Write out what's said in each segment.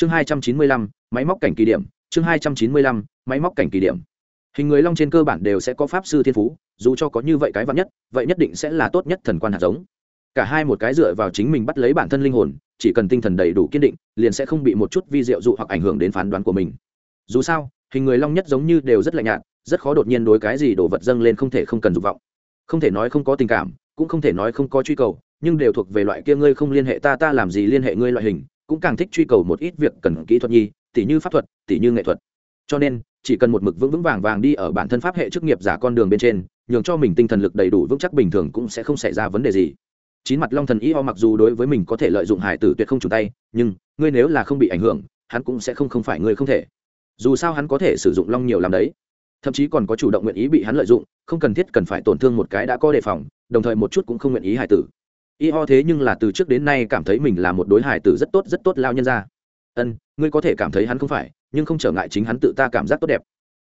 chương hai trăm chín mươi lăm, máy móc cảnh kỳ điểm. Chương hai trăm chín mươi lăm, máy móc cảnh kỳ điểm. Hình người long trên cơ bản đều sẽ có pháp sư thiên phú, dù cho có như vậy cái vạn nhất, vậy nhất định sẽ là tốt nhất thần quan hạt giống. Cả hai một cái dựa vào chính mình bắt lấy bản thân linh hồn, chỉ cần tinh thần đầy đủ kiên định, liền sẽ không bị một chút vi diệu dụ hoặc ảnh hưởng đến phán đoán của mình. Dù sao, hình người long nhất giống như đều rất lạnh nhạt, rất khó đột nhiên đối cái gì đổ vật dâng lên không thể không cần dục vọng. Không thể nói không có tình cảm, cũng không thể nói không có truy cầu, nhưng đều thuộc về loại kia ngươi không liên hệ ta ta làm gì liên hệ ngươi loại hình cũng càng thích truy cầu một ít việc cần kỹ thuật nhi, tỉ như pháp thuật, tỉ như nghệ thuật. Cho nên, chỉ cần một mực vững vững vàng vàng đi ở bản thân pháp hệ chức nghiệp giả con đường bên trên, nhường cho mình tinh thần lực đầy đủ vững chắc bình thường cũng sẽ không xảy ra vấn đề gì. Chín mặt long thần y ho mặc dù đối với mình có thể lợi dụng hải tử tuyệt không trùng tay, nhưng, ngươi nếu là không bị ảnh hưởng, hắn cũng sẽ không không phải ngươi không thể. Dù sao hắn có thể sử dụng long nhiều làm đấy. Thậm chí còn có chủ động nguyện ý bị hắn lợi dụng, không cần thiết cần phải tổn thương một cái đã có đề phòng, đồng thời một chút cũng không nguyện ý hải tử y ho thế nhưng là từ trước đến nay cảm thấy mình là một đối hải tử rất tốt rất tốt lao nhân ra ân, ngươi có thể cảm thấy hắn không phải, nhưng không trở ngại chính hắn tự ta cảm giác tốt đẹp.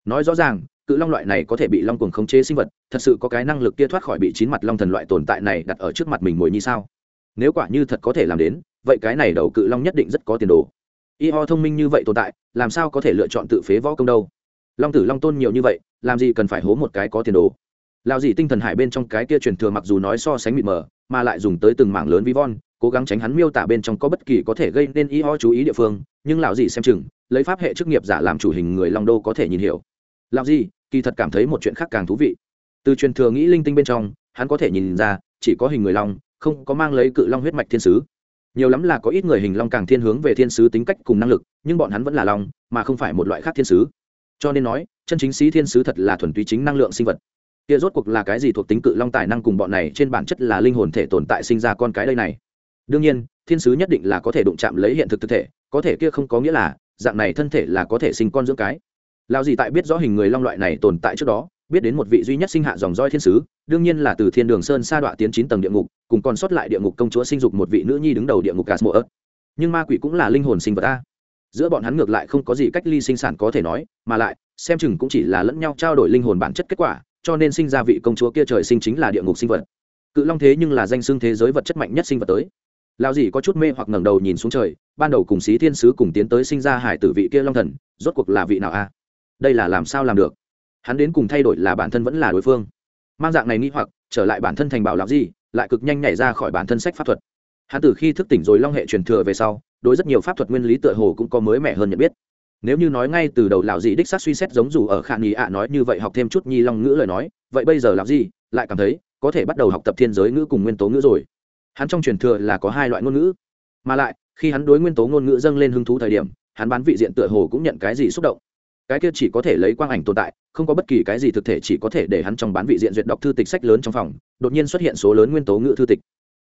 Nói rõ ràng, cự long loại này có thể bị long cuồng khống chế sinh vật, thật sự có cái năng lực kia thoát khỏi bị chín mặt long thần loại tồn tại này đặt ở trước mặt mình ngồi như sao? Nếu quả như thật có thể làm đến, vậy cái này đầu cự long nhất định rất có tiền đồ. Y ho thông minh như vậy tồn tại, làm sao có thể lựa chọn tự phế võ công đâu? Long tử long tôn nhiều như vậy, làm gì cần phải hố một cái có tiền đồ? Lao dì tinh thần hải bên trong cái kia truyền thừa mặc dù nói so sánh mịt mờ, mà lại dùng tới từng mảng lớn ví von cố gắng tránh hắn miêu tả bên trong có bất kỳ có thể gây nên ý ho chú ý địa phương, nhưng lão dì xem chừng, lấy pháp hệ chức nghiệp giả làm chủ hình người long đô có thể nhìn hiểu. Lão dì, kỳ thật cảm thấy một chuyện khác càng thú vị. Từ truyền thừa nghĩ linh tinh bên trong, hắn có thể nhìn ra, chỉ có hình người long, không có mang lấy cự long huyết mạch thiên sứ. Nhiều lắm là có ít người hình long càng thiên hướng về thiên sứ tính cách cùng năng lực, nhưng bọn hắn vẫn là long, mà không phải một loại khác thiên sứ. Cho nên nói, chân chính sĩ thiên sứ thật là thuần túy chính năng lượng sinh vật kia rốt cuộc là cái gì thuộc tính cự long tài năng cùng bọn này trên bản chất là linh hồn thể tồn tại sinh ra con cái đây này? Đương nhiên, thiên sứ nhất định là có thể đụng chạm lấy hiện thực thực thể, có thể kia không có nghĩa là dạng này thân thể là có thể sinh con dưỡng cái. Lao gì tại biết rõ hình người long loại này tồn tại trước đó, biết đến một vị duy nhất sinh hạ dòng roi thiên sứ, đương nhiên là từ thiên đường sơn sa đọa tiến chín tầng địa ngục, cùng còn sót lại địa ngục công chúa sinh dục một vị nữ nhi đứng đầu địa ngục cà ớt nhưng ma quỷ cũng là linh hồn sinh vật a. Giữa bọn hắn ngược lại không có gì cách ly sinh sản có thể nói, mà lại, xem chừng cũng chỉ là lẫn nhau trao đổi linh hồn bản chất kết quả cho nên sinh ra vị công chúa kia trời sinh chính là địa ngục sinh vật. Cự long thế nhưng là danh xưng thế giới vật chất mạnh nhất sinh vật tới. Lao dì có chút mê hoặc ngẩng đầu nhìn xuống trời, ban đầu cùng xí thiên sứ cùng tiến tới sinh ra hải tử vị kia long thần, rốt cuộc là vị nào a? Đây là làm sao làm được? Hắn đến cùng thay đổi là bản thân vẫn là đối phương. Mang dạng này nghĩ hoặc, trở lại bản thân thành bảo lão gì lại cực nhanh nhảy ra khỏi bản thân sách pháp thuật. Hắn từ khi thức tỉnh rồi long hệ truyền thừa về sau, đối rất nhiều pháp thuật nguyên lý tựa hồ cũng có mới mẻ hơn nhận biết nếu như nói ngay từ đầu lão dị đích xác suy xét giống dù ở khả nghi ạ nói như vậy học thêm chút nhi long ngữ lời nói, vậy bây giờ lão dị lại cảm thấy có thể bắt đầu học tập thiên giới ngữ cùng nguyên tố ngữ rồi. Hắn trong truyền thừa là có hai loại ngôn ngữ. Mà lại, khi hắn đối nguyên tố ngôn ngữ dâng lên hứng thú thời điểm, hắn bán vị diện tựa hồ cũng nhận cái gì xúc động. Cái kia chỉ có thể lấy quang ảnh tồn tại, không có bất kỳ cái gì thực thể chỉ có thể để hắn trong bán vị diện duyệt đọc thư tịch sách lớn trong phòng, đột nhiên xuất hiện số lớn nguyên tố ngữ thư tịch.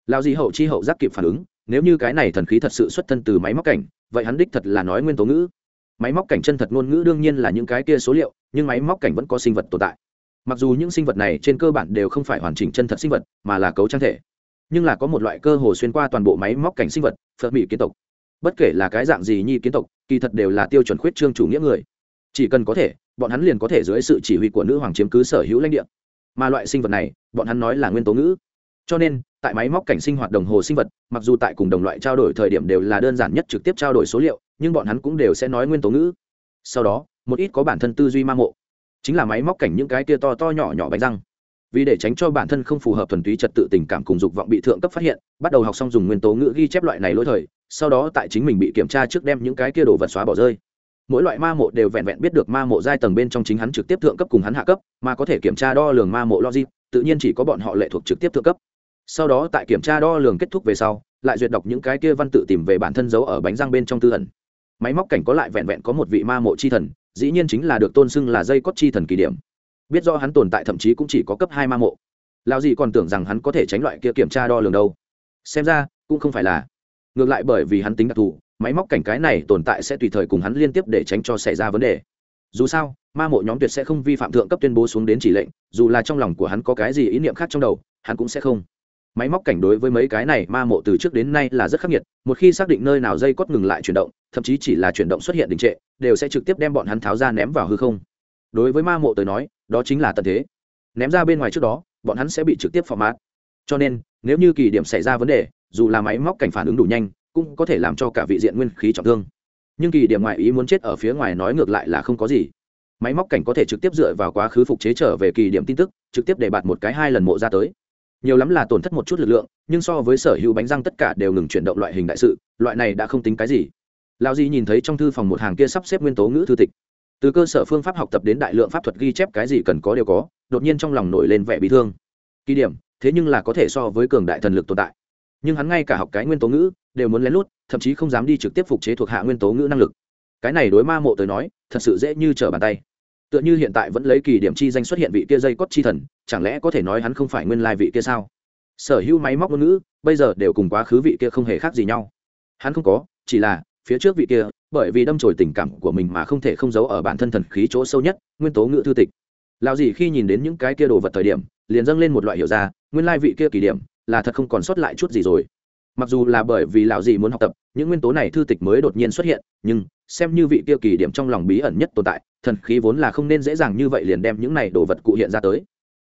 Lao Di hậu chi hậu giác kịp phản ứng, nếu như cái này thần khí thật sự xuất thân từ máy móc cảnh, vậy hắn đích thật là nói nguyên tố ngữ máy móc cảnh chân thật ngôn ngữ đương nhiên là những cái kia số liệu, nhưng máy móc cảnh vẫn có sinh vật tồn tại. Mặc dù những sinh vật này trên cơ bản đều không phải hoàn chỉnh chân thật sinh vật, mà là cấu trang thể, nhưng là có một loại cơ hồ xuyên qua toàn bộ máy móc cảnh sinh vật, phật mỹ kiến tộc. Bất kể là cái dạng gì nhi kiến tộc, kỳ thật đều là tiêu chuẩn khuyết trương chủ nghĩa người. Chỉ cần có thể, bọn hắn liền có thể dưới sự chỉ huy của nữ hoàng chiếm cứ sở hữu lãnh địa. Mà loại sinh vật này, bọn hắn nói là nguyên tố ngữ. Cho nên tại máy móc cảnh sinh hoạt đồng hồ sinh vật, mặc dù tại cùng đồng loại trao đổi thời điểm đều là đơn giản nhất trực tiếp trao đổi số liệu, nhưng bọn hắn cũng đều sẽ nói nguyên tố ngữ. Sau đó, một ít có bản thân tư duy ma mộ, chính là máy móc cảnh những cái tia to to nhỏ nhỏ bánh răng. Vì để tránh cho bản thân không phù hợp thuần túy trật tự tình cảm cùng dục vọng bị thượng cấp phát hiện, bắt đầu học xong dùng nguyên tố ngữ ghi chép loại này lỗi thời, sau đó tại chính mình bị kiểm tra trước đem những cái kia đồ vật xóa bỏ rơi. Mỗi loại ma mộ đều vẹn vẹn biết được ma mộ giai tầng bên trong chính hắn trực tiếp thượng cấp cùng hắn hạ cấp, mà có thể kiểm tra đo lường ma mộ logic, tự nhiên chỉ có bọn họ lệ thuộc trực tiếp thượng cấp sau đó tại kiểm tra đo lường kết thúc về sau, lại duyệt đọc những cái kia văn tự tìm về bản thân giấu ở bánh răng bên trong tư ẩn. Máy móc cảnh có lại vẹn vẹn có một vị ma mộ chi thần, dĩ nhiên chính là được tôn xưng là dây cót chi thần kỳ điểm. Biết do hắn tồn tại thậm chí cũng chỉ có cấp hai ma mộ. Lao gì còn tưởng rằng hắn có thể tránh loại kia kiểm tra đo lường đâu. Xem ra, cũng không phải là. Ngược lại bởi vì hắn tính đặc thù, máy móc cảnh cái này tồn tại sẽ tùy thời cùng hắn liên tiếp để tránh cho xảy ra vấn đề. Dù sao, ma mộ nhóm tuyệt sẽ không vi phạm thượng cấp tuyên bố xuống đến chỉ lệnh, dù là trong lòng của hắn có cái gì ý niệm khác trong đầu, hắn cũng sẽ không máy móc cảnh đối với mấy cái này ma mộ từ trước đến nay là rất khắc nghiệt, một khi xác định nơi nào dây cót ngừng lại chuyển động, thậm chí chỉ là chuyển động xuất hiện đình trệ, đều sẽ trực tiếp đem bọn hắn tháo ra ném vào hư không. Đối với ma mộ tới nói, đó chính là tận thế. Ném ra bên ngoài trước đó, bọn hắn sẽ bị trực tiếp phò mát. Cho nên, nếu như kỳ điểm xảy ra vấn đề, dù là máy móc cảnh phản ứng đủ nhanh, cũng có thể làm cho cả vị diện nguyên khí trọng thương. Nhưng kỳ điểm ngoại ý muốn chết ở phía ngoài nói ngược lại là không có gì. Máy móc cảnh có thể trực tiếp dựa vào quá khứ phục chế trở về kỳ điểm tin tức, trực tiếp để bạt một cái hai lần mộ ra tới nhiều lắm là tổn thất một chút lực lượng, nhưng so với sở hữu bánh răng tất cả đều ngừng chuyển động loại hình đại sự, loại này đã không tính cái gì. Lao di nhìn thấy trong thư phòng một hàng kia sắp xếp nguyên tố ngữ thư tịch. Từ cơ sở phương pháp học tập đến đại lượng pháp thuật ghi chép cái gì cần có đều có, đột nhiên trong lòng nổi lên vẻ bị thương. Kỳ điểm, thế nhưng là có thể so với cường đại thần lực tồn tại. Nhưng hắn ngay cả học cái nguyên tố ngữ, đều muốn lén lút, thậm chí không dám đi trực tiếp phục chế thuộc hạ nguyên tố ngữ năng lực. Cái này đối ma mộ tới nói, thật sự dễ như trở bàn tay tựa như hiện tại vẫn lấy kỳ điểm chi danh xuất hiện vị kia dây cót chi thần, chẳng lẽ có thể nói hắn không phải nguyên lai vị kia sao? Sở hữu máy móc ngôn ngữ, bây giờ đều cùng quá khứ vị kia không hề khác gì nhau. Hắn không có, chỉ là, phía trước vị kia, bởi vì đâm trồi tình cảm của mình mà không thể không giấu ở bản thân thần khí chỗ sâu nhất, nguyên tố ngữ thư tịch. Lào gì khi nhìn đến những cái kia đồ vật thời điểm, liền dâng lên một loại hiểu ra, nguyên lai vị kia kỳ điểm, là thật không còn sót lại chút gì rồi. Mặc dù là bởi vì lào gì muốn học tập, những nguyên tố này thư tịch mới đột nhiên xuất hiện, nhưng, xem như vị kia kỳ điểm trong lòng bí ẩn nhất tồn tại thần khí vốn là không nên dễ dàng như vậy liền đem những này đồ vật cụ hiện ra tới.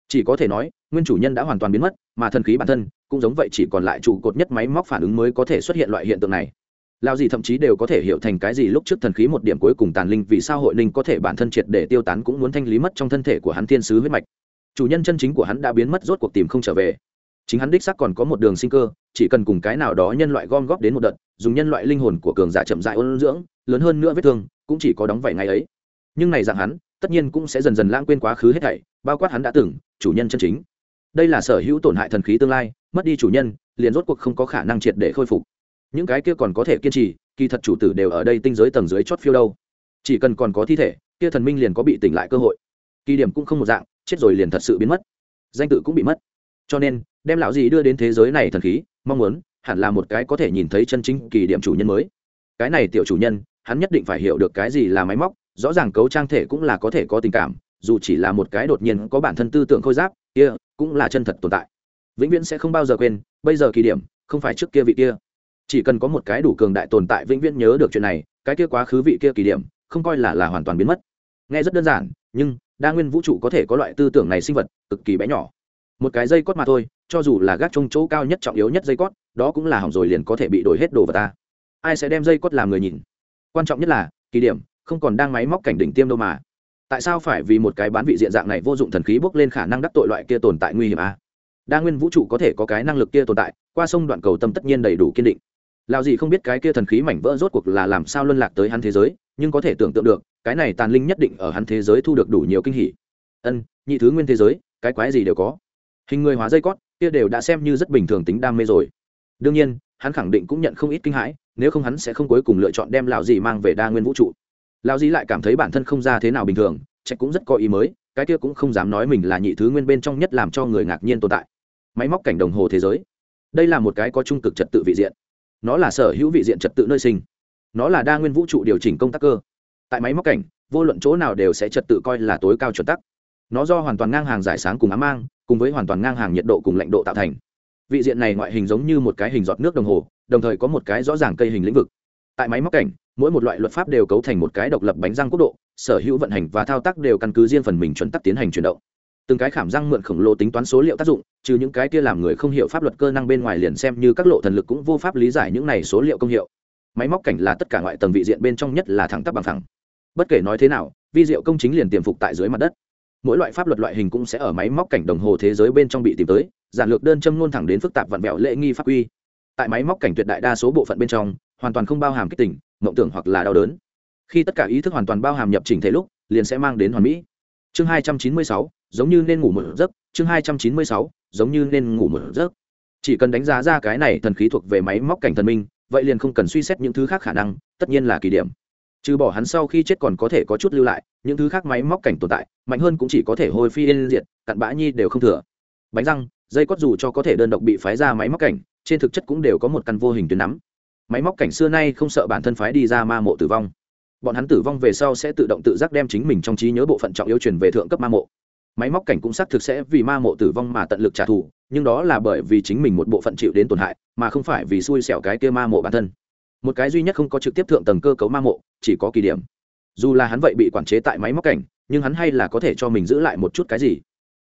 Chỉ có thể nói, nguyên chủ nhân đã hoàn toàn biến mất, mà thần khí bản thân cũng giống vậy chỉ còn lại trụ cột nhất máy móc phản ứng mới có thể xuất hiện loại hiện tượng này. Lao gì thậm chí đều có thể hiểu thành cái gì lúc trước thần khí một điểm cuối cùng tàn linh vì sao hội ninh có thể bản thân triệt để tiêu tán cũng muốn thanh lý mất trong thân thể của hắn thiên sứ huyết mạch. Chủ nhân chân chính của hắn đã biến mất rốt cuộc tìm không trở về. Chính hắn đích xác còn có một đường sinh cơ, chỉ cần cùng cái nào đó nhân loại gom góp đến một đợt, dùng nhân loại linh hồn của cường giả chậm dại ôn dưỡng, lớn hơn nữa vết thương, cũng chỉ có đóng vảy ngày ấy nhưng này dạng hắn, tất nhiên cũng sẽ dần dần lãng quên quá khứ hết thảy, bao quát hắn đã từng, chủ nhân chân chính. Đây là sở hữu tổn hại thần khí tương lai, mất đi chủ nhân, liền rốt cuộc không có khả năng triệt để khôi phục. Những cái kia còn có thể kiên trì, kỳ thật chủ tử đều ở đây tinh giới tầng dưới chót phiêu đâu. Chỉ cần còn có thi thể, kia thần minh liền có bị tỉnh lại cơ hội. Kỳ điểm cũng không một dạng, chết rồi liền thật sự biến mất. Danh tự cũng bị mất. Cho nên, đem lão gì đưa đến thế giới này thần khí, mong muốn, hẳn là một cái có thể nhìn thấy chân chính kỳ điểm chủ nhân mới. Cái này tiểu chủ nhân, hắn nhất định phải hiểu được cái gì là máy móc rõ ràng cấu trang thể cũng là có thể có tình cảm, dù chỉ là một cái đột nhiên có bản thân tư tưởng khôi giáp, kia cũng là chân thật tồn tại. Vĩnh viễn sẽ không bao giờ quên, bây giờ kỳ điểm, không phải trước kia vị kia. Chỉ cần có một cái đủ cường đại tồn tại vĩnh viễn nhớ được chuyện này, cái kia quá khứ vị kia kỳ điểm, không coi là là hoàn toàn biến mất. Nghe rất đơn giản, nhưng đa nguyên vũ trụ có thể có loại tư tưởng này sinh vật, cực kỳ bé nhỏ. Một cái dây cót mà thôi, cho dù là gác trong chỗ cao nhất trọng yếu nhất dây cót, đó cũng là hỏng rồi liền có thể bị đổi hết đồ vào ta. Ai sẽ đem dây cót làm người nhìn? Quan trọng nhất là, kỳ điểm không còn đang máy móc cảnh đỉnh tiêm đâu mà. Tại sao phải vì một cái bán vị diện dạng này vô dụng thần khí bốc lên khả năng đắc tội loại kia tồn tại nguy hiểm à? đa nguyên vũ trụ có thể có cái năng lực kia tồn tại, qua sông đoạn cầu tâm tất nhiên đầy đủ kiên định. Lao gì không biết cái kia thần khí mảnh vỡ rốt cuộc là làm sao luân lạc tới hắn thế giới, nhưng có thể tưởng tượng được, cái này tàn linh nhất định ở hắn thế giới thu được đủ nhiều kinh hỉ. Ân, nhị thứ nguyên thế giới, cái quái gì đều có. Hình người hóa dây cót, kia đều đã xem như rất bình thường tính đam mê rồi. Đương nhiên, hắn khẳng định cũng nhận không ít kinh hãi, nếu không hắn sẽ không cuối cùng lựa chọn đem lão gì mang về đa nguyên vũ trụ lão gì lại cảm thấy bản thân không ra thế nào bình thường, trạch cũng rất có ý mới, cái kia cũng không dám nói mình là nhị thứ nguyên bên trong nhất làm cho người ngạc nhiên tồn tại. Máy móc cảnh đồng hồ thế giới. Đây là một cái có trung cực trật tự vị diện. Nó là sở hữu vị diện trật tự nơi sinh. Nó là đa nguyên vũ trụ điều chỉnh công tác cơ. Tại máy móc cảnh, vô luận chỗ nào đều sẽ trật tự coi là tối cao chuẩn tắc. Nó do hoàn toàn ngang hàng giải sáng cùng ám mang, cùng với hoàn toàn ngang hàng nhiệt độ cùng lạnh độ tạo thành. Vị diện này ngoại hình giống như một cái hình giọt nước đồng hồ, đồng thời có một cái rõ ràng cây hình lĩnh vực tại máy móc cảnh, mỗi một loại luật pháp đều cấu thành một cái độc lập bánh răng quốc độ, sở hữu vận hành và thao tác đều căn cứ riêng phần mình chuẩn tắc tiến hành chuyển động. Từng cái khảm răng mượn khổng lồ tính toán số liệu tác dụng, trừ những cái kia làm người không hiểu pháp luật cơ năng bên ngoài liền xem như các lộ thần lực cũng vô pháp lý giải những này số liệu công hiệu. Máy móc cảnh là tất cả ngoại tầng vị diện bên trong nhất là thẳng tắp bằng thẳng bất kể nói thế nào, vi diệu công chính liền tiềm phục tại dưới mặt đất. Mỗi loại pháp luật loại hình cũng sẽ ở máy móc cảnh đồng hồ thế giới bên trong bị tìm tới, giản lược đơn châm ngôn thẳng đến phức tạp vặn vẹo lễ nghi pháp quy. Tại máy móc cảnh tuyệt đại đa số bộ phận bên trong hoàn toàn không bao hàm kích tỉnh mộng tưởng hoặc là đau đớn. Khi tất cả ý thức hoàn toàn bao hàm nhập trình thể lúc, liền sẽ mang đến hoàn mỹ. Chương hai trăm chín mươi sáu, giống như nên ngủ một giấc. Chương hai trăm chín mươi sáu, giống như nên ngủ một giấc. Chỉ cần đánh giá ra cái này thần khí thuộc về máy móc cảnh thần minh, vậy liền không cần suy xét những thứ khác khả năng, tất nhiên là kỳ điểm. Trừ bỏ hắn sau khi chết còn có thể có chút lưu lại, những thứ khác máy móc cảnh tồn tại, mạnh hơn cũng chỉ có thể hôi phi yên diệt, cặn bã nhi đều không thừa. Bánh răng, dây cót dù cho có thể đơn độc bị phái ra máy móc cảnh, trên thực chất cũng đều có một căn vô hình tuyến nắm máy móc cảnh xưa nay không sợ bản thân phái đi ra ma mộ tử vong. Bọn hắn tử vong về sau sẽ tự động tự giác đem chính mình trong trí nhớ bộ phận trọng yếu truyền về thượng cấp ma mộ. Máy móc cảnh cũng xác thực sẽ vì ma mộ tử vong mà tận lực trả thù, nhưng đó là bởi vì chính mình một bộ phận chịu đến tổn hại, mà không phải vì xui xẻo cái kia ma mộ bản thân. Một cái duy nhất không có trực tiếp thượng tầng cơ cấu ma mộ, chỉ có kỳ điểm. Dù là hắn vậy bị quản chế tại máy móc cảnh, nhưng hắn hay là có thể cho mình giữ lại một chút cái gì.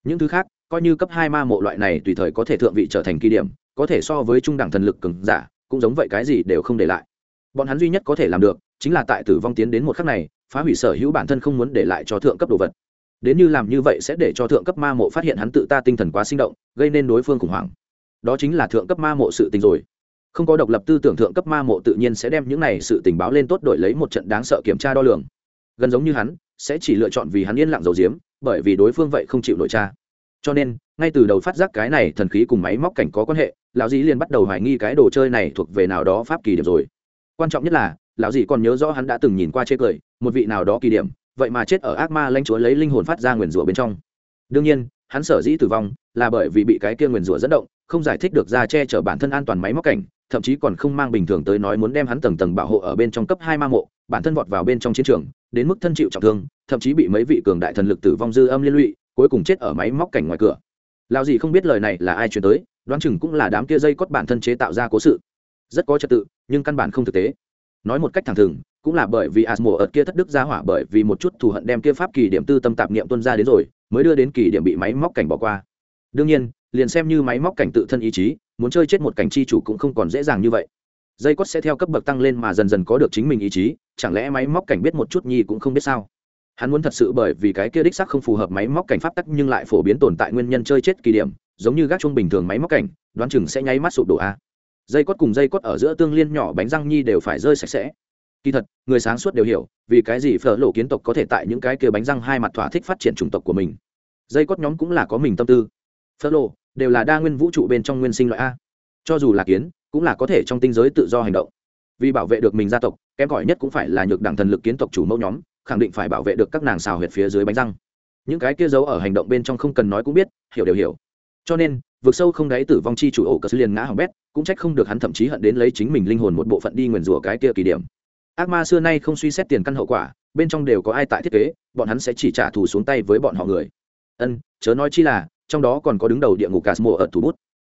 Những thứ khác, coi như cấp hai ma mộ loại này tùy thời có thể thượng vị trở thành kỳ điểm, có thể so với trung đẳng thần lực cường giả cũng giống vậy cái gì đều không để lại. Bọn hắn duy nhất có thể làm được chính là tại tử vong tiến đến một khắc này, phá hủy sở hữu bản thân không muốn để lại cho thượng cấp đồ vật. Đến như làm như vậy sẽ để cho thượng cấp ma mộ phát hiện hắn tự ta tinh thần quá sinh động, gây nên đối phương khủng hoảng. Đó chính là thượng cấp ma mộ sự tình rồi. Không có độc lập tư tưởng thượng cấp ma mộ tự nhiên sẽ đem những này sự tình báo lên tốt đổi lấy một trận đáng sợ kiểm tra đo lường. Gần giống như hắn, sẽ chỉ lựa chọn vì hắn yên lặng dầu diếm bởi vì đối phương vậy không chịu nội tra cho nên, ngay từ đầu phát giác cái này thần khí cùng máy móc cảnh có quan hệ lão dĩ liền bắt đầu hoài nghi cái đồ chơi này thuộc về nào đó pháp kỳ điểm rồi. Quan trọng nhất là, lão dĩ còn nhớ rõ hắn đã từng nhìn qua chê cười, một vị nào đó kỳ điểm, vậy mà chết ở ác ma lanh chúa lấy linh hồn phát ra nguyền rủa bên trong. Đương nhiên, hắn sở dĩ tử vong là bởi vì bị cái kia nguyền rủa dẫn động, không giải thích được ra che chở bản thân an toàn máy móc cảnh, thậm chí còn không mang bình thường tới nói muốn đem hắn tầng tầng bảo hộ ở bên trong cấp hai ma mộ, bản thân vọt vào bên trong chiến trường, đến mức thân chịu trọng thương, thậm chí bị mấy vị cường đại thần lực tử vong dư âm liên lụy, cuối cùng chết ở máy móc cảnh ngoài cửa. Lao gì không biết lời này là ai truyền tới đoán chừng cũng là đám kia dây cốt bản thân chế tạo ra cố sự. Rất có trật tự, nhưng căn bản không thực tế. Nói một cách thẳng thừng, cũng là bởi vì asmo ợt kia thất đức ra hỏa bởi vì một chút thù hận đem kia pháp kỳ điểm tư tâm tạp niệm tuân ra đến rồi, mới đưa đến kỳ điểm bị máy móc cảnh bỏ qua. Đương nhiên, liền xem như máy móc cảnh tự thân ý chí, muốn chơi chết một cảnh chi chủ cũng không còn dễ dàng như vậy. Dây cốt sẽ theo cấp bậc tăng lên mà dần dần có được chính mình ý chí, chẳng lẽ máy móc cảnh biết một chút nhi cũng không biết sao? Hắn muốn thật sự bởi vì cái kia đích sắc không phù hợp máy móc cảnh pháp tắc nhưng lại phổ biến tồn tại nguyên nhân chơi chết kỳ điểm giống như gác chung bình thường máy móc cảnh, đoán chừng sẽ nháy mắt sụp đổ a. Dây cốt cùng dây cốt ở giữa tương liên nhỏ bánh răng nhi đều phải rơi sạch sẽ. Kỳ thật, người sáng suốt đều hiểu, vì cái gì phở lộ kiến tộc có thể tại những cái kia bánh răng hai mặt thỏa thích phát triển chủng tộc của mình. Dây cốt nhóm cũng là có mình tâm tư. Phở lộ đều là đa nguyên vũ trụ bên trong nguyên sinh loại a. Cho dù là kiến, cũng là có thể trong tinh giới tự do hành động. Vì bảo vệ được mình gia tộc, kém cỏi nhất cũng phải là nhược đẳng thần lực kiến tộc chủ mẫu nhóm, khẳng định phải bảo vệ được các nàng xào huyệt phía dưới bánh răng. Những cái kia giấu ở hành động bên trong không cần nói cũng biết, hiểu đều hiểu cho nên vượt sâu không đáy tử vong chi chủ ổ cờ liền ngã hỏng bét, cũng trách không được hắn thậm chí hận đến lấy chính mình linh hồn một bộ phận đi nguyền rủa cái kia kỳ điểm. Ác ma xưa nay không suy xét tiền căn hậu quả, bên trong đều có ai tại thiết kế, bọn hắn sẽ chỉ trả thù xuống tay với bọn họ người. Ân, chớ nói chi là, trong đó còn có đứng đầu địa ngục cà mùa ở thủ bút.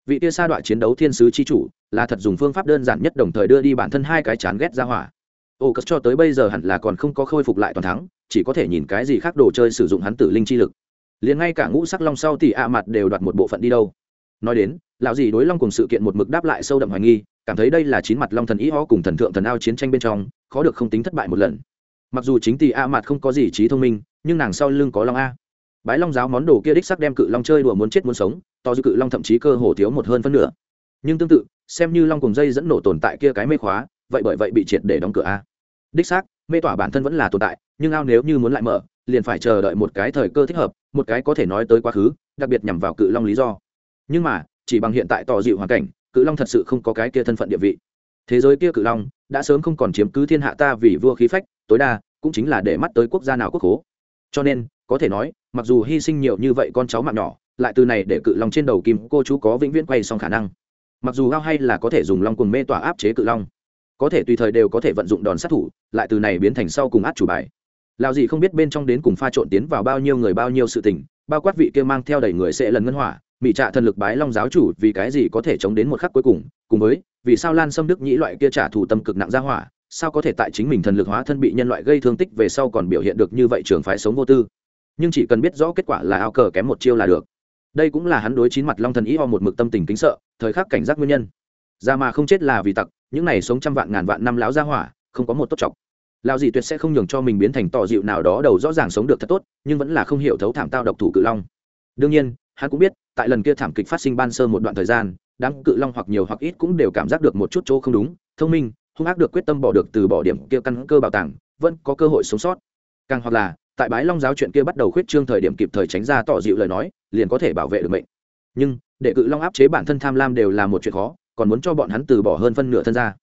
Vị tia sa đoạn chiến đấu thiên sứ chi chủ, là thật dùng phương pháp đơn giản nhất đồng thời đưa đi bản thân hai cái chán ghét ra hỏa. Ô cất cho tới bây giờ hẳn là còn không có khôi phục lại toàn thắng, chỉ có thể nhìn cái gì khác đồ chơi sử dụng hắn tử linh chi lực liền ngay cả ngũ sắc long sau thì ạ mặt đều đoạt một bộ phận đi đâu. Nói đến, lão gì đối long cùng sự kiện một mực đáp lại sâu đậm hoài nghi, cảm thấy đây là chín mặt long thần ý ho cùng thần thượng thần ao chiến tranh bên trong, khó được không tính thất bại một lần. Mặc dù chính tỷ a mặt không có gì trí thông minh, nhưng nàng sau lưng có long a. Bái long giáo món đồ kia đích sắc đem cự long chơi đùa muốn chết muốn sống, to dư cự long thậm chí cơ hồ thiếu một hơn phân nửa. Nhưng tương tự, xem như long cùng dây dẫn nổ tồn tại kia cái mê khóa, vậy bởi vậy bị triệt để đóng cửa a. Đích xác, mê tỏa bản thân vẫn là tồn tại, nhưng ao nếu như muốn lại mở, liền phải chờ đợi một cái thời cơ thích hợp một cái có thể nói tới quá khứ, đặc biệt nhằm vào cự long lý do. Nhưng mà, chỉ bằng hiện tại tỏ dịu hoàn cảnh, cự long thật sự không có cái kia thân phận địa vị. Thế giới kia cự long, đã sớm không còn chiếm cứ thiên hạ ta vì vua khí phách, tối đa cũng chính là để mắt tới quốc gia nào quốc hố cho nên, có thể nói, mặc dù hy sinh nhiều như vậy con cháu mạng nhỏ, lại từ này để cự long trên đầu kim cô chú có vĩnh viễn quay xong khả năng. Mặc dù gao hay là có thể dùng long cùng mê tỏa áp chế cự long, có thể tùy thời đều có thể vận dụng đòn sát thủ, lại từ này biến thành sau cùng át chủ bài lào gì không biết bên trong đến cùng pha trộn tiến vào bao nhiêu người bao nhiêu sự tình, bao quát vị kia mang theo đầy người sẽ lần ngân hỏa mỹ trạ thần lực bái long giáo chủ vì cái gì có thể chống đến một khắc cuối cùng cùng với, vì sao lan xâm đức nhĩ loại kia trả thù tâm cực nặng ra hỏa, sao có thể tại chính mình thần lực hóa thân bị nhân loại gây thương tích về sau còn biểu hiện được như vậy trường phái sống vô tư? Nhưng chỉ cần biết rõ kết quả là ao cờ kém một chiêu là được. Đây cũng là hắn đối chín mặt long thần ý ho một mực tâm tình kính sợ, thời khắc cảnh giác nguyên nhân. Ra mà không chết là vì tặc, những này sống trăm vạn ngàn vạn năm láo ra hỏa, không có một tốt trọng lao gì tuyệt sẽ không nhường cho mình biến thành tỏ dịu nào đó đầu rõ ràng sống được thật tốt, nhưng vẫn là không hiểu thấu thảm tao độc thủ cự long. Đương nhiên, hắn cũng biết, tại lần kia thảm kịch phát sinh ban sơ một đoạn thời gian, đám cự long hoặc nhiều hoặc ít cũng đều cảm giác được một chút chỗ không đúng, thông minh, hung ác được quyết tâm bỏ được từ bỏ điểm kia căn cơ bảo tàng, vẫn có cơ hội sống sót. Càng hoặc là, tại bái long giáo chuyện kia bắt đầu khuyết trương thời điểm kịp thời tránh ra tỏ dịu lời nói, liền có thể bảo vệ được mệnh. Nhưng, để cự long áp chế bản thân tham lam đều là một chuyện khó, còn muốn cho bọn hắn từ bỏ hơn phân nửa thân ra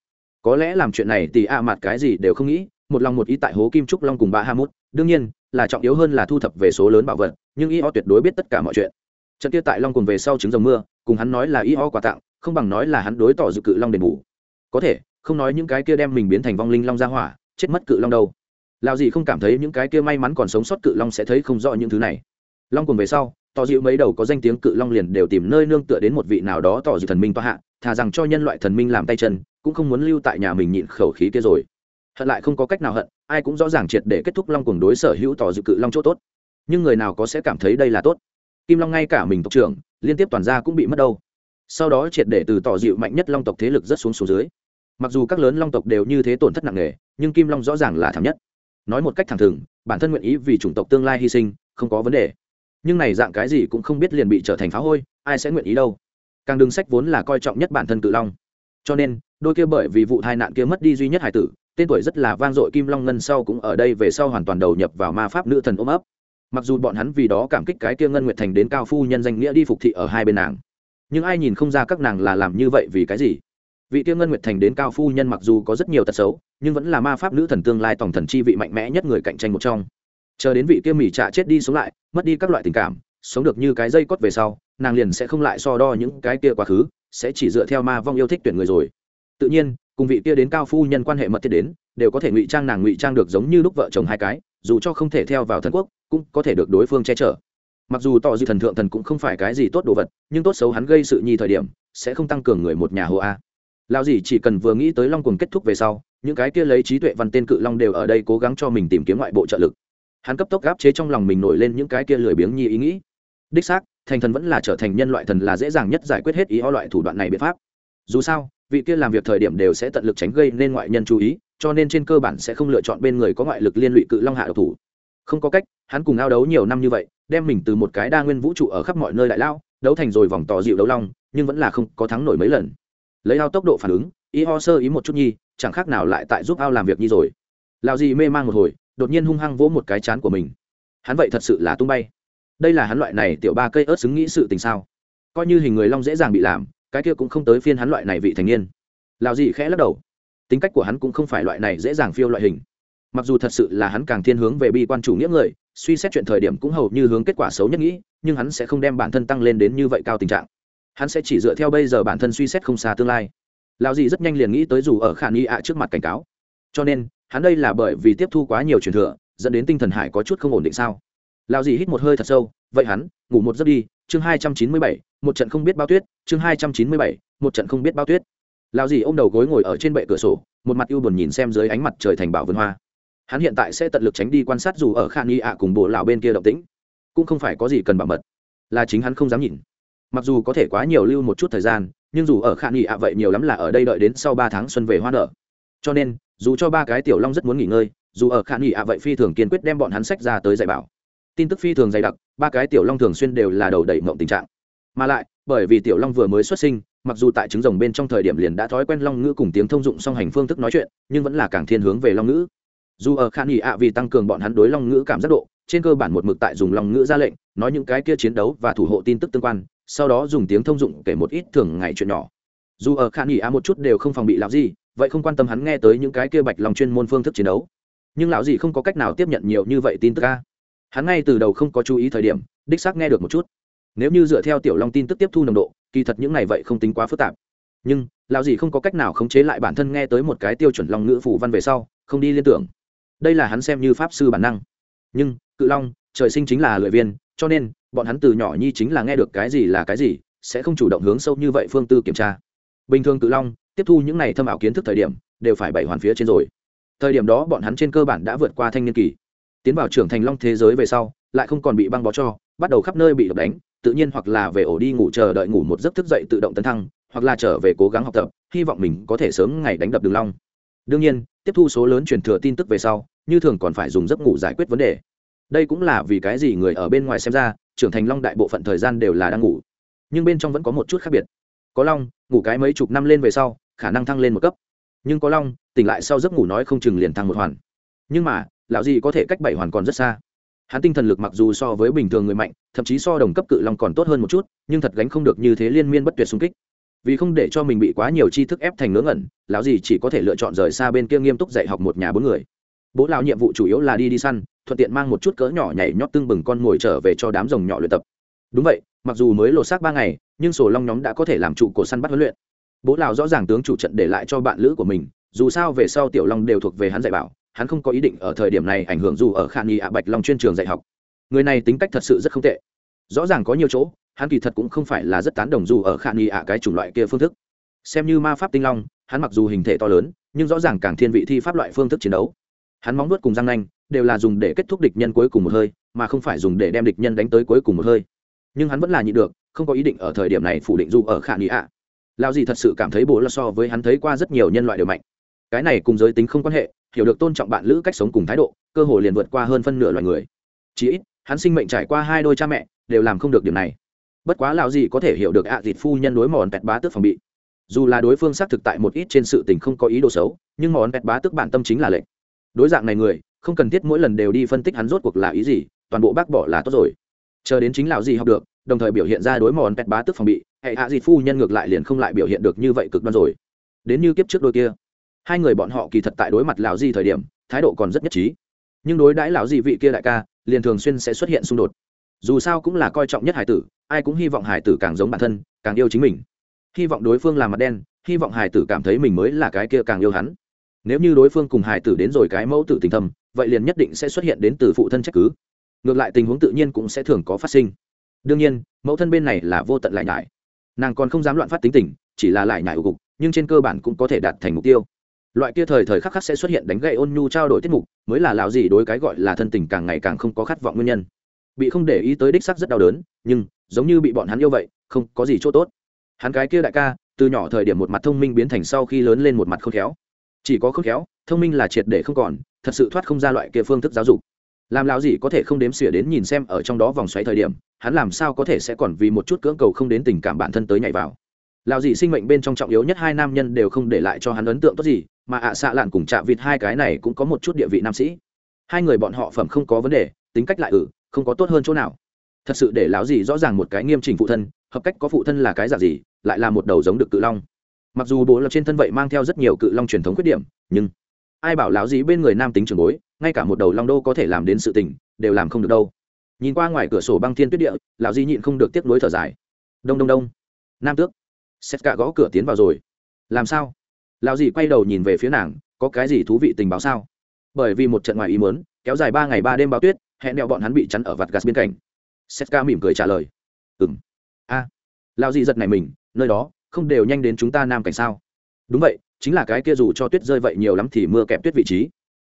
có lẽ làm chuyện này thì a mặt cái gì đều không nghĩ một lòng một ý tại hố kim trúc long cùng ba hamut, đương nhiên là trọng yếu hơn là thu thập về số lớn bảo vật nhưng y ho tuyệt đối biết tất cả mọi chuyện. Trận kia tại long cùng về sau trứng dầm mưa cùng hắn nói là y ho quà tặng không bằng nói là hắn đối tỏ dự cự long đền bù. Có thể không nói những cái kia đem mình biến thành vong linh long ra hỏa chết mất cự long đâu. Lào gì không cảm thấy những cái kia may mắn còn sống sót cự long sẽ thấy không rõ những thứ này. Long cùng về sau tỏ dịu mấy đầu có danh tiếng cự long liền đều tìm nơi nương tựa đến một vị nào đó tỏ dịu thần minh toa hạ thà rằng cho nhân loại thần minh làm tay chân cũng không muốn lưu tại nhà mình nhịn khẩu khí kia rồi hận lại không có cách nào hận, ai cũng rõ ràng triệt để kết thúc long cùng đối sở hữu tỏ dự cự long chỗ tốt. Nhưng người nào có sẽ cảm thấy đây là tốt? Kim long ngay cả mình tộc trưởng, liên tiếp toàn gia cũng bị mất đâu. Sau đó triệt để từ tỏ dịu mạnh nhất long tộc thế lực rất xuống xuống dưới. Mặc dù các lớn long tộc đều như thế tổn thất nặng nề, nhưng kim long rõ ràng là thảm nhất. Nói một cách thẳng thừng, bản thân nguyện ý vì chủng tộc tương lai hy sinh, không có vấn đề. Nhưng này dạng cái gì cũng không biết liền bị trở thành phá hôi, ai sẽ nguyện ý đâu? Càng đừng sách vốn là coi trọng nhất bản thân cự long. Cho nên, đôi kia bởi vì vụ tai nạn kia mất đi duy nhất hải tử tên tuổi rất là vang dội kim long ngân sau cũng ở đây về sau hoàn toàn đầu nhập vào ma pháp nữ thần ôm ấp. Mặc dù bọn hắn vì đó cảm kích cái kia ngân nguyệt thành đến cao phu nhân danh nghĩa đi phục thị ở hai bên nàng, nhưng ai nhìn không ra các nàng là làm như vậy vì cái gì? Vị kia ngân nguyệt thành đến cao phu nhân mặc dù có rất nhiều tật xấu, nhưng vẫn là ma pháp nữ thần tương lai tổng thần chi vị mạnh mẽ nhất người cạnh tranh một trong. Chờ đến vị kia mỹ trạ chết đi sống lại, mất đi các loại tình cảm, sống được như cái dây cót về sau, nàng liền sẽ không lại so đo những cái kia quá khứ, sẽ chỉ dựa theo ma vong yêu thích tuyển người rồi. Tự nhiên cùng vị kia đến cao phu nhân quan hệ mật thiết đến, đều có thể ngụy trang nàng ngụy trang được giống như lúc vợ chồng hai cái, dù cho không thể theo vào thần quốc, cũng có thể được đối phương che chở. Mặc dù tỏ dư thần thượng thần cũng không phải cái gì tốt đồ vật, nhưng tốt xấu hắn gây sự nhi thời điểm, sẽ không tăng cường người một nhà hồ a. Lao gì chỉ cần vừa nghĩ tới long cuồng kết thúc về sau, những cái kia lấy trí tuệ văn tên cự long đều ở đây cố gắng cho mình tìm kiếm ngoại bộ trợ lực. Hắn cấp tốc gáp chế trong lòng mình nổi lên những cái kia lười biếng nhi ý nghĩ. Đích xác, thành thần vẫn là trở thành nhân loại thần là dễ dàng nhất giải quyết hết ý ho loại thủ đoạn này biện pháp. Dù sao vị kia làm việc thời điểm đều sẽ tận lực tránh gây nên ngoại nhân chú ý, cho nên trên cơ bản sẽ không lựa chọn bên người có ngoại lực liên lụy cự long hạ độc thủ. Không có cách, hắn cùng ao đấu nhiều năm như vậy, đem mình từ một cái đa nguyên vũ trụ ở khắp mọi nơi đại lao, đấu thành rồi vòng tỏ dịu đấu long, nhưng vẫn là không có thắng nổi mấy lần. Lấy ao tốc độ phản ứng ý ho sơ ý một chút nhi, chẳng khác nào lại tại giúp ao làm việc nhi rồi. Lao gì mê man một hồi, đột nhiên hung hăng vỗ một cái chán của mình. Hắn vậy thật sự là tung bay. Đây là hắn loại này tiểu ba cây ớt xứng nghĩ sự tình sao? Coi như hình người long dễ dàng bị làm cái kia cũng không tới phiên hắn loại này vị thành niên. Lào gì khẽ lắc đầu. Tính cách của hắn cũng không phải loại này dễ dàng phiêu loại hình. Mặc dù thật sự là hắn càng thiên hướng về bi quan chủ nghĩa người, suy xét chuyện thời điểm cũng hầu như hướng kết quả xấu nhất nghĩ, nhưng hắn sẽ không đem bản thân tăng lên đến như vậy cao tình trạng. Hắn sẽ chỉ dựa theo bây giờ bản thân suy xét không xa tương lai. Lào dì rất nhanh liền nghĩ tới dù ở khả nghi ạ trước mặt cảnh cáo. Cho nên, hắn đây là bởi vì tiếp thu quá nhiều truyền thừa, dẫn đến tinh thần hải có chút không ổn định sao? Lao dì hít một hơi thật sâu, vậy hắn, ngủ một giấc đi chương hai trăm chín mươi bảy, một trận không biết bao tuyết. Chương hai trăm chín mươi bảy, một trận không biết bao tuyết. Lao dì ôm đầu gối ngồi ở trên bệ cửa sổ, một mặt ưu buồn nhìn xem dưới ánh mặt trời thành bảo vườn hoa. Hắn hiện tại sẽ tận lực tránh đi quan sát dù ở khan nghi ạ cùng bộ lão bên kia động tĩnh. Cũng không phải có gì cần bảo mật, là chính hắn không dám nhìn. Mặc dù có thể quá nhiều lưu một chút thời gian, nhưng dù ở khan nghi ạ vậy nhiều lắm là ở đây đợi đến sau ba tháng xuân về hoa nở. Cho nên, dù cho ba cái tiểu long rất muốn nghỉ ngơi, dù ở khan nghi ạ vậy phi thường kiên quyết đem bọn hắn sách ra tới dạy bảo. Tin tức phi thường dày đặc ba cái tiểu long thường xuyên đều là đầu đẩy mộng tình trạng. Mà lại, bởi vì tiểu long vừa mới xuất sinh, mặc dù tại trứng rồng bên trong thời điểm liền đã thói quen long ngữ cùng tiếng thông dụng song hành phương thức nói chuyện, nhưng vẫn là càng thiên hướng về long ngữ. Dù ở khan nghỉ ạ vì tăng cường bọn hắn đối long ngữ cảm giác độ, trên cơ bản một mực tại dùng long ngữ ra lệnh, nói những cái kia chiến đấu và thủ hộ tin tức tương quan, sau đó dùng tiếng thông dụng kể một ít thường ngày chuyện nhỏ. Dù ở khan nghỉ ạ một chút đều không phòng bị lão gì vậy không quan tâm hắn nghe tới những cái kia bạch lòng chuyên môn phương thức chiến đấu. Nhưng lão gì không có cách nào tiếp nhận nhiều như vậy tin tức ca hắn ngay từ đầu không có chú ý thời điểm, đích xác nghe được một chút. Nếu như dựa theo tiểu long tin tức tiếp thu nồng độ, kỳ thật những này vậy không tính quá phức tạp. Nhưng, lão gì không có cách nào khống chế lại bản thân nghe tới một cái tiêu chuẩn long ngữ phủ văn về sau, không đi liên tưởng. Đây là hắn xem như pháp sư bản năng. Nhưng, cự long, trời sinh chính là lợi viên cho nên, bọn hắn từ nhỏ nhi chính là nghe được cái gì là cái gì, sẽ không chủ động hướng sâu như vậy phương tư kiểm tra. Bình thường cự long, tiếp thu những này thâm ảo kiến thức thời điểm, đều phải bảy hoàn phía trên rồi. Thời điểm đó bọn hắn trên cơ bản đã vượt qua thanh niên kỳ tiến vào trưởng thành long thế giới về sau, lại không còn bị băng bó cho, bắt đầu khắp nơi bị đập đánh, tự nhiên hoặc là về ổ đi ngủ chờ đợi ngủ một giấc thức dậy tự động tấn thăng, hoặc là trở về cố gắng học tập, hy vọng mình có thể sớm ngày đánh đập đường long. Đương nhiên, tiếp thu số lớn truyền thừa tin tức về sau, như thường còn phải dùng giấc ngủ giải quyết vấn đề. Đây cũng là vì cái gì người ở bên ngoài xem ra, trưởng thành long đại bộ phận thời gian đều là đang ngủ. Nhưng bên trong vẫn có một chút khác biệt. Có long, ngủ cái mấy chục năm lên về sau, khả năng thăng lên một cấp. Nhưng có long, tỉnh lại sau giấc ngủ nói không chừng liền thăng một hoàn. Nhưng mà lão gì có thể cách bảy hoàn còn rất xa. Hắn tinh thần lực mặc dù so với bình thường người mạnh, thậm chí so đồng cấp cự long còn tốt hơn một chút, nhưng thật gánh không được như thế liên miên bất tuyệt xung kích. Vì không để cho mình bị quá nhiều tri thức ép thành ngớ ngẩn, lão gì chỉ có thể lựa chọn rời xa bên kia nghiêm túc dạy học một nhà bốn người. Bố lão nhiệm vụ chủ yếu là đi đi săn, thuận tiện mang một chút cỡ nhỏ nhảy nhót tương bừng con ngồi trở về cho đám rồng nhỏ luyện tập. Đúng vậy, mặc dù mới lột xác ba ngày, nhưng sổ long nhóm đã có thể làm trụ cổ săn bắt huấn luyện. Bố lão rõ ràng tướng chủ trận để lại cho bạn lữ của mình, dù sao về sau tiểu long đều thuộc về hắn dạy bảo hắn không có ý định ở thời điểm này ảnh hưởng dù ở khả nghi ạ bạch long chuyên trường dạy học. Người này tính cách thật sự rất không tệ. Rõ ràng có nhiều chỗ, hắn kỳ thật cũng không phải là rất tán đồng dù ở khả nghi ạ cái chủng loại kia phương thức. Xem như ma pháp tinh long, hắn mặc dù hình thể to lớn, nhưng rõ ràng càng thiên vị thi pháp loại phương thức chiến đấu. Hắn móng nuốt cùng răng nanh, đều là dùng để kết thúc địch nhân cuối cùng một hơi, mà không phải dùng để đem địch nhân đánh tới cuối cùng một hơi. Nhưng hắn vẫn là nhịn được, không có ý định ở thời điểm này phủ định dù ở khả nghi ạ. Lao gì thật sự cảm thấy bố là so với hắn thấy qua rất nhiều nhân loại đều mạnh. Cái này cùng giới tính không quan hệ hiểu được tôn trọng bạn lữ cách sống cùng thái độ, cơ hội liền vượt qua hơn phân nửa loài người. Chí ít, hắn sinh mệnh trải qua hai đôi cha mẹ, đều làm không được điều này. Bất quá lão gì có thể hiểu được ạ à dịt phu nhân đối mòn pẹt bá tước phòng bị. Dù là đối phương xác thực tại một ít trên sự tình không có ý đồ xấu, nhưng mòn pẹt bá tước bản tâm chính là lệnh đối dạng này người, không cần thiết mỗi lần đều đi phân tích hắn rốt cuộc là ý gì, toàn bộ bác bỏ là tốt rồi. Chờ đến chính lão gì học được, đồng thời biểu hiện ra đối mòn pẹt bá tước phòng bị, hệ ạ à dịt phu nhân ngược lại liền không lại biểu hiện được như vậy cực đoan rồi. Đến như kiếp trước đôi kia hai người bọn họ kỳ thật tại đối mặt lão gì thời điểm, thái độ còn rất nhất trí. Nhưng đối đãi lão gì vị kia đại ca, liền thường xuyên sẽ xuất hiện xung đột. Dù sao cũng là coi trọng nhất hải tử, ai cũng hy vọng hải tử càng giống bản thân, càng yêu chính mình. Hy vọng đối phương làm mặt đen, hy vọng hải tử cảm thấy mình mới là cái kia càng yêu hắn. Nếu như đối phương cùng hải tử đến rồi cái mẫu tử tình thầm vậy liền nhất định sẽ xuất hiện đến từ phụ thân trách cứ. Ngược lại tình huống tự nhiên cũng sẽ thường có phát sinh. Đương nhiên, mẫu thân bên này là vô tận lại nhải. Nàng còn không dám loạn phát tính tình, chỉ là lại nhải ưu cục, nhưng trên cơ bản cũng có thể đạt thành mục tiêu loại kia thời thời khắc khắc sẽ xuất hiện đánh gậy ôn nhu trao đổi tiết mục, mới là lão gì đối cái gọi là thân tình càng ngày càng không có khát vọng nguyên nhân. Bị không để ý tới đích sắc rất đau đớn, nhưng giống như bị bọn hắn yêu vậy, không có gì chỗ tốt. Hắn cái kia đại ca, từ nhỏ thời điểm một mặt thông minh biến thành sau khi lớn lên một mặt khôn khéo. Chỉ có khôn khéo, thông minh là triệt để không còn, thật sự thoát không ra loại kia phương thức giáo dục. Làm lão gì có thể không đếm xỉa đến nhìn xem ở trong đó vòng xoáy thời điểm, hắn làm sao có thể sẽ còn vì một chút cưỡng cầu không đến tình cảm bản thân tới nhảy vào. Lão gì sinh mệnh bên trong trọng yếu nhất hai nam nhân đều không để lại cho hắn ấn tượng tốt gì mà ạ xạ lạn cùng chạ vịt hai cái này cũng có một chút địa vị nam sĩ. Hai người bọn họ phẩm không có vấn đề, tính cách lại ử không có tốt hơn chỗ nào. Thật sự để lão gì rõ ràng một cái nghiêm chỉnh phụ thân, hợp cách có phụ thân là cái giả gì, lại là một đầu giống được cự long. Mặc dù bố lập trên thân vậy mang theo rất nhiều cự long truyền thống khuyết điểm, nhưng ai bảo lão gì bên người nam tính trường bối, ngay cả một đầu long đô có thể làm đến sự tình, đều làm không được đâu. Nhìn qua ngoài cửa sổ băng thiên tuyết địa, lão di nhịn không được tiếp nối thở dài. Đông đông đông. Nam tước. Xét cả gõ cửa tiến vào rồi. Làm sao? Lão dì quay đầu nhìn về phía nàng, có cái gì thú vị tình báo sao? Bởi vì một trận ngoài ý muốn, kéo dài ba ngày ba đêm báo tuyết, hẹn đeo bọn hắn bị chắn ở vạt gạt bên cạnh. Setka mỉm cười trả lời. Ừng a. À. lao dì giật này mình, nơi đó, không đều nhanh đến chúng ta nam cảnh sao? Đúng vậy, chính là cái kia dù cho tuyết rơi vậy nhiều lắm thì mưa kẹp tuyết vị trí.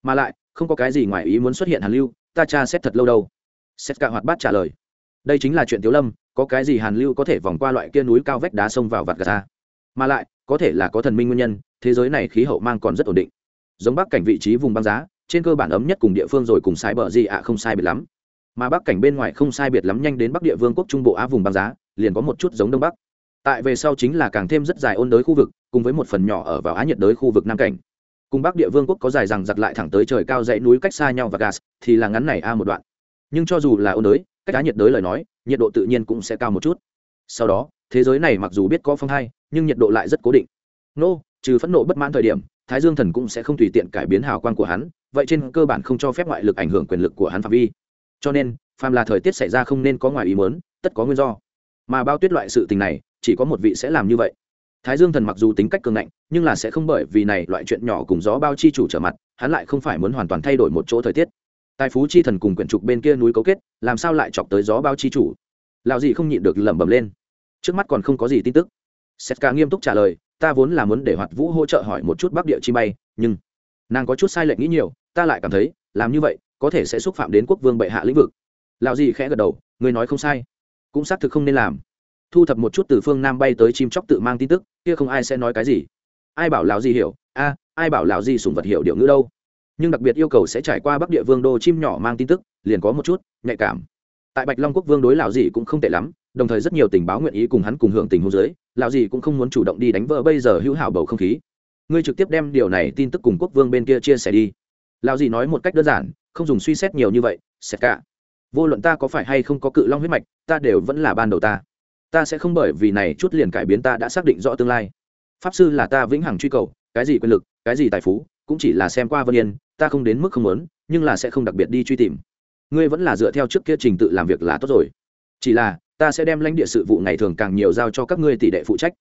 Mà lại, không có cái gì ngoài ý muốn xuất hiện hàn lưu, ta tra xét thật lâu đâu. Setka hoạt bát trả lời. Đây chính là chuyện tiếu lâm, có cái gì hàn lưu có thể vòng qua loại kia núi cao vách đá sông vào vạt gà mà lại có thể là có thần minh nguyên nhân, thế giới này khí hậu mang còn rất ổn định. Giống bắc cảnh vị trí vùng băng giá, trên cơ bản ấm nhất cùng địa phương rồi cùng sai bờ gì ạ, không sai biệt lắm. Mà bắc cảnh bên ngoài không sai biệt lắm nhanh đến bắc địa vương quốc trung bộ á vùng băng giá, liền có một chút giống đông bắc. Tại về sau chính là càng thêm rất dài ôn đới khu vực, cùng với một phần nhỏ ở vào á nhiệt đới khu vực nam cảnh. Cùng bắc địa vương quốc có dài rằng giặt lại thẳng tới trời cao dãy núi cách xa nhau và gas thì là ngắn này a một đoạn. Nhưng cho dù là ôn đới, cách á nhiệt đới lời nói, nhiệt độ tự nhiên cũng sẽ cao một chút. Sau đó, thế giới này mặc dù biết có phong hai nhưng nhiệt độ lại rất cố định. Nô, trừ phẫn nộ bất mãn thời điểm, thái dương thần cũng sẽ không tùy tiện cải biến hào quang của hắn, vậy trên cơ bản không cho phép ngoại lực ảnh hưởng quyền lực của hắn phạm vi. Cho nên, phàm là thời tiết xảy ra không nên có ngoài ý mớn tất có nguyên do. Mà bao tuyết loại sự tình này, chỉ có một vị sẽ làm như vậy. Thái dương thần mặc dù tính cách cường ngạnh, nhưng là sẽ không bởi vì này loại chuyện nhỏ cùng gió bao chi chủ trở mặt, hắn lại không phải muốn hoàn toàn thay đổi một chỗ thời tiết. Tài phú chi thần cùng quyển trục bên kia núi cấu kết, làm sao lại chọc tới gió bao chi chủ? Lạo gì không nhịn được lẩm bẩm lên. Trước mắt còn không có gì tin tức setka nghiêm túc trả lời, ta vốn là muốn để hoạt vũ hỗ trợ hỏi một chút bắc địa chi bay, nhưng nàng có chút sai lệch nghĩ nhiều, ta lại cảm thấy, làm như vậy, có thể sẽ xúc phạm đến quốc vương bệ hạ lĩnh vực. Lạo gì khẽ gật đầu người nói không sai, cũng xác thực không nên làm. Thu thập một chút từ phương nam bay tới chim chóc tự mang tin tức, kia không ai sẽ nói cái gì. Ai bảo lạo gì hiểu? A, ai bảo lạo gì sùng vật hiểu điệu ngữ đâu? Nhưng đặc biệt yêu cầu sẽ trải qua bắc địa vương đô chim nhỏ mang tin tức, liền có một chút nhạy cảm. Tại bạch long quốc vương đối lạo gì cũng không tệ lắm đồng thời rất nhiều tình báo nguyện ý cùng hắn cùng hưởng tình hôn giới lạo gì cũng không muốn chủ động đi đánh vỡ bây giờ hữu hảo bầu không khí. Ngươi trực tiếp đem điều này tin tức cùng quốc vương bên kia chia sẻ đi. Lạo gì nói một cách đơn giản, không dùng suy xét nhiều như vậy, xét cả. Vô luận ta có phải hay không có cự long huyết mạch, ta đều vẫn là ban đầu ta. Ta sẽ không bởi vì này chút liền cải biến ta đã xác định rõ tương lai. Pháp sư là ta vĩnh hằng truy cầu, cái gì quyền lực, cái gì tài phú, cũng chỉ là xem qua vân yên, ta không đến mức không muốn, nhưng là sẽ không đặc biệt đi truy tìm. Ngươi vẫn là dựa theo trước kia trình tự làm việc là tốt rồi. Chỉ là ta sẽ đem lãnh địa sự vụ ngày thường càng nhiều giao cho các ngươi tỷ đệ phụ trách.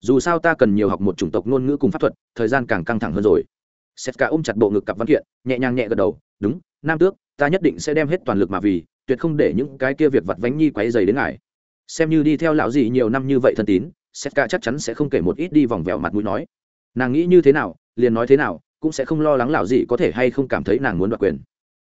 Dù sao ta cần nhiều học một chủng tộc ngôn ngữ cùng pháp thuật, thời gian càng căng thẳng hơn rồi. Sét cả ôm chặt bộ ngực cặp văn kiện, nhẹ nhàng nhẹ gật đầu, đúng, nam tước, ta nhất định sẽ đem hết toàn lực mà vì, tuyệt không để những cái kia việc vặt vánh nhi quấy dày đến ngài. Xem như đi theo lão gì nhiều năm như vậy thân tín sét cả chắc chắn sẽ không kể một ít đi vòng vèo mặt mũi nói. Nàng nghĩ như thế nào, liền nói thế nào, cũng sẽ không lo lắng lão gì có thể hay không cảm thấy nàng muốn đoạt quyền.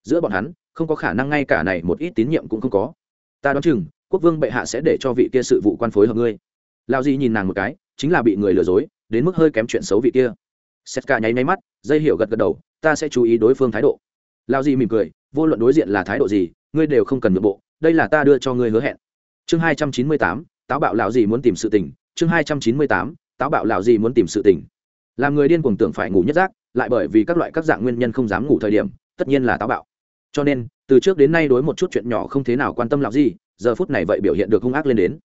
Giữa bọn hắn, không có khả năng ngay cả này một ít tín nhiệm cũng không có. Ta đoán chừng quốc vương bệ hạ sẽ để cho vị kia sự vụ quan phối hợp ngươi. Lão Di nhìn nàng một cái, chính là bị người lừa dối, đến mức hơi kém chuyện xấu vị kia. Sét Cả nháy nháy mắt, dây hiểu gật gật đầu, ta sẽ chú ý đối phương thái độ. Lao Di mỉm cười, vô luận đối diện là thái độ gì, ngươi đều không cần nội bộ, đây là ta đưa cho ngươi hứa hẹn. Chương hai trăm chín mươi tám, táo bạo lão gì muốn tìm sự tình. Chương hai trăm chín mươi tám, táo bạo lão gì muốn tìm sự tình. Làm người điên cuồng tưởng phải ngủ nhất giác, lại bởi vì các loại các dạng nguyên nhân không dám ngủ thời điểm, tất nhiên là táo bạo. Cho nên, từ trước đến nay đối một chút chuyện nhỏ không thế nào quan tâm lão gì giờ phút này vậy biểu hiện được hung ác lên đến.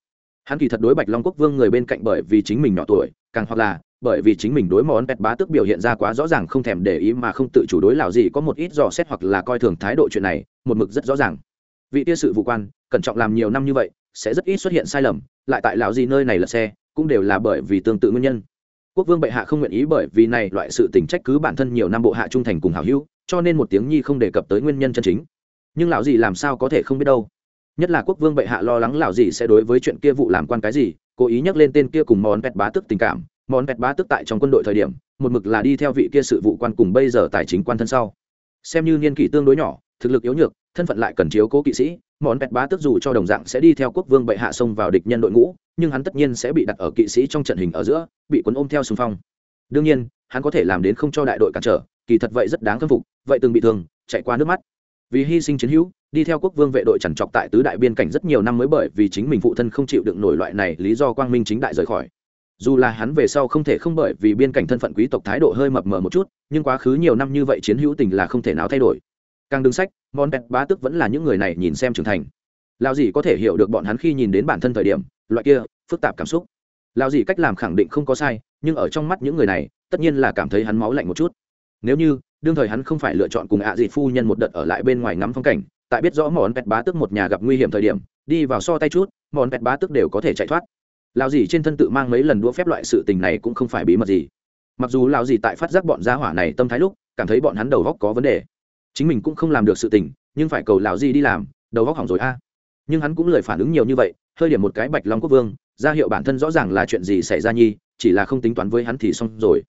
Hắn kỳ thật đối bạch long quốc vương người bên cạnh bởi vì chính mình nhỏ tuổi, càng hoặc là bởi vì chính mình đối món pet bá tức biểu hiện ra quá rõ ràng không thèm để ý mà không tự chủ đối lão gì có một ít dò xét hoặc là coi thường thái độ chuyện này, một mực rất rõ ràng. Vị tia sự vụ quan, cẩn trọng làm nhiều năm như vậy, sẽ rất ít xuất hiện sai lầm, lại tại lão gì nơi này là xe, cũng đều là bởi vì tương tự nguyên nhân. Quốc vương bệ hạ không nguyện ý bởi vì này loại sự tình trách cứ bản thân nhiều năm bộ hạ trung thành cùng hảo hữu, cho nên một tiếng nhi không đề cập tới nguyên nhân chân chính. Nhưng lão gì làm sao có thể không biết đâu? Nhất là quốc vương bệ hạ lo lắng lão gì sẽ đối với chuyện kia vụ làm quan cái gì, cố ý nhắc lên tên kia cùng món pet bá tức tình cảm. Món pet bá tức tại trong quân đội thời điểm, một mực là đi theo vị kia sự vụ quan cùng bây giờ tài chính quan thân sau. Xem như niên kỷ tương đối nhỏ, thực lực yếu nhược, thân phận lại cần chiếu cố kỵ sĩ, món pet bá tức dù cho đồng dạng sẽ đi theo quốc vương bệ hạ xông vào địch nhân đội ngũ, nhưng hắn tất nhiên sẽ bị đặt ở kỵ sĩ trong trận hình ở giữa, bị cuốn ôm theo xung phong. Đương nhiên, hắn có thể làm đến không cho đại đội cản trở, kỳ thật vậy rất đáng khâm phục, vậy từng bị thương, chạy qua nước mắt. Vì hy sinh chiến hữu đi theo quốc vương vệ đội chằn trọc tại tứ đại biên cảnh rất nhiều năm mới bởi vì chính mình phụ thân không chịu đựng nổi loại này lý do quang minh chính đại rời khỏi. Dù là hắn về sau không thể không bởi vì biên cảnh thân phận quý tộc thái độ hơi mập mờ một chút, nhưng quá khứ nhiều năm như vậy chiến hữu tình là không thể nào thay đổi. Càng đứng sách, mon pet bá tức vẫn là những người này nhìn xem trưởng thành. Lao gì có thể hiểu được bọn hắn khi nhìn đến bản thân thời điểm, loại kia phức tạp cảm xúc. Lao gì cách làm khẳng định không có sai, nhưng ở trong mắt những người này, tất nhiên là cảm thấy hắn máu lạnh một chút. Nếu như, đương thời hắn không phải lựa chọn cùng ạ à dị phu nhân một đợt ở lại bên ngoài ngắm phong cảnh tại biết rõ món pẹt bá tức một nhà gặp nguy hiểm thời điểm, đi vào so tay chút món pẹt bá tức đều có thể chạy thoát. Lao gì trên thân tự mang mấy lần đũa phép loại sự tình này cũng không phải bí mật gì. Mặc dù lao gì tại phát giác bọn gia hỏa này tâm thái lúc, cảm thấy bọn hắn đầu góc có vấn đề. Chính mình cũng không làm được sự tình, nhưng phải cầu lão gì đi làm, đầu góc hỏng rồi a. À. Nhưng hắn cũng lời phản ứng nhiều như vậy, hơi điểm một cái bạch long quốc vương, ra hiệu bản thân rõ ràng là chuyện gì xảy ra nhi, chỉ là không tính toán với hắn thì xong rồi.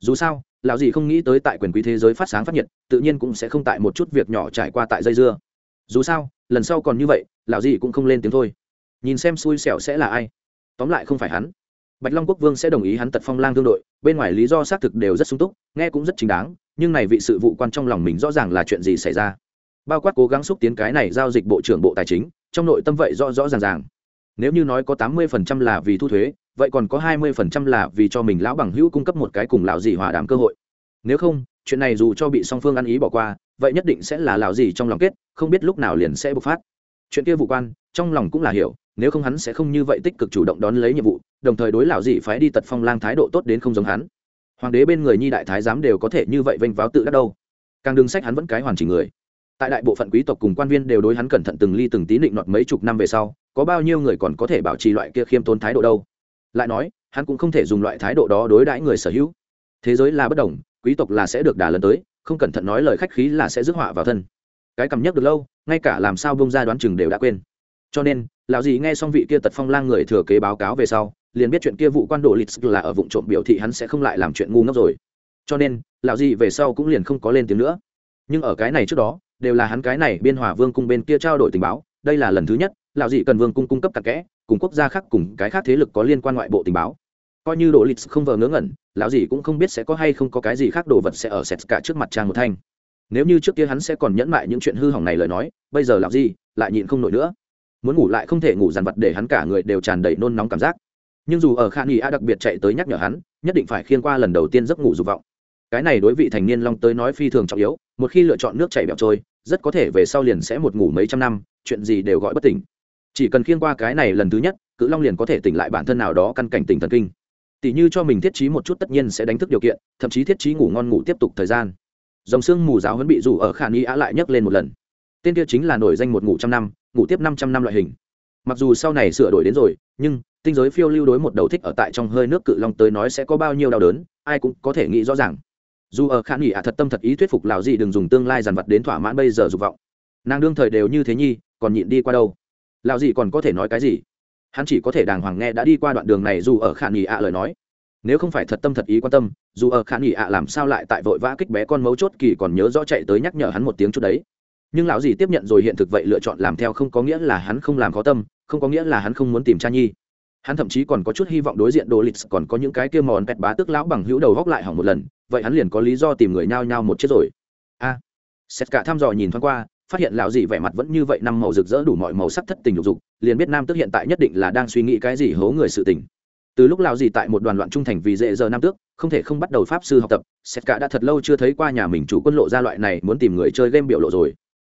Dù sao, lão gì không nghĩ tới tại quyền quý thế giới phát sáng phát nhiệt, tự nhiên cũng sẽ không tại một chút việc nhỏ trải qua tại dây dưa dù sao, lần sau còn như vậy, lão gì cũng không lên tiếng thôi. Nhìn xem xui xẻo sẽ là ai. Tóm lại không phải hắn. Bạch long quốc vương sẽ đồng ý hắn tật phong lang thương đội, bên ngoài lý do xác thực đều rất sung túc, nghe cũng rất chính đáng, nhưng này vị sự vụ quan trong lòng mình rõ ràng là chuyện gì xảy ra. Bao quát cố gắng xúc tiến cái này giao dịch bộ trưởng bộ tài chính, trong nội tâm vậy rõ rõ ràng ràng. Nếu như nói có tám mươi phần trăm là vì thu thuế, vậy còn có hai mươi phần trăm là vì cho mình lão bằng hữu cung cấp một cái cùng lão gì hòa đàm cơ hội. Nếu không, chuyện này dù cho bị song phương ăn ý bỏ qua vậy nhất định sẽ là lão gì trong lòng kết, không biết lúc nào liền sẽ bộc phát. Chuyện kia vụ quan, trong lòng cũng là hiểu, nếu không hắn sẽ không như vậy tích cực chủ động đón lấy nhiệm vụ, đồng thời đối lão gì phái đi tật phong lang thái độ tốt đến không giống hắn. Hoàng đế bên người nhi đại thái giám đều có thể như vậy vênh váo tự đắc đâu. Càng đừng sách hắn vẫn cái hoàn chỉnh người. Tại đại bộ phận quý tộc cùng quan viên đều đối hắn cẩn thận từng ly từng tí định nọt mấy chục năm về sau, có bao nhiêu người còn có thể bảo trì loại kia khiêm tốn thái độ đâu? Lại nói, hắn cũng không thể dùng loại thái độ đó đối đãi người sở hữu. Thế giới là bất đồng, quý tộc là sẽ được đà lần tới không cẩn thận nói lời khách khí là sẽ rước họa vào thân. Cái cầm nhất được lâu, ngay cả làm sao bông ra đoán chừng đều đã quên. Cho nên, lão gì nghe xong vị kia tật phong lang người thừa kế báo cáo về sau, liền biết chuyện kia vụ quan đồ lịch là ở vụ trộm biểu thị hắn sẽ không lại làm chuyện ngu ngốc rồi. Cho nên, lão gì về sau cũng liền không có lên tiếng nữa. Nhưng ở cái này trước đó, đều là hắn cái này biên hòa vương cung bên kia trao đổi tình báo, đây là lần thứ nhất, lão dị cần vương cung cung cấp cặn kẽ, cùng quốc gia khác cùng cái khác thế lực có liên quan ngoại bộ tình báo coi như đồ lịch không vờ ngớ ngẩn, lão gì cũng không biết sẽ có hay không có cái gì khác đồ vật sẽ ở sệt cả trước mặt trang một thanh. Nếu như trước kia hắn sẽ còn nhẫn mại những chuyện hư hỏng này lời nói, bây giờ lão gì lại nhịn không nổi nữa. Muốn ngủ lại không thể ngủ dằn vặt để hắn cả người đều tràn đầy nôn nóng cảm giác. Nhưng dù ở khan nghỉ a đặc biệt chạy tới nhắc nhở hắn, nhất định phải khiên qua lần đầu tiên giấc ngủ dục vọng. Cái này đối vị thành niên long tới nói phi thường trọng yếu, một khi lựa chọn nước chảy bẹo trôi, rất có thể về sau liền sẽ một ngủ mấy trăm năm, chuyện gì đều gọi bất tỉnh. Chỉ cần khiên qua cái này lần thứ nhất, cự long liền có thể tỉnh lại bản thân nào đó căn cảnh tỉnh thần kinh tỉ như cho mình thiết trí một chút tất nhiên sẽ đánh thức điều kiện, thậm chí thiết trí ngủ ngon ngủ tiếp tục thời gian. Dòng xương mù giáo huấn bị rủ ở khả nghi á lại nhấc lên một lần. Tên kia chính là nổi danh một ngủ trăm năm, ngủ tiếp năm trăm năm loại hình. Mặc dù sau này sửa đổi đến rồi, nhưng tinh giới phiêu lưu đối một đầu thích ở tại trong hơi nước cự long tới nói sẽ có bao nhiêu đau đớn, ai cũng có thể nghĩ rõ ràng. Dù ở khả nghỉ ạ thật tâm thật ý thuyết phục lào gì đừng dùng tương lai dàn vật đến thỏa mãn bây giờ dục vọng. Nàng đương thời đều như thế nhi, còn nhịn đi qua đâu? Lào gì còn có thể nói cái gì? Hắn chỉ có thể đàng hoàng nghe đã đi qua đoạn đường này dù ở khả nghỉ ạ lời nói. Nếu không phải thật tâm thật ý quan tâm dù ở khả nghỉ ạ làm sao lại tại vội vã kích bé con mấu chốt kỳ còn nhớ rõ chạy tới nhắc nhở hắn một tiếng chút đấy. Nhưng lão gì tiếp nhận rồi hiện thực vậy lựa chọn làm theo không có nghĩa là hắn không làm khó tâm không có nghĩa là hắn không muốn tìm cha nhi. Hắn thậm chí còn có chút hy vọng đối diện đồ lịch còn có những cái kia mòn pẹt bá tức lão bằng hữu đầu góc lại hỏng một lần vậy hắn liền có lý do tìm người nhao nhao một chết rồi. A. À, cả thăm dò nhìn thoáng qua phát hiện lão Dị vẻ mặt vẫn như vậy, năm màu rực rỡ đủ mọi màu sắc thất tình lục dục, liền biết nam tước hiện tại nhất định là đang suy nghĩ cái gì hố người sự tình. Từ lúc lão Dị tại một đoàn loạn trung thành vì dễ giờ nam tước, không thể không bắt đầu pháp sư học tập xét cả đã thật lâu chưa thấy qua nhà mình chủ quân lộ ra loại này muốn tìm người chơi game biểu lộ rồi.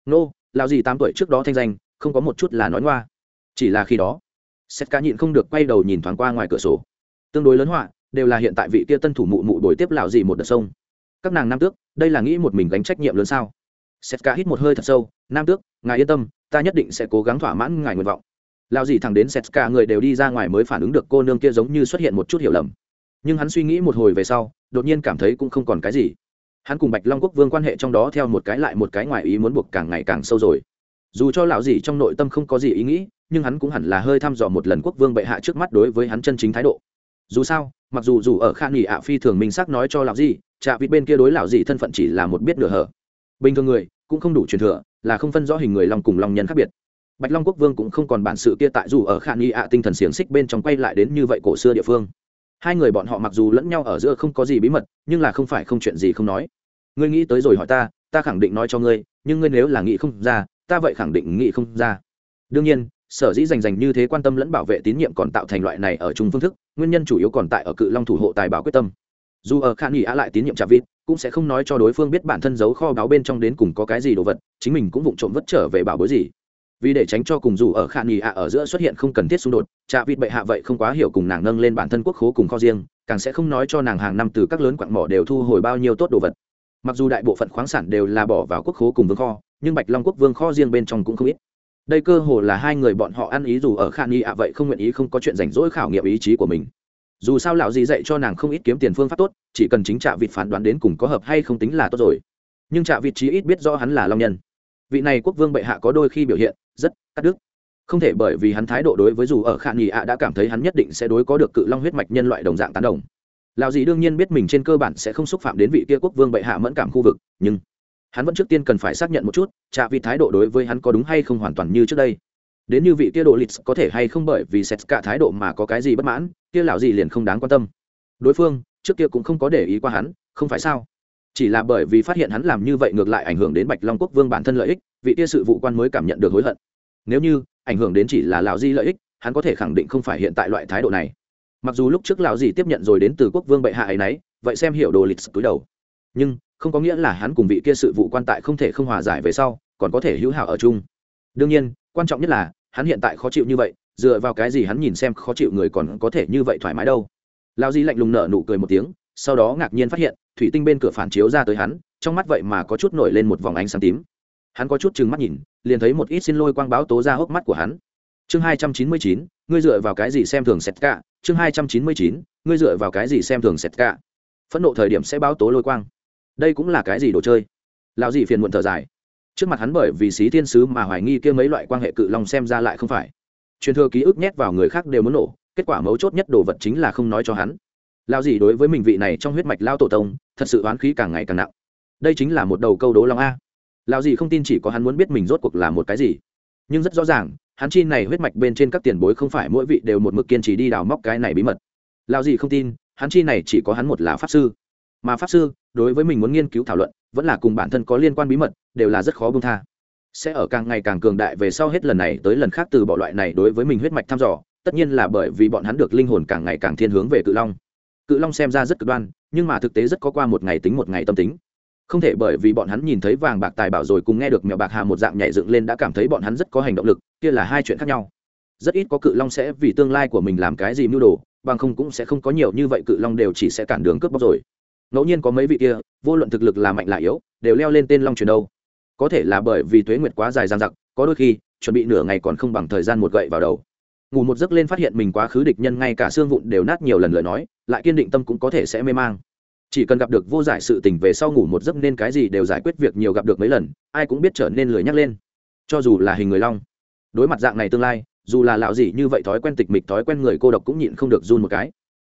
Nô, lão Dị tám tuổi trước đó thanh danh, không có một chút là nói ngoa. Chỉ là khi đó xét cả nhịn không được quay đầu nhìn thoáng qua ngoài cửa sổ. Tương đối lớn họa, đều là hiện tại vị kia tân thủ mụ mụ đổi tiếp lão Dị một đợt sông. Các nàng nam tước, đây là nghĩ một mình gánh trách nhiệm lớn sao? Xét hít một hơi thật sâu nam tước ngài yên tâm ta nhất định sẽ cố gắng thỏa mãn ngài nguyện vọng. Lao dì thẳng đến xét người đều đi ra ngoài mới phản ứng được cô nương kia giống như xuất hiện một chút hiểu lầm. Nhưng hắn suy nghĩ một hồi về sau đột nhiên cảm thấy cũng không còn cái gì. Hắn cùng bạch long quốc vương quan hệ trong đó theo một cái lại một cái ngoài ý muốn buộc càng ngày càng sâu rồi. Dù cho lão dì trong nội tâm không có gì ý nghĩ nhưng hắn cũng hẳn là hơi thăm dò một lần quốc vương bệ hạ trước mắt đối với hắn chân chính thái độ. Dù sao mặc dù dù ở khan nghỉ ạ phi thường minh xác nói cho lão dì, chạ vịt bên kia đối lão dì thân phận chỉ là một biết nửa hở bình thường người cũng không đủ truyền thừa, là không phân rõ hình người long cùng long nhân khác biệt. Bạch long quốc vương cũng không còn bản sự kia tại dù ở khả nghi ạ tinh thần xiềng xích bên trong quay lại đến như vậy cổ xưa địa phương. Hai người bọn họ mặc dù lẫn nhau ở giữa không có gì bí mật, nhưng là không phải không chuyện gì không nói. Ngươi nghĩ tới rồi hỏi ta ta khẳng định nói cho ngươi, nhưng ngươi nếu là nghĩ không ra, ta vậy khẳng định nghĩ không ra. Đương nhiên, sở dĩ dành dành như thế quan tâm lẫn bảo vệ tín nhiệm còn tạo thành loại này ở chung phương thức, nguyên nhân chủ yếu còn tại ở cự long thủ hộ tài bảo quyết tâm dù ở khả nghỉ á lại tín nhiệm chạm vịt, cũng sẽ không nói cho đối phương biết bản thân giấu kho báo bên trong đến cùng có cái gì đồ vật, chính mình cũng vụng trộm vất trở về bảo bối gì. Vì để tránh cho cùng dù ở khả nghỉ ạ ở giữa xuất hiện không cần thiết xung đột, Trà vịt bệ hạ vậy không quá hiểu cùng nàng nâng lên bản thân quốc khố cùng kho riêng, càng sẽ không nói cho nàng hàng năm từ các lớn quặng mỏ đều thu hồi bao nhiêu tốt đồ vật. Mặc dù đại bộ phận khoáng sản đều là bỏ vào quốc khố cùng vương kho, nhưng bạch long quốc vương kho riêng bên trong cũng không ít. Đây cơ hồ là hai người bọn họ ăn ý dù ở khả nghi ạ vậy không nguyện ý không có chuyện rảnh rỗi khảo nghiệm ý chí của mình dù sao lão gì dạy cho nàng không ít kiếm tiền phương pháp tốt, chỉ cần chính trạ vịt phán đoán đến cùng có hợp hay không tính là tốt rồi. Nhưng trạ vịt chí ít biết rõ hắn là long nhân. Vị này quốc vương bệ hạ có đôi khi biểu hiện rất cắt đứt. Không thể bởi vì hắn thái độ đối với dù ở khả nghi ạ đã cảm thấy hắn nhất định sẽ đối có được cự long huyết mạch nhân loại đồng dạng tán đồng. Lão gì đương nhiên biết mình trên cơ bản sẽ không xúc phạm đến vị kia quốc vương bệ hạ mẫn cảm khu vực, nhưng hắn vẫn trước tiên cần phải xác nhận một chút, trạ vịt thái độ đối với hắn có đúng hay không hoàn toàn như trước đây đến như vị kia đồ lịch có thể hay không bởi vì xét cả thái độ mà có cái gì bất mãn, kia lão gì liền không đáng quan tâm. Đối phương, trước kia cũng không có để ý qua hắn, không phải sao? Chỉ là bởi vì phát hiện hắn làm như vậy ngược lại ảnh hưởng đến bạch long quốc vương bản thân lợi ích, vị kia sự vụ quan mới cảm nhận được hối hận. Nếu như, ảnh hưởng đến chỉ là lão di lợi ích, hắn có thể khẳng định không phải hiện tại loại thái độ này. Mặc dù lúc trước lão gì tiếp nhận rồi đến từ quốc vương bệ hạ ấy nấy, vậy xem hiểu đồ lịch túi đầu. Nhưng, không có nghĩa là hắn cùng vị kia sự vụ quan tại không thể không hòa giải về sau, còn có thể hữu hảo ở chung. Đương nhiên quan trọng nhất là, hắn hiện tại khó chịu như vậy, dựa vào cái gì hắn nhìn xem khó chịu người còn có thể như vậy thoải mái đâu? Lao di lạnh lùng nở nụ cười một tiếng, sau đó ngạc nhiên phát hiện, thủy tinh bên cửa phản chiếu ra tới hắn, trong mắt vậy mà có chút nổi lên một vòng ánh sáng tím. Hắn có chút chừng mắt nhìn, liền thấy một ít xin lôi quang báo tố ra hốc mắt của hắn. Chương hai trăm chín mươi chín, ngươi dựa vào cái gì xem thường sét cả chương hai trăm chín mươi chín, ngươi dựa vào cái gì xem thường sét cả phẫn nộ thời điểm sẽ báo tố lôi quang. Đây cũng là cái gì đồ chơi? Lão gì phiền muộn thở dài trước mặt hắn bởi vì xí thiên sứ mà hoài nghi kia mấy loại quan hệ cự long xem ra lại không phải. Truyền thừa ký ức nhét vào người khác đều muốn nổ, kết quả mấu chốt nhất đồ vật chính là không nói cho hắn. Lao gì đối với mình vị này trong huyết mạch lao tổ tông, thật sự oán khí càng ngày càng nặng. Đây chính là một đầu câu đố long a. Lao gì không tin chỉ có hắn muốn biết mình rốt cuộc là một cái gì. Nhưng rất rõ ràng, hắn chi này huyết mạch bên trên các tiền bối không phải mỗi vị đều một mực kiên trì đi đào móc cái này bí mật. Lao gì không tin, hắn chi này chỉ có hắn một là pháp sư. Mà pháp sư, đối với mình muốn nghiên cứu thảo luận vẫn là cùng bản thân có liên quan bí mật, đều là rất khó bông tha. Sẽ ở càng ngày càng cường đại về sau hết lần này tới lần khác từ bỏ loại này đối với mình huyết mạch thăm dò, tất nhiên là bởi vì bọn hắn được linh hồn càng ngày càng thiên hướng về cự long. Cự long xem ra rất cực đoan, nhưng mà thực tế rất có qua một ngày tính một ngày tâm tính. Không thể bởi vì bọn hắn nhìn thấy vàng bạc tài bảo rồi cùng nghe được mèo bạc hà một dạng nhảy dựng lên đã cảm thấy bọn hắn rất có hành động lực, kia là hai chuyện khác nhau. Rất ít có cự long sẽ vì tương lai của mình làm cái gì mưu đồ, bằng không cũng sẽ không có nhiều như vậy cự long đều chỉ sẽ cản đường cướp bóc rồi ngẫu nhiên có mấy vị kia, vô luận thực lực là mạnh là yếu, đều leo lên tên long truyền đâu. Có thể là bởi vì tuế nguyệt quá dài dang dặc, có đôi khi, chuẩn bị nửa ngày còn không bằng thời gian một gậy vào đầu. Ngủ một giấc lên phát hiện mình quá khứ địch nhân ngay cả xương vụn đều nát nhiều lần lời nói, lại kiên định tâm cũng có thể sẽ mê mang. Chỉ cần gặp được vô giải sự tình về sau ngủ một giấc nên cái gì đều giải quyết việc nhiều gặp được mấy lần, ai cũng biết trở nên lười nhắc lên. Cho dù là hình người long, đối mặt dạng này tương lai, dù là lão gì như vậy thói quen tịch mịch thói quen người cô độc cũng nhịn không được run một cái.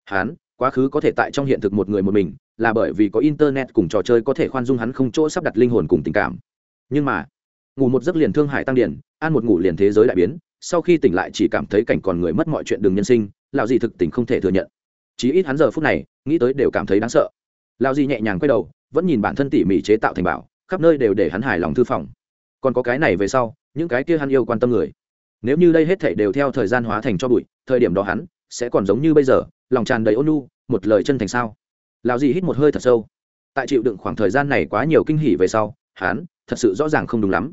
Hán, quá khứ có thể tại trong hiện thực một người một mình là bởi vì có internet cùng trò chơi có thể khoan dung hắn không chỗ sắp đặt linh hồn cùng tình cảm. Nhưng mà, ngủ một giấc liền thương hại tăng điển an một ngủ liền thế giới đại biến, sau khi tỉnh lại chỉ cảm thấy cảnh còn người mất mọi chuyện đường nhân sinh, lão gì thực tình không thể thừa nhận. Chí ít hắn giờ phút này, nghĩ tới đều cảm thấy đáng sợ. Lão gì nhẹ nhàng quay đầu, vẫn nhìn bản thân tỉ mỉ chế tạo thành bảo, khắp nơi đều để hắn hài lòng thư phòng. Còn có cái này về sau, những cái kia hắn yêu quan tâm người. Nếu như đây hết thảy đều theo thời gian hóa thành cho bụi, thời điểm đó hắn sẽ còn giống như bây giờ, lòng tràn đầy ôn nhu, một lời chân thành sao? Lão gì hít một hơi thật sâu. Tại chịu đựng khoảng thời gian này quá nhiều kinh hỉ về sau, hắn thật sự rõ ràng không đúng lắm.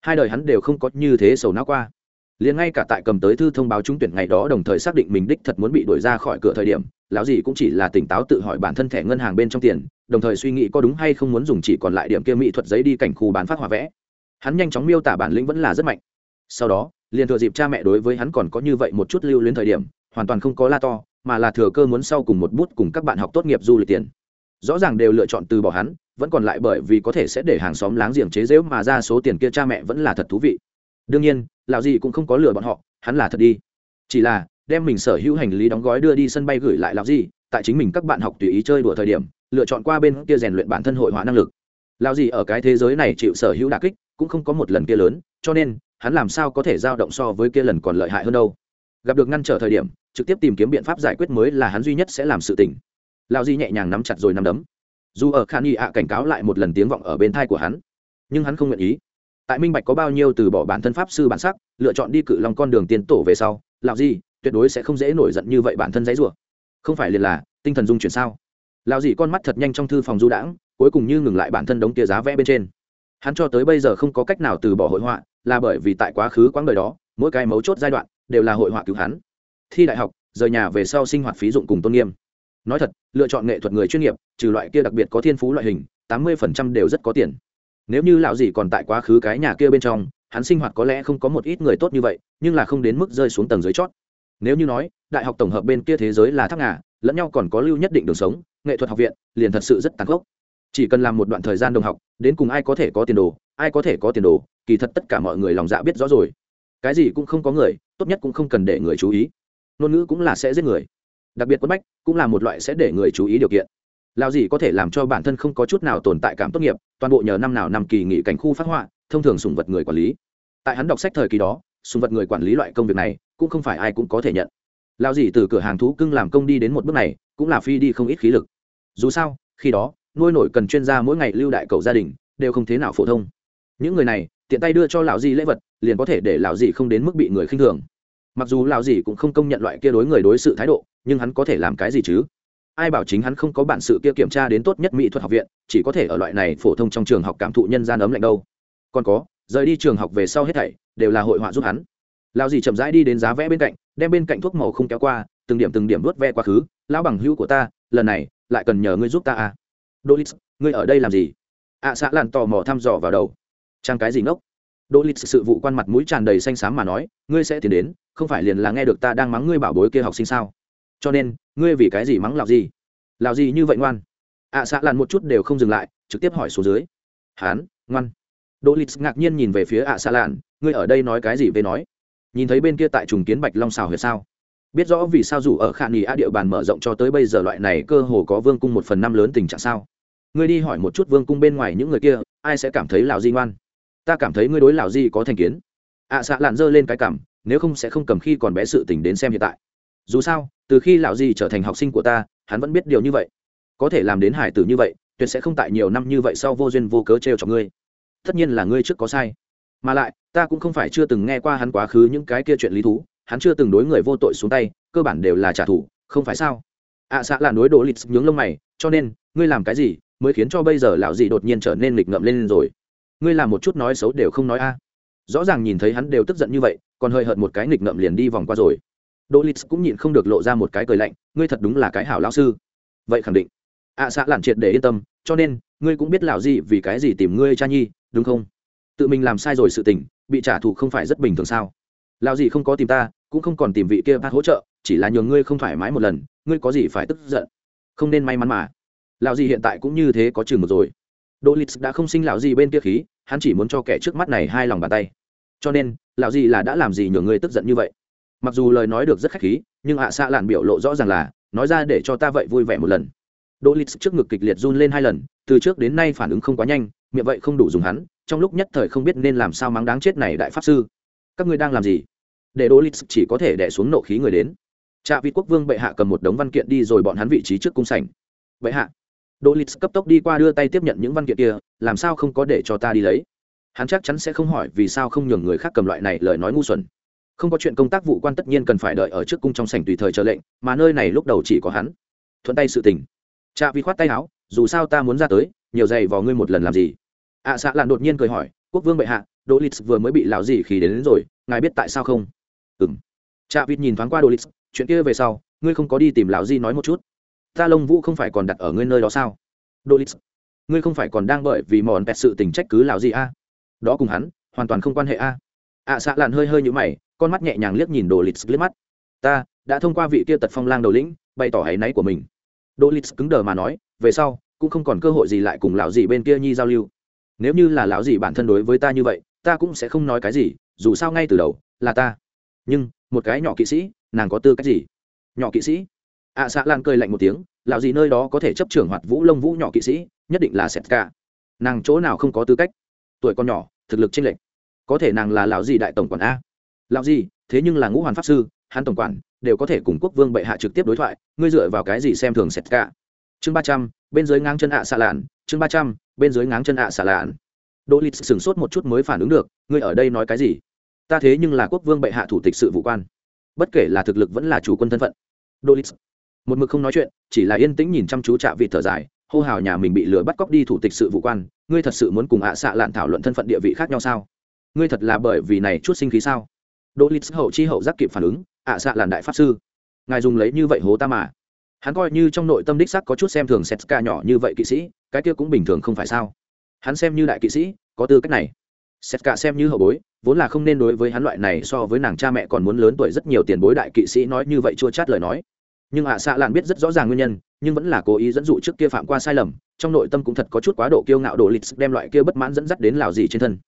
Hai đời hắn đều không có như thế sầu não qua. Liền ngay cả tại cầm tới thư thông báo trúng tuyển ngày đó đồng thời xác định mình đích thật muốn bị đuổi ra khỏi cửa thời điểm, lão gì cũng chỉ là tỉnh táo tự hỏi bản thân thẻ ngân hàng bên trong tiền, đồng thời suy nghĩ có đúng hay không muốn dùng chỉ còn lại điểm kia mỹ thuật giấy đi cảnh khu bán phát hỏa vẽ. Hắn nhanh chóng miêu tả bản lĩnh vẫn là rất mạnh. Sau đó, liền thừa dịp cha mẹ đối với hắn còn có như vậy một chút lưu luyến thời điểm, hoàn toàn không có la to mà là thừa cơ muốn sau cùng một bút cùng các bạn học tốt nghiệp du lịch tiền. Rõ ràng đều lựa chọn từ bỏ hắn, vẫn còn lại bởi vì có thể sẽ để hàng xóm láng giềng chế giễu mà ra số tiền kia cha mẹ vẫn là thật thú vị. Đương nhiên, lão gì cũng không có lừa bọn họ, hắn là thật đi. Chỉ là, đem mình sở hữu hành lý đóng gói đưa đi sân bay gửi lại lão gì tại chính mình các bạn học tùy ý chơi đùa thời điểm, lựa chọn qua bên kia rèn luyện bản thân hội họa năng lực. Lão gì ở cái thế giới này chịu sở hữu đả kích, cũng không có một lần kia lớn, cho nên, hắn làm sao có thể dao động so với kia lần còn lợi hại hơn đâu gặp được ngăn trở thời điểm, trực tiếp tìm kiếm biện pháp giải quyết mới là hắn duy nhất sẽ làm sự tình. Lão di nhẹ nhàng nắm chặt rồi nắm đấm. Dù ở khan y ạ cảnh cáo lại một lần tiếng vọng ở bên thai của hắn, nhưng hắn không nguyện ý. Tại minh bạch có bao nhiêu từ bỏ bản thân pháp sư bản sắc, lựa chọn đi cự lòng con đường tiến tổ về sau, lão di tuyệt đối sẽ không dễ nổi giận như vậy bản thân dãy rủa. Không phải liền là tinh thần dung chuyển sao? Lão di con mắt thật nhanh trong thư phòng du đãng, cuối cùng như ngừng lại bản thân đống tia giá vẽ bên trên. Hắn cho tới bây giờ không có cách nào từ bỏ hội họa, là bởi vì tại quá khứ quãng đời đó, mỗi cái mấu chốt giai đoạn đều là hội họa cứu hắn. Thi đại học, rời nhà về sau sinh hoạt phí dụng cùng tôn nghiêm. Nói thật, lựa chọn nghệ thuật người chuyên nghiệp, trừ loại kia đặc biệt có thiên phú loại hình, tám mươi phần trăm đều rất có tiền. Nếu như lão gì còn tại quá khứ cái nhà kia bên trong, hắn sinh hoạt có lẽ không có một ít người tốt như vậy, nhưng là không đến mức rơi xuống tầng dưới chót. Nếu như nói, đại học tổng hợp bên kia thế giới là thác ngà, lẫn nhau còn có lưu nhất định đường sống, nghệ thuật học viện liền thật sự rất tàn khốc. Chỉ cần làm một đoạn thời gian đồng học, đến cùng ai có thể có tiền đồ, ai có thể có tiền đồ, kỳ thật tất cả mọi người lòng dạ biết rõ rồi. Cái gì cũng không có người tốt nhất cũng không cần để người chú ý. Ngôn ngữ cũng là sẽ giết người. Đặc biệt quất bách cũng là một loại sẽ để người chú ý điều kiện. Lao gì có thể làm cho bản thân không có chút nào tồn tại cảm tốt nghiệp, toàn bộ nhờ năm nào năm kỳ nghỉ cảnh khu phát họa, thông thường sùng vật người quản lý. Tại hắn đọc sách thời kỳ đó, sùng vật người quản lý loại công việc này cũng không phải ai cũng có thể nhận. Lao gì từ cửa hàng thú cưng làm công đi đến một bước này, cũng là phi đi không ít khí lực. Dù sao, khi đó, nuôi nổi cần chuyên gia mỗi ngày lưu đại cầu gia đình, đều không thế nào phổ thông. Những người này tiện tay đưa cho lão gì lễ vật liền có thể để lão gì không đến mức bị người khinh thường. Mặc dù lão gì cũng không công nhận loại kia đối người đối sự thái độ nhưng hắn có thể làm cái gì chứ? Ai bảo chính hắn không có bản sự kia kiểm tra đến tốt nhất mỹ thuật học viện chỉ có thể ở loại này phổ thông trong trường học cảm thụ nhân gian ấm lạnh đâu. Còn có rời đi trường học về sau hết thảy đều là hội họa giúp hắn. Lão gì chậm rãi đi đến giá vẽ bên cạnh đem bên cạnh thuốc màu không kéo qua từng điểm từng điểm vớt ve quá khứ. Lão bằng hữu của ta lần này lại cần nhờ ngươi giúp ta à. Dolis, ngươi ở đây làm gì? ạ à, xã làn tò mò thăm dò vào đầu. Trang cái gì ngốc? Dolis sự vụ quan mặt mũi tràn đầy xanh xám mà nói, ngươi sẽ tiến đến, không phải liền là nghe được ta đang mắng ngươi bảo bối kia học sinh sao? Cho nên, ngươi vì cái gì mắng lão gì? Lão gì như vậy ngoan? ạ à, xã một chút đều không dừng lại, trực tiếp hỏi số dưới. Hán, ngoan. đỗ lịch ngạc nhiên nhìn về phía ạ à, xã ngươi ở đây nói cái gì về nói? Nhìn thấy bên kia tại trùng kiến Bạch Long xào huyệt sao? biết rõ vì sao dù ở khả nghỉ a địa bàn mở rộng cho tới bây giờ loại này cơ hồ có vương cung một phần năm lớn tình trạng sao ngươi đi hỏi một chút vương cung bên ngoài những người kia ai sẽ cảm thấy lão di ngoan ta cảm thấy ngươi đối lão di có thành kiến. Ạ à, xạ lạn dơ lên cái cảm nếu không sẽ không cầm khi còn bé sự tình đến xem hiện tại. Dù sao từ khi lão di trở thành học sinh của ta hắn vẫn biết điều như vậy. Có thể làm đến hải tử như vậy tuyệt sẽ không tại nhiều năm như vậy sau vô duyên vô cớ trêu cho ngươi. Tất nhiên là ngươi trước có sai. Mà lại ta cũng không phải chưa từng nghe qua hắn quá khứ những cái kia chuyện lý thú hắn chưa từng đối người vô tội xuống tay cơ bản đều là trả thù không phải sao? Ạ à, xạ là đối đồ lịch nhướng lông mày cho nên ngươi làm cái gì mới khiến cho bây giờ lão gì đột nhiên trở nên lịch ngậm lên rồi? Ngươi làm một chút nói xấu đều không nói a. Rõ ràng nhìn thấy hắn đều tức giận như vậy còn hơi hợt một cái nghịch ngậm liền đi vòng qua rồi. Đỗ lít cũng nhịn không được lộ ra một cái cười lạnh ngươi thật đúng là cái hảo lão sư. Vậy khẳng định. Ạ à, xạ lản triệt để yên tâm cho nên ngươi cũng biết lão gì vì cái gì tìm ngươi cha nhi đúng không? Tự mình làm sai rồi sự tình bị trả thù không phải rất bình thường sao? Lão gì không có tìm ta cũng không còn tìm vị kia bác hỗ trợ chỉ là nhường ngươi không thoải mái một lần ngươi có gì phải tức giận? Không nên may mắn mà. Lão gì hiện tại cũng như thế có chừng một rồi đỗ lịch đã không sinh lão gì bên kia khí, hắn chỉ muốn cho kẻ trước mắt này hai lòng bàn tay. Cho nên, lão gì là đã làm gì nhường ngươi tức giận như vậy? Mặc dù lời nói được rất khách khí, nhưng ạ à xạ lạn biểu lộ rõ ràng là, nói ra để cho ta vậy vui vẻ một lần. Đỗ lịch trước ngực kịch liệt run lên hai lần, từ trước đến nay phản ứng không quá nhanh, miệng vậy không đủ dùng hắn, trong lúc nhất thời không biết nên làm sao mắng đáng chết này đại pháp sư. Các ngươi đang làm gì? Để đỗ lịch chỉ có thể đẻ xuống nộ khí người đến. Trạ vị quốc vương bệ hạ cầm một đống văn kiện đi rồi bọn hắn vị trí trước cung sảnh. Bệ hạ đỗ lịch cấp tốc đi qua đưa tay tiếp nhận những văn kiện kia làm sao không có để cho ta đi lấy? Hắn chắc chắn sẽ không hỏi vì sao không nhường người khác cầm loại này lời nói ngu xuẩn. Không có chuyện công tác vụ quan tất nhiên cần phải đợi ở trước cung trong sảnh tùy thời chờ lệnh mà nơi này lúc đầu chỉ có hắn. Thuận tay sự tình. Cha vi khoát tay áo dù sao ta muốn ra tới nhiều giày vào ngươi một lần làm gì? Ạ à, xạ lạn đột nhiên cười hỏi quốc vương bệ hạ đỗ lịch vừa mới bị lão gì khi đến, đến rồi ngài biết tại sao không? Ừng cha vịt nhìn thoáng qua đỗ lịch chuyện kia về sau ngươi không có đi tìm lão gì nói một chút ta lông vũ không phải còn đặt ở ngươi nơi đó sao? Đỗ lịch ngươi không phải còn đang bởi vì mòn pẹt sự tình trách cứ lão gì a? À? đó cùng hắn hoàn toàn không quan hệ a. À? ạ à, xạ lạn hơi hơi nhũ mày con mắt nhẹ nhàng liếc nhìn đồ lịch liếc mắt. Ta đã thông qua vị kia tật phong lang đầu lĩnh bày tỏ áy náy của mình. Đồ lịch cứng đờ mà nói về sau cũng không còn cơ hội gì lại cùng lão gì bên kia nhi giao lưu. Nếu như là lão gì bản thân đối với ta như vậy ta cũng sẽ không nói cái gì dù sao ngay từ đầu là ta. Nhưng một cái nhỏ kỵ sĩ nàng có tư cách gì? Nhỏ kỵ sĩ? Ạ à, xạ lan cười lạnh một tiếng lão gì nơi đó có thể chấp trưởng hoạt vũ lông vũ nhỏ kỵ sĩ nhất định là sét cả. Nàng chỗ nào không có tư cách? Tuổi con nhỏ thực lực chênh lệch. Có thể nàng là lão gì đại tổng quản a? Lão gì thế nhưng là ngũ hoàn pháp sư hắn tổng quản đều có thể cùng quốc vương bệ hạ trực tiếp đối thoại ngươi dựa vào cái gì xem thường sét cả? Chương ba trăm bên dưới ngang chân ạ xạ lạn chương ba trăm bên dưới ngáng chân ạ xạ lạn đỗ lịch sửng sốt một chút mới phản ứng được ngươi ở đây nói cái gì? Ta thế nhưng là quốc vương bệ hạ thủ tịch sự vụ quan. Bất kể là thực lực vẫn là chủ quân thân phận. Đỗ lịch một mực không nói chuyện, chỉ là yên tĩnh nhìn chăm chú trạ vị thở dài, hô hào nhà mình bị lừa bắt cóc đi thủ tịch sự vụ quan, ngươi thật sự muốn cùng ạ xạ lạn thảo luận thân phận địa vị khác nhau sao? Ngươi thật là bởi vì này chút sinh khí sao? Đỗ lít hậu chi hậu giác kịp phản ứng, ạ xạ lạn đại pháp sư. Ngài dùng lấy như vậy hố ta mà. Hắn coi như trong nội tâm đích sắc có chút xem thường setka nhỏ như vậy kỵ sĩ, cái kia cũng bình thường không phải sao? Hắn xem như đại kỵ sĩ, có tư cách này. Setka xem như hậu bối, vốn là không nên đối với hắn loại này so với nàng cha mẹ còn muốn lớn tuổi rất nhiều tiền bối đại kỵ sĩ nói như vậy chua chát lời nói nhưng ạ à xạ lạn biết rất rõ ràng nguyên nhân, nhưng vẫn là cố ý dẫn dụ trước kia phạm qua sai lầm, trong nội tâm cũng thật có chút quá độ kiêu ngạo đồ lịch đem loại kia bất mãn dẫn dắt đến lào gì trên thân.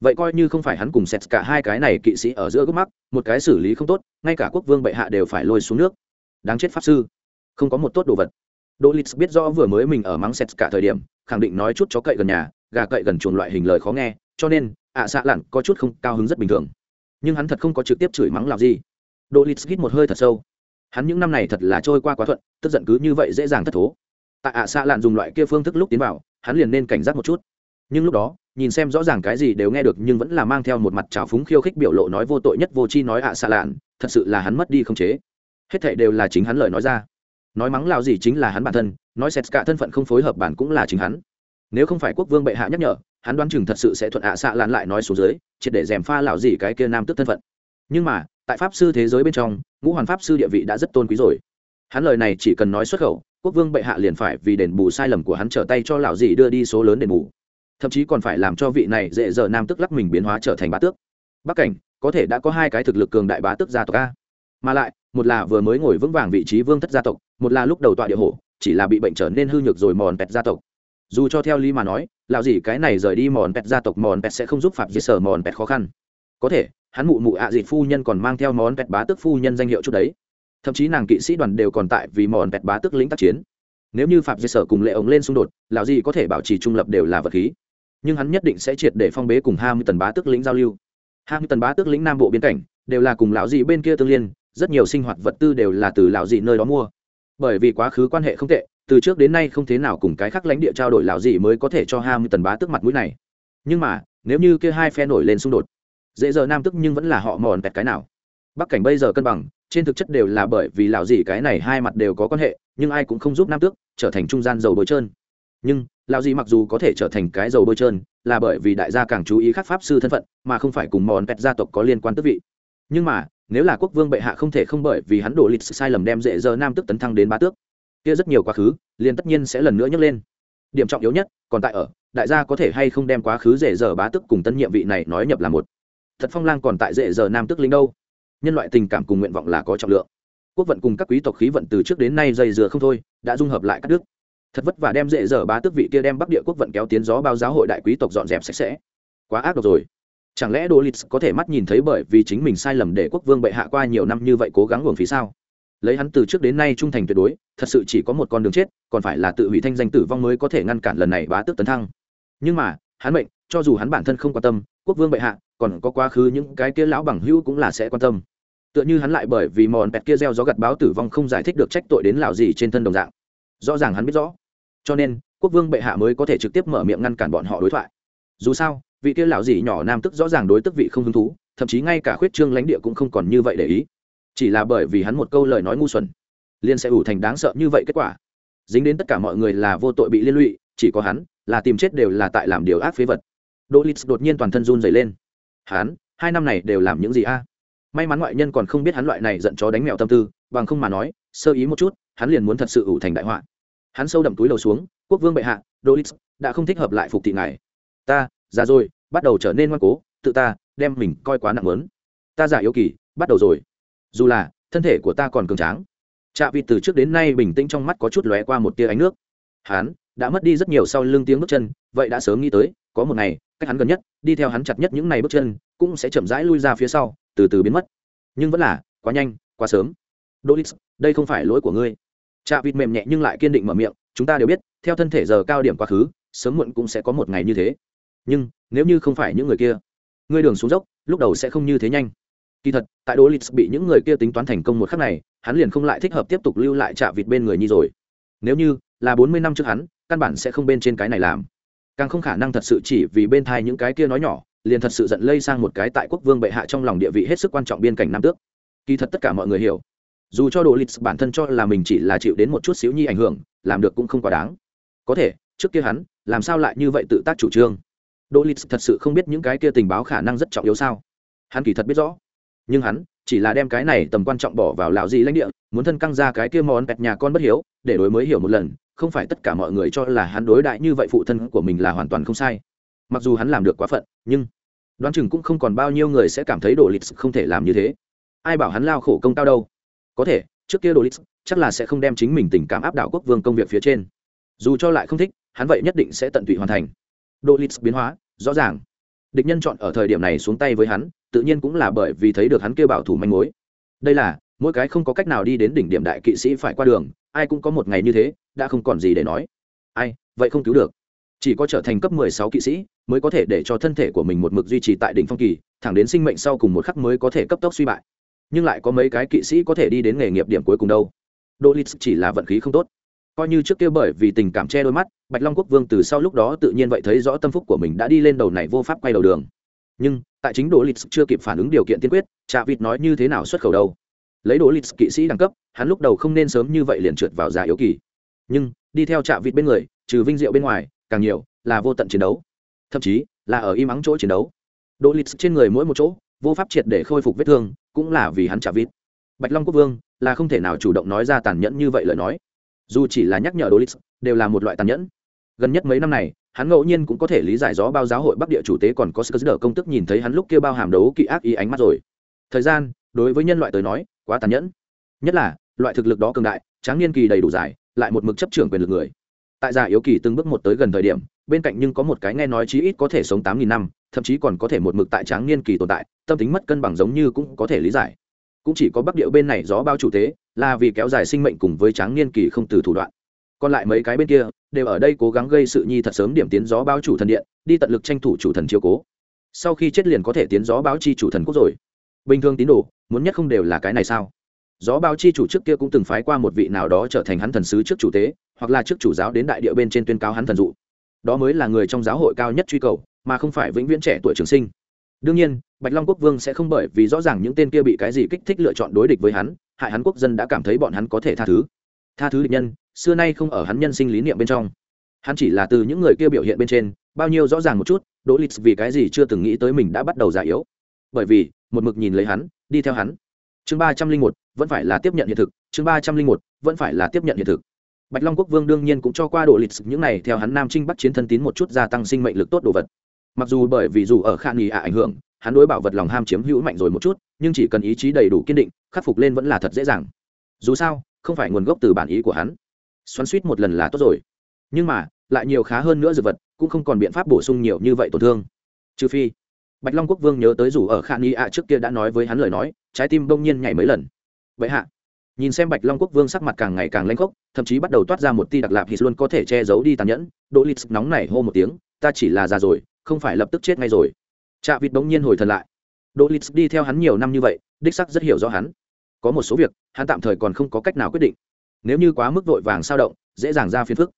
Vậy coi như không phải hắn cùng sét cả hai cái này kỵ sĩ ở giữa gốc mắc một cái xử lý không tốt, ngay cả quốc vương bệ hạ đều phải lôi xuống nước. Đáng chết pháp sư. Không có một tốt đồ vật. Đỗ lịch biết rõ vừa mới mình ở mắng sét cả thời điểm, khẳng định nói chút chó cậy gần nhà, gà cậy gần chuồng loại hình lời khó nghe, cho nên, ạ à xạ lặn có chút không cao hứng rất bình thường. Nhưng hắn thật không có trực tiếp chửi mắng làm gì. Đỗ lịch hít một hơi thật sâu hắn những năm này thật là trôi qua quá thuận, tức giận cứ như vậy dễ dàng thất thố. Tại ạ à xạ lạn dùng loại kia phương thức lúc tiến vào, hắn liền nên cảnh giác một chút. Nhưng lúc đó, nhìn xem rõ ràng cái gì đều nghe được nhưng vẫn là mang theo một mặt trào phúng khiêu khích biểu lộ nói vô tội nhất vô chi nói ạ à xạ lạn, thật sự là hắn mất đi không chế. Hết thệ đều là chính hắn lời nói ra. Nói mắng lao gì chính là hắn bản thân, nói xét cả thân phận không phối hợp bản cũng là chính hắn. Nếu không phải quốc vương bệ hạ nhắc nhở, hắn đoán chừng thật sự sẽ thuận ạ xạ lạn lại nói xuống dưới, triệt để dèm pha lão gì cái kia nam tức thân phận. Nhưng mà tại pháp sư thế giới bên trong, ngũ hoàn pháp sư địa vị đã rất tôn quý rồi. Hắn lời này chỉ cần nói xuất khẩu, quốc vương bệ hạ liền phải vì đền bù sai lầm của hắn trở tay cho lão dị đưa đi số lớn đền bù. Thậm chí còn phải làm cho vị này dễ dở nam tức lắc mình biến hóa trở thành bá tước. Bắc cảnh, có thể đã có hai cái thực lực cường đại bá tước gia tộc a. Mà lại, một là vừa mới ngồi vững vàng vị trí vương thất gia tộc, một là lúc đầu tọa địa hổ, chỉ là bị bệnh trở nên hư nhược rồi mòn pẹt gia tộc. Dù cho theo lý mà nói, lão dị cái này rời đi mòn pẹt gia tộc mòn pẹt sẽ không giúp phạm diệt sở mòn pẹt khó khăn. Có thể hắn mụ mụ ạ à dịt phu nhân còn mang theo món vẹt bá tức phu nhân danh hiệu chút đấy. Thậm chí nàng kỵ sĩ đoàn đều còn tại vì mòn vẹt bá tức lĩnh tác chiến. Nếu như phạm dây sở cùng lệ ống lên xung đột, lão gì có thể bảo trì trung lập đều là vật khí. Nhưng hắn nhất định sẽ triệt để phong bế cùng hai mươi tần bá tức lĩnh giao lưu. Hai mươi tần bá tức lĩnh nam bộ biên cảnh, đều là cùng lão gì bên kia tương liên, rất nhiều sinh hoạt vật tư đều là từ lão dị nơi đó mua. Bởi vì quá khứ quan hệ không tệ, từ trước đến nay không thế nào cùng cái khác lãnh địa trao đổi lão dị mới có thể cho hai mươi tần bá tức mặt mũi này. Nhưng mà, nếu như kia hai phe nổi lên xung đột dễ giờ nam tức nhưng vẫn là họ mòn pẹt cái nào. Bắc cảnh bây giờ cân bằng, trên thực chất đều là bởi vì lão dì cái này hai mặt đều có quan hệ, nhưng ai cũng không giúp nam tước trở thành trung gian dầu bôi trơn. Nhưng, lão dì mặc dù có thể trở thành cái dầu bôi trơn, là bởi vì đại gia càng chú ý khắc pháp sư thân phận, mà không phải cùng mòn pẹt gia tộc có liên quan tước vị. Nhưng mà, nếu là quốc vương bệ hạ không thể không bởi vì hắn đổ lịch sai lầm đem dễ giờ nam tức tấn thăng đến bá tước, kia rất nhiều quá khứ, liền tất nhiên sẽ lần nữa nhấc lên. Điểm trọng yếu nhất, còn tại ở, đại gia có thể hay không đem quá khứ dễ dở bá tức cùng tân nhiệm vị này nói nhập là một thật phong lang còn tại dễ giờ nam tức linh đâu. Nhân loại tình cảm cùng nguyện vọng là có trọng lượng. Quốc vận cùng các quý tộc khí vận từ trước đến nay dày dừa không thôi, đã dung hợp lại các nước thật vất vả đem dễ dở bá tước vị kia đem bắc địa quốc vận kéo tiến gió bao giáo hội đại quý tộc dọn dẹp sạch sẽ. Quá ác độc rồi. Chẳng lẽ đồ lịch có thể mắt nhìn thấy bởi vì chính mình sai lầm để quốc vương bệ hạ qua nhiều năm như vậy cố gắng uổng phí sao? Lấy hắn từ trước đến nay trung thành tuyệt đối, thật sự chỉ có một con đường chết, còn phải là tự hủy thanh danh tử vong mới có thể ngăn cản lần này bá tước tấn thăng. Nhưng mà, hắn mệnh cho dù hắn bản thân không quan tâm, quốc vương bệ hạ, còn có quá khứ những cái kia lão bằng hữu cũng là sẽ quan tâm. Tựa như hắn lại bởi vì mòn pẹt kia gieo gió gặt báo tử vong không giải thích được trách tội đến lào gì trên thân đồng dạng. Rõ ràng hắn biết rõ. Cho nên, quốc vương bệ hạ mới có thể trực tiếp mở miệng ngăn cản bọn họ đối thoại. Dù sao, vị kia lão gì nhỏ nam tức rõ ràng đối tức vị không hứng thú, thậm chí ngay cả khuyết trương lãnh địa cũng không còn như vậy để ý. Chỉ là bởi vì hắn một câu lời nói ngu xuẩn liên sẽ ủ thành đáng sợ như vậy kết quả. Dính đến tất cả mọi người là vô tội bị liên lụy, chỉ có hắn, là tìm chết đều là tại làm điều ác phế vật đỗ lít đột nhiên toàn thân run dày lên. Hắn, hai năm này đều làm những gì a? May mắn ngoại nhân còn không biết hắn loại này giận chó đánh mèo tâm tư, bằng không mà nói, sơ ý một chút, hắn liền muốn thật sự ủ thành đại họa. Hắn sâu đậm túi đầu xuống, quốc vương bệ hạ đỗ lít đã không thích hợp lại phục thị ngài. Ta, già rồi, bắt đầu trở nên ngoan cố, tự ta, đem mình coi quá nặng lớn. Ta giả yếu kỳ, bắt đầu rồi. Dù là, thân thể của ta còn cường tráng. Trạ vịt từ trước đến nay bình tĩnh trong mắt có chút lóe qua một tia ánh nước. Hắn, đã mất đi rất nhiều sau lưng tiếng bước chân, vậy đã sớm nghĩ tới, có một ngày cách hắn gần nhất đi theo hắn chặt nhất những ngày bước chân cũng sẽ chậm rãi lui ra phía sau từ từ biến mất nhưng vẫn là quá nhanh quá sớm Dolis, đây không phải lỗi của ngươi. Chạ vịt mềm nhẹ nhưng lại kiên định mở miệng, chúng ta đều biết, theo thân thể giờ cao điểm quá khứ, sớm muộn cũng sẽ có một ngày như thế. Nhưng, nếu như không phải những người kia, ngươi đường xuống dốc, lúc đầu sẽ không như thế nhanh. Kỳ thật, tại Dolis bị những người kia tính toán thành công một khắc này, hắn liền không lại thích hợp tiếp tục lưu lại chạ vịt bên người nhi rồi. Nếu như là bốn mươi năm trước hắn, căn bản sẽ không bên trên cái này làm. Càng không khả năng thật sự chỉ vì bên thai những cái kia nói nhỏ, liền thật sự giận lây sang một cái tại quốc vương bệ hạ trong lòng địa vị hết sức quan trọng biên cảnh nam tước. Kỳ thật tất cả mọi người hiểu, dù cho đồ lịch bản thân cho là mình chỉ là chịu đến một chút xíu nhi ảnh hưởng làm được cũng không quá đáng. Có thể trước kia hắn làm sao lại như vậy tự tác chủ trương? Đồ lịch thật sự không biết những cái kia tình báo khả năng rất trọng yếu sao? Hắn kỳ thật biết rõ. Nhưng hắn chỉ là đem cái này tầm quan trọng bỏ vào lão gì lãnh địa, muốn thân căng ra cái kia món pẹt nhà con bất hiếu, để đối mới hiểu một lần, không phải tất cả mọi người cho là hắn đối đại như vậy phụ thân của mình là hoàn toàn không sai. Mặc dù hắn làm được quá phận, nhưng đoán chừng cũng không còn bao nhiêu người sẽ cảm thấy đồ lịch không thể làm như thế. Ai bảo hắn lao khổ công cao đâu? Có thể, trước kia đồ lịch chắc là sẽ không đem chính mình tình cảm áp đảo quốc vương công việc phía trên. Dù cho lại không thích, hắn vậy nhất định sẽ tận tụy hoàn thành. Đồ lịch biến hóa, rõ ràng. Địch nhân chọn ở thời điểm này xuống tay với hắn tự nhiên cũng là bởi vì thấy được hắn kêu bảo thủ manh mối. Đây là, mỗi cái không có cách nào đi đến đỉnh điểm đại kỵ sĩ phải qua đường, ai cũng có một ngày như thế, đã không còn gì để nói. Ai, vậy không cứu được. Chỉ có trở thành cấp mười sáu kỵ sĩ, mới có thể để cho thân thể của mình một mực duy trì tại đỉnh phong kỳ, thẳng đến sinh mệnh sau cùng một khắc mới có thể cấp tốc suy bại. Nhưng lại có mấy cái kỵ sĩ có thể đi đến nghề nghiệp điểm cuối cùng đâu. Đô lít chỉ là vận khí không tốt. Coi như trước kia bởi vì tình cảm che đôi mắt, bạch long quốc vương từ sau lúc đó tự nhiên vậy thấy rõ tâm phúc của mình đã đi lên đầu này vô pháp quay đầu đường nhưng tại chính đỗ lít chưa kịp phản ứng điều kiện tiên quyết chạ vịt nói như thế nào xuất khẩu đâu? Lấy đỗ lít kỵ sĩ đẳng cấp, hắn lúc đầu không nên sớm như vậy liền trượt vào già yếu kỳ. Nhưng, đi theo chạ vịt bên người, trừ vinh diệu bên ngoài, càng nhiều là vô tận chiến đấu. Thậm chí là ở im ắng chỗ chiến đấu. Đỗ lít trên người mỗi một chỗ, vô pháp triệt để khôi phục vết thương, cũng là vì hắn trả vịt. Bạch long quốc vương là không thể nào chủ động nói ra tàn nhẫn như vậy lời nói. Dù chỉ là nhắc nhở dolis đều là một loại tàn nhẫn. Gần nhất mấy năm này hắn ngẫu nhiên cũng có thể lý giải rõ bao giáo hội bắc địa chủ tế còn có sức đỡ công tức nhìn thấy hắn lúc kia bao hàm đấu kỵ ác ý ánh mắt rồi. Thời gian, đối với nhân loại tới nói, quá tàn nhẫn. Nhất là, loại thực lực đó cường đại, tráng niên kỳ đầy đủ dài, lại một mực chấp trưởng quyền lực người. Tại già yếu kỳ từng bước một tới gần thời điểm, bên cạnh nhưng có một cái nghe nói chí ít có thể sống tám nghìn năm, thậm chí còn có thể một mực tại tráng niên kỳ tồn tại, tâm tính mất cân bằng giống như cũng có thể lý giải. Cũng chỉ có bắc điệu bên này gió bao chủ tế, là vì kéo dài sinh mệnh cùng với tráng niên kỳ không từ thủ đoạn còn lại mấy cái bên kia đều ở đây cố gắng gây sự nhi thật sớm điểm tiến gió báo chủ thần điện, đi tận lực tranh thủ chủ thần chiếu cố. Sau khi chết liền có thể tiến gió báo chi chủ thần quốc rồi. Bình thường tín đồ, muốn nhất không đều là cái này sao? Gió báo chi chủ trước kia cũng từng phái qua một vị nào đó trở thành hắn thần sứ trước chủ tế, hoặc là trước chủ giáo đến đại địa bên trên tuyên cáo hắn thần dụ. Đó mới là người trong giáo hội cao nhất truy cầu, mà không phải vĩnh viễn trẻ tuổi trường sinh. Đương nhiên, bạch long quốc vương sẽ không bởi vì rõ ràng những tên kia bị cái gì kích thích lựa chọn đối địch với hắn, hại hắn quốc dân đã cảm thấy bọn hắn có thể tha thứ. Tha thứ địch nhân xưa nay không ở hắn nhân sinh lý niệm bên trong. Hắn chỉ là từ những người kia biểu hiện bên trên, bao nhiêu rõ ràng một chút, đỗ lịch vì cái gì chưa từng nghĩ tới mình đã bắt đầu già yếu. Bởi vì, một mực nhìn lấy hắn, đi theo hắn. Chương ba trăm linh một, vẫn phải là tiếp nhận hiện thực. Chương ba trăm linh một, vẫn phải là tiếp nhận hiện thực. Bạch long quốc vương đương nhiên cũng cho qua đỗ lịch những này theo hắn nam trinh bắt chiến thân tín một chút gia tăng sinh mệnh lực tốt đồ vật. Mặc dù bởi vì dù ở khả nghi ạ ảnh hưởng, hắn đối bảo vật lòng ham chiếm hữu mạnh rồi một chút, nhưng chỉ cần ý chí đầy đủ kiên định, khắc phục lên vẫn là thật dễ dàng. Dù sao, không phải nguồn gốc từ bản ý của hắn xoắn suýt một lần là tốt rồi. Nhưng mà, lại nhiều khá hơn nữa dược vật, cũng không còn biện pháp bổ sung nhiều như vậy tổn thương. Trừ phi, bạch long quốc vương nhớ tới dù ở khả nghi ạ trước kia đã nói với hắn lời nói, trái tim đông nhiên nhảy mấy lần. Vậy hạ, nhìn xem bạch long quốc vương sắc mặt càng ngày càng lanh khốc, thậm chí bắt đầu toát ra một ti đặc lạp hít luôn có thể che giấu đi tàn nhẫn, đỗ lít nóng này hô một tiếng, ta chỉ là già rồi, không phải lập tức chết ngay rồi. Chạ vịt bỗng nhiên hồi thần lại. Đỗ lít đi theo hắn nhiều năm như vậy, đích sắc rất hiểu rõ hắn. Có một số việc, hắn tạm thời còn không có cách nào quyết định nếu như quá mức vội vàng sao động, dễ dàng ra phiền phức.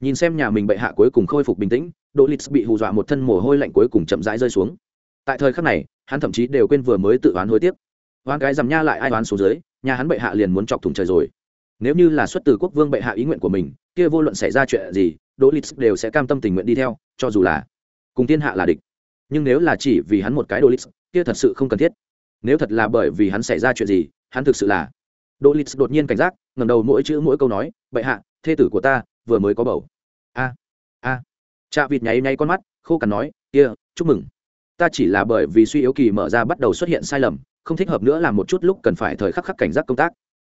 Nhìn xem nhà mình bệ hạ cuối cùng khôi phục bình tĩnh, đỗ lịch bị hù dọa một thân mồ hôi lạnh cuối cùng chậm rãi rơi xuống. Tại thời khắc này, hắn thậm chí đều quên vừa mới tự oán hối tiếc. Oán cái dằm nha lại ai oán xuống dưới, nhà hắn bệ hạ liền muốn chọc thủng trời rồi. Nếu như là xuất từ quốc vương bệ hạ ý nguyện của mình, kia vô luận xảy ra chuyện gì, đỗ lịch đều sẽ cam tâm tình nguyện đi theo, cho dù là cùng thiên hạ là địch. Nhưng nếu là chỉ vì hắn một cái đỗ lịch, kia thật sự không cần thiết. Nếu thật là bởi vì hắn xảy ra chuyện gì, hắn thực sự là đỗ lịch đột nhiên cảnh giác ngầm đầu mỗi chữ mỗi câu nói bệ hạ thê tử của ta vừa mới có bầu. A a. Cha vịt nháy nháy con mắt khô cằn nói kia、yeah, chúc mừng. Ta chỉ là bởi vì suy yếu kỳ mở ra bắt đầu xuất hiện sai lầm không thích hợp nữa làm một chút lúc cần phải thời khắc khắc cảnh giác công tác.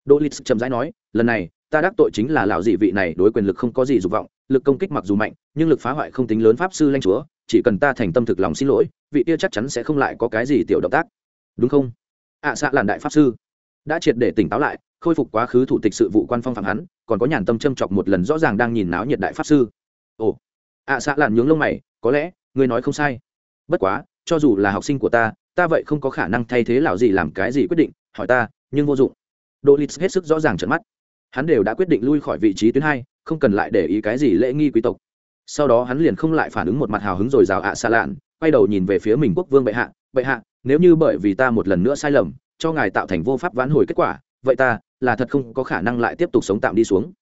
Đỗ lịch chậm rãi nói lần này ta đắc tội chính là lão dị vị này đối quyền lực không có gì dục vọng lực công kích mặc dù mạnh nhưng lực phá hoại không tính lớn pháp sư lanh chúa chỉ cần ta thành tâm thực lòng xin lỗi vị kia chắc chắn sẽ không lại có cái gì tiểu động tác. Đúng không? Ạ à, xạ làn đại pháp sư đã triệt để tỉnh táo lại khôi phục quá khứ thủ tịch sự vụ quan phong phạm hắn còn có nhàn tâm châm chọc một lần rõ ràng đang nhìn náo nhiệt đại pháp sư. Ồ ạ à, xạ làn nhướng lông mày có lẽ ngươi nói không sai. Bất quá cho dù là học sinh của ta ta vậy không có khả năng thay thế lão gì làm cái gì quyết định hỏi ta nhưng vô dụng. Đỗ lít hết sức rõ ràng trận mắt. Hắn đều đã quyết định lui khỏi vị trí tuyến hai không cần lại để ý cái gì lễ nghi quý tộc. Sau đó hắn liền không lại phản ứng một mặt hào hứng rồi rào ạ à xa lạn quay đầu nhìn về phía mình quốc vương bệ hạ bệ hạ nếu như bởi vì ta một lần nữa sai lầm cho ngài tạo thành vô pháp vãn hồi kết quả, vậy ta là thật không có khả năng lại tiếp tục sống tạm đi xuống.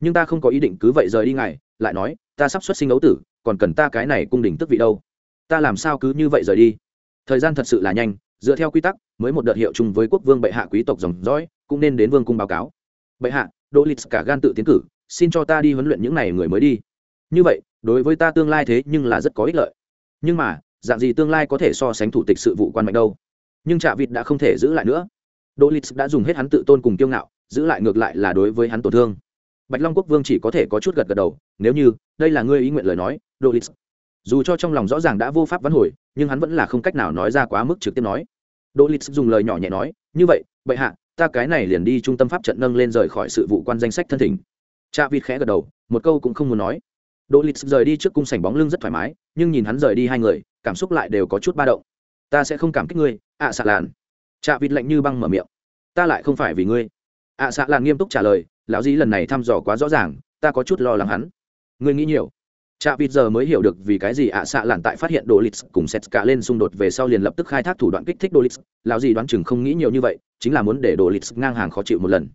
Nhưng ta không có ý định cứ vậy rời đi ngài, lại nói, ta sắp xuất sinh ấu tử, còn cần ta cái này cung đình tức vị đâu? Ta làm sao cứ như vậy rời đi? Thời gian thật sự là nhanh, dựa theo quy tắc, mới một đợt hiệu chung với quốc vương bệ hạ quý tộc dòng dõi, cũng nên đến vương cung báo cáo. Bệ hạ, đỗ lịch cả gan tự tiến cử, xin cho ta đi huấn luyện những n à y người mới đi. Như vậy, đối với ta tương lai thế nhưng là rất có ích lợi. Nhưng mà, dạng gì tương lai có thể so sánh thủ tịch sự vụ quan mạnh đâu? Nhưng trạ vịt đã không thể giữ lại nữa. Đỗ lịch đã dùng hết hắn tự tôn cùng kiêu ngạo, giữ lại ngược lại là đối với hắn tổn thương. Bạch long quốc vương chỉ có thể có chút gật gật đầu, nếu như, đây là ngươi ý nguyện lời nói, đỗ lịch. Dù cho trong lòng rõ ràng đã vô pháp vắn hồi, nhưng hắn vẫn là không cách nào nói ra quá mức trực tiếp nói. Đỗ lịch dùng lời nhỏ nhẹ nói, như vậy, bệ hạ, ta cái này liền đi trung tâm pháp trận nâng lên rời khỏi sự vụ quan danh sách thân thỉnh. Cha vịt khẽ gật đầu, một câu cũng không muốn nói. Đỗ lịch rời đi trước cung sảnh bóng lưng rất thoải mái, nhưng nhìn hắn rời đi hai người, cảm xúc lại đều có chút ba động ta sẽ không cảm kích ngươi ạ à, xạ làn chạ vịt lạnh như băng mở miệng ta lại không phải vì ngươi ạ à, xạ làn nghiêm túc trả lời lão dĩ lần này thăm dò quá rõ ràng ta có chút lo lắng hắn ngươi nghĩ nhiều chạ vịt giờ mới hiểu được vì cái gì ạ xạ lạn tại phát hiện đồ lịch cùng sét cả lên xung đột về sau liền lập tức khai thác thủ đoạn kích thích đồ lịch. Lão dĩ đoán chừng không nghĩ nhiều như vậy, chính là muốn để đồ lịch ngang hàng khó chịu một lần.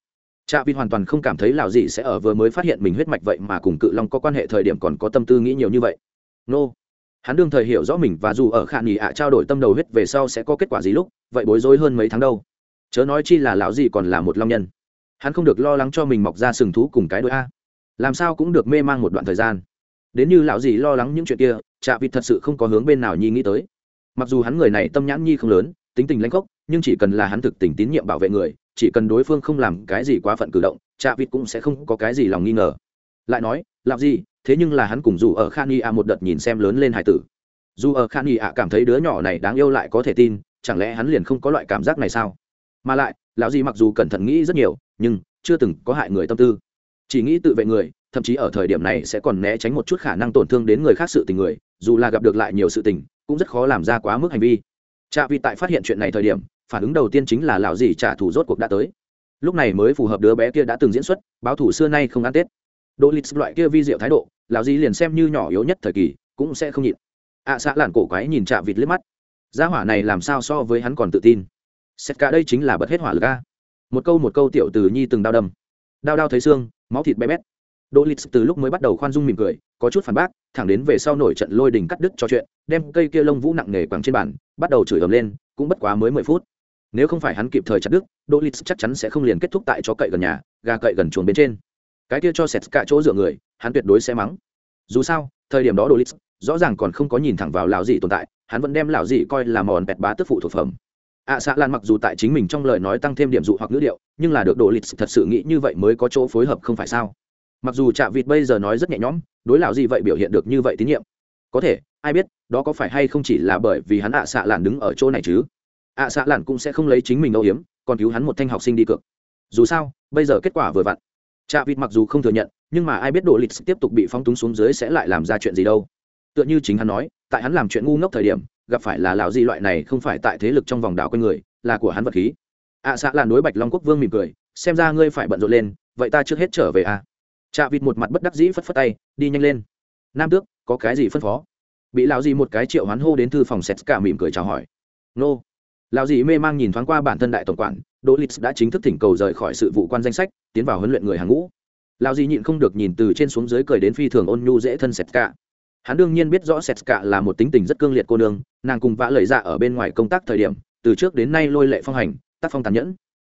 Trạ vịt hoàn toàn không cảm thấy lão dĩ sẽ ở vừa mới phát hiện mình huyết mạch vậy mà cùng cự long có quan hệ thời điểm còn có tâm tư nghĩ nhiều như vậy. Nô. No. Hắn đương thời hiểu rõ mình và dù ở khả nghỉ ạ trao đổi tâm đầu huyết về sau sẽ có kết quả gì lúc, vậy bối rối hơn mấy tháng đâu. Chớ nói chi là lão gì còn là một long nhân. Hắn không được lo lắng cho mình mọc ra sừng thú cùng cái đôi a. Làm sao cũng được mê mang một đoạn thời gian đến như lão gì lo lắng những chuyện kia chạ vịt thật sự không có hướng bên nào nhi nghĩ tới mặc dù hắn người này tâm nhãn nhi không lớn tính tình lãnh khốc nhưng chỉ cần là hắn thực tình tín nhiệm bảo vệ người chỉ cần đối phương không làm cái gì quá phận cử động chạ vịt cũng sẽ không có cái gì lòng nghi ngờ lại nói làm gì thế nhưng là hắn cùng dù ở khan y a một đợt nhìn xem lớn lên hải tử. Dù ở khan y a cảm thấy đứa nhỏ này đáng yêu lại có thể tin, chẳng lẽ hắn liền không có loại cảm giác này sao? Mà lại, lão gì mặc dù cẩn thận nghĩ rất nhiều, nhưng chưa từng có hại người tâm tư. Chỉ nghĩ tự vệ người, thậm chí ở thời điểm này sẽ còn né tránh một chút khả năng tổn thương đến người khác sự tình người, dù là gặp được lại nhiều sự tình, cũng rất khó làm ra quá mức hành vi. Cha vì tại phát hiện chuyện này thời điểm, phản ứng đầu tiên chính là lão Di trả thù rốt cuộc đã tới. Lúc này mới phù hợp đứa bé kia đã từng diễn xuất, báo thủ xưa nay không ăn tết. Đỗ lịch loại kia vi diệu thái độ lão dì liền xem như nhỏ yếu nhất thời kỳ cũng sẽ không nhịn. Ạ à, xã làn cổ quái nhìn chạ vịt liếc mắt. Gia hỏa này làm sao so với hắn còn tự tin? Xét cả đây chính là bật hết hỏa lực a. Một câu một câu tiểu từ nhi từng đau đâm. Đau đau thấy xương máu thịt bé bét. Đỗ Lịch từ lúc mới bắt đầu khoan dung mỉm cười, có chút phản bác, thẳng đến về sau nổi trận lôi đình cắt đứt cho chuyện, đem cây kia lông vũ nặng nề quẳng trên bàn, bắt đầu chửi ầm lên, cũng bất quá mới mười phút. Nếu không phải hắn kịp thời chặt đứt, Đỗ Lịch chắc chắn sẽ không liền kết thúc tại chó cậy gần nhà, gà cậy gần chuồng bên trên. Cái kia cho sệt cả chỗ dựa người, hắn tuyệt đối sẽ mắng. Dù sao, thời điểm đó đồ Lịch rõ ràng còn không có nhìn thẳng vào lão dị tồn tại, hắn vẫn đem lão dị coi là mòn bẹt bá tức phụ thuộc phẩm. ạ à, xạ lan mặc dù tại chính mình trong lời nói tăng thêm điểm dụ hoặc ngữ điệu nhưng là được đồ lịch thật sự nghĩ như vậy mới có chỗ phối hợp không phải sao? Mặc dù chạ vịt bây giờ nói rất nhẹ nhõm đối lão gì vậy biểu hiện được như vậy tín nhiệm. Có thể ai biết đó có phải hay không chỉ là bởi vì hắn ạ à xạ lan đứng ở chỗ này chứ? Ạ à xạ lan cũng sẽ không lấy chính mình âu hiếm còn cứu hắn một thanh học sinh đi cược. Dù sao bây giờ kết quả vừa vặn chạ vịt mặc dù không thừa nhận, nhưng mà ai biết độ lịch tiếp tục bị phong túng xuống dưới sẽ lại làm ra chuyện gì đâu. Tựa như chính hắn nói, tại hắn làm chuyện ngu ngốc thời điểm, gặp phải là lão gì loại này không phải tại thế lực trong vòng đảo quanh người, là của hắn vật khí. À, Ạ xã làn đối bạch long quốc vương mỉm cười, xem ra ngươi phải bận rộn lên, vậy ta trước hết trở về à. Chạ vịt một mặt bất đắc dĩ phất phất tay, đi nhanh lên. Nam tước, có cái gì phân phó? Bị lão gì một cái triệu hoán hô đến thư phòng sệt cả mỉm cười chào hỏi. Nô. Lão gì mê mang nhìn thoáng qua bản thân đại tổng quản đỗ lịch đã chính thức thỉnh cầu rời khỏi sự vụ quan danh sách, tiến vào huấn luyện người hàng ngũ. Lão Di nhịn không được nhìn từ trên xuống dưới cười đến phi thường ôn nhu dễ thân sét cả hắn đương nhiên biết rõ sét cả là một tính tình rất cương liệt cô nương, nàng cùng vã lời dạ ở bên ngoài công tác thời điểm, từ trước đến nay lôi lệ phong hành, tác phong tàn nhẫn.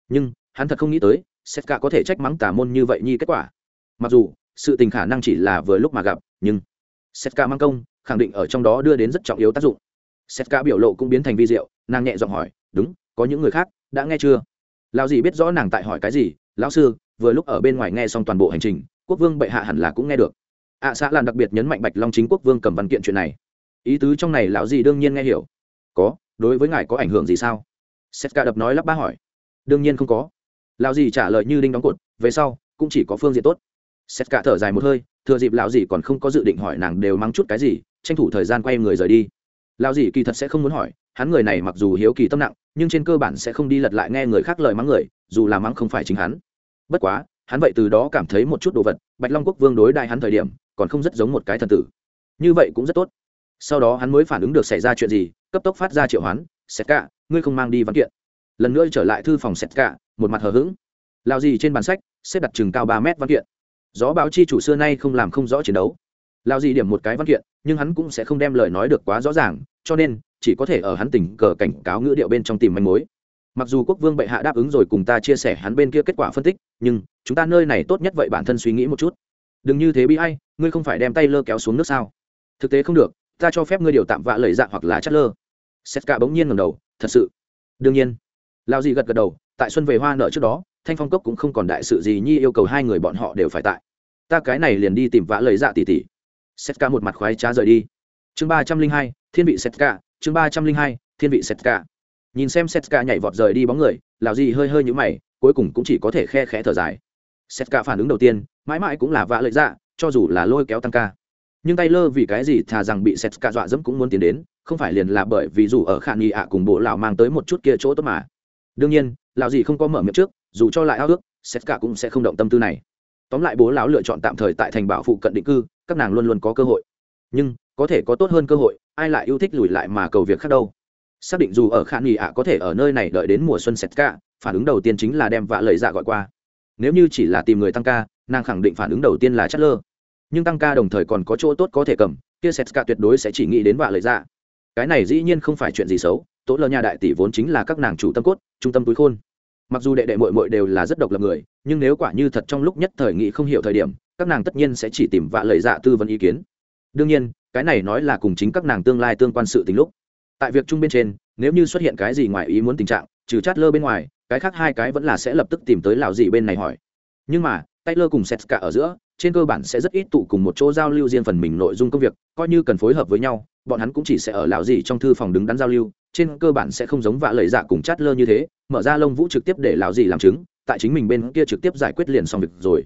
Nhưng, hắn thật không nghĩ tới sét cả có thể trách mắng tà môn như vậy nhi kết quả. Mặc dù, sự tình khả năng chỉ là vừa lúc mà gặp, nhưng sét cả mang công, khẳng định ở trong đó đưa đến rất trọng yếu tác dụng. Sét cả biểu lộ cũng biến thành vi diệu, nàng nhẹ giọng hỏi, đúng, có những người khác, đã nghe chưa? Lão gì biết rõ nàng tại hỏi cái gì lão sư vừa lúc ở bên ngoài nghe xong toàn bộ hành trình quốc vương bệ hạ hẳn là cũng nghe được. Ạ à, xã lan đặc biệt nhấn mạnh bạch long chính quốc vương cầm văn kiện chuyện này. Ý tứ trong này lão gì đương nhiên nghe hiểu. Có đối với ngài có ảnh hưởng gì sao? Sét ca đập nói lắp ba hỏi. Đương nhiên không có. Lão gì trả lời như đinh đóng cột về sau cũng chỉ có phương diện tốt. Sét ca thở dài một hơi thừa dịp lão gì còn không có dự định hỏi nàng đều mang chút cái gì tranh thủ thời gian quay người rời đi. Lão gì kỳ thật sẽ không muốn hỏi hắn người này mặc dù hiếu kỳ tâm nặng, nhưng trên cơ bản sẽ không đi lật lại nghe người khác lời mắng người, dù là mắng không phải chính hắn. Bất quá, hắn vậy từ đó cảm thấy một chút đồ vật, bạch long quốc vương đối đại hắn thời điểm, còn không rất giống một cái thần tử. Như vậy cũng rất tốt. Sau đó hắn mới phản ứng được xảy ra chuyện gì, cấp tốc phát ra triệu hoán, sét cả ngươi không mang đi văn kiện. Lần nữa trở lại thư phòng sét cả một mặt hờ hững. Lao gì trên bàn sách, xếp đặt chừng cao ba mét văn kiện. Gió báo chi chủ xưa nay không làm không rõ chiến đấu. Lao gì điểm một cái văn kiện, nhưng hắn cũng sẽ không đem lời nói được quá rõ ràng, cho nên chỉ có thể ở hắn tình cờ cảnh cáo ngữ điệu bên trong tìm manh mối. Mặc dù quốc vương bệ hạ đáp ứng rồi cùng ta chia sẻ hắn bên kia kết quả phân tích, nhưng chúng ta nơi này tốt nhất vậy bản thân suy nghĩ một chút. Đừng như thế bị hay ngươi không phải đem tay lơ kéo xuống nước sao? Thực tế không được, ta cho phép ngươi điều tạm vạ lời dạ hoặc là chất lơ. Xét cả bỗng nhiên ngầm đầu, thật sự. Đương nhiên. Lao dì gật gật đầu, tại xuân về hoa nợ trước đó, thanh phong cốc cũng không còn đại sự gì nhi yêu cầu hai người bọn họ đều phải tại. Ta cái này liền đi tìm vã lời dạ tỉ tỉ. Setka cả một mặt khoái trá rời đi. Chương ba trăm linh hai, thiên vị setka cả chương ba trăm linh hai, thiên vị xét cả nhìn xem xét cả nhảy vọt rời đi bóng người lào gì hơi hơi nhũ mày, cuối cùng cũng chỉ có thể khe khẽ thở dài. Xét cả phản ứng đầu tiên, mãi mãi cũng là vạ lợi dạ cho dù là lôi kéo tăng ca. Nhưng tay lơ vì cái gì thà rằng bị xét cả dọa dẫm cũng muốn tiến đến, không phải liền là bởi vì dù ở khả nghi ạ cùng bộ lão mang tới một chút kia chỗ tốt mà. Đương nhiên, lão gì không có mở miệng trước, dù cho lại ao ước sét cả cũng sẽ không động tâm tư này. Tóm lại bố lão lựa chọn tạm thời tại thành bảo phụ cận định cư, các nàng luôn luôn có cơ hội. Nhưng có thể có tốt hơn cơ hội, ai lại yêu thích lùi lại mà cầu việc khác đâu. Xác định dù ở khả nghi ạ có thể ở nơi này đợi đến mùa xuân sét cả phản ứng đầu tiên chính là đem vạ lời dạ gọi qua. Nếu như chỉ là tìm người tăng ca, nàng khẳng định phản ứng đầu tiên là chất lơ. Nhưng tăng ca đồng thời còn có chỗ tốt có thể cầm, kia sét cả tuyệt đối sẽ chỉ nghĩ đến vạ lời dạ. Cái này dĩ nhiên không phải chuyện gì xấu, tố lơ nhà đại tỷ vốn chính là các nàng chủ tâm cốt, trung tâm túi khôn. Mặc dù đệ đệ mội mội đều là rất độc lập người, nhưng nếu quả như thật trong lúc nhất thời nghị không hiểu thời điểm, các nàng tất nhiên sẽ chỉ tìm vạ lời dạ tư vấn ý kiến. Đương nhiên cái này nói là cùng chính các nàng tương lai tương quan sự tình lúc. Tại việc chung bên trên, nếu như xuất hiện cái gì ngoài ý muốn tình trạng, trừ chát lơ bên ngoài, cái khác hai cái vẫn là sẽ lập tức tìm tới lào gì bên này hỏi. Nhưng mà tay lơ cùng sét cả ở giữa, trên cơ bản sẽ rất ít tụ cùng một chỗ giao lưu riêng phần mình nội dung công việc, coi như cần phối hợp với nhau, bọn hắn cũng chỉ sẽ ở lào gì trong thư phòng đứng đắn giao lưu, trên cơ bản sẽ không giống vạ lời dạ cùng chát lơ như thế, mở ra lông vũ trực tiếp để lào gì làm chứng, tại chính mình bên kia trực tiếp giải quyết liền xong việc rồi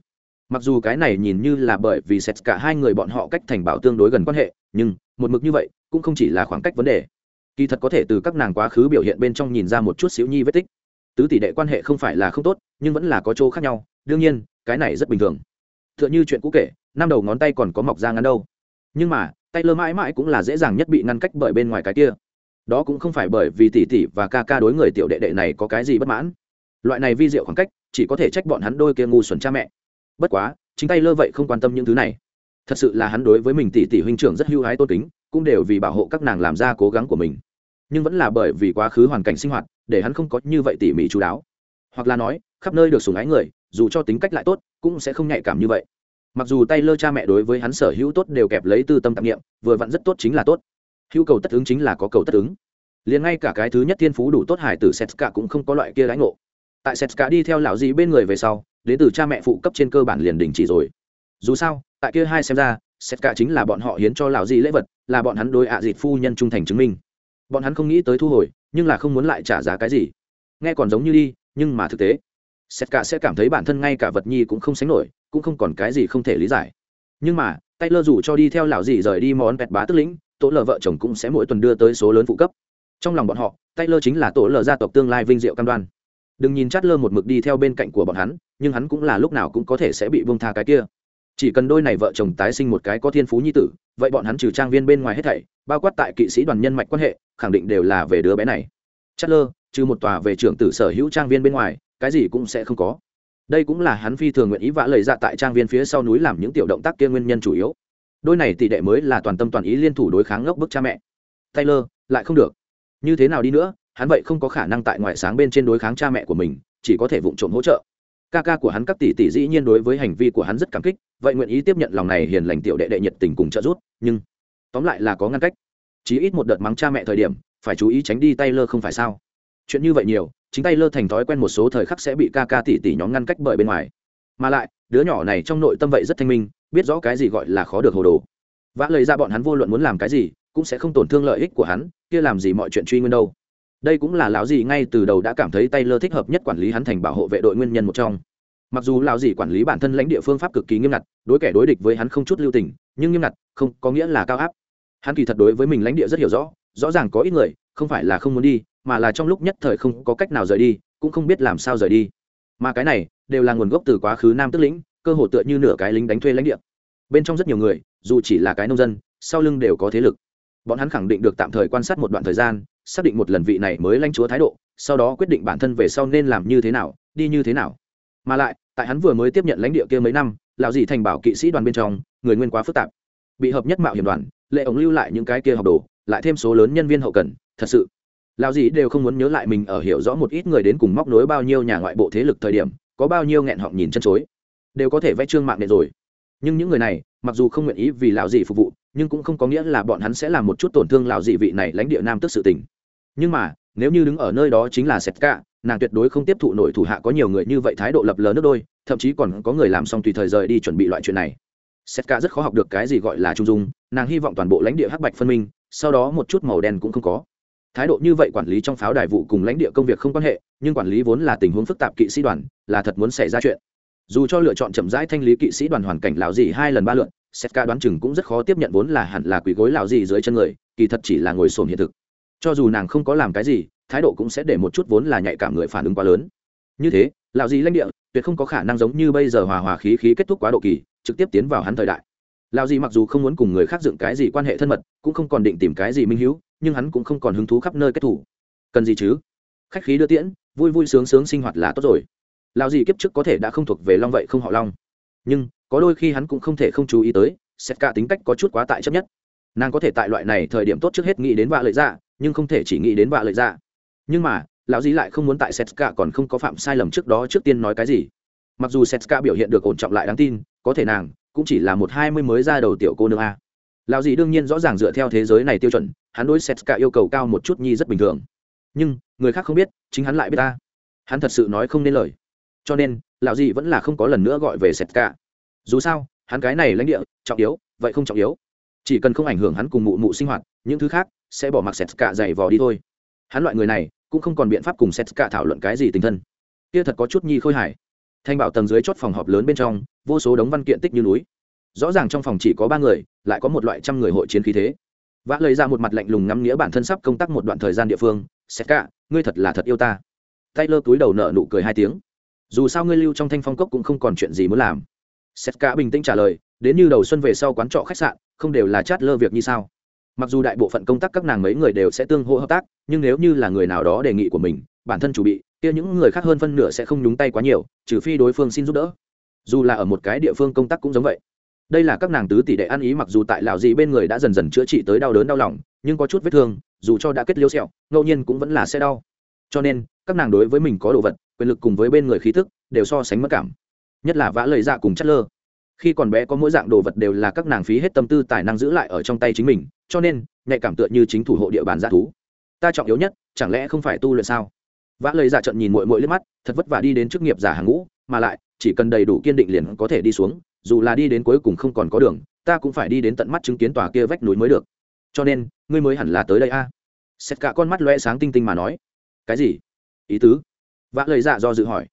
mặc dù cái này nhìn như là bởi vì sét cả hai người bọn họ cách thành bảo tương đối gần quan hệ, nhưng một mực như vậy cũng không chỉ là khoảng cách vấn đề. Kỳ thật có thể từ các nàng quá khứ biểu hiện bên trong nhìn ra một chút xíu nhi vết tích. Tứ tỷ đệ quan hệ không phải là không tốt, nhưng vẫn là có chỗ khác nhau, đương nhiên, cái này rất bình thường. T h ư ợ n h ư chuyện cũ kể, năm đầu ngón tay còn có mọc ra ngắn đâu. Nhưng mà tay lơ mãi mãi cũng là dễ dàng nhất bị ngăn cách bởi bên ngoài cái kia. Đó cũng không phải bởi vì tỷ tỷ và ca ca đối người tiểu đệ đệ này có cái gì bất mãn. Loại này vi diệu khoảng cách, chỉ có thể trách bọn hắn đôi kia ngu xuẩn cha mẹ bất quá, chính tay lơ vậy không quan tâm những thứ này. Thật sự là hắn đối với mình tỷ tỷ huynh trưởng rất hưu hái tôn kính, cũng đều vì bảo hộ các nàng làm ra cố gắng của mình. Nhưng vẫn là bởi vì quá khứ hoàn cảnh sinh hoạt, để hắn không có như vậy tỉ mỉ chú đáo. Hoặc là nói, khắp nơi được sùng ái người, dù cho tính cách lại tốt, cũng sẽ không nhạy cảm như vậy. Mặc dù tay lơ cha mẹ đối với hắn sở hữu tốt đều kẹp lấy tư tâm tạp nghiệm vừa vặn rất tốt chính là tốt. Hữu cầu tất ứng chính là có cầu tất ứng. Liền ngay cả cái thứ nhất thiên phú đủ tốt hải tử setska cũng không có loại kia lãnh ngộ. Tại setska đi theo lão gì bên người về sau đến từ cha mẹ phụ cấp trên cơ bản liền đình chỉ rồi. Dù sao, tại kia hai xem ra setska chính là bọn họ hiến cho lão gì lễ vật, là bọn hắn đối ạ à dịt phu nhân trung thành chứng minh. Bọn hắn không nghĩ tới thu hồi, nhưng là không muốn lại trả giá cái gì. Nghe còn giống như đi, nhưng mà thực tế xét cả sẽ cảm thấy bản thân ngay cả vật nhi cũng không sánh nổi, cũng không còn cái gì không thể lý giải. Nhưng mà tay lơ rủ cho đi theo lão gì rời đi món vẹt bá tức lĩnh, tổ lờ vợ chồng cũng sẽ mỗi tuần đưa tới số lớn phụ cấp. Trong lòng bọn họ tay lơ chính là tổ lờ gia tộc tương lai vinh diệu cam đoan đừng nhìn chát lơ một mực đi theo bên cạnh của bọn hắn, nhưng hắn cũng là lúc nào cũng có thể sẽ bị vương tha cái kia. Chỉ cần đôi này vợ chồng tái sinh một cái có thiên phú nhi tử, vậy bọn hắn trừ trang viên bên ngoài hết thảy, bao quát tại kỵ sĩ đoàn nhân mạch quan hệ, khẳng định đều là về đứa bé này. Chát lơ trừ một tòa về trưởng tử sở hữu trang viên bên ngoài, cái gì cũng sẽ không có. Đây cũng là hắn phi thường nguyện ý vã lời ra tại trang viên phía sau núi làm những tiểu động tác kia nguyên nhân chủ yếu. Đôi này tỷ đệ mới là toàn tâm toàn ý liên thủ đối kháng ngốc bức cha mẹ. Taylor, lại không được. Như thế nào đi nữa hắn vậy không có khả năng tại ngoại sáng bên trên đối kháng cha mẹ của mình, chỉ có thể vụng trộm hỗ trợ. Ca ca của hắn các tỷ tỷ dĩ nhiên đối với hành vi của hắn rất cảm kích, vậy nguyện ý tiếp nhận lòng này hiền lành tiểu đệ đệ nhiệt tình cùng trợ giúp, nhưng tóm lại là có ngăn cách. Chí ít một đợt mắng cha mẹ thời điểm, phải chú ý tránh đi tay lơ không phải sao? Chuyện như vậy nhiều, chính tay lơ thành thói quen một số thời khắc sẽ bị ca ca tỷ tỷ nhóm ngăn cách bởi bên ngoài. Mà lại, đứa nhỏ này trong nội tâm vậy rất thanh minh, biết rõ cái gì gọi là khó được hồ đồ. Vã lời ra bọn hắn vô luận muốn làm cái gì, cũng sẽ không tổn thương lợi ích của hắn, kia làm gì mọi chuyện truy nguyên đâu đây cũng là lão dì ngay từ đầu đã cảm thấy tay lơ thích hợp nhất quản lý hắn thành bảo hộ vệ đội nguyên nhân một trong. Mặc dù lão dì quản lý bản thân lãnh địa phương pháp cực kỳ nghiêm ngặt, đối kẻ đối địch với hắn không chút lưu tình, nhưng nghiêm ngặt, không có nghĩa là cao áp. Hắn kỳ thật đối với mình lãnh địa rất hiểu rõ rõ ràng có ít người, không phải là không muốn đi, mà là trong lúc nhất thời không có cách nào rời đi, cũng không biết làm sao rời đi. Mà cái này, đều là nguồn gốc từ quá khứ nam tức lĩnh, cơ hồ tựa như nửa cái lính đánh thuê lãnh địa. Bên trong rất nhiều người, dù chỉ là cái nông dân, sau lưng đều có thế lực bọn hắn khẳng định được tạm thời quan sát một đoạn thời gian, xác định một lần vị này mới lãnh chúa thái độ, sau đó quyết định bản thân về sau nên làm như thế nào, đi như thế nào. Mà lại, tại hắn vừa mới tiếp nhận lãnh địa kia mấy năm, lão gì thành bảo kỵ sĩ đoàn bên trong, người nguyên quá phức tạp. Bị hợp nhất mạo hiểm đoàn, lệ ổng lưu lại những cái kia học đồ, lại thêm số lớn nhân viên hậu cần, thật sự. Lão gì đều không muốn nhớ lại mình ở hiểu rõ một ít người đến cùng móc nối bao nhiêu nhà ngoại bộ thế lực thời điểm, có bao nhiêu nghẹn họng nhìn chân chối. Đều có thể vẽ trương mạng này rồi. Nhưng những người này mặc dù không nguyện ý vì lão dị phục vụ, nhưng cũng không có nghĩa là bọn hắn sẽ làm một chút tổn thương lão dị vị này lãnh địa nam tức sự tình. Nhưng mà, nếu như đứng ở nơi đó chính là sét cả nàng tuyệt đối không tiếp thụ nổi thủ hạ có nhiều người như vậy thái độ lập lờ nước đôi, thậm chí còn có người làm xong tùy thời rời đi chuẩn bị loại chuyện này. Sét cả rất khó học được cái gì gọi là trung dung, nàng hy vọng toàn bộ lãnh địa hắc bạch phân minh, sau đó một chút màu đen cũng không có. Thái độ như vậy quản lý trong pháo đài vụ cùng lãnh địa công việc không quan hệ, nhưng quản lý vốn là tình huống phức tạp kỵ sĩ đoàn, là thật muốn xảy ra chuyện dù cho lựa chọn chậm rãi thanh lý kỵ sĩ đoàn hoàn cảnh lão dị hai lần ba lượn Setka đoán chừng cũng rất khó tiếp nhận vốn là hẳn là quỷ gối lão gì dưới chân người, kỳ thật chỉ là ngồi xổm hiện thực. Cho dù nàng không có làm cái gì, thái độ cũng sẽ để một chút vốn là nhạy cảm người phản ứng quá lớn. Như thế, lão gì lãnh địa, tuyệt không có khả năng giống như bây giờ hòa hòa khí khí kết thúc quá độ kỳ, trực tiếp tiến vào hắn thời đại. Lão gì mặc dù không muốn cùng người khác dựng cái gì quan hệ thân mật, cũng không còn định tìm cái gì minh hiếu, nhưng hắn cũng không còn hứng thú khắp nơi kết thủ. Cần gì chứ? Khách khí đưa tiễn, vui vui sướng sướng sinh hoạt là tốt rồi. Lão gì kiếp trước có thể đã không thuộc về long vậy không họ long, nhưng có đôi khi hắn cũng không thể không chú ý tới xét cả tính cách có chút quá tại chấp nhất. Nàng có thể tại loại này thời điểm tốt trước hết nghĩ đến vạ lợi dạ nhưng không thể chỉ nghĩ đến vạ lợi dạ. Nhưng mà lão dí lại không muốn tại xét cả còn không có phạm sai lầm trước đó trước tiên nói cái gì. Mặc dù xét cả biểu hiện được ổn trọng lại đáng tin có thể nàng cũng chỉ là một hai mươi mới ra đầu tiểu cô nương a. Lão dí đương nhiên rõ ràng dựa theo thế giới này tiêu chuẩn hắn đối xét cả yêu cầu cao một chút nhi rất bình thường. Nhưng người khác không biết chính hắn lại biết ta. Hắn thật sự nói không nên lời cho nên, lão dí vẫn là không có lần nữa gọi về sẹt cả. Dù sao, hắn cái này lãnh địa, trọng yếu, vậy không trọng yếu. Chỉ cần không ảnh hưởng hắn cùng mụ mụ sinh hoạt, những thứ khác sẽ bỏ mặc sẹt cả dày vò đi thôi. Hắn loại người này, cũng không còn biện pháp cùng sét cả thảo luận cái gì tình thân. Kia thật có chút nhi khôi hài. Thanh bảo tầng dưới chót phòng họp lớn bên trong, vô số đống văn kiện tích như núi. Rõ ràng trong phòng chỉ có ba người, lại có một loại trăm người hội chiến khí thế. Vã lấy ra một mặt lạnh lùng ngắm nghĩa bản thân sắp công tác một đoạn thời gian địa phương sét cả, ngươi thật là thật yêu ta. Tay lơ túi đầu nợ nụ cười hai tiếng dù sao ngươi lưu trong thanh phong cốc cũng không còn chuyện gì muốn làm. Sét cả bình tĩnh trả lời, đến như đầu xuân về sau quán trọ khách sạn, không đều là chát lơ việc như sao. Mặc dù đại bộ phận công tác các nàng mấy người đều sẽ tương hỗ hợp tác, nhưng nếu như là người nào đó đề nghị của mình, bản thân chủ bị, kia những người khác hơn phân nửa sẽ không nhúng tay quá nhiều, trừ phi đối phương xin giúp đỡ. Dù là ở một cái địa phương công tác cũng giống vậy. Đây là các nàng tứ tỷ đệ ăn ý mặc dù tại lào gì bên người đã dần dần chữa trị tới đau đớn đau lòng, nhưng có chút vết thương, dù cho đã kết liêu sẹo, ngẫu nhiên cũng vẫn là sẽ đau. Cho nên, các nàng đối với mình có đồ vật quyền lực cùng với bên người khí thức, đều so sánh mất cảm. Nhất là vã lời dạ cùng chất lơ. Khi còn bé có mỗi dạng đồ vật đều là các nàng phí hết tâm tư tài năng giữ lại ở trong tay chính mình, cho nên, nhạy cảm tựa như chính thủ hộ địa bàn g thú. Ta trọng yếu nhất, chẳng lẽ không phải tu luyện sao? Vã lời dạ trận nhìn mội mội liếc mắt, thật vất vả đi đến chức nghiệp giả hàng ngũ, mà lại, chỉ cần đầy đủ kiên định liền có thể đi xuống, dù là đi đến cuối cùng không còn có đường, ta cũng phải đi đến tận mắt chứng kiến tòa kia vách núi mới được. Cho nên, ngươi mới hẳn là tới đây a. À? xét cả con mắt loe sáng tinh tinh mà nói. Cái gì? Ý tứ? Vã lời dạ do dự hỏi.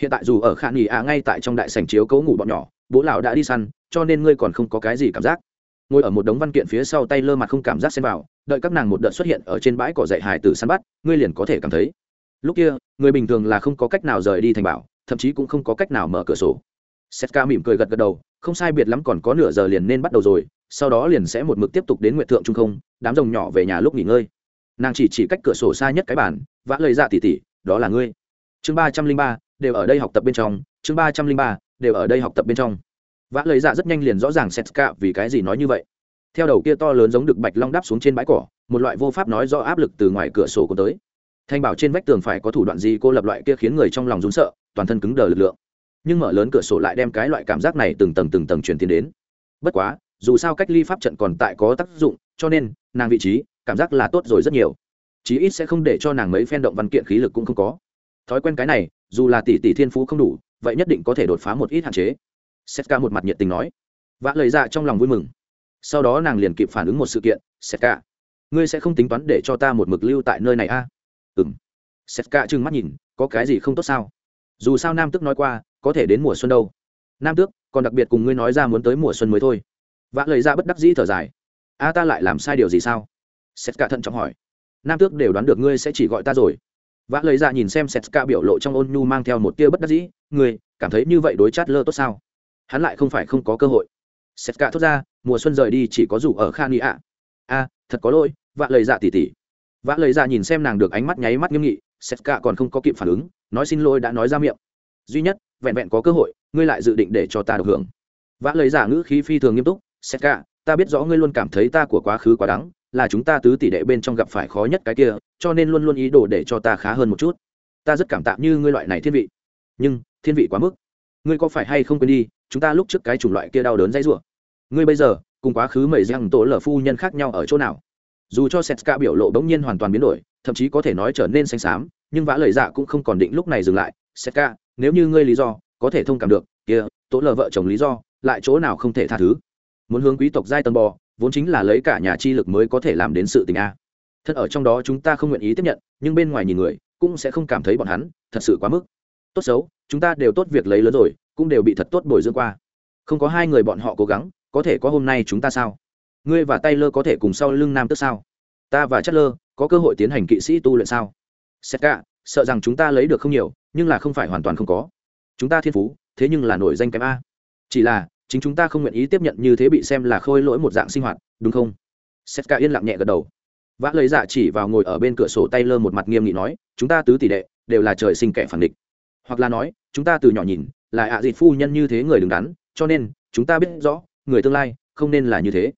Hiện tại dù ở khả nghỉ à ngay tại trong đại sảnh chiếu cấu ngủ bọn nhỏ, bố lão đã đi săn, cho nên ngươi còn không có cái gì cảm giác. Ngồi ở một đống văn kiện phía sau tay lơ mặt không cảm giác xem vào, đợi các nàng một đợt xuất hiện ở trên bãi cỏ dạy hải tử săn bắt, ngươi liền có thể cảm thấy. Lúc kia, người bình thường là không có cách nào rời đi thành bảo, thậm chí cũng không có cách nào mở cửa sổ. Setka mỉm cười gật gật đầu, không sai biệt lắm còn có nửa giờ liền nên bắt đầu rồi, sau đó liền sẽ một mực tiếp tục đến nguyện thượng trung không, đám rồng nhỏ về nhà lúc nghỉ ngơi. Nàng chỉ chỉ cách cửa sổ xa nhất cái bàn, vã lời ra tỉ tỉ, đó là ngươi chương ba trăm linh ba, đều ở đây học tập bên trong. Chương ba trăm linh ba, đều ở đây học tập bên trong. Vã lời dạ rất nhanh liền rõ ràng setka vì cái gì nói như vậy. Theo đầu kia to lớn giống được bạch long đáp xuống trên bãi cỏ, một loại vô pháp nói rõ áp lực từ ngoài cửa sổ của tới. Thanh bảo trên vách tường phải có thủ đoạn gì cô lập loại kia khiến người trong lòng rún sợ, toàn thân cứng đờ lực lượng. Nhưng mở lớn cửa sổ lại đem cái loại cảm giác này từng tầng từng tầng truyền tiến đến. Bất quá, dù sao cách ly pháp trận còn tại có tác dụng, cho nên, nàng vị trí, cảm giác là tốt rồi rất nhiều. Chí ít sẽ không để cho nàng mấy phen động văn kiện khí lực cũng không có thói quen cái này, dù là tỷ tỷ thiên phú không đủ, vậy nhất định có thể đột phá một ít hạn chế. Setka một mặt nhiệt tình nói. Vã lời ra dạ trong lòng vui mừng. Sau đó nàng liền kịp phản ứng một sự kiện, setka, ngươi sẽ không tính toán để cho ta một mực lưu tại nơi này a à? ừ m setka trừng mắt nhìn, có cái gì không tốt sao? Dù sao nam tước nói qua, có thể đến mùa xuân đâu. Nam tước, còn đặc biệt cùng ngươi nói ra muốn tới mùa xuân mới thôi. Vã lời ra dạ bất đắc dĩ thở dài. A ta lại làm sai điều gì sao? Sét Cả thận trọng hỏi. Nam tước đều đoán được ngươi sẽ chỉ gọi ta rồi vã lời ra dạ nhìn xem setka biểu lộ trong ôn nhu mang theo một tia bất đắc dĩ người cảm thấy như vậy đối chát lơ tốt sao? Hắn lại không phải không có cơ hội. Setka thốt ra, mùa xuân rời đi chỉ có dù ở khan nghị ạ. A, thật có lỗi, vã lời dạ tỉ tỉ vã lời dạ nhìn xem nàng được ánh mắt nháy mắt nghiêm nghị setka còn không có kịp phản ứng, nói xin lỗi đã nói ra miệng. Duy nhất, vẹn vẹn có cơ hội, ngươi lại dự định để cho ta được hưởng. Vã lời giả dạ ngữ khí phi thường nghiêm túc setka ta biết rõ ngươi luôn cảm thấy ta của quá khứ quá đắng là chúng ta tứ tỷ đệ bên trong gặp phải khó nhất cái kia, cho nên luôn luôn ý đồ để cho ta khá hơn một chút. Ta rất cảm tạ như ngươi loại này thiên vị. Nhưng, thiên vị quá mức. Ngươi có phải hay không quên đi, chúng ta lúc trước cái chủng loại kia đau đớn dãy rủa? Ngươi bây giờ, cùng quá khứ mẩy rằng tổ lở phu nhân khác nhau ở chỗ nào? Dù cho setska biểu lộ bỗng nhiên hoàn toàn biến đổi, thậm chí có thể nói trở nên xanh xám, nhưng vã lời dạ cũng không còn định lúc này dừng lại. Setska nếu như ngươi lý do, có thể thông cảm được, kia, tổ lở vợ chồng lý do, lại chỗ nào không thể tha thứ? Muốn hướng quý tộc giai tầng bò vốn chính là lấy cả nhà chi lực mới có thể làm đến sự tình a. Thật ở trong đó chúng ta không nguyện ý tiếp nhận, nhưng bên ngoài nhìn người, cũng sẽ không cảm thấy bọn hắn thật sự quá mức. Tốt xấu, chúng ta đều tốt việc lấy lớn rồi, cũng đều bị thật tốt bồi dưỡng qua. Không có hai người bọn họ cố gắng, có thể có hôm nay chúng ta sao? Ngươi và tay lơ có thể cùng sau lưng nam tức sao? Ta và chất lơ có cơ hội tiến hành kỵ sĩ tu luyện sao? Xét cả sợ rằng chúng ta lấy được không nhiều, nhưng là không phải hoàn toàn không có. Chúng ta thiên phú, thế nhưng là nổi danh kém a. Chỉ là chính chúng ta không nguyện ý tiếp nhận như thế bị xem là khôi lỗi một dạng sinh hoạt, đúng không? Sét ca yên lặng nhẹ gật đầu. Vã lấy dạ chỉ vào ngồi ở bên cửa sổ tay lơ một mặt nghiêm nghị nói, chúng ta tứ tỷ đệ đều là trời sinh kẻ phản địch. Hoặc là nói, chúng ta từ nhỏ nhìn, là ạ à dịt phu nhân như thế người đứng đắn, cho nên chúng ta biết rõ, người tương lai không nên là như thế.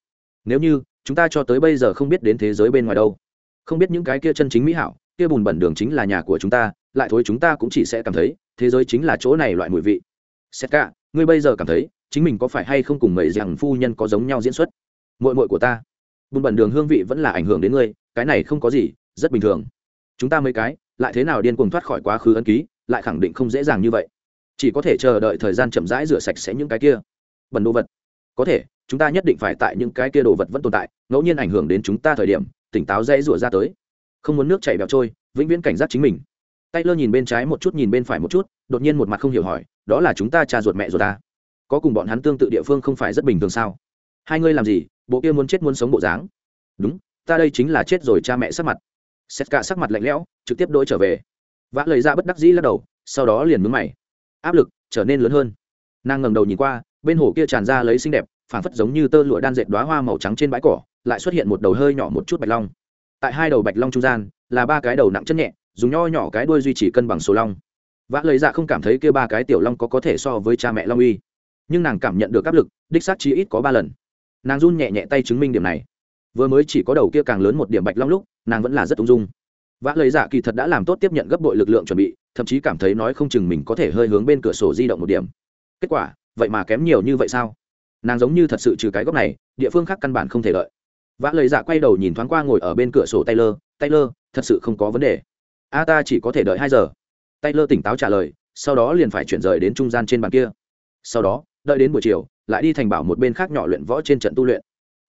Nếu như chúng ta cho tới bây giờ không biết đến thế giới bên ngoài đâu, không biết những cái kia chân chính mỹ hảo, kia bùn bẩn đường chính là nhà của chúng ta, lại thối chúng ta cũng chỉ sẽ cảm thấy thế giới chính là chỗ này loại mùi vị. Xét cả ngươi bây giờ cảm thấy chính mình có phải hay không cùng người rằng phu nhân có giống nhau diễn xuất? Muội muội của ta. Bùn bẩn đường hương vị vẫn là ảnh hưởng đến ngươi, cái này không có gì, rất bình thường. Chúng ta mấy cái, lại thế nào điên cuồng thoát khỏi quá khứ ân ký, lại khẳng định không dễ dàng như vậy. Chỉ có thể chờ đợi thời gian chậm rãi rửa sạch sẽ những cái kia. Bẩn đồ vật. Có thể, chúng ta nhất định phải tại những cái kia đồ vật vẫn tồn tại, ngẫu nhiên ảnh hưởng đến chúng ta thời điểm, tỉnh táo dễ rửa ra tới. Không muốn nước chảy bẹo trôi, vĩnh viễn cảnh giác chính mình. Tay lơ nhìn bên trái một chút, nhìn bên phải một chút, đột nhiên một mặt không hiểu hỏi, đó là chúng ta cha ruột mẹ ruột ta có cùng bọn hắn tương tự địa phương không phải rất bình thường sao? Hai ngươi làm gì? Bộ kia muốn chết muốn sống bộ dáng. Đúng, ta đây chính là chết rồi cha mẹ sắc mặt. Xét cả sắc mặt lạnh lẽo, trực tiếp đỗi trở về. Vã lời ra bất đắc dĩ lắc đầu, sau đó liền mướn mày. Áp lực trở nên lớn hơn. Nàng ngẩng đầu nhìn qua, bên hồ kia tràn ra lấy xinh đẹp, phảng phất giống như tơ lụa đan dệt đoá hoa màu trắng trên bãi cỏ, lại xuất hiện một đầu hơi nhỏ một chút bạch long. Tại hai đầu bạch long trung gian, là ba cái đầu nặng chân nhẹ, dùng nho nhỏ cái đuôi duy trì cân bằng số long. Vã lời dạ không cảm thấy kia ba cái tiểu long có có thể so với cha mẹ long uy nhưng nàng cảm nhận được áp lực, đích xác chí ít có ba lần. Nàng run nhẹ nhẹ tay chứng minh điểm này. Vừa mới chỉ có đầu kia càng lớn một điểm bạch long lúc, nàng vẫn là rất ung dung. Vã lời dạ kỳ thật đã làm tốt tiếp nhận gấp bội lực lượng chuẩn bị, thậm chí cảm thấy nói không chừng mình có thể hơi hướng bên cửa sổ di động một điểm. Kết quả, vậy mà kém nhiều như vậy sao? Nàng giống như thật sự trừ cái góc này, địa phương khác căn bản không thể lợi vã lời dạ quay đầu nhìn thoáng qua ngồi ở bên cửa sổ taylor taylor, thật sự không có vấn đề. A, ta chỉ có thể đợi hai giờ. Taylor tỉnh táo trả lời, sau đó liền phải chuyển rời đến trung gian trên bàn kia. Sau đó đợi đến buổi chiều, lại đi thành bảo một bên khác nhỏ luyện võ trên trận tu luyện.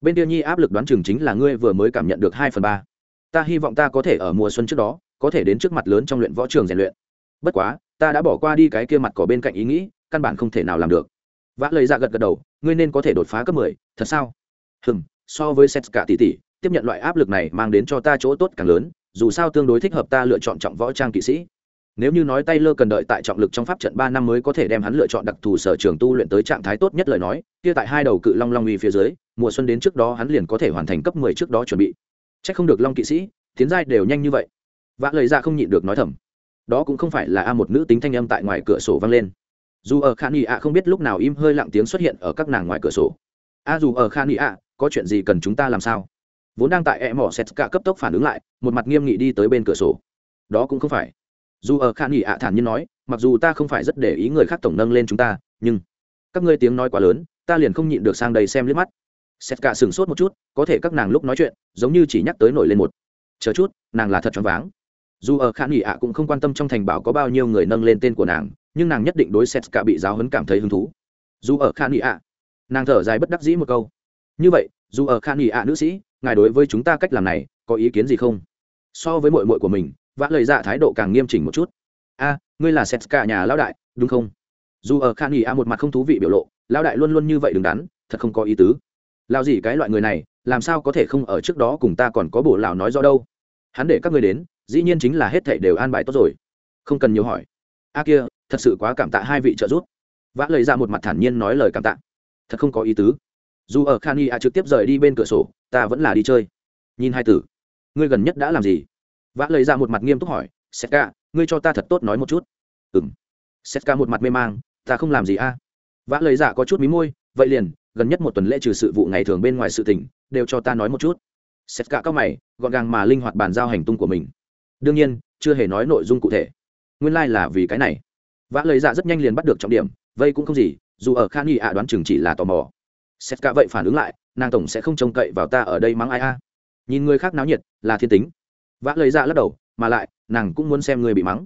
Bên tiêu nhi áp lực đoán chừng chính là ngươi vừa mới cảm nhận được hai phần ba. Ta hy vọng ta có thể ở mùa xuân trước đó, có thể đến trước mặt lớn trong luyện võ trường rèn luyện. Bất quá, ta đã bỏ qua đi cái kia mặt cỏ bên cạnh ý nghĩ, căn bản không thể nào làm được. Vã lời ra dạ gật gật đầu, ngươi nên có thể đột phá cấp mười, thật sao? Hừm, so với sét cả tỷ tỷ, tiếp nhận loại áp lực này mang đến cho ta chỗ tốt càng lớn, dù sao tương đối thích hợp ta lựa chọn trọng võ trang kỵ sĩ nếu như nói tay lơ cần đợi tại trọng lực trong pháp trận ba năm mới có thể đem hắn lựa chọn đặc thù sở trường tu luyện tới trạng thái tốt nhất lời nói, kia tại hai đầu cự long long uy phía dưới, mùa xuân đến trước đó hắn liền có thể hoàn thành cấp mười trước đó chuẩn bị. C h ắ c không được long kỵ sĩ, tiến giai đều nhanh như vậy. Vã lời ra không nhịn được nói thầm. Đó cũng không phải là a một nữ tính thanh âm tại ngoài cửa sổ vang lên. Dù ở khan nghị ạ không biết lúc nào im hơi lặng tiếng xuất hiện ở các nàng ngoài cửa sổ. A dù ở khan nghị ạ, có chuyện gì cần chúng ta làm sao? Vốn đang tại e mỏ xét cả cấp tốc phản ứng lại, một mặt nghiêm nghị đi tới bên cửa sổ. Đó cũng không phải dù ở khan nghị ạ thản nhiên nói, mặc dù ta không phải rất để ý người khác tổng nâng lên chúng ta, nhưng các ngươi tiếng nói quá lớn, ta liền không nhịn được sang đây xem liếc mắt. Xét cả sửng sốt một chút, có thể các nàng lúc nói chuyện, giống như chỉ nhắc tới nổi lên một. Chờ chút, nàng là thật choáng váng. Dù ở khan nghị ạ cũng không quan tâm trong thành bảo có bao nhiêu người nâng lên tên của nàng, nhưng nàng nhất định đối xét cả bị giáo hấn cảm thấy hứng thú. Dù ở khan nghị ạ, nàng thở dài bất đắc dĩ một câu. Như vậy, dù ở khan nghị ạ nữ sĩ, ngài đối với chúng ta cách làm này, có ý kiến gì không? So với mội mội của mình vã lời dạ thái độ càng nghiêm chỉnh một chút. A, ngươi là sét cả nhà lão đại, đúng không? Dù ở khan nghỉ a một mặt không thú vị biểu lộ, lão đại luôn luôn như vậy đứng đắn, thật không có ý tứ. Lao gì cái loại người này, làm sao có thể không ở trước đó cùng ta còn có bổ lão nói do đâu? Hắn để các ngươi đến, dĩ nhiên chính là hết thảy đều an bài tốt rồi. Không cần nhiều hỏi. A kia, thật sự quá cảm tạ hai vị trợ giúp. Vã lời ra một mặt thản nhiên nói lời cảm tạ. Thật không có ý tứ. Dù ở khan y a trực tiếp rời đi bên cửa sổ, ta vẫn là đi chơi. Nhìn hai tử. Ngươi gần nhất đã làm gì? Vã lời ra một mặt nghiêm túc hỏi, setka, ngươi cho ta thật tốt nói một chút. Ừng setka một mặt mê mang, ta không làm gì a. Vã lời dạ có chút mí môi, vậy liền, gần nhất một tuần lễ trừ sự vụ ngày thường bên ngoài sự tình, đều cho ta nói một chút. Setka cao mày, gọn gàng mà linh hoạt bàn giao hành tung của mình. Đương nhiên, chưa hề nói nội dung cụ thể. Nguyên lai、like、là vì cái này. Vã lời dạ rất nhanh liền bắt được trọng điểm, vây cũng không gì, dù ở khan nghị ạ đoán chừng chỉ là tò mò. Xét cả vậy phản ứng lại, nàng tổng sẽ không trông cậy vào ta ở đây mắng ai a. Nhìn người khác náo nhiệt, là thiên tính vã lời dạ lắc đầu, mà lại, nàng cũng muốn xem người bị mắng.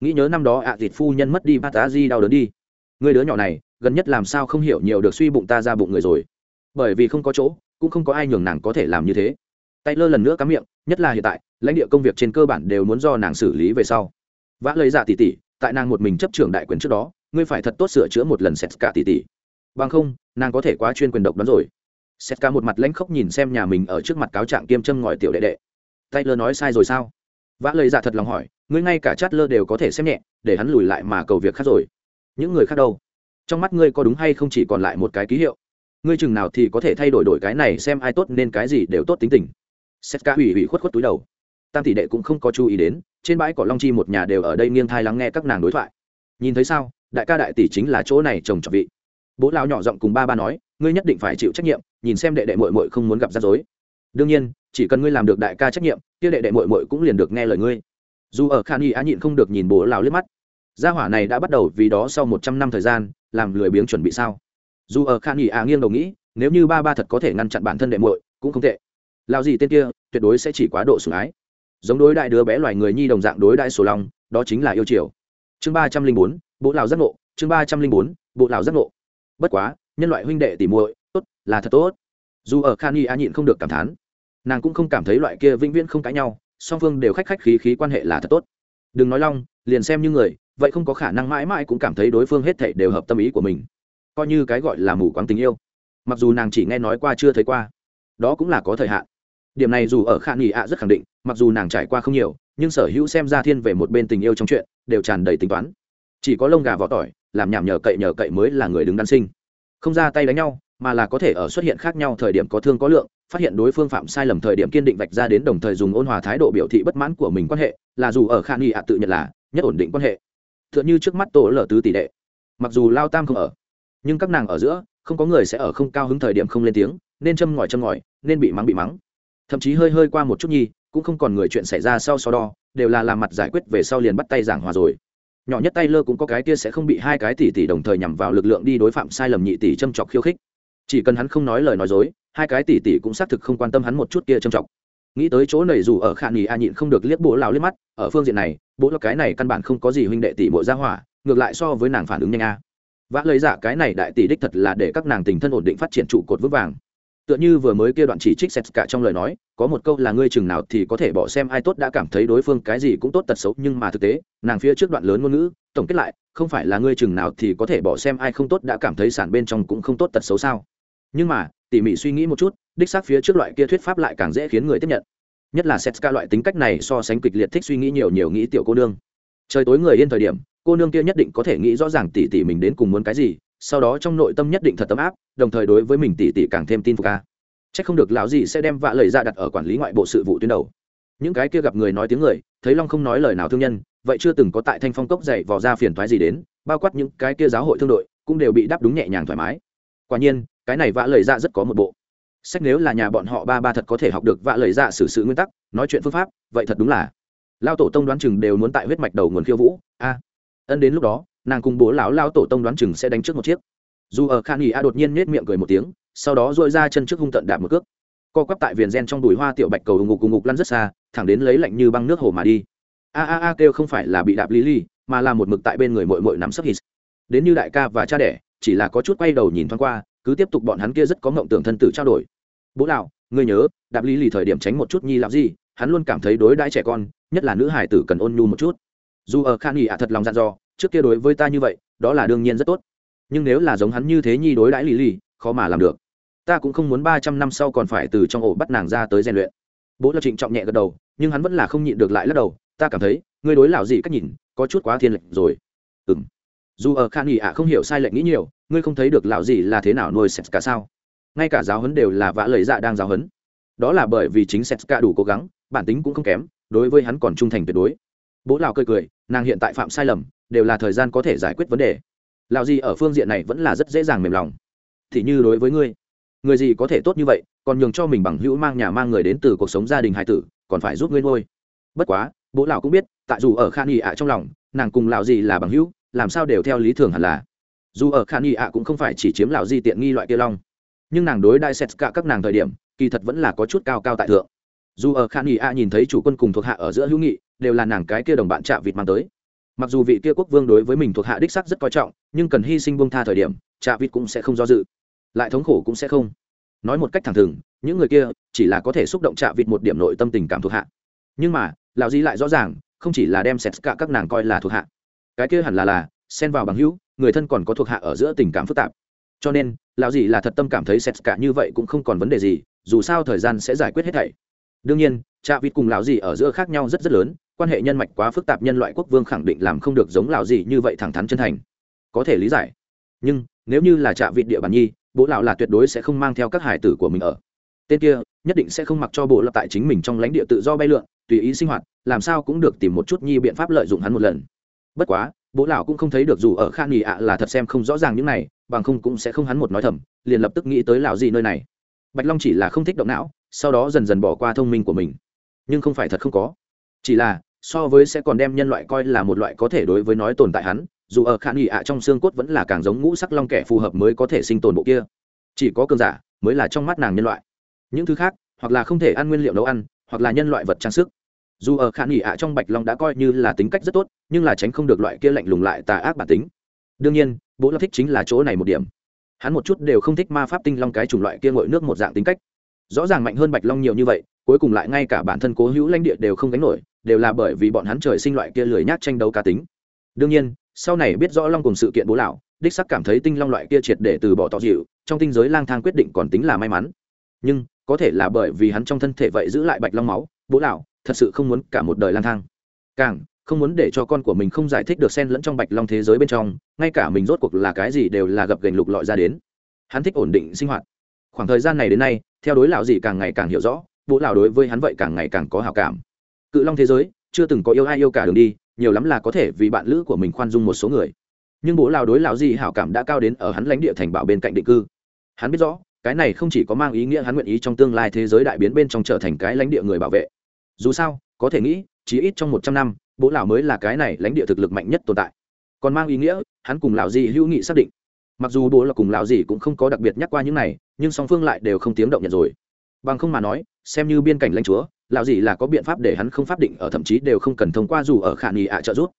Nghĩ nhớ năm đó ạ à thịt phu nhân mất đi bát tá di đau đớn đi. Người đứa nhỏ này, gần nhất làm sao không hiểu nhiều được suy bụng ta ra bụng người rồi. Bởi vì không có chỗ, cũng không có ai nhường nàng có thể làm như thế. Tay lơ lần nữa cắm miệng, nhất là hiện tại, lãnh địa công việc trên cơ bản đều muốn do nàng xử lý về sau. Vã lời dạ tỉ tỉ, tại nàng một mình chấp trưởng đại quyền trước đó, ngươi phải thật tốt sửa chữa một lần xét cả tỉ tỉ. Bằng không, nàng có thể quá chuyên quyền độc đoán rồi. Xét cả một mặt lãnh khốc nhìn xem nhà mình ở trước mặt cáo trạng kiêm châm ngòi tiểu đệ đệ. Taylor lơ nói sai rồi sao? Vã lời giả dạ thật lòng hỏi, ngươi ngay cả Chatler lơ đều có thể xem nhẹ, để hắn lùi lại mà cầu việc khác rồi. Những người khác đâu? Trong mắt ngươi có đúng hay không chỉ còn lại một cái ký hiệu? Ngươi chừng nào thì có thể thay đổi đổi cái này xem ai tốt nên cái gì đều tốt tính tình. Setka ca hủy hủy khuất khuất túi đầu. Tam tỷ đệ cũng không có chú ý đến, trên bãi cỏ long chi một nhà đều ở đây nghiêng thai lắng nghe các nàng đối thoại. Nhìn thấy sao, đại ca đại tỷ chính là chỗ này trồng trọt vị. Bố lão nhỏ giọng cùng ba ba nói, ngươi nhất định phải chịu trách nhiệm, nhìn xem đệ đệ muội muội không muốn gặp rắc rối. Đương nhiên chỉ cần ngươi làm được đại ca trách nhiệm, kia đệ đệ mội mội cũng liền được nghe lời ngươi. Dù ở khan y á nhịn không được nhìn bố lão liếc mắt. Gia hỏa này đã bắt đầu vì đó sau một trăm năm thời gian, làm lười biếng chuẩn bị sao? Dù ở khan y á nghiêng đầu nghĩ, nếu như ba ba thật có thể ngăn chặn bản thân đệ mội cũng không tệ. Lao gì tên kia, tuyệt đối sẽ chỉ quá độ sủng ái. Giống đối đại đứa bé loài người nhi đồng dạng đối đại sổ long đó chính là yêu chiều. Chương ba trăm linh bốn bộ lào giác ngộ. Chương ba trăm linh bốn bộ lào giác ngộ. Bất quá, nhân loại huynh đệ tỉ muội, tốt là thật tốt. Dù ở khan y á nhịn không được cảm thán nàng cũng không cảm thấy loại kia vĩnh viễn không cãi nhau, song phương đều khách khách khí khí quan hệ là thật tốt. Đừng nói long, liền xem như người, vậy không có khả năng mãi mãi cũng cảm thấy đối phương hết thảy đều hợp tâm ý của mình. Coi như cái gọi là mù quáng tình yêu. Mặc dù nàng chỉ nghe nói qua chưa thấy qua, đó cũng là có thời hạn. Điểm này dù ở khả nghỉ ạ rất khẳng định, mặc dù nàng trải qua không nhiều, nhưng sở hữu xem ra thiên về một bên tình yêu trong chuyện, đều tràn đầy tính toán. Chỉ có lông gà vỏ tỏi, làm nhảm nhờ cậy nhờ cậy mới là người đứng đan sinh. Không ra tay đánh nhau, mà là có thể ở xuất hiện khác nhau thời điểm có thương có lượng phát hiện đối phương phạm sai lầm thời điểm kiên định vạch ra đến đồng thời dùng ôn hòa thái độ biểu thị bất mãn của mình quan hệ, là dù ở khan nghi ạ tự nhận là, nhất ổn định quan hệ. T h ư ợ n h ư trước mắt tổ lở tứ tỷ đệ. Mặc dù lao tam không ở, nhưng các nàng ở giữa, không có người sẽ ở không cao hứng thời điểm không lên tiếng, nên châm ngòi châm ngòi, nên bị mắng bị mắng. Thậm chí hơi hơi qua một chút nhi, cũng không còn người chuyện xảy ra sau so đo, đều là làm mặt giải quyết về sau liền bắt tay giảng hòa rồi. Nhỏ nhất tay lơ cũng có cái kia sẽ không bị hai cái tỷ tỷ đồng thời nhằm vào lực lượng đi đối phạm sai lầm nhị tỷ châm chọc khiêu khích. Chỉ cần hắn không nói lời nói dối hai cái tỷ tỷ cũng xác thực không quan tâm hắn một chút kia trầm trọng. Nghĩ tới chỗ này dù ở khả nghỉ a nhịn không được liếc bố lao liếc mắt, ở phương diện này, bố là cái này căn bản không có gì huynh đệ tỷ mộ ra hỏa, ngược lại so với nàng phản ứng nhanh a. Vã lấy giả cái này đại tỷ đích thật là để các nàng tình thân ổn định phát triển trụ cột vững vàng. Tựa như vừa mới kia đoạn chỉ trích sét cả trong lời nói, có một câu là ngươi chừng nào thì có thể bỏ xem ai tốt đã cảm thấy đối phương cái gì cũng tốt tật xấu, nhưng mà thực tế, nàng phía trước đoạn lớn ngôn ngữ, tổng kết lại, không phải là ngươi chừng nào thì có thể bỏ xem ai không tốt đã cảm thấy sản bên trong cũng không tốt tật xấu sao? Nhưng mà, tỉ mỉ suy nghĩ một chút, đích xác phía trước loại kia thuyết pháp lại càng dễ khiến người tiếp nhận. Nhất là setska loại tính cách này so sánh kịch liệt thích suy nghĩ nhiều nhiều nghĩ tiểu cô nương. Trời tối người yên thời điểm, cô nương kia nhất định có thể nghĩ rõ ràng tỉ tỉ mình đến cùng muốn cái gì, sau đó trong nội tâm nhất định thật tấm áp, đồng thời đối với mình tỉ tỉ càng thêm tin phục ca c không được lão gì sẽ đem vạ lời ra đặt ở quản lý ngoại bộ sự vụ tuyến đầu. Những cái kia gặp người nói tiếng người, thấy long không nói lời nào thương nhân, vậy chưa từng có tại thanh phong cốc dạy vò ra phiền thoái gì đến, bao quát những cái kia giáo hội thương đội, cũng đều bị đáp đúng nhẹ nhàng thoải mái. Quả nhiên cái này vạ lời dạ rất có một bộ. Sách nếu là nhà bọn họ ba ba thật có thể học được vạ lời dạ xử sự nguyên tắc, nói chuyện phương pháp, vậy thật đúng là. Lao tổ tông đoán chừng đều muốn tại huyết mạch đầu nguồn khiêu vũ, a. Ân đến lúc đó, nàng cùng bố lão lao tổ tông đoán chừng sẽ đánh trước một chiếc. Dù ở khan nghỉ a đột nhiên nết miệng cười một tiếng, sau đó dội ra chân trước hung tận đạp một cước. Co quắp tại viền gen trong đùi hoa tiểu bạch cầu ngục cùng ngục lăn rất xa, thẳng đến lấy lạnh như băng nước hồ mà đi. A a a kêu không phải là bị đạp lý ly mà là một mực tại bên người mội mội nắm sấp hít. Đến như đại ca và cha đẻ, chỉ là có chút quay đầu nhìn thoáng qua cứ tiếp tục bọn hắn kia rất có mộng tưởng thân tử trao đổi. Bố lão, ngươi nhớ, đạp lý lì thời điểm tránh một chút nhi làm gì, hắn luôn cảm thấy đối đãi trẻ con, nhất là nữ hải tử cần ôn nhu một chút. Dù ở khan nghỉ ạ, thật lòng dặn dò, trước kia đối với ta như vậy, đó là đương nhiên rất tốt. Nhưng nếu là giống hắn như thế nhi đối đãi lì lì, khó mà làm được. Ta cũng không muốn ba trăm năm sau còn phải từ trong ổ bắt nàng ra tới rèn luyện. Bố lập trịnh trọng nhẹ gật đầu, nhưng hắn vẫn là không nhịn được lại lắc đầu, ta cảm thấy, ngươi đối lão gì cách nhìn, có chút quá thiên lệch rồi. Ừ dù ở khan nghỉ ạ, không hiểu sai lệch nghĩ nhiều ngươi không thấy được lão gì là thế nào nuôi sét cả sao? Ngay cả giáo huấn đều là vã lời dạ đang giáo huấn. Đó là bởi vì chính sét cả đủ cố gắng, bản tính cũng không kém, đối với hắn còn trung thành tuyệt đối. Bố lão cười cười, nàng hiện tại phạm sai lầm, đều là thời gian có thể giải quyết vấn đề. Lão gì ở phương diện này vẫn là rất dễ dàng mềm lòng. Thì như đối với ngươi, người gì có thể tốt như vậy, còn nhường cho mình bằng hữu mang nhà mang người đến từ cuộc sống gia đình hải tử, còn phải giúp ngươi nuôi. Bất quá, bố lão cũng biết, tại dù ở khan y ạ trong lòng, nàng cùng lão gì là bằng hữu, làm sao đều theo lý thường hẳn là dù ở khan y ạ cũng không phải chỉ chiếm lão di tiện nghi loại kia long. Nhưng nàng đối đại sét cả các nàng thời điểm, kỳ thật vẫn là có chút cao cao tại thượng. Dù ở khan y ạ nhìn thấy chủ quân cùng thuộc hạ ở giữa hữu nghị, đều là nàng cái kia đồng bạn chạ vịt mang tới. Mặc dù vị kia quốc vương đối với mình thuộc hạ đích sắc rất coi trọng, nhưng cần hy sinh buông tha thời điểm chạ vịt cũng sẽ không do dự. Lại thống khổ cũng sẽ không. Nói một cách thẳng thừng, những người kia chỉ là có thể xúc động chạ vịt một điểm nội tâm tình cảm thuộc hạ. Nhưng mà lão di lại rõ ràng, không chỉ là đem sét cả các nàng coi là thuộc hạ. Cái kia hẳn là là xen vào bằng hữu, người thân còn có thuộc hạ ở giữa tình cảm phức tạp. Cho nên, lão dì là thật tâm cảm thấy sét cả như vậy cũng không còn vấn đề gì, dù sao thời gian sẽ giải quyết hết thảy. Đương nhiên cha vịt cùng lão dì ở giữa khác nhau rất rất lớn, quan hệ nhân mạch quá phức tạp nhân loại quốc vương khẳng định làm không được giống lão dì như vậy thẳng thắn chân thành. Có thể lý giải. Nhưng, nếu như là trạ vịt địa bàn nhi, bố lão là tuyệt đối sẽ không mang theo các hải tử của mình ở. Tên kia, nhất định sẽ không mặc cho bộ lập tại chính mình trong lãnh địa tự do bay lượn, tùy ý sinh hoạt, làm sao cũng được tìm một chút nhi biện pháp lợi dụng hắn một lần. Bất quá bố lão cũng không thấy được dù ở khan nghỉ ạ là thật xem không rõ ràng những này, bằng không cũng sẽ không hắn một nói thầm, liền lập tức nghĩ tới lão gì nơi này. Bạch long chỉ là không thích động não, sau đó dần dần bỏ qua thông minh của mình. Nhưng không phải thật không có. Chỉ là, so với sẽ còn đem nhân loại coi là một loại có thể đối với nói tồn tại hắn, dù ở khả nghị ạ trong xương cốt vẫn là càng giống ngũ sắc long kẻ phù hợp mới có thể sinh tồn bộ kia. Chỉ có cơn giả mới là trong mắt nàng nhân loại. Những thứ khác, hoặc là không thể ăn nguyên liệu nấu ăn, hoặc là nhân loại vật trang sức dù ở khả nghị ạ trong bạch long đã coi như là tính cách rất tốt, nhưng là tránh không được loại kia lạnh lùng lại tà ác bản tính. Đương nhiên, bố lập thích chính là chỗ này một điểm. Hắn một chút đều không thích ma pháp tinh long cái chủng loại kia ngội nước một dạng tính cách. Rõ ràng mạnh hơn bạch long nhiều như vậy, cuối cùng lại ngay cả bản thân cố hữu lãnh địa đều không gánh nổi, đều là bởi vì bọn hắn trời sinh loại kia lười nhát tranh đấu cá tính. Đương nhiên, sau này biết rõ long cùng sự kiện bố lão, đích sắc cảm thấy tinh long loại kia triệt để từ bỏ tỏ dịu, trong tinh giới lang thang quyết định còn tính là may mắn. Nhưng, có thể là bởi vì hắn trong thân thể vậy giữ lại bạch long máu, bố lão thật sự không muốn cả một đời lang thang. Càng, không muốn để cho con của mình không giải thích được xen lẫn trong bạch long thế giới bên trong, ngay cả mình rốt cuộc là cái gì đều là gập gành lục lọi ra đến. Hắn thích ổn định sinh hoạt. Khoảng thời gian này đến nay, theo đối lão gì càng ngày càng hiểu rõ, bố lão đối với hắn vậy càng ngày càng có hào cảm. Cự long thế giới, chưa từng có yêu ai yêu cả đường đi, nhiều lắm là có thể vì bạn lữ của mình khoan dung một số người. Nhưng bố lão đối lão gì hảo cảm đã cao đến ở hắn lãnh địa thành bảo bên cạnh định cư. Hắn biết rõ, cái này không chỉ có mang ý nghĩa hắn nguyện ý trong tương lai thế giới đại biến bên trong trở thành cái lãnh địa người bảo vệ dù sao, có thể nghĩ chỉ ít trong một trăm năm, bố lão mới là cái này lãnh địa thực lực mạnh nhất tồn tại. Còn mang ý nghĩa, hắn cùng lão gì hữu nghị xác định. Mặc dù bố là cùng lão gì cũng không có đặc biệt nhắc qua những này, nhưng song phương lại đều không tiếng động nhận rồi. Bằng không mà nói, xem như biên cảnh lãnh chúa, lão gì là có biện pháp để hắn không pháp định ở thậm chí đều không cần thông qua dù ở khả nghị ạ trợ giúp.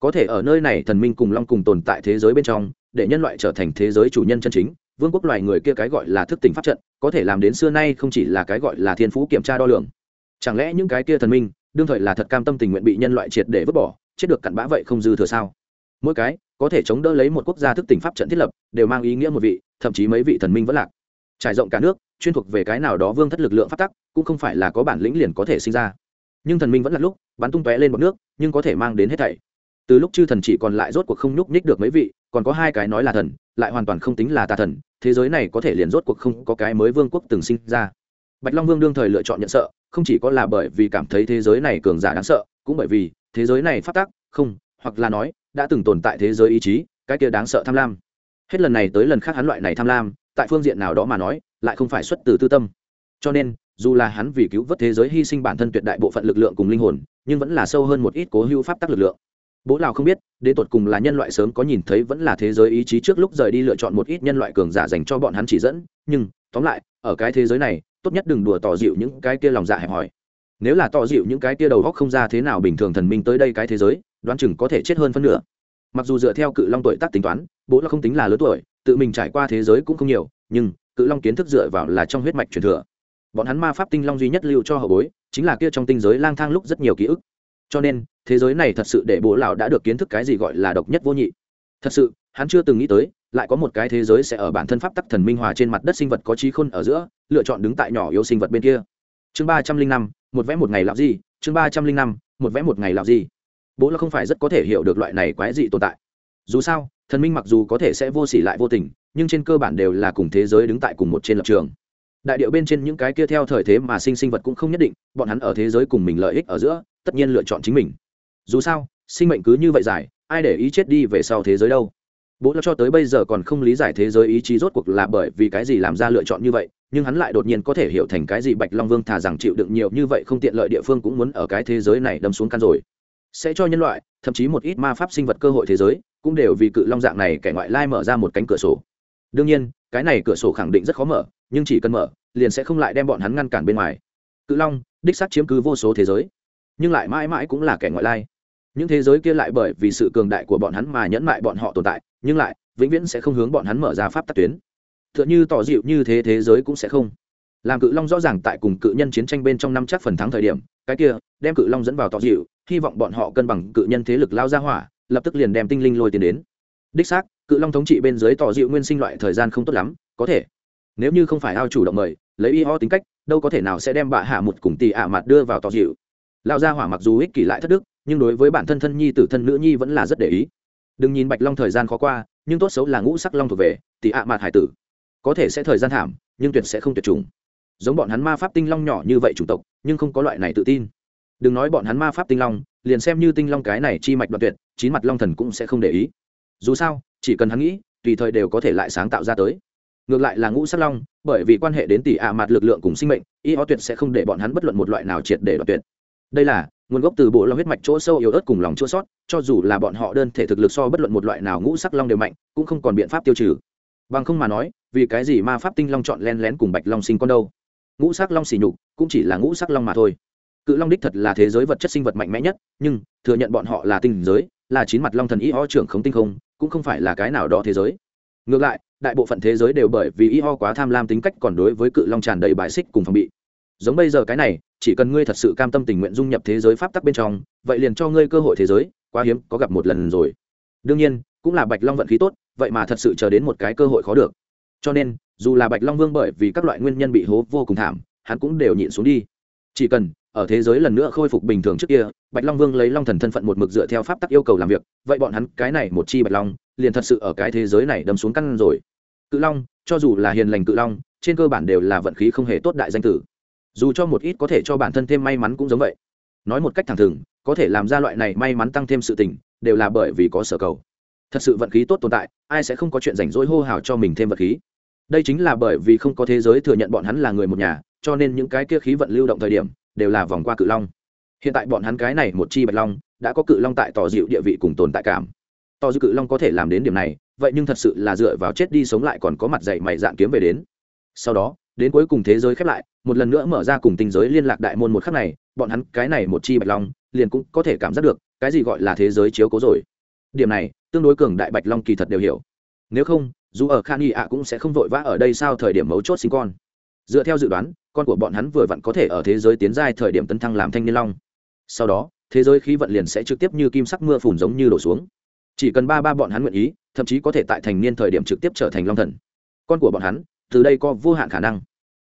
Có thể ở nơi này thần minh cùng long cùng tồn tại thế giới bên trong, để nhân loại trở thành thế giới chủ nhân chân chính, vương quốc loài người kia cái gọi là thức tỉnh pháp trận, có thể làm đến xưa nay không chỉ là cái gọi là thiên phú kiểm tra đo lường chẳng lẽ những cái kia thần minh, đương thời là thật cam tâm tình nguyện bị nhân loại triệt để vứt bỏ, chết được cặn bã vậy không dư thừa sao? Mỗi cái, có thể chống đỡ lấy một quốc gia thức tỉnh pháp trận thiết lập, đều mang ý nghĩa một vị, thậm chí mấy vị thần minh vẫn lạc. Trải rộng cả nước, chuyên thuộc về cái nào đó vương thất lực lượng phát tắc, cũng không phải là có bản lĩnh liền có thể sinh ra. Nhưng thần minh vẫn là lúc, bắn tung tóe lên bọc nước, nhưng có thể mang đến hết thảy. Từ lúc chư thần chỉ còn lại rốt cuộc không nhúc nhích được mấy vị, còn có hai cái nói là thần, lại hoàn toàn không tính là tà thần, thế giới này có thể liền rốt cuộc không có cái mới vương quốc từng sinh ra. Bạch long vương đương thời lựa chọn nhận sợ không chỉ có là bởi vì cảm thấy thế giới này cường giả đáng sợ, cũng bởi vì thế giới này phát tác, không, hoặc là nói, đã từng tồn tại thế giới ý chí, cái kia đáng sợ tham lam. Hết lần này tới lần khác hắn loại này tham lam, tại phương diện nào đó mà nói, lại không phải xuất từ tư tâm. Cho nên, dù là hắn vì cứu vớt thế giới hy sinh bản thân tuyệt đại bộ phận lực lượng cùng linh hồn, nhưng vẫn là sâu hơn một ít cố hữu pháp tắc lực lượng. Bố lào không biết, đến tột cùng là nhân loại sớm có nhìn thấy vẫn là thế giới ý chí trước lúc rời đi lựa chọn một ít nhân loại cường giả dành cho bọn hắn chỉ dẫn, nhưng, tóm lại, ở cái thế giới này tốt nhất đừng đùa tỏ dịu những cái kia lòng dạ hẹp hòi. Nếu là tỏ dịu những cái kia đầu góc không ra thế nào bình thường thần minh tới đây cái thế giới, đoán chừng có thể chết hơn phân nửa. Mặc dù dựa theo cự long tuổi tác tính toán, bố là không tính là lớn tuổi, tự mình trải qua thế giới cũng không nhiều, nhưng cự long kiến thức dựa vào là trong huyết mạch truyền thừa. Bọn hắn ma pháp tinh long duy nhất lưu cho hậu bối, chính là kia trong tinh giới lang thang lúc rất nhiều ký ức. Cho nên, thế giới này thật sự để bố lão đã được kiến thức cái gì gọi là độc nhất vô nhị. Thật sự, hắn chưa từng nghĩ tới lại có một cái thế giới sẽ ở bản thân pháp tắc thần minh hòa trên mặt đất sinh vật có trí khôn ở giữa, lựa chọn đứng tại nhỏ yếu sinh vật bên kia. Chương ba trăm linh năm, một vẽ một ngày làm gì? Chương ba trăm linh năm, một vẽ một ngày làm gì? Bố là không phải rất có thể hiểu được loại này quái dị tồn tại. Dù sao, thần minh mặc dù có thể sẽ vô s ỉ lại vô tình, nhưng trên cơ bản đều là cùng thế giới đứng tại cùng một trên lập trường. Đại điệu bên trên những cái kia theo thời thế mà sinh sinh vật cũng không nhất định, bọn hắn ở thế giới cùng mình lợi ích ở giữa, tất nhiên lựa chọn chính mình. Dù sao, sinh mệnh cứ như vậy dài, ai để ý chết đi về sau thế giới đâu? Bố là cho tới bây giờ còn không lý giải thế giới ý chí rốt cuộc là bởi vì cái gì làm ra lựa chọn như vậy, nhưng hắn lại đột nhiên có thể hiểu thành cái gì bạch long vương thà rằng chịu đựng nhiều như vậy không tiện lợi địa phương cũng muốn ở cái thế giới này đâm xuống căn rồi. Sẽ cho nhân loại, thậm chí một ít ma pháp sinh vật cơ hội thế giới, cũng đều vì cự long dạng này kẻ ngoại lai mở ra một cánh cửa sổ. Đương nhiên, cái này cửa sổ khẳng định rất khó mở, nhưng chỉ cần mở, liền sẽ không lại đem bọn hắn ngăn cản bên ngoài. Cự long, đích xác chiếm cứ vô số thế giới, nhưng lại mãi mãi cũng là kẻ ngoại lai. Những thế giới kia lại bởi vì sự cường đại của bọn hắn mà nhẫn mại bọn họ tồn tại nhưng lại, vĩnh viễn sẽ không hướng bọn hắn mở ra pháp tắc tuyến. T h ư ợ n h ư tỏ dịu như thế thế giới cũng sẽ không. Làm cự long rõ ràng tại cùng cự nhân chiến tranh bên trong năm chắc phần thắng thời điểm, cái kia, đem cự long dẫn vào tỏ dịu, hy vọng bọn họ cân bằng cự nhân thế lực lao ra hỏa, lập tức liền đem tinh linh lôi tiền đến. Đích xác, cự long thống trị bên dưới tỏ dịu nguyên sinh loại thời gian không tốt lắm, có thể. Nếu như không phải ao chủ động mời, lấy y ho tính cách, đâu có thể nào sẽ đem bạ hạ một cùng tì ạ mặt đưa vào tỏ dịu. Lao ra hỏa mặc dù ích kỷ lại thất đức, nhưng đối với bản thân thân nhi tử thân nữ nhi vẫn là rất để ý đừng nhìn bạch long thời gian khó qua, nhưng tốt xấu là ngũ sắc long thuộc về tỷ ạ mạt hải tử. Có thể sẽ thời gian thảm, nhưng tuyệt sẽ không tuyệt chủng. Giống bọn hắn ma pháp tinh long nhỏ như vậy chủng tộc, nhưng không có loại này tự tin. Đừng nói bọn hắn ma pháp tinh long, liền xem như tinh long cái này chi mạch đoạn tuyệt, chín mặt long thần cũng sẽ không để ý. Dù sao, chỉ cần hắn nghĩ, tùy thời đều có thể lại sáng tạo ra tới. Ngược lại là ngũ sắc long, bởi vì quan hệ đến tỷ ạ mạt lực lượng cùng sinh mệnh, y ho tuyệt sẽ không để bọn hắn bất luận một loại nào triệt để đoạn tuyệt. Đây là nguồn gốc từ bộ long huyết mạch chỗ sâu yếu ớt cùng lòng chua sót, cho dù là bọn họ đơn thể thực lực so bất luận một loại nào ngũ sắc long đều mạnh, cũng không còn biện pháp tiêu trừ. Bằng không mà nói, vì cái gì ma pháp tinh long chọn len lén cùng bạch long sinh con đâu? Ngũ sắc long xỉ nhục cũng chỉ là ngũ sắc long mà thôi. Cự long đích thật là thế giới vật chất sinh vật mạnh mẽ nhất, nhưng thừa nhận bọn họ là tinh giới, là chín mặt long thần y ho trưởng không tinh không, cũng không phải là cái nào đó thế giới. Ngược lại, đại bộ phận thế giới đều bởi vì y ho quá tham lam tính cách còn đối với cự long tràn đầy bài xích cùng phòng bị giống bây giờ cái này, chỉ cần ngươi thật sự cam tâm tình nguyện dung nhập thế giới pháp tắc bên trong, vậy liền cho ngươi cơ hội thế giới, quá hiếm, có gặp một lần rồi. Đương nhiên, cũng là bạch long vận khí tốt, vậy mà thật sự chờ đến một cái cơ hội khó được. Cho nên, dù là bạch long vương bởi vì các loại nguyên nhân bị hố vô cùng thảm, hắn cũng đều nhịn xuống đi. Chỉ cần, ở thế giới lần nữa khôi phục bình thường trước kia, bạch long vương lấy long thần thân phận một mực dựa theo pháp tắc yêu cầu làm việc, vậy bọn hắn cái này một chi bạch long, liền thật sự ở cái thế giới này đâm xuống căn rồi. Cự long, cho dù là hiền lành cự long, trên cơ bản đều là vận khí không hề tốt đại danh tử dù cho một ít có thể cho bản thân thêm may mắn cũng giống vậy. Nói một cách thẳng thừng, có thể làm ra loại này may mắn tăng thêm sự tình, đều là bởi vì có sở cầu. Thật sự vận khí tốt tồn tại, ai sẽ không có chuyện rảnh rỗi hô hào cho mình thêm vật khí. Đây chính là bởi vì không có thế giới thừa nhận bọn hắn là người một nhà, cho nên những cái kia khí vận lưu động thời điểm, đều là vòng qua cự long. Hiện tại bọn hắn cái này một chi bạch long, đã có cự long tại tỏ dịu địa vị cùng tồn tại cảm. Tỏ dịu cự long có thể làm đến điểm này, vậy nhưng thật sự là dựa vào chết đi sống lại còn có mặt dạy mày dạng kiếm về đến. Sau đó đến cuối cùng thế giới khép lại, một lần nữa mở ra cùng tinh giới liên lạc đại môn một khắc này, bọn hắn cái này một chi bạch long, liền cũng có thể cảm giác được, cái gì gọi là thế giới chiếu cố rồi. Điểm này, tương đối cường đại bạch long kỳ thật đều hiểu. Nếu không, dù ở khan y ạ cũng sẽ không vội vã ở đây sao thời điểm mấu chốt sinh con. Dựa theo dự đoán, con của bọn hắn vừa vặn có thể ở thế giới tiến giai thời điểm tấn thăng làm thanh niên long. Sau đó, thế giới khí vận liền sẽ trực tiếp như kim sắc mưa phùn giống như đổ xuống. Chỉ cần ba ba bọn hắn nguyện ý, thậm chí có thể tại thành niên thời điểm trực tiếp trở thành long thần. Con của bọn hắn từ đây có vô hạn khả năng.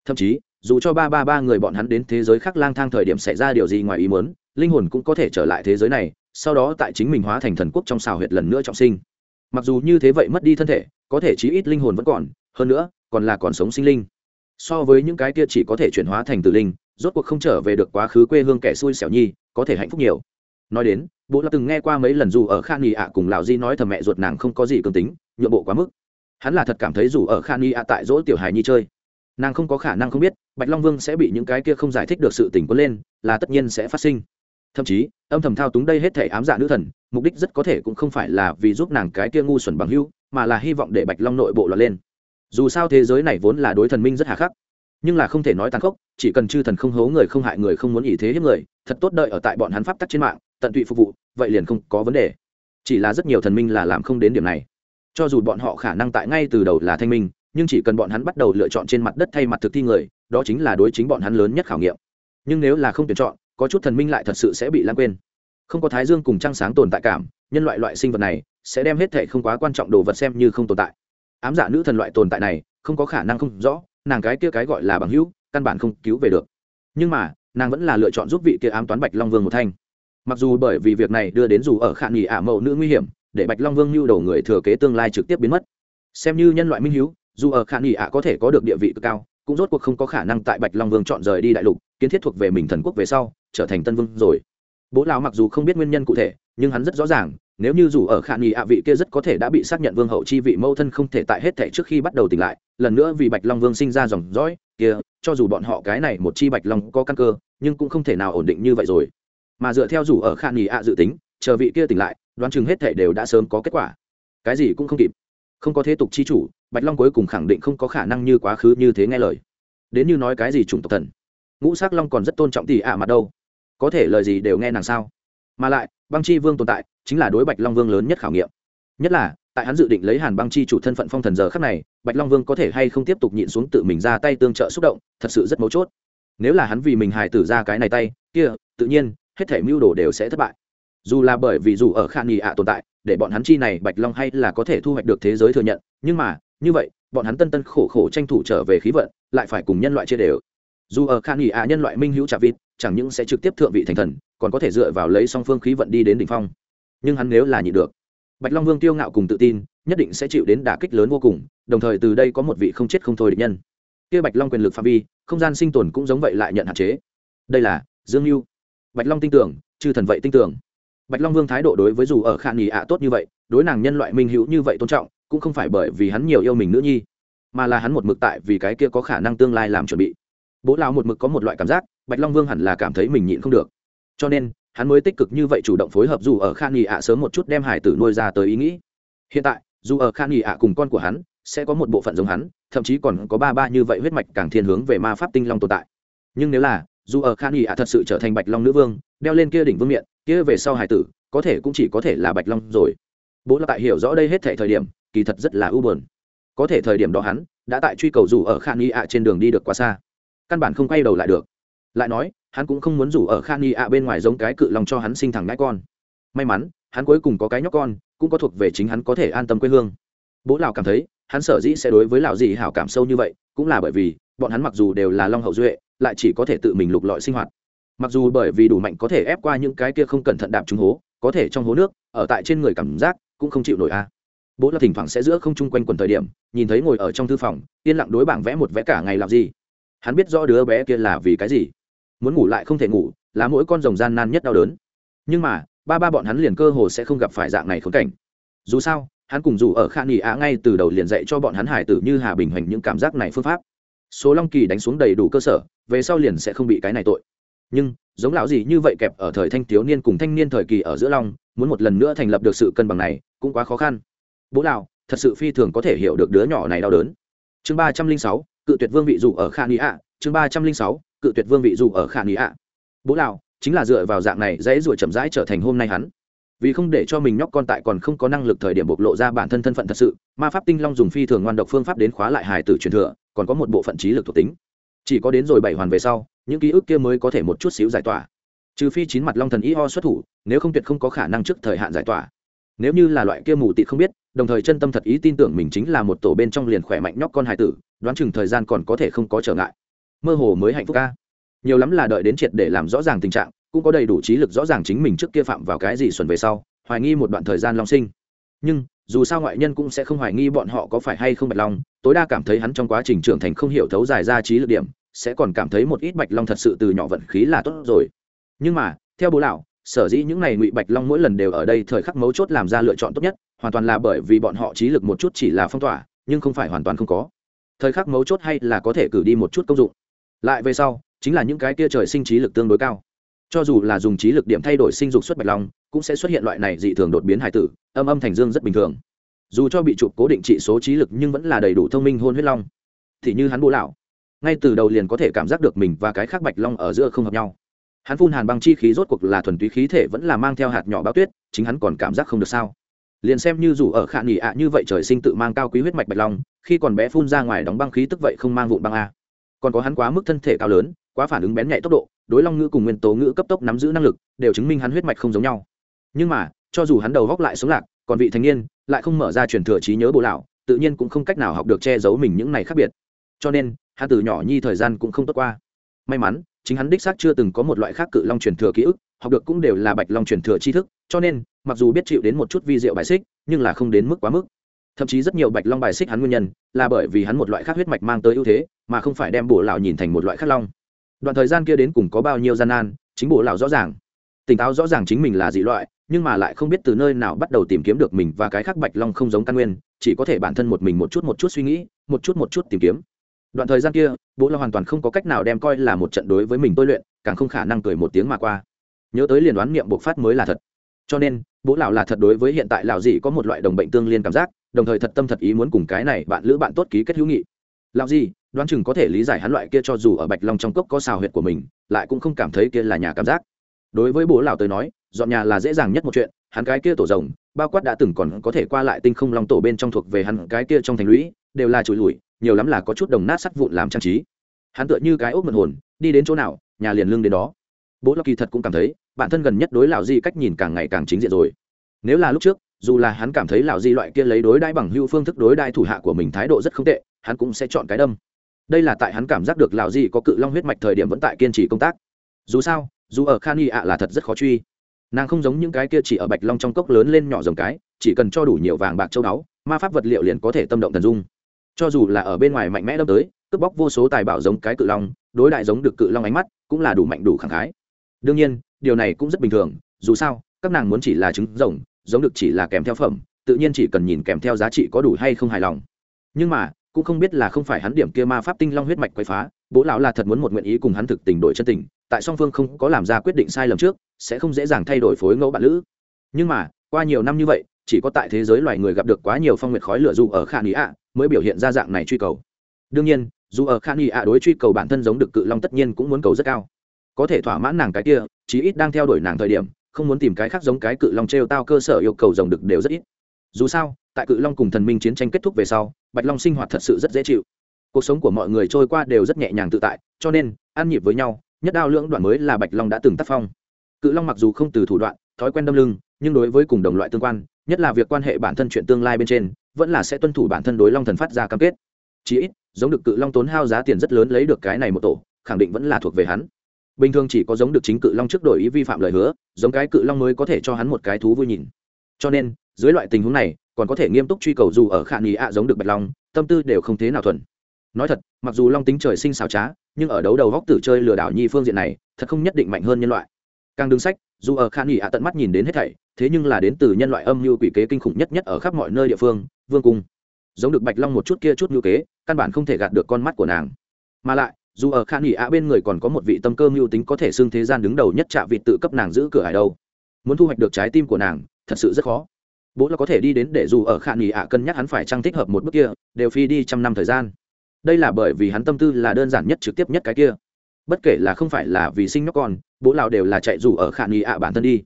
Thậm chí, dù cho ba ba ba người bọn hắn đến thế giới khác lang thang thời điểm xảy ra điều gì ngoài ý muốn, linh hồn cũng có thể trở lại thế giới này, sau đó tại chính mình hóa thành thần quốc trong xào huyệt lần nữa trọng sinh. Mặc dù như thế vậy mất đi thân thể, có thể chí ít linh hồn vẫn còn, hơn nữa, còn là còn sống sinh linh. So với những cái kia chỉ có thể chuyển hóa thành tử linh, rốt cuộc không trở về được quá khứ quê hương kẻ xui xẻo nhi, có thể hạnh phúc nhiều. Nói đến bộ là từng nghe qua mấy lần dù ở khan nghị ạ cùng lào di nói thầm mẹ ruột nàng không có gì cương tính, nhượng bộ quá mức hắn là thật cảm thấy dù ở khan y ạ tại dỗ tiểu hài nhi chơi, nàng không có khả năng không biết, bạch long vương sẽ bị những cái kia không giải thích được sự tình quân lên, là tất nhiên sẽ phát sinh. Thậm chí, âm thầm thao túng đây hết thể ám dạ nữ thần, mục đích rất có thể cũng không phải là vì giúp nàng cái kia ngu xuẩn bằng hưu mà là hy vọng để bạch long nội bộ lọt lên. Dù sao thế giới này vốn là đối thần minh rất hà khắc, nhưng là không thể nói tàn khốc, chỉ cần chư thần không hố người không hại người không muốn ý thế hiếp người, thật tốt đợi ở tại bọn hắn pháp tắc trên mạng, tận tụy phục vụ, vậy liền không có vấn đề. Chỉ là rất nhiều thần minh là làm không đến điểm này cho dù bọn họ khả năng tại ngay từ đầu là thanh minh, nhưng chỉ cần bọn hắn bắt đầu lựa chọn trên mặt đất thay mặt thực thi người, đó chính là đối chính bọn hắn lớn nhất khảo nghiệm. Nhưng nếu là không tuyển chọn, có chút thần minh lại thật sự sẽ bị lãng quên. Không có thái dương cùng trăng sáng tồn tại cảm, nhân loại loại sinh vật này sẽ đem hết thể không quá quan trọng đồ vật xem như không tồn tại. Ám giả dạ nữ thần loại tồn tại này, không có khả năng không rõ, nàng cái kia cái gọi là bằng hữu, căn bản không cứu về được. Nhưng mà, nàng vẫn là lựa chọn giúp vị kia ám toán bạch long vương một thanh. Mặc dù bởi vì việc này đưa đến dù ở khả nghỉ ả mậu nữ nguy hiểm để bạch long vương lưu đầu người thừa kế tương lai trực tiếp biến mất. Xem như nhân loại minh hữu dù ở khả nghỉ ả có thể có được địa vị cực cao, cũng rốt cuộc không có khả năng tại bạch long vương chọn rời đi đại lục, kiến thiết thuộc về mình thần quốc về sau, trở thành tân vương rồi. Bố lão mặc dù không biết nguyên nhân cụ thể, nhưng hắn rất rõ ràng, nếu như dù ở khả nghị ạ vị kia rất có thể đã bị xác nhận vương hậu chi vị mâu thân không thể tại hết thể trước khi bắt đầu tỉnh lại, lần nữa vì bạch long vương sinh ra dòng dõi, kia, cho dù bọn họ cái này một chi bạch long có căn cơ, nhưng cũng không thể nào ổn định như vậy rồi. Mà dựa theo dù ở khả nghị ạ dự tính, chờ vị kia tỉnh lại đoán chừng hết thể đều đã sớm có kết quả. Cái gì cũng không kịp. Không có thế tục chi chủ, bạch long cuối cùng khẳng định không có khả năng như quá khứ như thế nghe lời. Đến như nói cái gì chủng tộc thần? Ngũ sắc long còn rất tôn trọng tỷ ạ mặt đâu? Có thể lời gì đều nghe nàng sao? Mà lại, băng chi vương tồn tại, chính là đối bạch long vương lớn nhất khảo nghiệm. Nhất là, tại hắn dự định lấy hàn băng chi chủ thân phận phong thần giờ khắc này, bạch long vương có thể hay không tiếp tục nhịn xuống tự mình ra tay tương trợ xúc động, thật sự rất mấu chốt. Nếu là hắn vì mình hài tử ra cái này tay, kia, tự nhiên, hết thể mưu đồ đều sẽ thất bại dù là bởi vì dù ở khả nghi ạ tồn tại, để bọn hắn chi này bạch long hay là có thể thu hoạch được thế giới thừa nhận, nhưng mà, như vậy, bọn hắn tân tân khổ khổ tranh thủ trở về khí vận, lại phải cùng nhân loại chia đều. Dù ở khả nghi ạ nhân loại minh hữu trả vịt, chẳng những sẽ trực tiếp thượng vị thành thần, còn có thể dựa vào lấy song phương khí vận đi đến đỉnh phong. Nhưng hắn nếu là nhị được, bạch long vương tiêu ngạo cùng tự tin, nhất định sẽ chịu đến đả kích lớn vô cùng, đồng thời từ đây có một vị không chết không thôi địch nhân. Kia bạch long quyền lực phạm vi, không gian sinh tồn cũng giống vậy lại nhận hạn chế. Đây là dương mưu bạch long tin tưởng, chư thần vậy tin tưởng bạch long vương thái độ đối với dù ở khả nghỉ ạ tốt như vậy, đối nàng nhân loại minh hữu như vậy tôn trọng, cũng không phải bởi vì hắn nhiều yêu mình nữ nhi, mà là hắn một mực tại vì cái kia có khả năng tương lai làm chuẩn bị. Bố lão một mực có một loại cảm giác, bạch long vương hẳn là cảm thấy mình nhịn không được. Cho nên, hắn mới tích cực như vậy chủ động phối hợp dù ở khan nghị ạ sớm một chút đem hải tử nuôi ra tới ý nghĩ. Hiện tại, dù ở khan nghị ạ cùng con của hắn sẽ có một bộ phận giống hắn, thậm chí còn có ba ba như vậy huyết mạch càng thiên hướng về ma pháp tinh long tồn tại. Nhưng nếu là dù ở khan nghị ạ thật sự trở thành bạch long nữ vương, đeo lên kia đỉnh vương miện kia về sau hải tử, có thể cũng chỉ có thể là bạch long rồi. Bố là tại hiểu rõ đây hết thể thời điểm, kỳ thật rất là ưu buồn. Có thể thời điểm đó hắn, đã tại truy cầu dù ở khan y ạ trên đường đi được quá xa. Căn bản không quay đầu lại được. Lại nói, hắn cũng không muốn rủ ở khan y ạ bên ngoài giống cái cự lòng cho hắn sinh thẳng ngãi con. May mắn, hắn cuối cùng có cái nhóc con, cũng có thuộc về chính hắn có thể an tâm quê hương. Bố lào cảm thấy, hắn sở dĩ sẽ đối với lào dì hảo cảm sâu như vậy, cũng là bởi vì, bọn hắn mặc dù đều là long hậu duệ, lại chỉ có thể tự mình lục lọi sinh hoạt mặc dù bởi vì đủ mạnh có thể ép qua những cái kia không cẩn thận đạp trúng hố, có thể trong hố nước, ở tại trên người cảm giác cũng không chịu nổi a. Bố là thỉnh thoảng sẽ giữa không chung quanh quần thời điểm, nhìn thấy ngồi ở trong thư phòng, yên lặng đối bảng vẽ một vẽ cả ngày làm gì. Hắn biết rõ đứa bé kia là vì cái gì. Muốn ngủ lại không thể ngủ, là mỗi con rồng gian nan nhất đau đớn. Nhưng mà, ba ba bọn hắn liền cơ hồ sẽ không gặp phải dạng này khốn cảnh. Dù sao, hắn cùng dù ở khan nghỉ á ngay từ đầu liền dạy cho bọn hắn hải tử như hà bình hoành những cảm giác này phương pháp. Số long kỳ đánh xuống đầy đủ cơ sở, về sau liền sẽ không bị cái này tội nhưng giống lão gì như vậy kẹp ở thời thanh thiếu niên cùng thanh niên thời kỳ ở giữa long, muốn một lần nữa thành lập được sự cân bằng này cũng quá khó khăn. Bố lão thật sự phi thường có thể hiểu được đứa nhỏ này đau đớn. Chương ba trăm linh sáu, cự tuyệt vương vị dù ở khả ý ạ. Chương ba trăm linh sáu, cự tuyệt vương vị dù ở khả ý ạ. Bố lão chính là dựa vào dạng này dễ ruồi chậm rãi trở thành hôm nay hắn. Vì không để cho mình nhóc con tại còn không có năng lực thời điểm bộc lộ ra bản thân thân phận thật sự, ma pháp tinh long dùng phi thường ngoan độc phương pháp đến khóa lại hài tử truyền thừa, còn có một bộ phận trí lực thuộc tính chỉ có đến rồi bảy hoàn về sau, những ký ức kia mới có thể một chút xíu giải tỏa. Trừ phi chín mặt long thần y ho xuất thủ, nếu không tuyệt không có khả năng trước thời hạn giải tỏa. Nếu như là loại kia mù tịt không biết, đồng thời chân tâm thật ý tin tưởng mình chính là một tổ bên trong liền khỏe mạnh nhóc con hải tử, đoán chừng thời gian còn có thể không có trở ngại. Mơ hồ mới hạnh phúc ca. Nhiều lắm là đợi đến triệt để làm rõ ràng tình trạng, cũng có đầy đủ trí lực rõ ràng chính mình trước kia phạm vào cái gì xuẩn về sau, hoài nghi một đoạn thời gian long sinh. Nhưng dù sao ngoại nhân cũng sẽ không hoài nghi bọn họ có phải hay không bạch long, tối đa cảm thấy hắn trong quá trình trưởng thành không hiểu thấu dài ra trí lực điểm, sẽ còn cảm thấy một ít bạch long thật sự từ nhỏ vận khí là tốt rồi. Nhưng mà, theo bố lão, sở dĩ những này ngụy bạch long mỗi lần đều ở đây thời khắc mấu chốt làm ra lựa chọn tốt nhất, hoàn toàn là bởi vì bọn họ trí lực một chút chỉ là phong tỏa, nhưng không phải hoàn toàn không có. Thời khắc mấu chốt hay là có thể cử đi một chút công dụng. Lại về sau, chính là những cái kia trời sinh trí lực tương đối cao cho dù là dùng trí lực điểm thay đổi sinh dục xuất bạch long, cũng sẽ xuất hiện loại này dị thường đột biến hải tử, âm âm thành dương rất bình thường. Dù cho bị chụp cố định trị số trí lực nhưng vẫn là đầy đủ thông minh hôn huyết long. Thì như hắn bố lão, ngay từ đầu liền có thể cảm giác được mình và cái khác bạch long ở giữa không hợp nhau. Hắn phun hàn băng chi khí rốt cuộc là thuần túy khí thể vẫn là mang theo hạt nhỏ bao tuyết, chính hắn còn cảm giác không được sao. Liền xem như dù ở khả nghỉ ạ như vậy trời sinh tự mang cao quý huyết mạch bạch long, khi còn bé phun ra ngoài đóng băng khí tức vậy không mang vụn băng a. Còn có hắn quá mức thân thể cao lớn, quá phản ứng bén nhạy tốc độ đối long ngữ cùng nguyên tố ngữ cấp tốc nắm giữ năng lực, đều chứng minh hắn huyết mạch không giống nhau. Nhưng mà, cho dù hắn đầu góc lại sống lạc, còn vị thanh niên lại không mở ra truyền thừa trí nhớ bộ lão, tự nhiên cũng không cách nào học được che giấu mình những này khác biệt. Cho nên, hắn từ nhỏ nhi thời gian cũng không tốt qua. May mắn, chính hắn đích xác chưa từng có một loại khác cự long truyền thừa ký ức, học được cũng đều là bạch long truyền thừa tri thức, cho nên, mặc dù biết chịu đến một chút vi diệu bài xích, nhưng là không đến mức quá mức. Thậm chí rất nhiều bạch long bài xích hắn nguyên nhân, là bởi vì hắn một loại khác huyết mạch mang tới ưu thế, mà không phải đem bổ lão nhìn thành một loại khác long đoạn thời gian kia đến cùng có bao nhiêu gian nan, chính bổ lão rõ ràng. Tỉnh táo rõ ràng chính mình là dị loại, nhưng mà lại không biết từ nơi nào bắt đầu tìm kiếm được mình và cái khác bạch long không giống căn nguyên, chỉ có thể bản thân một mình một chút một chút suy nghĩ, một chút một chút tìm kiếm. Đoạn thời gian kia bố là hoàn toàn không có cách nào đem coi là một trận đối với mình tôi luyện, càng không khả năng cười một tiếng mà qua. Nhớ tới liền đoán niệm bộc phát mới là thật. Cho nên bố lão là thật đối với hiện tại lão dị có một loại đồng bệnh tương liên cảm giác, đồng thời thật tâm thật ý muốn cùng cái này bạn lữ bạn tốt ký kết hữu nghị. Lão dị đoán chừng có thể lý giải hắn loại kia cho dù ở bạch long trong cốc có xào huyệt của mình, lại cũng không cảm thấy kia là nhà cảm giác. Đối với bố lão tới nói, dọn nhà là dễ dàng nhất một chuyện, hắn cái kia tổ rồng, bao quát đã từng còn có thể qua lại tinh không long tổ bên trong thuộc về hắn cái kia trong thành lũy, đều là chùi lùi nhiều lắm là có chút đồng nát sắt vụn làm trang trí. Hắn tựa như cái ốc mật hồn, đi đến chỗ nào, nhà liền lưng đến đó. Bố lão kỳ thật cũng cảm thấy, bản thân gần nhất đối lão di cách nhìn càng ngày càng chính diện rồi. Nếu là lúc trước, dù là hắn cảm thấy lão di loại kia lấy đối đãi bằng hưu phương thức đối đãi thủ hạ của mình thái độ rất không tệ, hắn cũng sẽ chọn cái đâm đây là tại hắn cảm giác được lão gì có cự long huyết mạch thời điểm vẫn tại kiên trì công tác. Dù sao, dù ở khan y ạ là thật rất khó truy. Nàng không giống những cái kia chỉ ở bạch long trong cốc lớn lên nhỏ dòng cái, chỉ cần cho đủ nhiều vàng bạc châu báu, ma pháp vật liệu liền có thể tâm động thần dung. Cho dù là ở bên ngoài mạnh mẽ đâm tới, cướp bóc vô số tài bảo giống cái cự long, đối đại giống được cự long ánh mắt, cũng là đủ mạnh đủ khẳng khái. Đương nhiên, điều này cũng rất bình thường, dù sao, các nàng muốn chỉ là trứng rồng, giống được chỉ là kèm theo phẩm, tự nhiên chỉ cần nhìn kèm theo giá trị có đủ hay không hài lòng. Nhưng mà cũng không biết là không phải hắn điểm kia ma pháp tinh long huyết mạch quấy phá, bố lão là thật muốn một nguyện ý cùng hắn thực tình đổi chân tình, tại song phương không có làm ra quyết định sai lầm trước, sẽ không dễ dàng thay đổi phối ngẫu bạn lữ. Nhưng mà, qua nhiều năm như vậy, chỉ có tại thế giới loài người gặp được quá nhiều phong nguyệt khói lửa dù ở khả nghĩ ạ, mới biểu hiện ra dạng này truy cầu. Đương nhiên, dù ở khả nghĩ ạ đối truy cầu bản thân giống được cự long tất nhiên cũng muốn cầu rất cao. Có thể thỏa mãn nàng cái kia, chí ít đang theo đuổi nàng thời điểm, không muốn tìm cái khác giống cái cự long trêu tao cơ sở yêu cầu rồng được đều rất ít dù sao, tại cự long cùng thần minh chiến tranh kết thúc về sau, bạch long sinh hoạt thật sự rất dễ chịu. Cuộc sống của mọi người trôi qua đều rất nhẹ nhàng tự tại, cho nên, ăn nhịp với nhau, nhất đao lưỡng đoạn mới là bạch long đã từng tác phong. Cự long mặc dù không từ thủ đoạn, thói quen đâm lưng, nhưng đối với cùng đồng loại tương quan, nhất là việc quan hệ bản thân chuyện tương lai bên trên, vẫn là sẽ tuân thủ bản thân đối long thần phát ra cam kết. Chí ít, giống được cự long tốn hao giá tiền rất lớn lấy được cái này một tổ, khẳng định vẫn là thuộc về hắn. Bình thường chỉ có giống được chính cự long trước đổi ý vi phạm lời hứa, giống cái cự long mới có thể cho hắn một cái thú vui nhìn. Cho nên dưới loại tình huống này, còn có thể nghiêm túc truy cầu dù ở khả Nghi ạ giống được bạch long, tâm tư đều không thế nào thuần. Nói thật, mặc dù long tính trời sinh xảo trá, nhưng ở đấu đầu góc tử chơi lừa đảo nhi phương diện này, thật không nhất định mạnh hơn nhân loại. Càng đứng sách, dù ở khả Nghi ạ tận mắt nhìn đến hết thảy, thế nhưng là đến từ nhân loại âm mưu quỷ kế kinh khủng nhất nhất ở khắp mọi nơi địa phương, vương cung. Giống được bạch long một chút kia chút mưu kế, căn bản không thể gạt được con mắt của nàng. Mà lại, dù ở khan nghỉ ạ bên người còn có một vị tâm cơ mưu tính có thể xưng thế gian đứng đầu nhất trạ vị tự cấp nàng giữ cửa hải đâu. Muốn thu hoạch được trái tim của nàng, thật sự rất khó bố là có thể đi đến để dù ở khả nghỉ ạ, cân nhắc hắn phải trang thích hợp một bước kia, đều phi đi trăm năm thời gian. Đây là bởi vì hắn tâm tư là đơn giản nhất trực tiếp nhất cái kia. Bất kể là không phải là vì sinh nhóc con bố lào đều là chạy dù ở khả nghỉ ạ bản thân đi.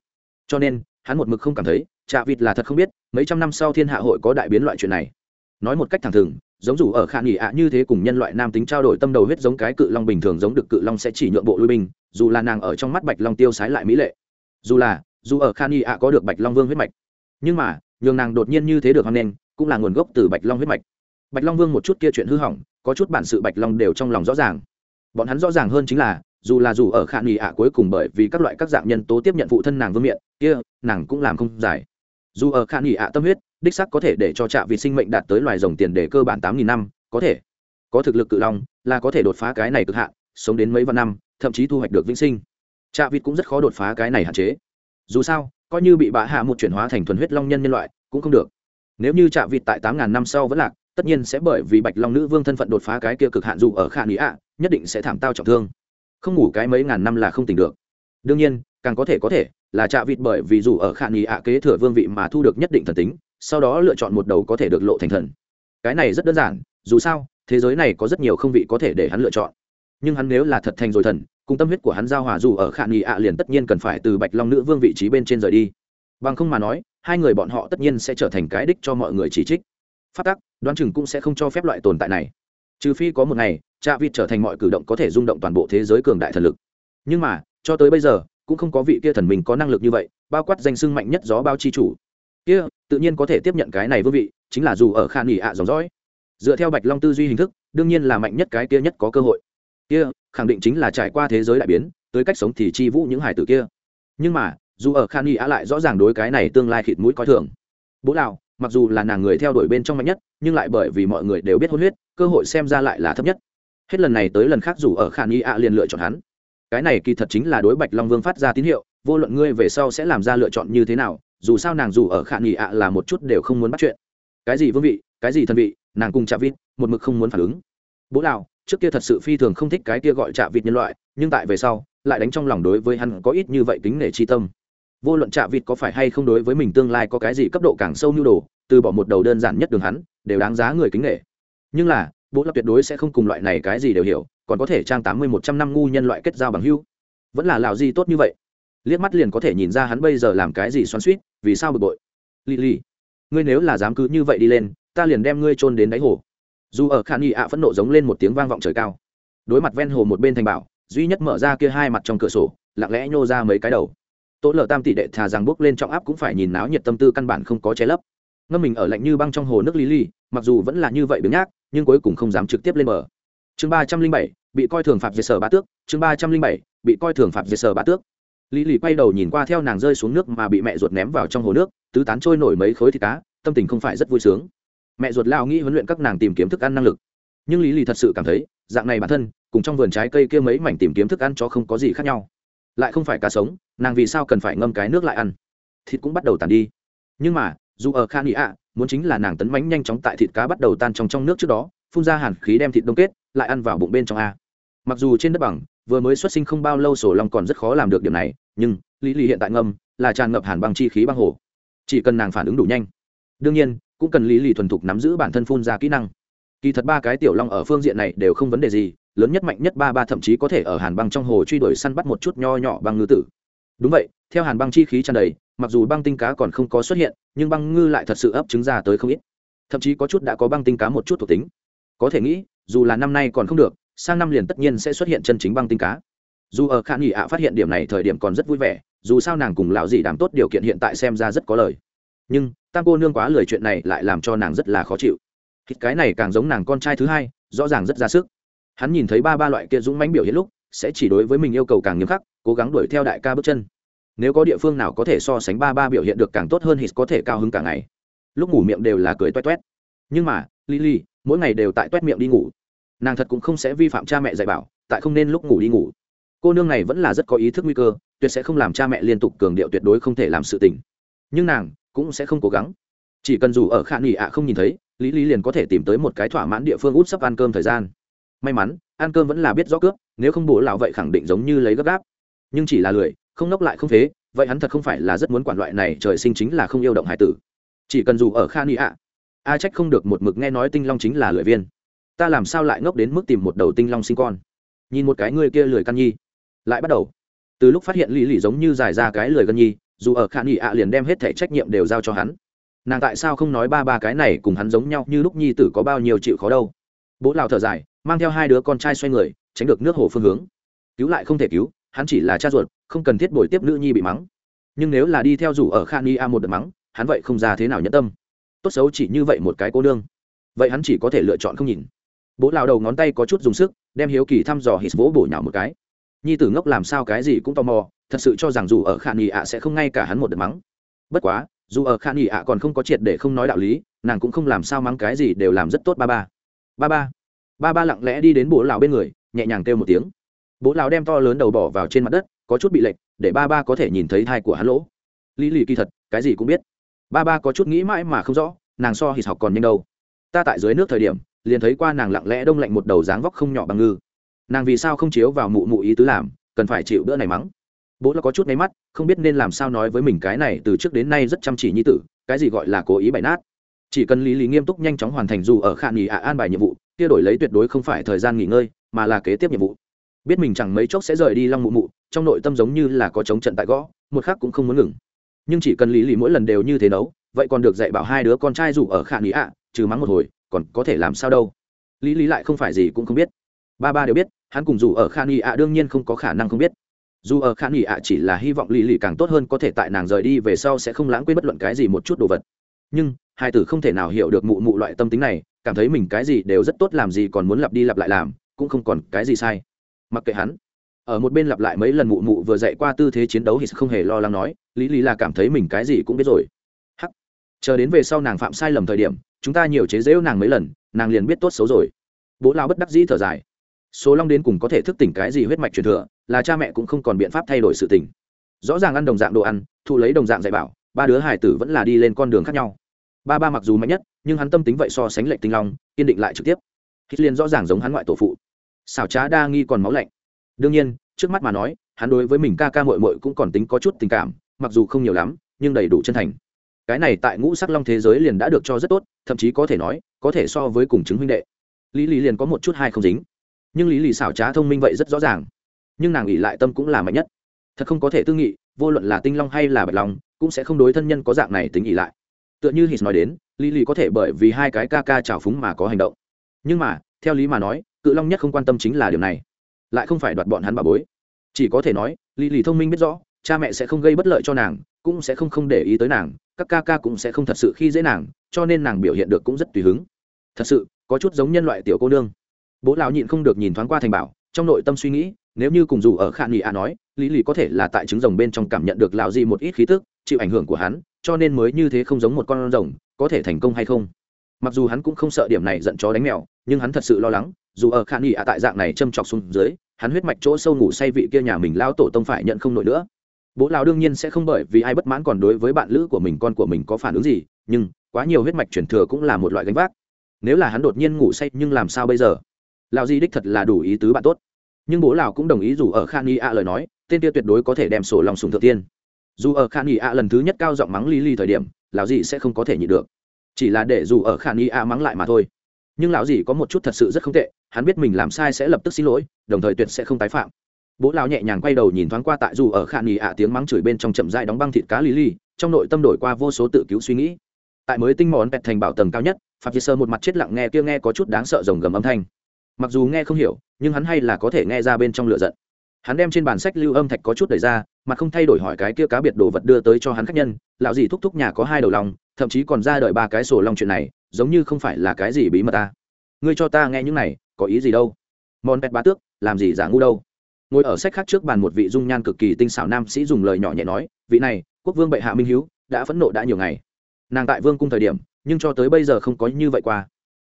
Cho nên, hắn một mực không cảm thấy chạ vịt là thật không biết, mấy trăm năm sau thiên hạ hội có đại biến loại chuyện này. Nói một cách thẳng thừng, giống dù ở khả nghỉ ạ như thế cùng nhân loại nam tính trao đổi tâm đầu huyết giống cái cự long bình thường giống được cự long sẽ chỉ nhượng bộ lui binh, dù là nàng ở trong mắt bạch long tiêu sái lại mỹ lệ. Dù là, dù ở khả nghỉ ạ có được bạch long vương huyết mạch nhưng mà, nhường nàng đột nhiên như thế được hoan nghênh, cũng là nguồn gốc từ bạch long huyết mạch. Bạch long vương một chút kia chuyện hư hỏng, có chút bản sự bạch long đều trong lòng rõ ràng. Bọn hắn rõ ràng hơn chính là, dù là dù ở khả nghỉ ạ cuối cùng bởi vì các loại các dạng nhân tố tiếp nhận phụ thân nàng vương miện, kia, nàng cũng làm không giải. Dù ở khả nghỉ ạ tâm huyết, đích sắc có thể để cho trạ vị sinh mệnh đạt tới loài rồng tiền để cơ bản tám nghìn năm, có thể. Có thực lực cự long, là có thể đột phá cái này cực hạn, sống đến mấy vạn năm, thậm chí thu hoạch được vĩnh sinh. Trạ vịt cũng rất khó đột phá cái này hạn chế. Dù sao coi như bị bạ hạ một chuyển hóa thành thuần huyết long nhân nhân loại, cũng không được. Nếu như trạ vịt tại tám ngàn năm sau vẫn lạc, tất nhiên sẽ bởi vì bạch long nữ vương thân phận đột phá cái kia cực hạn dù ở khả nghĩ ạ, nhất định sẽ thảm tao trọng thương. Không ngủ cái mấy ngàn năm là không tỉnh được. Đương nhiên, càng có thể có thể là trạ vịt bởi vì dù ở khả nghĩ ạ kế thừa vương vị mà thu được nhất định thần tính, sau đó lựa chọn một đầu có thể được lộ thành thần. Cái này rất đơn giản, dù sao, thế giới này có rất nhiều không vị có thể để hắn lựa chọn. Nhưng hắn nếu là thật thành rồi thần cùng tâm huyết của hắn giao hòa dù ở khả nghị ạ liền tất nhiên cần phải từ bạch long nữ vương vị trí bên trên rời đi. Bằng không mà nói, hai người bọn họ tất nhiên sẽ trở thành cái đích cho mọi người chỉ trích. Phát tắc, đoán chừng cũng sẽ không cho phép loại tồn tại này. Trừ phi có một ngày cha vịt trở thành mọi cử động có thể rung động toàn bộ thế giới cường đại thần lực. Nhưng mà, cho tới bây giờ, cũng không có vị kia thần mình có năng lực như vậy, bao quát danh sưng mạnh nhất gió bao chi chủ. Kia, tự nhiên có thể tiếp nhận cái này vương vị, chính là dù ở khan nghỉ ạ dòng dõi. Dựa theo bạch long tư duy hình thức, đương nhiên là mạnh nhất cái kia nhất có cơ hội kia, khẳng định chính là trải qua thế giới đại biến, tới cách sống thì chi vũ những hải tử kia. Nhưng mà, dù ở khan y ạ lại rõ ràng đối cái này tương lai khịt mũi coi thường. Bố lào, mặc dù là nàng người theo đuổi bên trong mạnh nhất, nhưng lại bởi vì mọi người đều biết hôn huyết, cơ hội xem ra lại là thấp nhất. Hết lần này tới lần khác dù ở khan y ạ liền lựa chọn hắn. Cái này kỳ thật chính là đối bạch long vương phát ra tín hiệu, vô luận ngươi về sau sẽ làm ra lựa chọn như thế nào, dù sao nàng dù ở khả nghỉ ạ là một chút đều không muốn bắt chuyện. Cái gì vương vị, cái gì thân vị, nàng cùng chạ vịt, một mực không muốn phản ứng. Bố lào trước kia thật sự phi thường không thích cái kia gọi chạ vịt nhân loại, nhưng tại về sau, lại đánh trong lòng đối với hắn có ít như vậy kính nể chi tâm. Vô luận chạ vịt có phải hay không đối với mình tương lai có cái gì cấp độ càng sâu như đồ, từ bỏ một đầu đơn giản nhất đường hắn, đều đáng giá người kính nể. Nhưng là, bố lập tuyệt đối sẽ không cùng loại này cái gì đều hiểu, còn có thể trang tám mươi một trăm năm ngu nhân loại kết giao bằng hưu vẫn là lào gì tốt như vậy. Liếc mắt liền có thể nhìn ra hắn bây giờ làm cái gì xoắn suýt vì sao bực bội. Lì lì, ngươi nếu là dám cứ như vậy đi lên, ta liền đem ngươi trôn đến đáy hồ dù ở khả nghi ạ phẫn nộ giống lên một tiếng vang vọng trời cao. Đối mặt ven hồ một bên thành bảo, duy nhất mở ra kia hai mặt trong cửa sổ, lặng lẽ nhô ra mấy cái đầu. Tố lở tam tỷ đệ thà rằng bước lên trọng áp cũng phải nhìn náo nhiệt tâm tư căn bản không có che lấp. Ngâm mình ở lạnh như băng trong hồ nước lý ly mặc dù vẫn là như vậy biếng nhác, nhưng cuối cùng không dám trực tiếp lên bờ. Chương ba trăm linh bảy, bị coi thường phạm diệt sở bá tước, chương ba trăm linh bảy, bị coi thường phạm diệt sở bá tước. Lý lì quay đầu nhìn qua theo nàng rơi xuống nước mà bị mẹ ruột ném vào trong hồ nước, tứ tán trôi nổi mấy khối thịt cá, tâm tình không phải rất vui sướng mẹ ruột lao nghĩ huấn luyện các nàng tìm kiếm thức ăn năng lực. Nhưng lý lì thật sự cảm thấy, dạng này bản thân, cùng trong vườn trái cây kia mấy mảnh tìm kiếm thức ăn cho không có gì khác nhau. Lại không phải cá sống, nàng vì sao cần phải ngâm cái nước lại ăn? Thịt cũng bắt đầu tàn đi. Nhưng mà, dù ở khan ý ạ, muốn chính là nàng tấn bánh nhanh chóng tại thịt cá bắt đầu tan trong trong nước trước đó, phun ra hàn khí đem thịt đông kết, lại ăn vào bụng bên trong a. Mặc dù trên đất bằng, vừa mới xuất sinh không bao lâu sổ long còn rất khó làm được điểm này, nhưng lý lì hiện tại ngâm, là tràn ngập hàn băng chi khí băng hồ. Chỉ cần nàng phản ứng đủ nhanh. Đương nhiên cũng cần lý lì thuần thục nắm giữ bản thân phun ra kỹ năng. Kỳ thật ba cái tiểu long ở phương diện này đều không vấn đề gì, lớn nhất mạnh nhất ba ba thậm chí có thể ở hàn băng trong hồ truy đuổi săn bắt một chút nho nhỏ băng ngư tử. Đúng vậy, theo hàn băng chi khí tràn đầy, mặc dù băng tinh cá còn không có xuất hiện, nhưng băng ngư lại thật sự ấp trứng ra tới không ít. Thậm chí có chút đã có băng tinh cá một chút thuộc tính. Có thể nghĩ, dù là năm nay còn không được, sang năm liền tất nhiên sẽ xuất hiện chân chính băng tinh cá. Dù ở khả nghỉ ạ phát hiện điểm này thời điểm còn rất vui vẻ, dù sao nàng cùng lão dì đảm tốt điều kiện hiện tại xem ra rất có lời. Nhưng tam cô nương quá lời chuyện này lại làm cho nàng rất là khó chịu. Thịt cái này càng giống nàng con trai thứ hai, rõ ràng rất ra sức. Hắn nhìn thấy ba ba loại kia dũng mãnh biểu hiện lúc, sẽ chỉ đối với mình yêu cầu càng nghiêm khắc, cố gắng đuổi theo đại ca bước chân. Nếu có địa phương nào có thể so sánh ba ba biểu hiện được càng tốt hơn hít có thể cao hứng cả ngày. Lúc ngủ miệng đều là cười toét toét. Nhưng mà, lily, mỗi ngày đều tại toét miệng đi ngủ. Nàng thật cũng không sẽ vi phạm cha mẹ dạy bảo, tại không nên lúc ngủ đi ngủ. Cô nương này vẫn là rất có ý thức nguy cơ, tuyệt sẽ không làm cha mẹ liên tục cường điệu tuyệt đối không thể làm sự tình. Nhưng nàng cũng sẽ không cố gắng. Chỉ cần dù ở khả nghỉ ạ không nhìn thấy, lý lý liền có thể tìm tới một cái thỏa mãn địa phương út sắp ăn cơm thời gian. May mắn, ăn cơm vẫn là biết rõ cướp, nếu không bố lão vậy khẳng định giống như lấy gấp gáp. Nhưng chỉ là lười, không nốc lại không phế, vậy hắn thật không phải là rất muốn quản loại này, trời sinh chính là không yêu động hải tử. Chỉ cần dù ở kha ni ạ, a trách không được một mực nghe nói tinh long chính là lười viên. Ta làm sao lại ngốc đến mức tìm một đầu tinh long sinh con? Nhìn một cái người kia lười căn nhi. Lại bắt đầu. Từ lúc phát hiện lý lì giống như giải ra cái lười căn nhi dù ở khả nghị ạ liền đem hết thẻ trách nhiệm đều giao cho hắn. Nàng tại sao không nói ba ba cái này cùng hắn giống nhau như lúc nhi tử có bao nhiêu chịu khó đâu. Bố lào thở dài, mang theo hai đứa con trai xoay người, tránh được nước hồ phương hướng. Cứu lại không thể cứu, hắn chỉ là cha ruột, không cần thiết bồi tiếp nữ nhi bị mắng. Nhưng nếu là đi theo rủ ở khan i a một đợt mắng, hắn vậy không ra thế nào nhẫn tâm. Tốt xấu chỉ như vậy một cái cô nương. Vậy hắn chỉ có thể lựa chọn không nhìn. Bố lao đầu ngón tay có chút dùng sức, đem hiếu kỳ thăm dò hít vỗ bổ nhào một cái nhi tử ngốc làm sao cái gì cũng tò mò, thật sự cho rằng dù ở khả nghị ạ sẽ không ngay cả hắn một đợt mắng. Bất quá, dù ở khả nghị ạ còn không có triệt để không nói đạo lý, nàng cũng không làm sao mắng cái gì đều làm rất tốt ba ba. Ba ba. Ba ba lặng lẽ đi đến bố lão bên người, nhẹ nhàng kêu một tiếng. Bố lão đem to lớn đầu bỏ vào trên mặt đất, có chút bị lệch, để ba ba có thể nhìn thấy thai của hắn lỗ. Lý lì kỳ thật, cái gì cũng biết. Ba ba có chút nghĩ mãi mà không rõ, nàng so hít học còn nhanh đâu. Ta tại dưới nước thời điểm, liền thấy qua nàng lặng lẽ đông lạnh một đầu dáng vóc không nhỏ bằng ngư nàng vì sao không chiếu vào mụ mụ ý tứ làm, cần phải chịu bữa này mắng. Bố là có chút máy mắt, không biết nên làm sao nói với mình cái này từ trước đến nay rất chăm chỉ như tử, cái gì gọi là cố ý bày nát. Chỉ cần lý lý nghiêm túc nhanh chóng hoàn thành dù ở khả nghỉ ạ à an bài nhiệm vụ, kia đổi lấy tuyệt đối không phải thời gian nghỉ ngơi, mà là kế tiếp nhiệm vụ. Biết mình chẳng mấy chốc sẽ rời đi long mụ mụ, trong nội tâm giống như là có chống trận tại gõ, một khác cũng không muốn ngừng. Nhưng chỉ cần lý lý mỗi lần đều như thế nấu, vậy còn được dạy bảo hai đứa con trai dù ở khả nghỉ ạ à, trừ mắng một hồi, còn có thể làm sao đâu. Lý lý lại không phải gì cũng không biết. Ba ba đều biết hắn cùng dù ở khả nghỉ ạ đương nhiên không có khả năng không biết. Dù ở khả nghỉ ạ chỉ là hy vọng lý Lì càng tốt hơn có thể tại nàng rời đi về sau sẽ không lãng quên bất luận cái gì một chút đồ vật. Nhưng, hai tử không thể nào hiểu được mụ mụ loại tâm tính này, cảm thấy mình cái gì đều rất tốt làm gì còn muốn lặp đi lặp lại làm, cũng không còn cái gì sai. Mặc kệ hắn. Ở một bên lặp lại mấy lần mụ mụ vừa dạy qua tư thế chiến đấu thì không hề lo lắng nói, lý lý là cảm thấy mình cái gì cũng biết rồi. Hắc. Chờ đến về sau nàng phạm sai lầm thời điểm, chúng ta nhiều chế giễu nàng mấy lần, nàng liền biết tốt xấu rồi. Bố lao bất đắc dĩ thở dài số long đến cùng có thể thức tỉnh cái gì huyết mạch truyền thừa, là cha mẹ cũng không còn biện pháp thay đổi sự tình. Rõ ràng ăn đồng dạng đồ ăn, thu lấy đồng dạng dạy bảo, ba đứa hải tử vẫn là đi lên con đường khác nhau. Ba ba mặc dù mạnh nhất, nhưng hắn tâm tính vậy so sánh lệnh tinh long, kiên định lại trực tiếp. Hít liên rõ ràng giống hắn ngoại tổ phụ. Xảo trá đa nghi còn máu lạnh. Đương nhiên, trước mắt mà nói, hắn đối với mình ca ca mội mội cũng còn tính có chút tình cảm, mặc dù không nhiều lắm, nhưng đầy đủ chân thành. Cái này tại ngũ sắc long thế giới liền đã được cho rất tốt, thậm chí có thể nói, có thể so với cùng chứng huynh đệ. Lý lý liền có một chút hai không dính nhưng lý lì xảo trá thông minh vậy rất rõ ràng. Nhưng nàng ỉ lại tâm cũng là mạnh nhất. Thật không có thể tư nghị, vô luận là tinh long hay là bạch long, cũng sẽ không đối thân nhân có dạng này tính ỉ lại. Tựa như hít nói đến, lý lì có thể bởi vì hai cái ca ca trào phúng mà có hành động. Nhưng mà, theo lý mà nói, cự long nhất không quan tâm chính là điều này. Lại không phải đoạt bọn hắn bà bối. Chỉ có thể nói, lý lì thông minh biết rõ, cha mẹ sẽ không gây bất lợi cho nàng, cũng sẽ không không để ý tới nàng, các ca ca cũng sẽ không thật sự khi dễ nàng, cho nên nàng biểu hiện được cũng rất tùy hứng. Thật sự, có chút giống nhân loại tiểu cô nương bố lão nhịn không được nhìn thoáng qua thành bảo, trong nội tâm suy nghĩ, nếu như cùng dù ở khả nghị a nói, lý lì có thể là tại trứng rồng bên trong cảm nhận được lão gì một ít khí tức, chịu ảnh hưởng của hắn, cho nên mới như thế không giống một con rồng, có thể thành công hay không. Mặc dù hắn cũng không sợ điểm này giận chó đánh mèo, nhưng hắn thật sự lo lắng, dù ở khả nghị a tại dạng này châm chọc xuống dưới, hắn huyết mạch chỗ sâu ngủ say vị kia nhà mình lao tổ tông phải nhận không nổi nữa. Bố lão đương nhiên sẽ không bởi vì ai bất mãn còn đối với bạn lữ của mình, con của mình có phản ứng gì, nhưng quá nhiều huyết mạch chuyển thừa cũng là một loại gánh vác. Nếu là hắn đột nhiên ngủ say, nhưng làm sao bây giờ? Lão di đích thật là đủ ý tứ bạn tốt. Nhưng bố lão cũng đồng ý dù ở khan nghi a lời nói, tên kia tuyệt đối có thể đem sổ lòng sùng thượng tiên. Dù ở khan nghi a lần thứ nhất cao giọng mắng ly ly thời điểm, lão gì sẽ không có thể nhịn được. Chỉ là để dù ở khan nghi a mắng lại mà thôi. Nhưng lão gì có một chút thật sự rất không tệ, hắn biết mình làm sai sẽ lập tức xin lỗi, đồng thời tuyệt sẽ không tái phạm. Bố lão nhẹ nhàng quay đầu nhìn thoáng qua tại dù ở khan nghi a tiếng mắng chửi bên trong chậm dai đóng băng thịt cá ly ly trong nội tâm đổi qua vô số tự cứu suy nghĩ. Tại mới tinh món pẹt thành bảo tầng cao nhất phạm chỉ sơ một mặt chết lặng nghe kia nghe có chút đáng sợ rồng gầm âm thanh mặc dù nghe không hiểu, nhưng hắn hay là có thể nghe ra bên trong lửa giận. Hắn đem trên bản sách lưu âm thạch có chút đẩy ra, mà không thay đổi hỏi cái kia cá biệt đồ vật đưa tới cho hắn khách nhân, lão gì thúc thúc nhà có hai đầu lòng, thậm chí còn ra đợi ba cái sổ long chuyện này, giống như không phải là cái gì bí mật ta. Ngươi cho ta nghe những này, có ý gì đâu? Mòn pẹt bá tước, làm gì giả ngu đâu? Ngồi ở sách khác trước bàn một vị dung nhan cực kỳ tinh xảo nam sĩ dùng lời nhỏ nhẹ nói, vị này, quốc vương bệ hạ minh hiếu, đã phẫn nộ đã nhiều ngày. Nàng tại vương cung thời điểm, nhưng cho tới bây giờ không có như vậy qua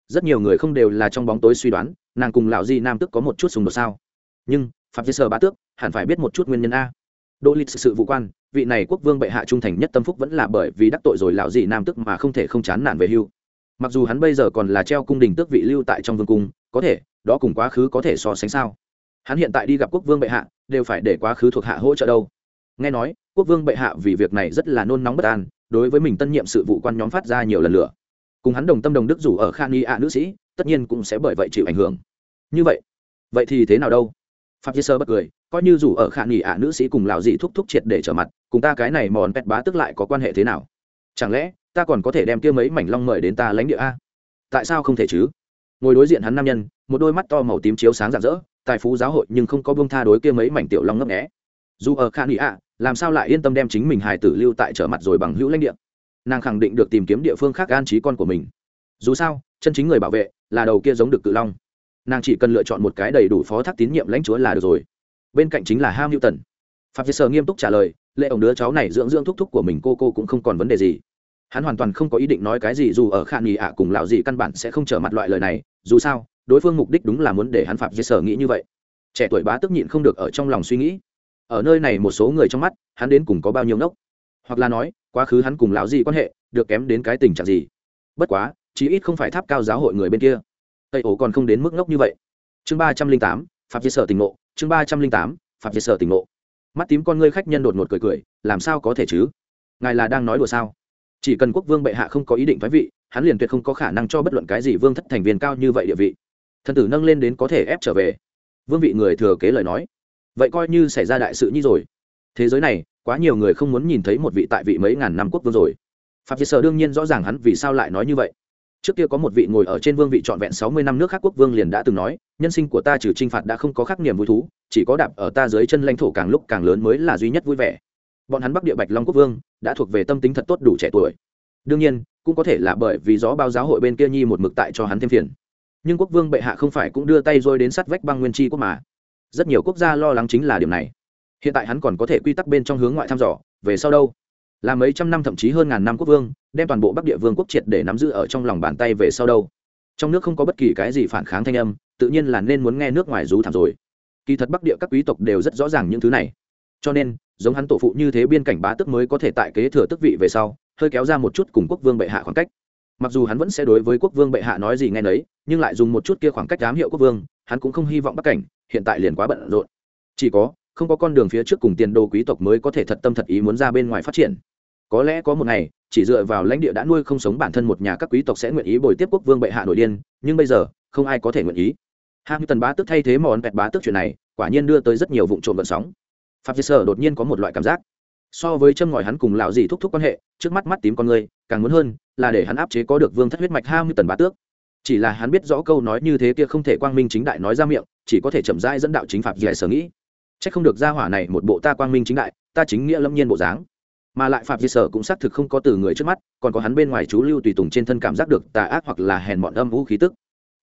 rất nhiều người không đều là trong bóng tối suy đoán, nàng cùng lão di nam tức có một chút xung đột sao? Nhưng, phạm vi sơ bá tước, hẳn phải biết một chút nguyên nhân a. Đỗ lịch sự vụ quan, vị này quốc vương bệ hạ trung thành nhất tâm phúc vẫn là bởi vì đắc tội rồi lão di nam tức mà không thể không chán nản về hưu. Mặc dù hắn bây giờ còn là treo cung đình tước vị lưu tại trong vương cung, có thể, đó cùng quá khứ có thể so sánh sao? Hắn hiện tại đi gặp quốc vương bệ hạ, đều phải để quá khứ thuộc hạ hỗ trợ đâu. Nghe nói, quốc vương bệ hạ vì việc này rất là nôn nóng bất an, đối với mình tân nhiệm sự vụ quan nhóm phát ra nhiều lần lửa cùng hắn đồng tâm đồng đức rủ ở khan y ạ nữ sĩ, tất nhiên cũng sẽ bởi vậy chịu ảnh hưởng. Như vậy vậy thì thế nào đâu? Pháp chia sơ bất cười, coi như rủ ở khan y ạ nữ sĩ cùng lào dị thúc thúc triệt để trở mặt, cùng ta cái này mòn pet bá tức lại có quan hệ thế nào? Chẳng lẽ, ta còn có thể đem kia mấy mảnh long mời đến ta lãnh địa a? Tại sao không thể chứ? Ngồi đối diện hắn nam nhân, một đôi mắt to màu tím chiếu sáng rạng rỡ, tài phú giáo hội nhưng không có buông tha đối kia mấy mảnh tiểu long ngấp nghé. Dù ở khan y ạ, làm sao lại yên tâm đem chính mình hài tử lưu tại trở mặt rồi bằng hữu lãnh địa? Nàng khẳng định được tìm kiếm địa phương khác an trí con của mình. Dù sao, chân chính người bảo vệ là đầu kia giống được cự long. Nàng chỉ cần lựa chọn một cái đầy đủ phó thác tín nhiệm lãnh chúa là được rồi. Bên cạnh chính là ham hữu tần phạm việt Sơ nghiêm túc trả lời, lệ ổng đứa cháu này dưỡng dưỡng thúc thúc của mình cô cô cũng không còn vấn đề gì. Hắn hoàn toàn không có ý định nói cái gì dù ở khả nghỉ ạ cùng lão gì căn bản sẽ không trở mặt loại lời này, dù sao, đối phương mục đích đúng là muốn để hắn phạm việt Sơ nghĩ như vậy. Trẻ tuổi bá tức nhịn không được ở trong lòng suy nghĩ. Ở nơi này một số người trong mắt, hắn đến cùng có bao nhiêu ngốc? Hoặc là nói, quá khứ hắn cùng lão gì quan hệ, được kém đến cái tình trạng gì? Bất quá, chí ít không phải tháp cao giáo hội người bên kia. Tây ổ còn không đến mức ngốc như vậy. Chương ba trăm linh tám phạm việt sở tỉnh ngộ, chương ba trăm linh tám phạm việt sở tỉnh ngộ. Mắt tím con ngươi khách nhân đột ngột cười cười, làm sao có thể chứ? Ngài là đang nói đùa sao? Chỉ cần quốc vương bệ hạ không có ý định thoái vị, hắn liền tuyệt không có khả năng cho bất luận cái gì vương thất thành viên cao như vậy địa vị. Thần tử nâng lên đến có thể ép trở về. Vương vị người thừa kế lời nói. Vậy coi như xảy ra đại sự như rồi. Thế giới này quá nhiều người không muốn nhìn thấy một vị tại vị mấy ngàn năm quốc vương rồi. Phạm diệt sở đương nhiên rõ ràng hắn vì sao lại nói như vậy. Trước kia có một vị ngồi ở trên vương vị trọn vẹn sáu mươi năm nước khác quốc vương liền đã từng nói, nhân sinh của ta trừ t r i n h phạt đã không có khắc niềm vui thú, chỉ có đạp ở ta dưới chân lãnh thổ càng lúc càng lớn mới là duy nhất vui vẻ. Bọn hắn bắc địa bạch long quốc vương đã thuộc về tâm tính thật tốt đủ trẻ tuổi. Đương nhiên, cũng có thể là bởi vì gió bao giáo hội bên kia nhi một mực tại cho hắn thêm phiền. Nhưng quốc vương bệ hạ không phải cũng đưa tay rồi đến sắt vách băng nguyên chi quốc mà. Rất nhiều quốc gia lo lắng chính là điểm này hiện tại hắn còn có thể quy tắc bên trong hướng ngoại thăm dò, về sau đâu? Là mấy trăm năm thậm chí hơn ngàn năm quốc vương, đem toàn bộ bắc địa vương quốc triệt để nắm giữ ở trong lòng bàn tay về sau đâu? Trong nước không có bất kỳ cái gì phản kháng thanh âm, tự nhiên là nên muốn nghe nước ngoài rú thảm rồi. Kỳ thật bắc địa các quý tộc đều rất rõ ràng những thứ này. Cho nên, giống hắn tổ phụ như thế biên cảnh bá tức mới có thể tại kế thừa tức vị về sau, hơi kéo ra một chút cùng quốc vương bệ hạ khoảng cách. Mặc dù hắn vẫn sẽ đối với quốc vương bệ hạ nói gì nghe nấy, nhưng lại dùng một chút kia khoảng cách dám hiệu quốc vương, hắn cũng không hy vọng bắc cảnh hiện tại liền quá bận rộn. Chỉ có không có con đường phía trước cùng tiền đồ quý tộc mới có thể thật tâm thật ý muốn ra bên ngoài phát triển. Có lẽ có một ngày, chỉ dựa vào lãnh địa đã nuôi không sống bản thân một nhà các quý tộc sẽ nguyện ý bồi tiếp quốc vương bệ hạ nội điên, nhưng bây giờ, không ai có thể nguyện ý. Hai tần bá tức thay thế mòn bẹt bá tức chuyện này, quả nhiên đưa tới rất nhiều vụ trộm vận sóng. Phạm việt sở đột nhiên có một loại cảm giác. So với châm ngòi hắn cùng lão dì thúc thúc quan hệ, trước mắt mắt tím con người, càng muốn hơn là để hắn áp chế có được vương thất huyết mạch hai mươi tần bá tước. Chỉ là hắn biết rõ câu nói như thế kia không thể quang minh chính đại nói ra miệng, chỉ có thể chậm rãi dẫn đạo chính phạm dì sở nghĩ. Chắc không được ra hỏa này một bộ ta quang minh chính đại, ta chính nghĩa lâm nhiên bộ dáng. Mà lại Phạm Di Sở cũng xác thực không có từ người trước mắt, còn có hắn bên ngoài chú lưu tùy tùng trên thân cảm giác được tà ác hoặc là hèn mọn âm vũ khí tức.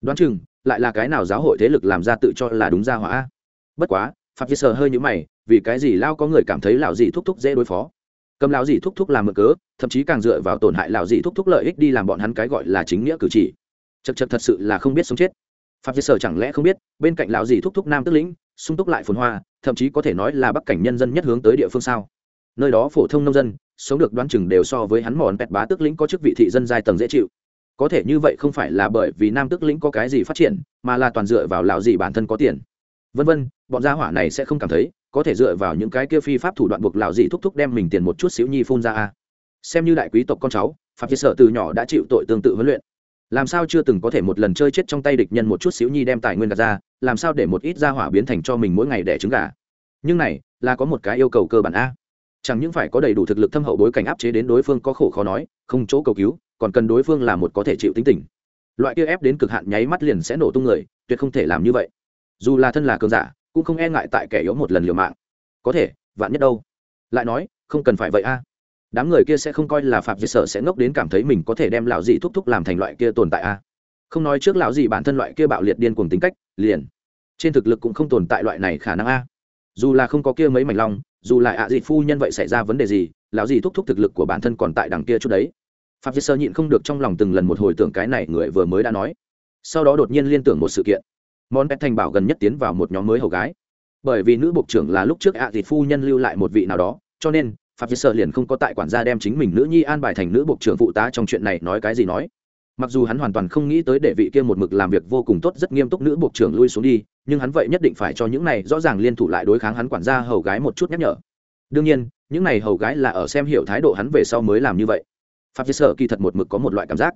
Đoán chừng, lại là cái nào giáo hội thế lực làm ra tự cho là đúng ra hỏa. Bất quá, Phạm Di Sở hơi nhíu mày, vì cái gì lao có người cảm thấy lão gì thúc thúc dễ đối phó. Cầm lão gì thúc thúc làm mực cớ, thậm chí càng dựa vào tổn hại lão gì thúc thúc lợi ích đi làm bọn hắn cái gọi là chính nghĩa cử chỉ. Chậc chậc thật sự là không biết sống chết. Phạm Di Sở chẳng lẽ không biết, bên cạnh lão gì thúc thúc nam tức lĩnh, sung túc lại phồn hoa, thậm chí có thể nói là bắc cảnh nhân dân nhất hướng tới địa phương sao? Nơi đó phổ thông nông dân, sống được đoán chừng đều so với hắn mòn pẹt bá tước lĩnh có chức vị thị dân giai tầng dễ chịu. Có thể như vậy không phải là bởi vì nam tước lĩnh có cái gì phát triển, mà là toàn dựa vào lão gì bản thân có tiền. Vân vân, bọn gia hỏa này sẽ không cảm thấy, có thể dựa vào những cái kia phi pháp thủ đoạn buộc lão gì thúc thúc đem mình tiền một chút xíu nhi phun ra a. Xem như đại quý tộc con cháu, phạm chế sở từ nhỏ đã chịu tội tương tự huấn luyện. Làm sao chưa từng có thể một lần chơi chết trong tay địch nhân một chút xíu nhi đem tài nguyên gạt ra làm sao để một ít gia hỏa biến thành cho mình mỗi ngày đẻ trứng gà? Nhưng này, là có một cái yêu cầu cơ bản a. Chẳng những phải có đầy đủ thực lực thâm hậu bối cảnh áp chế đến đối phương có khổ khó nói, không chỗ cầu cứu, còn cần đối phương là một có thể chịu tính tình. Loại kia ép đến cực hạn nháy mắt liền sẽ nổ tung người, tuyệt không thể làm như vậy. Dù là thân là cường giả, cũng không e ngại tại kẻ yếu một lần liều mạng. Có thể, vạn nhất đâu? Lại nói, không cần phải vậy a. Đám người kia sẽ không coi là phạm vi sở sẽ ngốc đến cảm thấy mình có thể đem lão dị thúc thúc làm thành loại kia tồn tại a. Không nói trước lão dị bản thân loại kia bạo liệt điên cuồng tính cách liền. Trên thực lực cũng không tồn tại loại này khả năng a. Dù là không có kia mấy mảnh long, dù lại ạ à dị phu nhân vậy xảy ra vấn đề gì, lão gì thúc thúc thực lực của bản thân còn tại đằng kia chút đấy. Phạm diệt sơ nhịn không được trong lòng từng lần một hồi tưởng cái này người vừa mới đã nói. Sau đó đột nhiên liên tưởng một sự kiện. Món pet thành bảo gần nhất tiến vào một nhóm mới hầu gái. Bởi vì nữ bộ trưởng là lúc trước ạ à dị phu nhân lưu lại một vị nào đó, cho nên phạm vi sơ liền không có tại quản gia đem chính mình nữ nhi an bài thành nữ bộ trưởng phụ tá trong chuyện này nói cái gì nói mặc dù hắn hoàn toàn không nghĩ tới để vị kia một mực làm việc vô cùng tốt rất nghiêm túc nữ bộ trưởng lui xuống đi, nhưng hắn vậy nhất định phải cho những này rõ ràng liên thủ lại đối kháng hắn quản gia hầu gái một chút nhắc nhở. Đương nhiên, những này hầu gái là ở xem hiểu thái độ hắn về sau mới làm như vậy. Phạm vi sợ kỳ thật một mực có một loại cảm giác.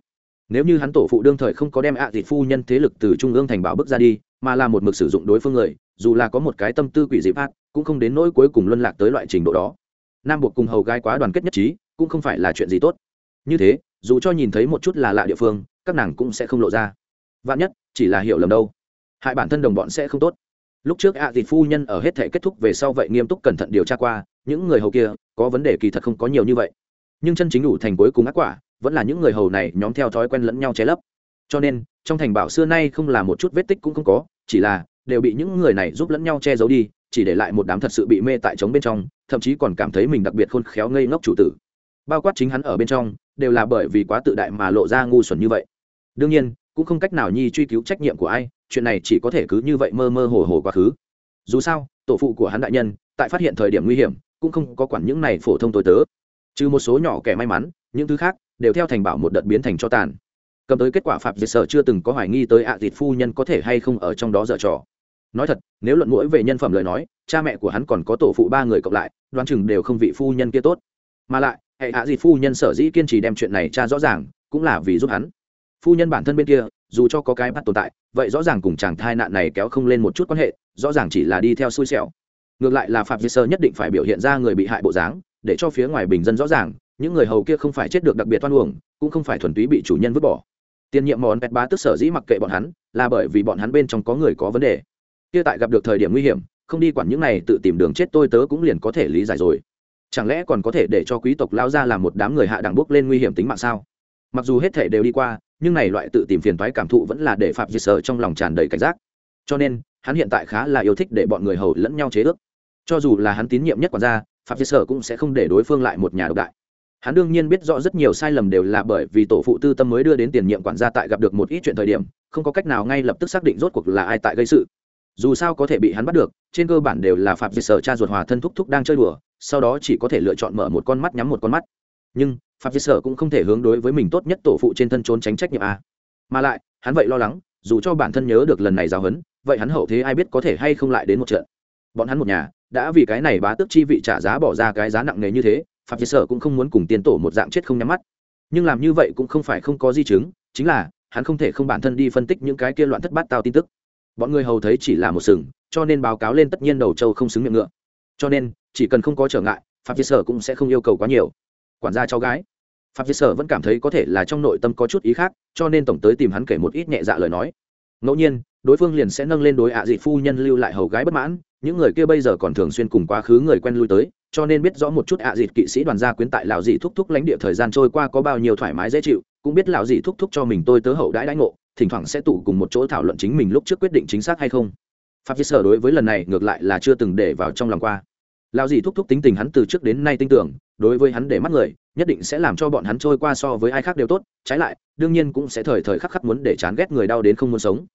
Nếu như hắn tổ phụ đương thời không có đem ạ à thịt phu nhân thế lực từ trung ương thành bảo bước ra đi, mà là một mực sử dụng đối phương người, dù là có một cái tâm tư quỷ dị phát, cũng không đến nỗi cuối cùng luân lạc tới loại trình độ đó. Nam buộc cùng hầu gái quá đoàn kết nhất trí, cũng không phải là chuyện gì tốt. Như thế dù cho nhìn thấy một chút là lạ địa phương, các nàng cũng sẽ không lộ ra. Vạn nhất, chỉ là hiểu lầm đâu. Hại bản thân đồng bọn sẽ không tốt. Lúc trước ạ à thịt phu nhân ở hết thể kết thúc về sau vậy nghiêm túc cẩn thận điều tra qua, những người hầu kia, có vấn đề kỳ thật không có nhiều như vậy. Nhưng chân chính đủ thành cuối cùng ác quả, vẫn là những người hầu này nhóm theo thói quen lẫn nhau che lấp. Cho nên, trong thành bảo xưa nay không là một chút vết tích cũng không có, chỉ là đều bị những người này giúp lẫn nhau che giấu đi, chỉ để lại một đám thật sự bị mê tại trống bên trong, thậm chí còn cảm thấy mình đặc biệt khôn khéo ngây ngốc chủ tử bao quát chính hắn ở bên trong, đều là bởi vì quá tự đại mà lộ ra ngu xuẩn như vậy. Đương nhiên, cũng không cách nào nhi truy cứu trách nhiệm của ai, chuyện này chỉ có thể cứ như vậy mơ mơ hồ hồ quá khứ. Dù sao, tổ phụ của hắn đại nhân, tại phát hiện thời điểm nguy hiểm, cũng không có quản những này phổ thông tồi tớ. Trừ một số nhỏ kẻ may mắn, những thứ khác đều theo thành bảo một đợt biến thành cho tàn. Cầm tới kết quả phạm diệt sở chưa từng có hoài nghi tới ạ à dịt phu nhân có thể hay không ở trong đó dở trò. Nói thật, nếu luận mũi về nhân phẩm lời nói, cha mẹ của hắn còn có tổ phụ ba người cộng lại, đoán chừng đều không vị phu nhân kia tốt. Mà lại hệ ạ gì phu nhân sở dĩ kiên trì đem chuyện này tra rõ ràng, cũng là vì giúp hắn. Phu nhân bản thân bên kia, dù cho có cái bắt tồn tại, vậy rõ ràng cùng chàng thai nạn này kéo không lên một chút quan hệ, rõ ràng chỉ là đi theo xui xẻo. Ngược lại là phạm vi sơ nhất định phải biểu hiện ra người bị hại bộ dáng, để cho phía ngoài bình dân rõ ràng, những người hầu kia không phải chết được đặc biệt toan uổng, cũng không phải thuần túy bị chủ nhân vứt bỏ. Tiền nhiệm món pet bá tức sở dĩ mặc kệ bọn hắn, là bởi vì bọn hắn bên trong có người có vấn đề. Kia tại gặp được thời điểm nguy hiểm, không đi quản những này tự tìm đường chết tôi tớ cũng liền có thể lý giải rồi chẳng lẽ còn có thể để cho quý tộc lao ra làm một đám người hạ đẳng bước lên nguy hiểm tính mạng sao? Mặc dù hết thể đều đi qua, nhưng này loại tự tìm phiền toái cảm thụ vẫn là để phạm diệt sở trong lòng tràn đầy cảnh giác. Cho nên, hắn hiện tại khá là yêu thích để bọn người hầu lẫn nhau chế ước. Cho dù là hắn tín nhiệm nhất quản gia, phạm diệt sở cũng sẽ không để đối phương lại một nhà độc đại. Hắn đương nhiên biết rõ rất nhiều sai lầm đều là bởi vì tổ phụ tư tâm mới đưa đến tiền nhiệm quản gia tại gặp được một ít chuyện thời điểm, không có cách nào ngay lập tức xác định rốt cuộc là ai tại gây sự dù sao có thể bị hắn bắt được, trên cơ bản đều là phạm Vi sở cha ruột hòa thân thúc thúc đang chơi đùa, sau đó chỉ có thể lựa chọn mở một con mắt nhắm một con mắt. Nhưng, phạm Vi sở cũng không thể hướng đối với mình tốt nhất tổ phụ trên thân trốn tránh trách nhiệm a. Mà lại, hắn vậy lo lắng, dù cho bản thân nhớ được lần này giáo huấn, vậy hắn hậu thế ai biết có thể hay không lại đến một trận. Bọn hắn một nhà, đã vì cái này bá tước chi vị trả giá bỏ ra cái giá nặng nề như thế, phạm Vi sở cũng không muốn cùng tiền tổ một dạng chết không nhắm mắt. Nhưng làm như vậy cũng không phải không có di chứng, chính là, hắn không thể không bản thân đi phân tích những cái kia loạn thất bát tao tin tức bọn người hầu thấy chỉ là một sừng, cho nên báo cáo lên tất nhiên đầu châu không xứng miệng ngựa. Cho nên, chỉ cần không có trở ngại, phạm diệt sở cũng sẽ không yêu cầu quá nhiều. Quản gia cháu gái, phạm diệt sở vẫn cảm thấy có thể là trong nội tâm có chút ý khác, cho nên tổng tới tìm hắn kể một ít nhẹ dạ lời nói. Ngẫu nhiên, đối phương liền sẽ nâng lên đối ạ dị phu nhân lưu lại hầu gái bất mãn, những người kia bây giờ còn thường xuyên cùng quá khứ người quen lui tới, cho nên biết rõ một chút ạ à dịt kỵ sĩ đoàn gia quyến tại lào dị thúc thúc lãnh địa thời gian trôi qua có bao nhiêu thoải mái dễ chịu, cũng biết lào dị thúc thúc cho mình tôi tớ hậu đãi đãi ngộ thỉnh thoảng sẽ tụ cùng một chỗ thảo luận chính mình lúc trước quyết định chính xác hay không. Pháp chế sở đối với lần này ngược lại là chưa từng để vào trong lòng qua. Lao gì thúc thúc tính tình hắn từ trước đến nay tin tưởng, đối với hắn để mắt người, nhất định sẽ làm cho bọn hắn trôi qua so với ai khác đều tốt, trái lại, đương nhiên cũng sẽ thời thời khắc khắc muốn để chán ghét người đau đến không muốn sống.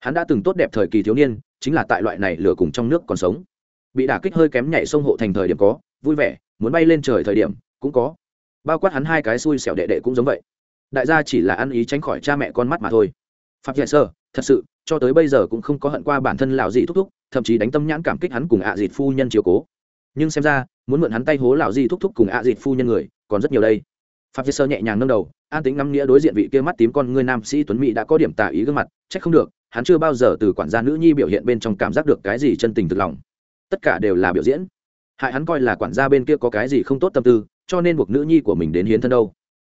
Hắn đã từng tốt đẹp thời kỳ thiếu niên, chính là tại loại này lửa cùng trong nước còn sống. Bị đả kích hơi kém nhảy sông hộ thành thời điểm có, vui vẻ, muốn bay lên trời thời điểm, cũng có. Bao quát hắn hai cái xui xẻo đệ đệ cũng giống vậy. Đại gia chỉ là ăn ý tránh khỏi cha mẹ con mắt mà thôi phạm giải sơ, thật sự, cho tới bây giờ cũng không có hận qua bản thân lão dị thúc thúc, thậm chí đánh tâm nhãn cảm kích hắn cùng ạ à dịt phu nhân chiều cố. Nhưng xem ra, muốn mượn hắn tay hố lão dị thúc thúc cùng ạ à dịt phu nhân người, còn rất nhiều đây. Phạm giải sơ nhẹ nhàng nâng đầu, an tính ngắm nghĩa đối diện vị kia mắt tím con người nam sĩ tuấn mỹ đã có điểm tả ý gương mặt trách không được, hắn chưa bao giờ từ quản gia nữ nhi biểu hiện bên trong cảm giác được cái gì chân tình thực lòng. Tất cả đều là biểu diễn. Hại hắn coi là quản gia bên kia có cái gì không tốt tâm tư, cho nên buộc nữ nhi của mình đến hiến thân đâu.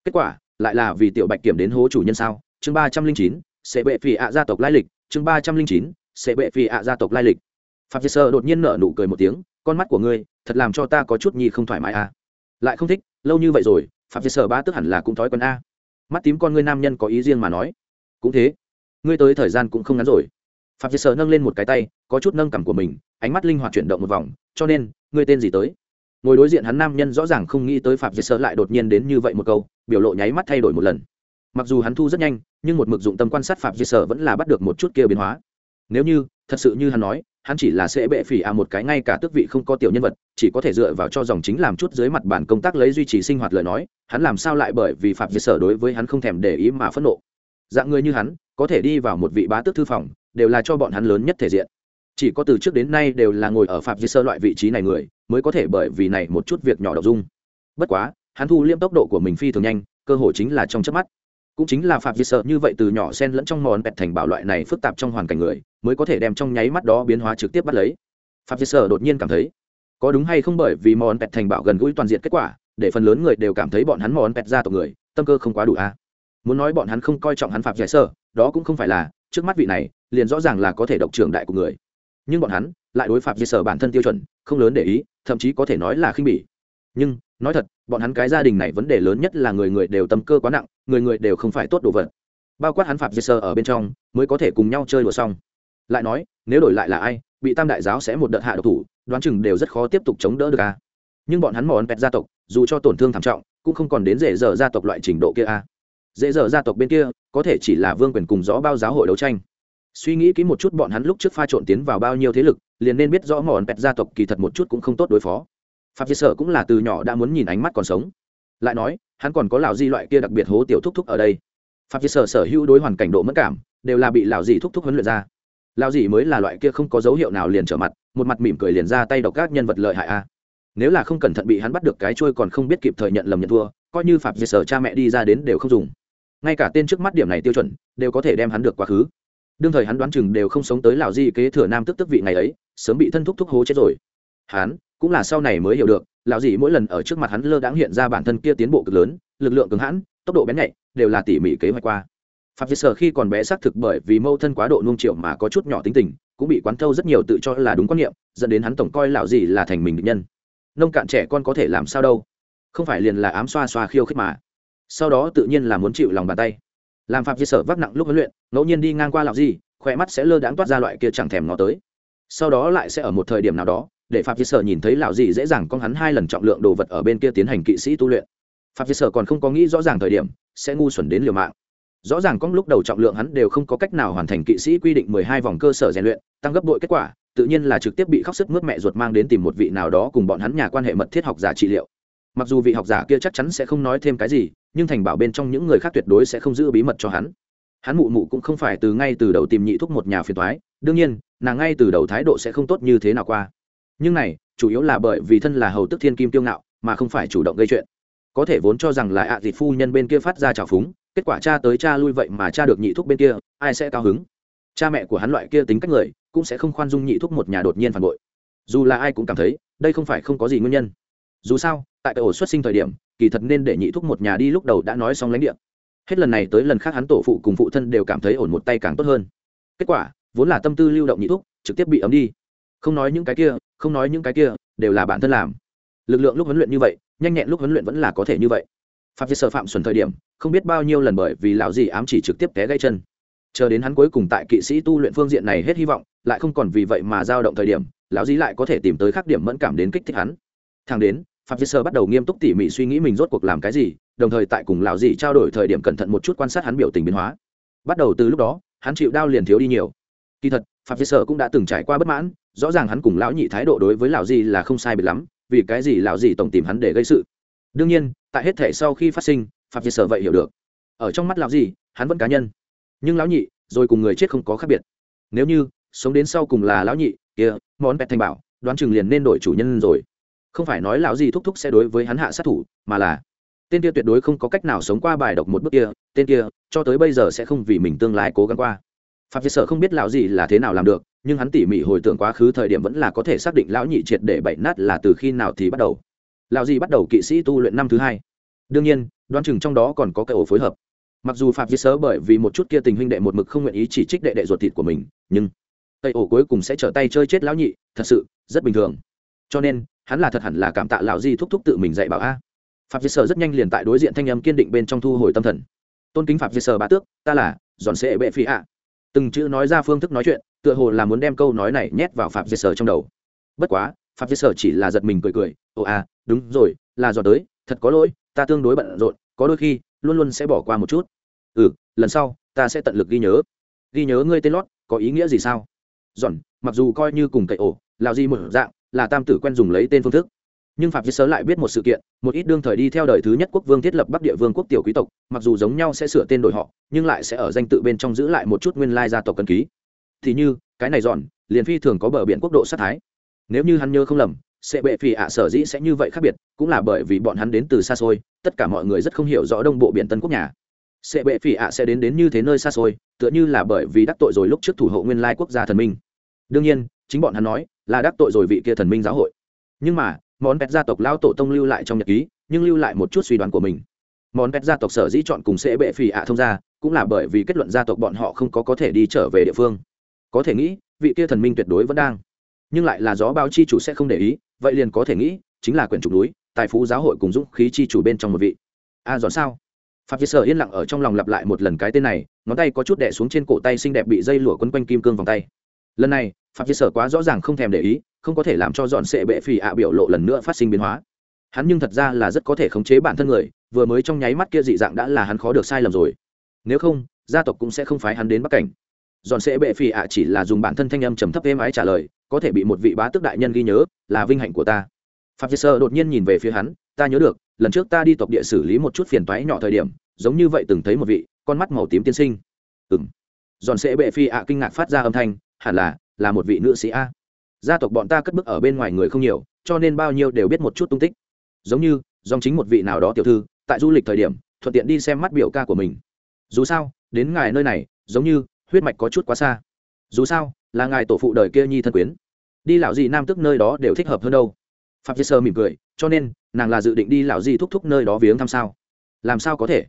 Kết quả, lại là vì tiểu bạch kiểm đến hố chủ nhân sao? Chương ba trăm linh chín sẽ bệ phi ạ gia tộc lai lịch, chương ba trăm linh chín, sẽ bệ phi ạ gia tộc lai lịch. Phạm Diệt sơ đột nhiên nở nụ cười một tiếng, con mắt của ngươi, thật làm cho ta có chút nhi không thoải mái à. lại không thích, lâu như vậy rồi phạm Diệt sơ ba tức hẳn là cũng thói quen a mắt tím con ngươi nam nhân có ý riêng mà nói. Cũng thế, ngươi tới thời gian cũng không ngắn rồi. Phạm Diệt sơ nâng lên một cái tay, có chút nâng cảm của mình, ánh mắt linh hoạt chuyển động một vòng, cho nên, ngươi tên gì tới? Ngồi đối diện hắn nam nhân rõ ràng không nghĩ tới phạm diệt sơ lại đột nhiên đến như vậy một câu, biểu lộ nháy mắt thay đổi một lần mặc dù hắn thu rất nhanh, nhưng một mực dụng tâm quan sát phạm di sở vẫn là bắt được một chút kia biến hóa. Nếu như, thật sự như hắn nói, hắn chỉ là sẽ bệ phỉ à một cái ngay cả tước vị không có tiểu nhân vật, chỉ có thể dựa vào cho dòng chính làm chút dưới mặt bản công tác lấy duy trì sinh hoạt lời nói, hắn làm sao lại bởi vì phạm di sở đối với hắn không thèm để ý mà phẫn nộ. Dạng người như hắn, có thể đi vào một vị bá tước thư phòng, đều là cho bọn hắn lớn nhất thể diện. Chỉ có từ trước đến nay đều là ngồi ở phạm di sơ loại vị trí này người, mới có thể bởi vì này một chút việc nhỏ đọc dung. Bất quá, hắn thu liêm tốc độ của mình phi thường nhanh, cơ hội chính là trong chớp mắt cũng chính là phạm vi sợ như vậy từ nhỏ sen lẫn trong mòn bẹt thành bảo loại này phức tạp trong hoàn cảnh người, mới có thể đem trong nháy mắt đó biến hóa trực tiếp bắt lấy. Phạm vi sợ đột nhiên cảm thấy, có đúng hay không bởi vì mòn bẹt thành bảo gần gũi toàn diện kết quả, để phần lớn người đều cảm thấy bọn hắn mòn bẹt ra tộc người, tâm cơ không quá đủ a. À? muốn nói bọn hắn không coi trọng hắn phạm giải sơ đó cũng không phải là, trước mắt vị này, liền rõ ràng là có thể độc trưởng đại của người. Nhưng bọn hắn lại đối phạm giải sở bản thân tiêu chuẩn, không lớn để ý, thậm chí có thể nói là khinh bỉ. Nhưng, nói thật bọn hắn cái gia đình này vấn đề lớn nhất là người người đều tâm cơ quá nặng, người người đều không phải tốt đồ vật. Bao quát hắn phạm dê sơ ở bên trong, mới có thể cùng nhau chơi đùa xong. Lại nói, nếu đổi lại là ai, bị tam đại giáo sẽ một đợt hạ độc thủ, đoán chừng đều rất khó tiếp tục chống đỡ được a. Nhưng bọn hắn mòn pẹt gia tộc, dù cho tổn thương thảm trọng, cũng không còn đến dễ dở gia tộc loại trình độ kia a. Dễ dở gia tộc bên kia, có thể chỉ là vương quyền cùng rõ bao giáo hội đấu tranh. Suy nghĩ kỹ một chút bọn hắn lúc trước pha trộn tiến vào bao nhiêu thế lực, liền nên biết rõ mòn pẹt gia tộc kỳ thật một chút cũng không tốt đối phó phạm diệt sở cũng là từ nhỏ đã muốn nhìn ánh mắt còn sống. Lại nói, hắn còn có lão di loại kia đặc biệt hố tiểu thúc thúc ở đây. Phạm diệt sở sở hữu đối hoàn cảnh độ mất cảm, đều là bị lão di thúc thúc huấn luyện ra. Lão di mới là loại kia không có dấu hiệu nào liền trở mặt, một mặt mỉm cười liền ra tay độc các nhân vật lợi hại a. Nếu là không cẩn thận bị hắn bắt được cái trôi còn không biết kịp thời nhận lầm nhận thua, coi như phạm diệt sở cha mẹ đi ra đến đều không dùng. Ngay cả tên trước mắt điểm này tiêu chuẩn, đều có thể đem hắn được quá khứ. Đương thời hắn đoán chừng đều không sống tới lão di kế thừa nam tức tức vị ngày ấy, sớm bị thân thúc thúc hố chết rồi. Hắn cũng là sau này mới hiểu được, lão gì mỗi lần ở trước mặt hắn lơ đãng hiện ra bản thân kia tiến bộ cực lớn, lực lượng cứng hãn, tốc độ bén nhạy, đều là tỉ mỉ kế hoạch qua. Phạm việt sở khi còn bé xác thực bởi vì mâu thân quá độ nung triệu mà có chút nhỏ tính tình, cũng bị quán thâu rất nhiều tự cho là đúng quan niệm, dẫn đến hắn tổng coi lão gì là thành mình định nhân. Nông cạn trẻ con có thể làm sao đâu? Không phải liền là ám xoa xoa khiêu khích mà. Sau đó tự nhiên là muốn chịu lòng bàn tay. Làm phạm việt sở vác nặng lúc huấn luyện, ngẫu nhiên đi ngang qua lão gì khỏe mắt sẽ lơ đãng toát ra loại kia chẳng thèm nó tới. Sau đó lại sẽ ở một thời điểm nào đó để phạm việt sở nhìn thấy lão gì dễ dàng con hắn hai lần trọng lượng đồ vật ở bên kia tiến hành kỵ sĩ tu luyện. Phạm việt sở còn không có nghĩ rõ ràng thời điểm, sẽ ngu xuẩn đến liều mạng. Rõ ràng con lúc đầu trọng lượng hắn đều không có cách nào hoàn thành kỵ sĩ quy định mười hai vòng cơ sở rèn luyện, tăng gấp bội kết quả, tự nhiên là trực tiếp bị khóc sức mướt mẹ ruột mang đến tìm một vị nào đó cùng bọn hắn nhà quan hệ mật thiết học giả trị liệu. Mặc dù vị học giả kia chắc chắn sẽ không nói thêm cái gì, nhưng thành bảo bên trong những người khác tuyệt đối sẽ không giữ bí mật cho hắn. Hắn mụ mụ cũng không phải từ ngay từ đầu tìm nhị thúc một nhà phiền thoái đương nhiên, nàng ngay từ đầu thái độ sẽ không tốt như thế nào qua nhưng này, chủ yếu là bởi vì thân là hầu tức thiên kim tiêu ngạo, mà không phải chủ động gây chuyện. Có thể vốn cho rằng là ạ à phu nhân bên kia phát ra trào phúng, kết quả cha tới cha lui vậy mà cha được nhị thúc bên kia, ai sẽ cao hứng? Cha mẹ của hắn loại kia tính cách người, cũng sẽ không khoan dung nhị thúc một nhà đột nhiên phản bội. Dù là ai cũng cảm thấy, đây không phải không có gì nguyên nhân. Dù sao, tại cái ổ xuất sinh thời điểm, kỳ thật nên để nhị thúc một nhà đi lúc đầu đã nói xong lãnh địa. Hết lần này tới lần khác hắn tổ phụ cùng phụ thân đều cảm thấy ổn một tay càng tốt hơn. Kết quả, vốn là tâm tư lưu động nhị thúc, trực tiếp bị ấm đi. Không nói những cái kia không nói những cái kia, đều là bản thân làm. Lực lượng lúc huấn luyện như vậy, nhanh nhẹn lúc huấn luyện vẫn là có thể như vậy. Phạm việt sở phạm xuẩn thời điểm, không biết bao nhiêu lần bởi vì lão gì ám chỉ trực tiếp té gãy chân. Chờ đến hắn cuối cùng tại kỵ sĩ tu luyện phương diện này hết hy vọng, lại không còn vì vậy mà dao động thời điểm, lão dí lại có thể tìm tới khác điểm mẫn cảm đến kích thích hắn. Thang đến phạm việt Sơ bắt đầu nghiêm túc tỉ mỉ suy nghĩ mình rốt cuộc làm cái gì, đồng thời tại cùng lão dì trao đổi thời điểm cẩn thận một chút quan sát hắn biểu tình biến hóa. Bắt đầu từ lúc đó, hắn chịu đau liền thiếu đi nhiều. Kỳ thật phạm việt sở cũng đã từng trải qua bất mãn, rõ ràng hắn cùng lão nhị thái độ đối với lão dì là không sai biệt lắm, vì cái gì lão dì tổng tìm hắn để gây sự. Đương nhiên, tại hết thể sau khi phát sinh, phạm việt sở vậy hiểu được. Ở trong mắt lão dì hắn vẫn cá nhân. Nhưng lão nhị, rồi cùng người chết không có khác biệt. Nếu như, sống đến sau cùng là lão nhị, kia, món bẹt thanh bảo, đoán chừng liền nên đổi chủ nhân rồi. Không phải nói lão gì thúc thúc sẽ đối với hắn hạ sát thủ, mà là, tên kia tuyệt đối không có cách nào sống qua bài độc một bước kia, tên kia, cho tới bây giờ sẽ không vì mình tương lai cố gắng qua phạm việt sở không biết lão gì là thế nào làm được, nhưng hắn tỉ mỉ hồi tưởng quá khứ thời điểm vẫn là có thể xác định lão nhị triệt để bậy nát là từ khi nào thì bắt đầu. Lão gì bắt đầu kỵ sĩ tu luyện năm thứ hai. Đương nhiên, đoán chừng trong đó còn có cái ổ phối hợp. Mặc dù phạm việt sở bởi vì một chút kia tình huynh đệ một mực không nguyện ý chỉ trích đệ đệ ruột thịt của mình, nhưng cây ổ cuối cùng sẽ trở tay chơi chết lão nhị, thật sự, rất bình thường. Cho nên, hắn là thật hẳn là cảm tạ lão di thúc thúc tự mình dạy bảo a. Phạm việt sở rất nhanh liền tại đối diện thanh âm kiên định bên trong thu hồi tâm thần. Tôn kính phạm việt sở bá tước, ta là giòn sệ bệ phi ạ từng chữ nói ra phương thức nói chuyện, tựa hồ là muốn đem câu nói này nhét vào phạm diệt sở trong đầu. Bất quá, phạm diệt sở chỉ là giật mình cười cười, ồ à đúng rồi, là dò tới, thật có lỗi, ta tương đối bận rộn, có đôi khi, luôn luôn sẽ bỏ qua một chút. Ừ lần sau, ta sẽ tận lực ghi nhớ. Ghi nhớ ngươi tên lót, có ý nghĩa gì sao? Giòn, mặc dù coi như cùng cậy ổ lào gì một dạng, là tam tử quen dùng lấy tên phương thức nhưng phạm vi sớ lại biết một sự kiện một ít đương thời đi theo đời thứ nhất quốc vương thiết lập bắc địa vương quốc tiểu quý tộc mặc dù giống nhau sẽ sửa tên đổi họ nhưng lại sẽ ở danh tự bên trong giữ lại một chút nguyên lai gia tộc cần ký. Thì như cái này dọn, liền phi thường có bờ biển quốc độ sát thái. Nếu như hắn nhớ không lầm sẽ bệ phì ạ sở dĩ sẽ như vậy khác biệt cũng là bởi vì bọn hắn đến từ xa xôi tất cả mọi người rất không hiểu rõ đông bộ biển tân quốc nhà. Sẽ bệ phì ạ sẽ đến đến như thế nơi xa xôi tựa như là bởi vì đắc tội rồi lúc trước thủ hộ nguyên lai quốc gia thần minh. Đương nhiên chính bọn hắn nói là đắc tội rồi vị kia thần minh giáo hội. Nhưng mà món pet gia tộc lao tổ tông lưu lại trong nhật ký nhưng lưu lại một chút suy đoán của mình. Món pet gia tộc sở dĩ chọn cùng sẽ bệ phì ạ thông gia, cũng là bởi vì kết luận gia tộc bọn họ không có có thể đi trở về địa phương. Có thể nghĩ vị kia thần minh tuyệt đối vẫn đang. Nhưng lại là gió bao chi chủ sẽ không để ý vậy liền có thể nghĩ chính là quyển trục núi tài phú giáo hội cùng dũng khí chi chủ bên trong một vị. A à, dọn sao? Phạm việt sở yên lặng ở trong lòng lặp lại một lần cái tên này ngón tay có chút đẻ xuống trên cổ tay xinh đẹp bị dây lụa quấn quanh kim cương vòng tay. Lần này phạm vi sở quá rõ ràng không thèm để ý, không có thể làm cho dọn sệ bệ phì ạ biểu lộ lần nữa phát sinh biến hóa. Hắn nhưng thật ra là rất có thể khống chế bản thân người, vừa mới trong nháy mắt kia dị dạng đã là hắn khó được sai lầm rồi. Nếu không, gia tộc cũng sẽ không phái hắn đến bắc cảnh. Dọn sệ bệ phì ạ chỉ là dùng bản thân thanh âm trầm thấp êm ái trả lời, có thể bị một vị bá tước đại nhân ghi nhớ, là vinh hạnh của ta. Phạm vi sơ đột nhiên nhìn về phía hắn, ta nhớ được, lần trước ta đi tộc địa xử lý một chút phiền toái nhỏ thời điểm, giống như vậy từng thấy một vị, con mắt màu tím tiên sinh. Ừng Dọn sẽ bệ phi ạ kinh ngạc phát ra âm thanh, hẳn là là một vị nữ sĩ a. Gia tộc bọn ta cất bước ở bên ngoài người không nhiều, cho nên bao nhiêu đều biết một chút tung tích. Giống như, dòng chính một vị nào đó tiểu thư, tại du lịch thời điểm, thuận tiện đi xem mắt biểu ca của mình. Dù sao, đến ngài nơi này, giống như, huyết mạch có chút quá xa. Dù sao, là ngài tổ phụ đời kia nhi thân quyến. Đi lão gì nam tức nơi đó đều thích hợp hơn đâu. Phạm sơ mỉm cười, cho nên, nàng là dự định đi lão gì thúc thúc nơi đó viếng thăm sao? Làm sao có thể?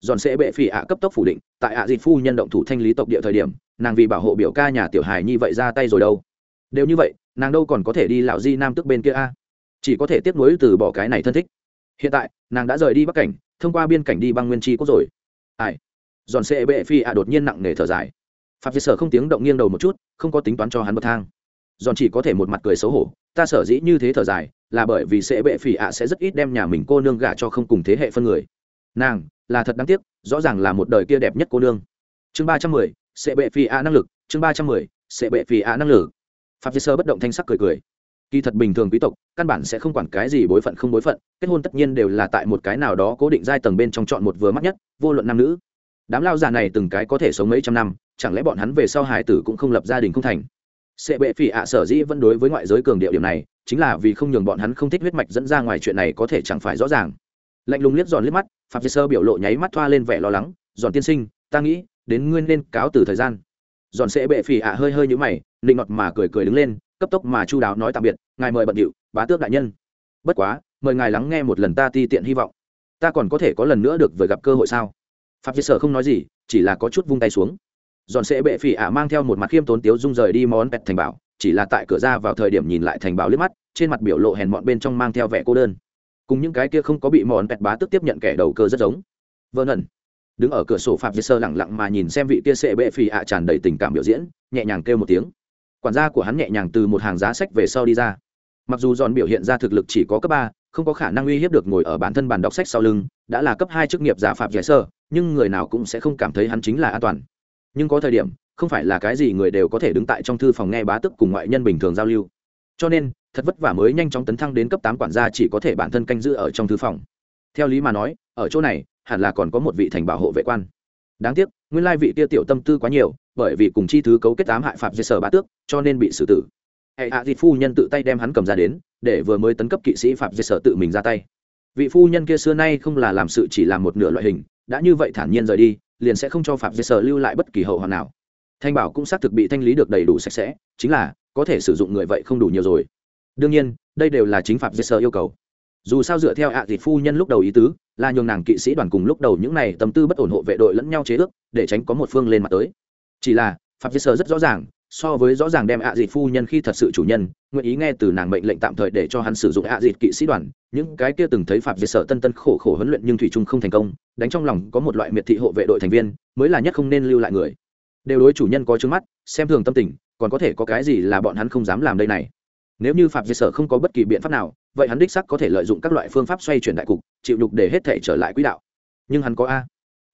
Giòn sẽ bệ phỉ ạ cấp tốc phủ định, tại ạ à phu nhân động thủ thanh lý tộc địa thời điểm nàng vì bảo hộ biểu ca nhà tiểu hài như vậy ra tay rồi đâu. Đều như vậy, nàng đâu còn có thể đi lão di nam tức bên kia a? Chỉ có thể tiếp nối từ bỏ cái này thân thích. Hiện tại, nàng đã rời đi bắc cảnh, thông qua biên cảnh đi băng nguyên tri quốc rồi. Ai? Giòn xe bệ phi ạ đột nhiên nặng nề thở dài. Phạm vi sở không tiếng động nghiêng đầu một chút, không có tính toán cho hắn bậc thang. Giòn chỉ có thể một mặt cười xấu hổ, ta sở dĩ như thế thở dài, là bởi vì sẽ bệ phỉ ạ sẽ rất ít đem nhà mình cô nương gả cho không cùng thế hệ phân người. Nàng, là thật đáng tiếc, rõ ràng là một đời kia đẹp nhất cô nương. Chương ba trăm mười sẽ bệ phi a năng lực, chương ba trăm mười, sẽ bệ phi a năng lực. Pháp sơ bất động thanh sắc cười cười. Kỳ thật bình thường quý tộc, căn bản sẽ không quản cái gì bối phận không bối phận, kết hôn tất nhiên đều là tại một cái nào đó cố định giai tầng bên trong chọn một vừa mắt nhất, vô luận nam nữ. Đám lao già này từng cái có thể sống mấy trăm năm, chẳng lẽ bọn hắn về sau hải tử cũng không lập gia đình không thành? Sẽ bệ phỉ ạ sở dĩ vẫn đối với ngoại giới cường điệu điểm này, chính là vì không nhường bọn hắn không thích huyết mạch dẫn ra ngoài chuyện này có thể chẳng phải rõ ràng. Lạnh lùng liếc giòn liếc mắt phạm sơ biểu lộ nháy mắt thoa lên vẻ lo lắng, giòn tiên sinh, ta nghĩ đến nguyên nên cáo từ thời gian. Giòn sẽ bệ phì ạ hơi hơi như mày, nịnh ngọt mà cười cười đứng lên, cấp tốc mà chu đáo nói tạm biệt, ngài mời bận điệu, bá tước đại nhân. Bất quá, mời ngài lắng nghe một lần ta ti tiện hy vọng. Ta còn có thể có lần nữa được vừa gặp cơ hội sao? Phạm sở không nói gì, chỉ là có chút vung tay xuống. Dọn sẽ bệ phỉ ả mang theo một mặt khiêm tốn tiếu dung rời đi món pẹt thành bảo, chỉ là tại cửa ra vào thời điểm nhìn lại thành bảo liếc mắt, trên mặt biểu lộ hèn mọn bên trong mang theo vẻ cô đơn. Cùng những cái kia không có bị món pẹt bá tức tiếp nhận kẻ đầu cơ rất giống. Vâng Vợ nần đứng ở cửa sổ phạm vi sơ lẳng lặng mà nhìn xem vị kia sệ bệ phì ả tràn đầy tình cảm biểu diễn, nhẹ nhàng kêu một tiếng. Quản gia của hắn nhẹ nhàng từ một hàng giá sách về sau đi ra. Mặc dù giòn biểu hiện ra thực lực chỉ có cấp ba, không có khả năng uy hiếp được ngồi ở bản thân bàn đọc sách sau lưng, đã là cấp hai chức nghiệp giả phạm giải sơ, nhưng người nào cũng sẽ không cảm thấy hắn chính là an toàn. Nhưng có thời điểm, không phải là cái gì người đều có thể đứng tại trong thư phòng nghe bá tức cùng ngoại nhân bình thường giao lưu. Cho nên, thật vất vả mới nhanh chóng tấn thăng đến cấp tám quản gia chỉ có thể bản thân canh giữ ở trong thư phòng theo lý mà nói, ở chỗ này, hẳn là còn có một vị thành bảo hộ vệ quan. Đáng tiếc, nguyên lai vị kia tiểu tâm tư quá nhiều, bởi vì cùng chi thứ cấu kết tám hại phạm dây sở bá tước, cho nên bị xử tử. Hệ hạ thịt phu nhân tự tay đem hắn cầm ra đến, để vừa mới tấn cấp kỵ sĩ phạm dây sở tự mình ra tay. Vị phu nhân kia xưa nay không là làm sự chỉ làm một nửa loại hình, đã như vậy thản nhiên rời đi, liền sẽ không cho phạm dây sở lưu lại bất kỳ hậu hoạn nào. Thanh bảo cũng xác thực bị thanh lý được đầy đủ sạch sẽ, chính là, có thể sử dụng người vậy không đủ nhiều rồi. Đương nhiên, đây đều là chính phạm dây sở yêu cầu dù sao dựa theo ạ à phu nhân lúc đầu ý tứ, là nhường nàng kỵ sĩ đoàn cùng lúc đầu những này tâm tư bất ổn hộ vệ đội lẫn nhau chế ước, để tránh có một phương lên mặt tới. Chỉ là phạm viết sơ rất rõ ràng, so với rõ ràng đem ạ à phu nhân khi thật sự chủ nhân, nguyện ý nghe từ nàng mệnh lệnh tạm thời để cho hắn sử dụng ạ à kỵ sĩ đoàn, những cái kia từng thấy phạm dây sở tân tân khổ khổ huấn luyện nhưng thủy trung không thành công, đánh trong lòng có một loại miệt thị hộ vệ đội thành viên, mới là nhất không nên lưu lại người. Đều đối chủ nhân có trước mắt, xem thường tâm tình, còn có thể có cái gì là bọn hắn không dám làm đây này nếu như phạm dây sở không có bất kỳ biện pháp nào, vậy hắn đích sắc có thể lợi dụng các loại phương pháp xoay chuyển đại cục, chịu nhục để hết thể trở lại quỹ đạo. Nhưng hắn có a.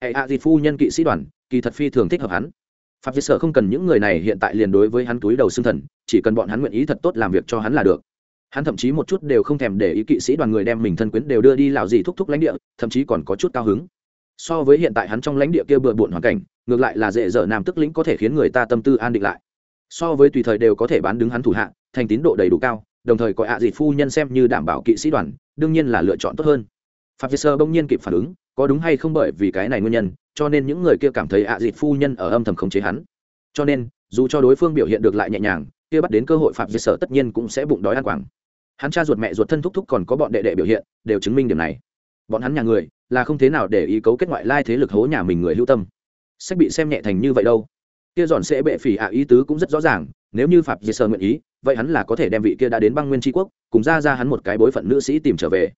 Hệ a di phu nhân kỵ sĩ đoàn, kỳ thật phi thường thích hợp hắn. Phạm dây sở không cần những người này hiện tại liền đối với hắn túi đầu xương thần, chỉ cần bọn hắn nguyện ý thật tốt làm việc cho hắn là được. Hắn thậm chí một chút đều không thèm để ý kỵ sĩ đoàn người đem mình thân quyến đều đưa đi lào gì thúc thúc lãnh địa, thậm chí còn có chút cao hứng. So với hiện tại hắn trong lãnh địa kia bừa bộn hoàn cảnh, ngược lại là dễ dở nam tức lĩnh có thể khiến người ta tâm tư an định lại so với tùy thời đều có thể bán đứng hắn thủ hạ, thành tín độ đầy đủ cao, đồng thời có ạ à dịt phu nhân xem như đảm bảo kỵ sĩ đoàn, đương nhiên là lựa chọn tốt hơn. Phạm việt sơ bỗng nhiên kịp phản ứng, có đúng hay không bởi vì cái này nguyên nhân, cho nên những người kia cảm thấy ạ à dịt phu nhân ở âm thầm khống chế hắn. Cho nên, dù cho đối phương biểu hiện được lại nhẹ nhàng, kia bắt đến cơ hội phạm việt sở tất nhiên cũng sẽ bụng đói ăn quảng. Hắn cha ruột mẹ ruột thân thúc thúc còn có bọn đệ đệ biểu hiện, đều chứng minh điểm này. Bọn hắn nhà người, là không thế nào để ý cấu kết ngoại lai thế lực hố nhà mình người hữu tâm. Sách bị xem nhẹ thành như vậy đâu kia dọn sẽ bệ phỉ ạ, ý tứ cũng rất rõ ràng, nếu như phạm diệt sơ nguyện ý, vậy hắn là có thể đem vị kia đã đến băng nguyên tri quốc, cùng ra ra hắn một cái bối phận nữ sĩ tìm trở về.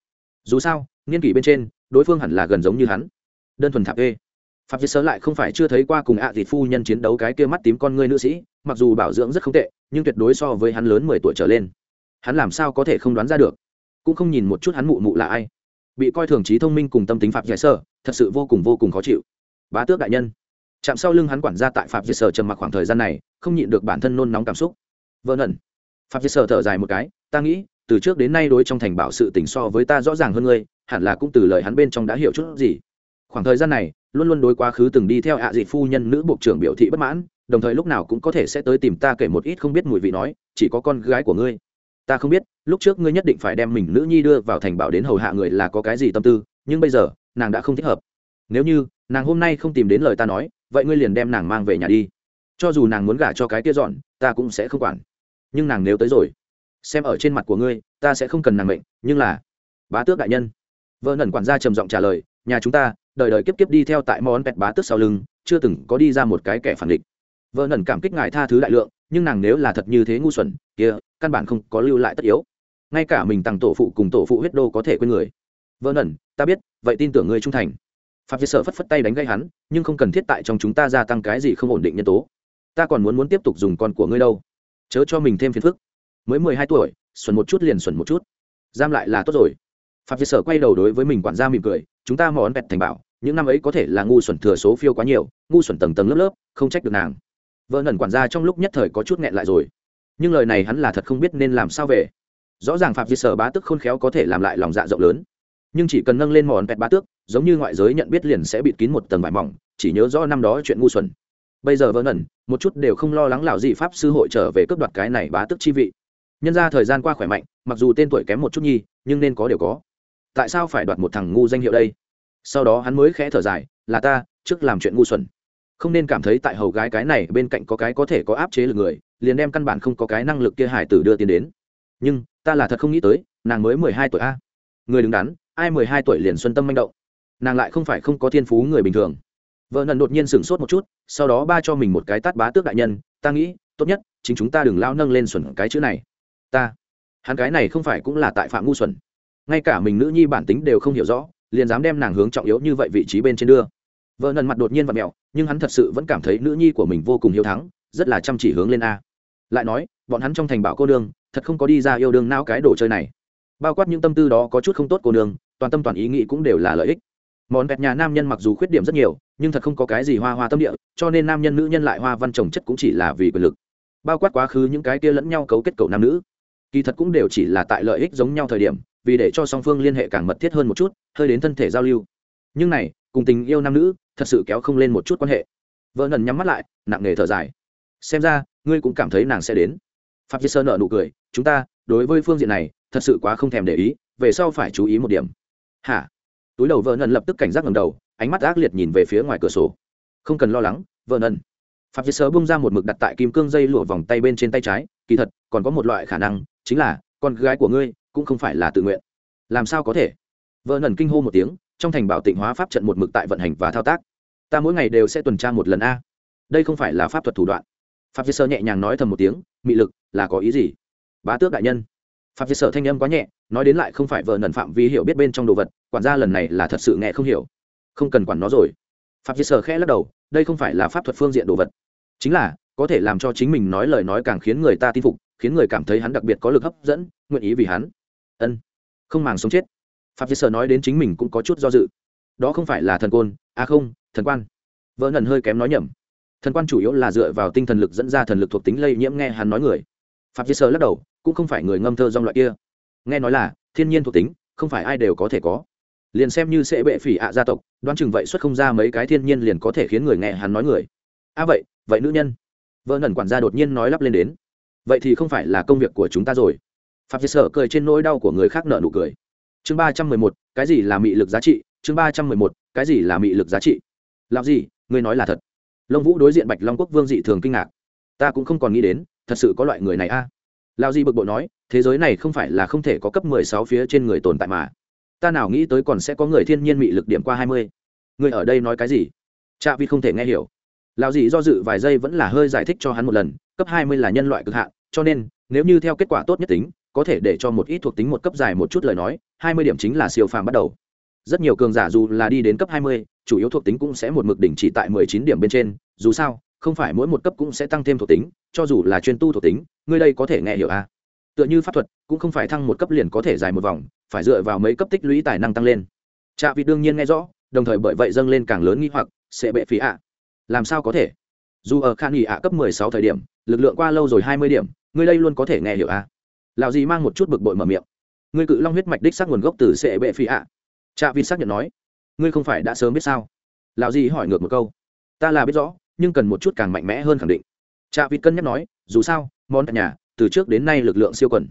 Dù sao, nghiên kỷ bên trên, đối phương hẳn là gần giống như hắn. Đơn thuần thạp ê. Phạm việt sơ lại không phải chưa thấy qua cùng ạ à phu nhân chiến đấu cái kia mắt tím con ngươi nữ sĩ, mặc dù bảo dưỡng rất không tệ, nhưng tuyệt đối so với hắn lớn mười tuổi trở lên. Hắn làm sao có thể không đoán ra được? Cũng không nhìn một chút hắn mụ mụ là ai. Bị coi thường trí thông minh cùng tâm tính phạm giải sơ, thật sự vô cùng vô cùng khó chịu. Bá tước đại nhân chạm sau lưng hắn quản gia tại phạm diệt sở trầm mặc khoảng thời gian này, không nhịn được bản thân nôn nóng cảm xúc. Vợ nần. Phạm diệt sở thở dài một cái, ta nghĩ, từ trước đến nay đối trong thành bảo sự tình so với ta rõ ràng hơn ngươi, hẳn là cũng từ lời hắn bên trong đã hiểu chút gì. Khoảng thời gian này, luôn luôn đối quá khứ từng đi theo ạ à dị phu nhân nữ buộc trưởng biểu thị bất mãn, đồng thời lúc nào cũng có thể sẽ tới tìm ta kể một ít không biết mùi vị nói, chỉ có con gái của ngươi. Ta không biết, lúc trước ngươi nhất định phải đem mình nữ nhi đưa vào thành bảo đến hầu hạ người là có cái gì tâm tư, nhưng bây giờ, nàng đã không thích hợp. Nếu như, nàng hôm nay không tìm đến lời ta nói vậy ngươi liền đem nàng mang về nhà đi. Cho dù nàng muốn gả cho cái kia dọn, ta cũng sẽ không quản. Nhưng nàng nếu tới rồi, xem ở trên mặt của ngươi, ta sẽ không cần nàng mệnh, nhưng là, bá tước đại nhân. Vợ nần quản gia trầm giọng trả lời, nhà chúng ta, đời đời kiếp kiếp đi theo tại món pẹt bá tước sau lưng, chưa từng có đi ra một cái kẻ phản địch. Vợ nần cảm kích ngài tha thứ đại lượng, nhưng nàng nếu là thật như thế ngu xuẩn, kia, căn bản không có lưu lại tất yếu. Ngay cả mình tặng tổ phụ cùng tổ phụ huyết đô có thể quên người. Vợ nần ta biết, vậy tin tưởng ngươi trung thành phạm việt sở phất phất tay đánh gây hắn, nhưng không cần thiết tại trong chúng ta gia tăng cái gì không ổn định nhân tố. Ta còn muốn muốn tiếp tục dùng con của ngươi đâu. Chớ cho mình thêm phiền phức. Mới mười hai tuổi, xuẩn một chút liền xuẩn một chút. Giam lại là tốt rồi. Phạm việt sở quay đầu đối với mình quản gia mỉm cười, chúng ta mò ấn vẹt thành bảo, những năm ấy có thể là ngu xuẩn thừa số phiêu quá nhiều, ngu xuẩn tầng tầng lớp lớp, không trách được nàng. Vợ nần quản gia trong lúc nhất thời có chút nghẹn lại rồi. Nhưng lời này hắn là thật không biết nên làm sao về. Rõ ràng phạm việt sở bá tức khôn khéo có thể làm lại lòng dạ rộng lớn nhưng chỉ cần nâng lên mòn pẹt bá tước, giống như ngoại giới nhận biết liền sẽ bịt kín một tầng vải mỏng, chỉ nhớ rõ năm đó chuyện ngu xuẩn. Bây giờ vỡ nần một chút đều không lo lắng lão gì pháp sư hội trở về cướp đoạt cái này bá tước chi vị. Nhân ra thời gian qua khỏe mạnh, mặc dù tên tuổi kém một chút nhi, nhưng nên có điều có. Tại sao phải đoạt một thằng ngu danh hiệu đây? Sau đó hắn mới khẽ thở dài, là ta, trước làm chuyện ngu xuẩn. Không nên cảm thấy tại hầu gái cái này bên cạnh có cái có thể có áp chế lực người, liền đem căn bản không có cái năng lực kia hải tử đưa tiền đến. Nhưng, ta là thật không nghĩ tới, nàng mới mười hai tuổi a. Người đứng đắn ai mười hai tuổi liền xuân tâm manh động. Nàng lại không phải không có thiên phú người bình thường. Vợ nần đột nhiên sửng sốt một chút sau đó ba cho mình một cái tát bá tước đại nhân ta nghĩ tốt nhất chính chúng ta đừng lao nâng lên xuẩn cái chữ này. Ta. Hắn cái này không phải cũng là tại phạm ngu xuẩn. Ngay cả mình nữ nhi bản tính đều không hiểu rõ liền dám đem nàng hướng trọng yếu như vậy vị trí bên trên đưa. Vợ nần mặt đột nhiên và mẹo nhưng hắn thật sự vẫn cảm thấy nữ nhi của mình vô cùng hiếu thắng rất là chăm chỉ hướng lên a. Lại nói bọn hắn trong thành bảo cô đường, thật không có đi ra yêu đương não cái đồ chơi này. Bao quát những tâm tư đó có chút không tốt cô nương toàn tâm toàn ý nghĩ cũng đều là lợi ích. Món vẹt nhà nam nhân mặc dù khuyết điểm rất nhiều, nhưng thật không có cái gì hoa hoa tâm địa, cho nên nam nhân nữ nhân lại hoa văn trồng chất cũng chỉ là vì quyền lực. Bao quát quá khứ những cái kia lẫn nhau cấu kết cầu nam nữ. Kỳ thật cũng đều chỉ là tại lợi ích giống nhau thời điểm, vì để cho song phương liên hệ càng mật thiết hơn một chút, hơi đến thân thể giao lưu. Nhưng này, cùng tình yêu nam nữ, thật sự kéo không lên một chút quan hệ. Vợ nần nhắm mắt lại, nặng nề thở dài. Xem ra, ngươi cũng cảm thấy nàng sẽ đến. Pháp chế sơ nợ nụ cười, chúng ta, đối với phương diện này, thật sự quá không thèm để ý, về sau phải chú ý một điểm hả? Túi đầu vợ nần lập tức cảnh giác ngầm đầu, ánh mắt ác liệt nhìn về phía ngoài cửa sổ. Không cần lo lắng, vợ nần. Pháp chế sơ bung ra một mực đặt tại kim cương dây lụa vòng tay bên trên tay trái, kỳ thật, còn có một loại khả năng, chính là, con gái của ngươi cũng không phải là tự nguyện. Làm sao có thể? Vợ nần kinh hô một tiếng, trong thành bảo tịnh hóa pháp trận một mực tại vận hành và thao tác. Ta mỗi ngày đều sẽ tuần tra một lần a. Đây không phải là pháp thuật thủ đoạn. Pháp chế sơ nhẹ nhàng nói thầm một tiếng, mị lực là có ý gì? Bá tước đại nhân phạm vi sở thanh âm quá nhẹ, nói đến lại không phải vợ nần phạm vi hiểu biết bên trong đồ vật, quản gia lần này là thật sự nghe không hiểu. Không cần quản nó rồi. Phạm vi sở khẽ lắc đầu, đây không phải là pháp thuật phương diện đồ vật. Chính là, có thể làm cho chính mình nói lời nói càng khiến người ta tin phục, khiến người cảm thấy hắn đặc biệt có lực hấp dẫn, nguyện ý vì hắn. Ân, không màng sống chết. Phạm vi sở nói đến chính mình cũng có chút do dự. Đó không phải là thần côn à không, thần quan. Vợ nần hơi kém nói nhầm. Thần quan chủ yếu là dựa vào tinh thần lực dẫn ra thần lực thuộc tính lây nhiễm nghe hắn nói người. Phạm vi sở lắc đầu cũng không phải người ngâm thơ dòng loại kia. Nghe nói là, thiên nhiên thuộc tính, không phải ai đều có thể có. Liền xem như sẽ bệ phỉ ạ gia tộc, đoán chừng vậy xuất không ra mấy cái thiên nhiên liền có thể khiến người nghe hắn nói người. À vậy vậy nữ nhân. Vợ nần quản gia đột nhiên nói lắp lên đến. Vậy thì không phải là công việc của chúng ta rồi. Phạm diệt sở cười trên nỗi đau của người khác nợ nụ cười. Chương ba trăm mười một, cái gì là mị lực giá trị? Chương ba trăm mười một, cái gì là mị lực giá trị? Làm gì ngươi nói là thật. Lông vũ đối diện bạch long quốc vương dị thường kinh ngạc. Ta cũng không còn nghĩ đến, thật sự có loại người này a. à lao di bực bội nói, thế giới này không phải là không thể có cấp mười sáu phía trên người tồn tại mà. Ta nào nghĩ tới còn sẽ có người thiên nhiên mị lực điểm qua hai mươi. Người ở đây nói cái gì? Cha vi không thể nghe hiểu. Lao di do dự vài giây vẫn là hơi giải thích cho hắn một lần, cấp hai mươi là nhân loại cực hạn, cho nên, nếu như theo kết quả tốt nhất tính, có thể để cho một ít thuộc tính một cấp dài một chút lời nói, hai mươi điểm chính là siêu phàm bắt đầu. Rất nhiều cường giả dù là đi đến cấp hai mươi, chủ yếu thuộc tính cũng sẽ một mực đỉnh chỉ tại mười chín điểm bên trên, dù sao không phải mỗi một cấp cũng sẽ tăng thêm thuộc tính, cho dù là chuyên tu thuộc tính, ngươi đây có thể nghe hiểu a à? tựa như pháp thuật, cũng không phải thăng một cấp liền có thể dài một vòng, phải dựa vào mấy cấp tích lũy tài năng tăng lên. Trạ vị đương nhiên nghe rõ, đồng thời bởi vậy dâng lên càng lớn nghi hoặc, sẽ bệ phí ạ. Làm sao có thể? Dù ở khan nghỉ ạ cấp mười sáu thời điểm, lực lượng qua lâu rồi hai mươi điểm, ngươi đây luôn có thể nghe hiểu a à? lạo gì mang một chút bực bội mở miệng. Ngươi cự long huyết mạch đích xác nguồn gốc từ sẽ bệ phí ạ. Trạ vị xác nhận nói. Ngươi không phải đã sớm biết sao? Lạo gì hỏi ngược một câu. Ta là biết rõ nhưng cần một chút càng mạnh mẽ hơn khẳng định. Cha vịt cân nhắc nói, dù sao, món nhà, từ trước đến nay lực lượng siêu quần.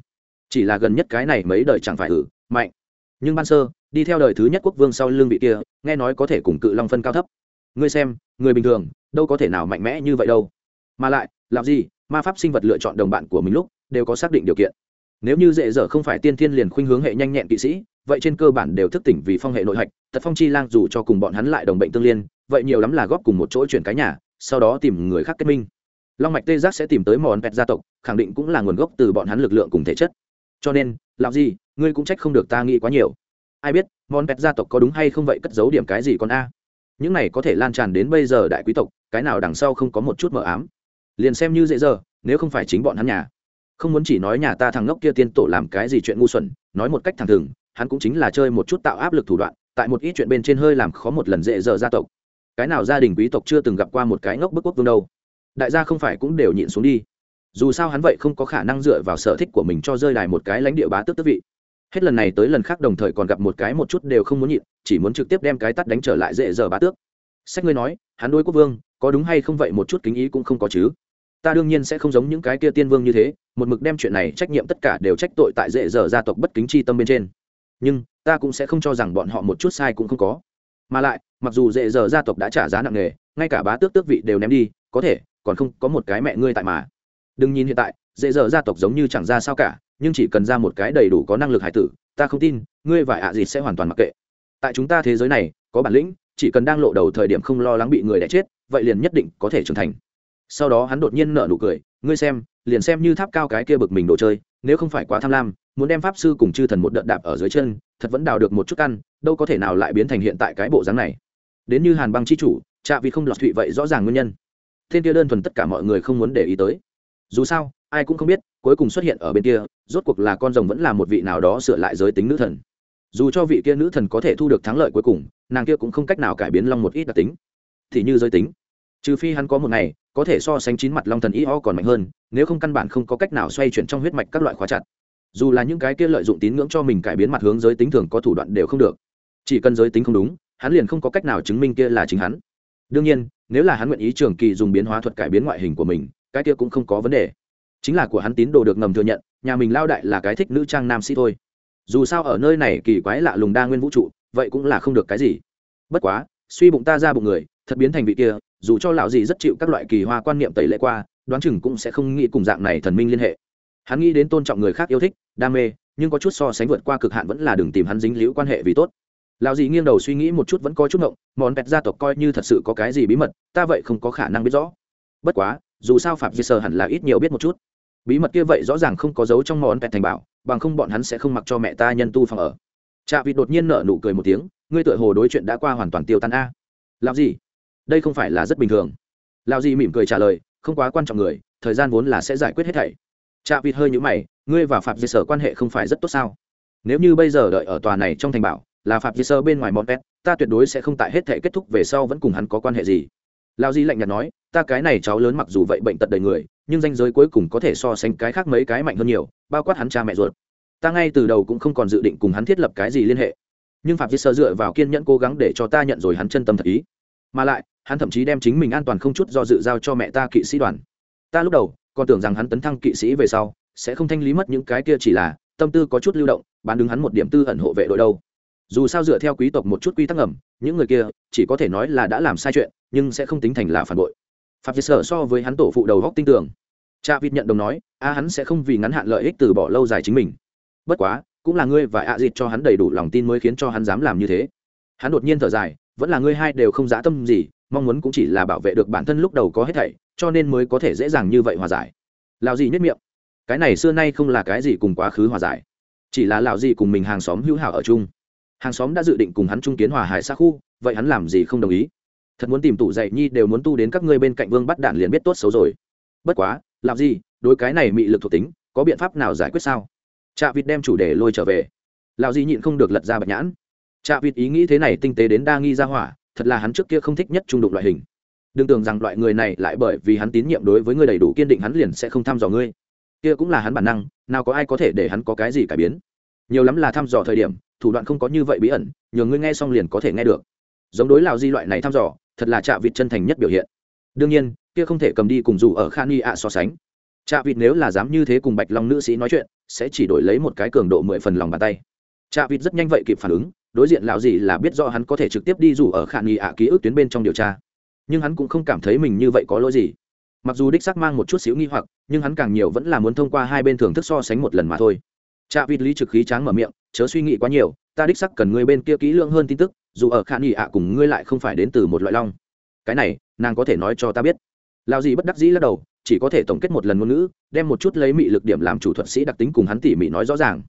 Chỉ là gần nhất cái này mấy đời chẳng phải ử, mạnh. Nhưng ban sơ, đi theo đời thứ nhất quốc vương sau lương vị kia, nghe nói có thể cùng cự long phân cao thấp. Ngươi xem, người bình thường, đâu có thể nào mạnh mẽ như vậy đâu. Mà lại, làm gì, ma pháp sinh vật lựa chọn đồng bạn của mình lúc, đều có xác định điều kiện. Nếu như dễ dở không phải tiên thiên liền khuynh hướng hệ nhanh nhẹn kỵ sĩ, vậy trên cơ bản đều thức tỉnh vì phong hệ nội hạch, tật phong chi lang dù cho cùng bọn hắn lại đồng bệnh tương liên, vậy nhiều lắm là góp cùng một chỗ chuyển cái nhà sau đó tìm người khác kết minh. Long mạch tê giác sẽ tìm tới mòn pẹt gia tộc, khẳng định cũng là nguồn gốc từ bọn hắn lực lượng cùng thể chất. Cho nên làm gì ngươi cũng trách không được ta nghĩ quá nhiều. Ai biết mòn pẹt gia tộc có đúng hay không vậy cất giấu điểm cái gì con a? Những này có thể lan tràn đến bây giờ đại quý tộc, cái nào đằng sau không có một chút mờ ám? Liền xem như dễ giờ nếu không phải chính bọn hắn nhà. Không muốn chỉ nói nhà ta thằng ngốc kia tiên tổ làm cái gì chuyện ngu xuẩn, nói một cách thẳng thừng, hắn cũng chính là chơi một chút tạo áp lực thủ đoạn, tại một ít chuyện bên trên hơi làm khó một lần dễ dở gia tộc cái nào gia đình quý tộc chưa từng gặp qua một cái ngốc bức quốc vương đâu. Đại gia không phải cũng đều nhịn xuống đi. Dù sao hắn vậy không có khả năng dựa vào sở thích của mình cho rơi đài một cái lãnh địa bá tước tước vị. Hết lần này tới lần khác đồng thời còn gặp một cái một chút đều không muốn nhịn, chỉ muốn trực tiếp đem cái tắt đánh trở lại dễ dở bá tước. Sách ngươi nói, hắn đôi quốc vương, có đúng hay không vậy một chút kính ý cũng không có chứ. Ta đương nhiên sẽ không giống những cái kia tiên vương như thế, một mực đem chuyện này trách nhiệm tất cả đều trách tội tại dễ dở gia tộc bất kính chi tâm bên trên. Nhưng, ta cũng sẽ không cho rằng bọn họ một chút sai cũng không có mà lại, mặc dù dễ dở gia tộc đã trả giá nặng nề, ngay cả bá tước tước vị đều ném đi, có thể, còn không có một cái mẹ ngươi tại mà. Đừng nhìn hiện tại, dễ dở gia tộc giống như chẳng ra sao cả, nhưng chỉ cần ra một cái đầy đủ có năng lực hải tử, ta không tin, ngươi và ạ à gì sẽ hoàn toàn mặc kệ. Tại chúng ta thế giới này, có bản lĩnh, chỉ cần đang lộ đầu thời điểm không lo lắng bị người đẻ chết, vậy liền nhất định có thể trưởng thành. Sau đó hắn đột nhiên nở nụ cười, ngươi xem, liền xem như tháp cao cái kia bực mình đồ chơi nếu không phải quá tham lam, muốn đem pháp sư cùng chư thần một đợt đạp ở dưới chân, thật vẫn đào được một chút căn, đâu có thể nào lại biến thành hiện tại cái bộ dáng này. Đến như hàn băng chi chủ chạ vì không lọt thụy vậy rõ ràng nguyên nhân. Thiên kia đơn thuần tất cả mọi người không muốn để ý tới. Dù sao, ai cũng không biết, cuối cùng xuất hiện ở bên kia, rốt cuộc là con rồng vẫn là một vị nào đó sửa lại giới tính nữ thần. Dù cho vị kia nữ thần có thể thu được thắng lợi cuối cùng, nàng kia cũng không cách nào cải biến long một ít đặc tính. Thì như giới tính trừ phi hắn có một ngày, có thể so sánh chín mặt long thần y ho còn mạnh hơn, nếu không căn bản không có cách nào xoay chuyển trong huyết mạch các loại khóa chặt. Dù là những cái kia lợi dụng tín ngưỡng cho mình cải biến mặt hướng giới tính thường có thủ đoạn đều không được. Chỉ cần giới tính không đúng, hắn liền không có cách nào chứng minh kia là chính hắn. Đương nhiên, nếu là hắn nguyện ý trường kỳ dùng biến hóa thuật cải biến ngoại hình của mình, cái kia cũng không có vấn đề. Chính là của hắn tín đồ được ngầm thừa nhận, nhà mình lao đại là cái thích nữ trang nam sĩ thôi. Dù sao ở nơi này kỳ quái lạ lùng đa nguyên vũ trụ, vậy cũng là không được cái gì. Bất quá, suy bụng ta ra bụng người, thật biến thành vị kia dù cho lão gì rất chịu các loại kỳ hoa quan niệm tẩy lệ qua, đoán chừng cũng sẽ không nghĩ cùng dạng này thần minh liên hệ. Hắn nghĩ đến tôn trọng người khác yêu thích, đam mê, nhưng có chút so sánh vượt qua cực hạn vẫn là đừng tìm hắn dính liễu quan hệ vì tốt. Lão gì nghiêng đầu suy nghĩ một chút vẫn có chút ngộng, món pẹt gia tộc coi như thật sự có cái gì bí mật, ta vậy không có khả năng biết rõ. Bất quá, dù sao phạm di sơ hẳn là ít nhiều biết một chút. Bí mật kia vậy rõ ràng không có dấu trong món pẹt thành bảo, bằng không bọn hắn sẽ không mặc cho mẹ ta nhân tu phòng ở. Trạ vịt đột nhiên nở nụ cười một tiếng, ngươi tựa hồ đối chuyện đã qua hoàn toàn tiêu tan a. Làm gì đây không phải là rất bình thường. Lao Di mỉm cười trả lời, không quá quan trọng người, thời gian vốn là sẽ giải quyết hết thảy. Chạ vịt hơi nhũ mày, ngươi và phạm di sở quan hệ không phải rất tốt sao? Nếu như bây giờ đợi ở tòa này trong thành bảo, là phạm di sơ bên ngoài món pet, ta tuyệt đối sẽ không tại hết thể kết thúc về sau vẫn cùng hắn có quan hệ gì. Lao di lạnh nhạt nói, ta cái này cháu lớn mặc dù vậy bệnh tật đầy người, nhưng danh giới cuối cùng có thể so sánh cái khác mấy cái mạnh hơn nhiều, bao quát hắn cha mẹ ruột. Ta ngay từ đầu cũng không còn dự định cùng hắn thiết lập cái gì liên hệ. Nhưng phạm di sơ dựa vào kiên nhẫn cố gắng để cho ta nhận rồi hắn chân tâm thật ý. Mà lại hắn thậm chí đem chính mình an toàn không chút do dự giao cho mẹ ta kỵ sĩ đoàn. Ta lúc đầu còn tưởng rằng hắn tấn thăng kỵ sĩ về sau sẽ không thanh lý mất những cái kia chỉ là tâm tư có chút lưu động, bán đứng hắn một điểm tư ẩn hộ vệ đội đâu. Dù sao dựa theo quý tộc một chút quy tắc ngầm, những người kia chỉ có thể nói là đã làm sai chuyện, nhưng sẽ không tính thành là phản bội. Phạm việt sở so với hắn tổ phụ đầu góc tin tưởng. Cha vịt nhận đồng nói, a, hắn sẽ không vì ngắn hạn lợi ích từ bỏ lâu dài chính mình. Bất quá, cũng là ngươi và a dịt cho hắn đầy đủ lòng tin mới khiến cho hắn dám làm như thế. Hắn đột nhiên thở dài, vẫn là ngươi hai đều không dã tâm gì mong muốn cũng chỉ là bảo vệ được bản thân lúc đầu có hết thảy, cho nên mới có thể dễ dàng như vậy hòa giải. Lào gì nhất miệng. Cái này xưa nay không là cái gì cùng quá khứ hòa giải. Chỉ là lão gì cùng mình hàng xóm hữu hảo ở chung. Hàng xóm đã dự định cùng hắn trung kiến hòa hải xa khu, vậy hắn làm gì không đồng ý? Thật muốn tìm tủ dạy nhi đều muốn tu đến các ngươi bên cạnh vương bắt đạn liền biết tốt xấu rồi. Bất quá làm gì đối cái này mị lực thuộc tính, có biện pháp nào giải quyết sao? Trạ vịt đem chủ đề lôi trở về. Lão gì nhịn không được lật ra bạch nhãn. Trạ vịt ý nghĩ thế này tinh tế đến đa nghi ra hỏa thật là hắn trước kia không thích nhất trung đụng loại hình. Đừng tưởng rằng loại người này lại bởi vì hắn tín nhiệm đối với ngươi đầy đủ kiên định hắn liền sẽ không thăm dò ngươi. Kia cũng là hắn bản năng, nào có ai có thể để hắn có cái gì cải biến. Nhiều lắm là thăm dò thời điểm, thủ đoạn không có như vậy bí ẩn nhờ ngươi nghe xong liền có thể nghe được. Giống đối lào di loại này thăm dò, thật là chạ vịt chân thành nhất biểu hiện. Đương nhiên, kia không thể cầm đi cùng dù ở khan y ạ so sánh. Chạ vịt nếu là dám như thế cùng bạch long nữ sĩ nói chuyện, sẽ chỉ đổi lấy một cái cường độ mười phần lòng bàn tay. Chạ vịt rất nhanh vậy kịp phản ứng đối diện Lão gì là biết rõ hắn có thể trực tiếp đi dù ở khả nghi ạ ký ức tuyến bên trong điều tra. Nhưng hắn cũng không cảm thấy mình như vậy có lỗi gì. Mặc dù đích sắc mang một chút xíu nghi hoặc, nhưng hắn càng nhiều vẫn là muốn thông qua hai bên thưởng thức so sánh một lần mà thôi. Cha vịt lý trực khí tráng mở miệng, chớ suy nghĩ quá nhiều, ta đích sắc cần ngươi bên kia kỹ lưỡng hơn tin tức, dù ở khả nghi ạ cùng ngươi lại không phải đến từ một loại long. Cái này, nàng có thể nói cho ta biết. Lao gì bất đắc dĩ lắc đầu, chỉ có thể tổng kết một lần ngôn ngữ, đem một chút lấy mị lực điểm làm chủ thuật sĩ đặc tính cùng hắn tỉ mỉ nói rõ ràng.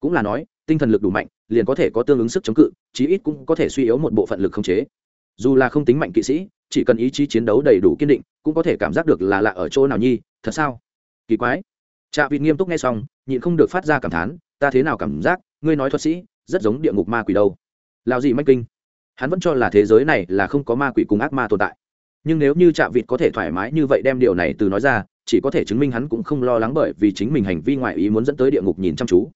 Cũng là nói tinh thần lực đủ mạnh, liền có thể có tương ứng sức chống cự, chí ít cũng có thể suy yếu một bộ phận lực không chế. Dù là không tính mạnh kỵ sĩ, chỉ cần ý chí chiến đấu đầy đủ kiên định, cũng có thể cảm giác được là lạ ở chỗ nào nhi, thật sao? Kỳ quái. Trạ vịt nghiêm túc nghe xong, nhịn không được phát ra cảm thán, ta thế nào cảm giác, ngươi nói thuật sĩ, rất giống địa ngục ma quỷ đâu. Lão gì mách kinh. Hắn vẫn cho là thế giới này là không có ma quỷ cùng ác ma tồn tại. Nhưng nếu như trạ vịt có thể thoải mái như vậy đem điều này từ nói ra, chỉ có thể chứng minh hắn cũng không lo lắng bởi vì chính mình hành vi ngoại ý muốn dẫn tới địa ngục nhìn chăm chú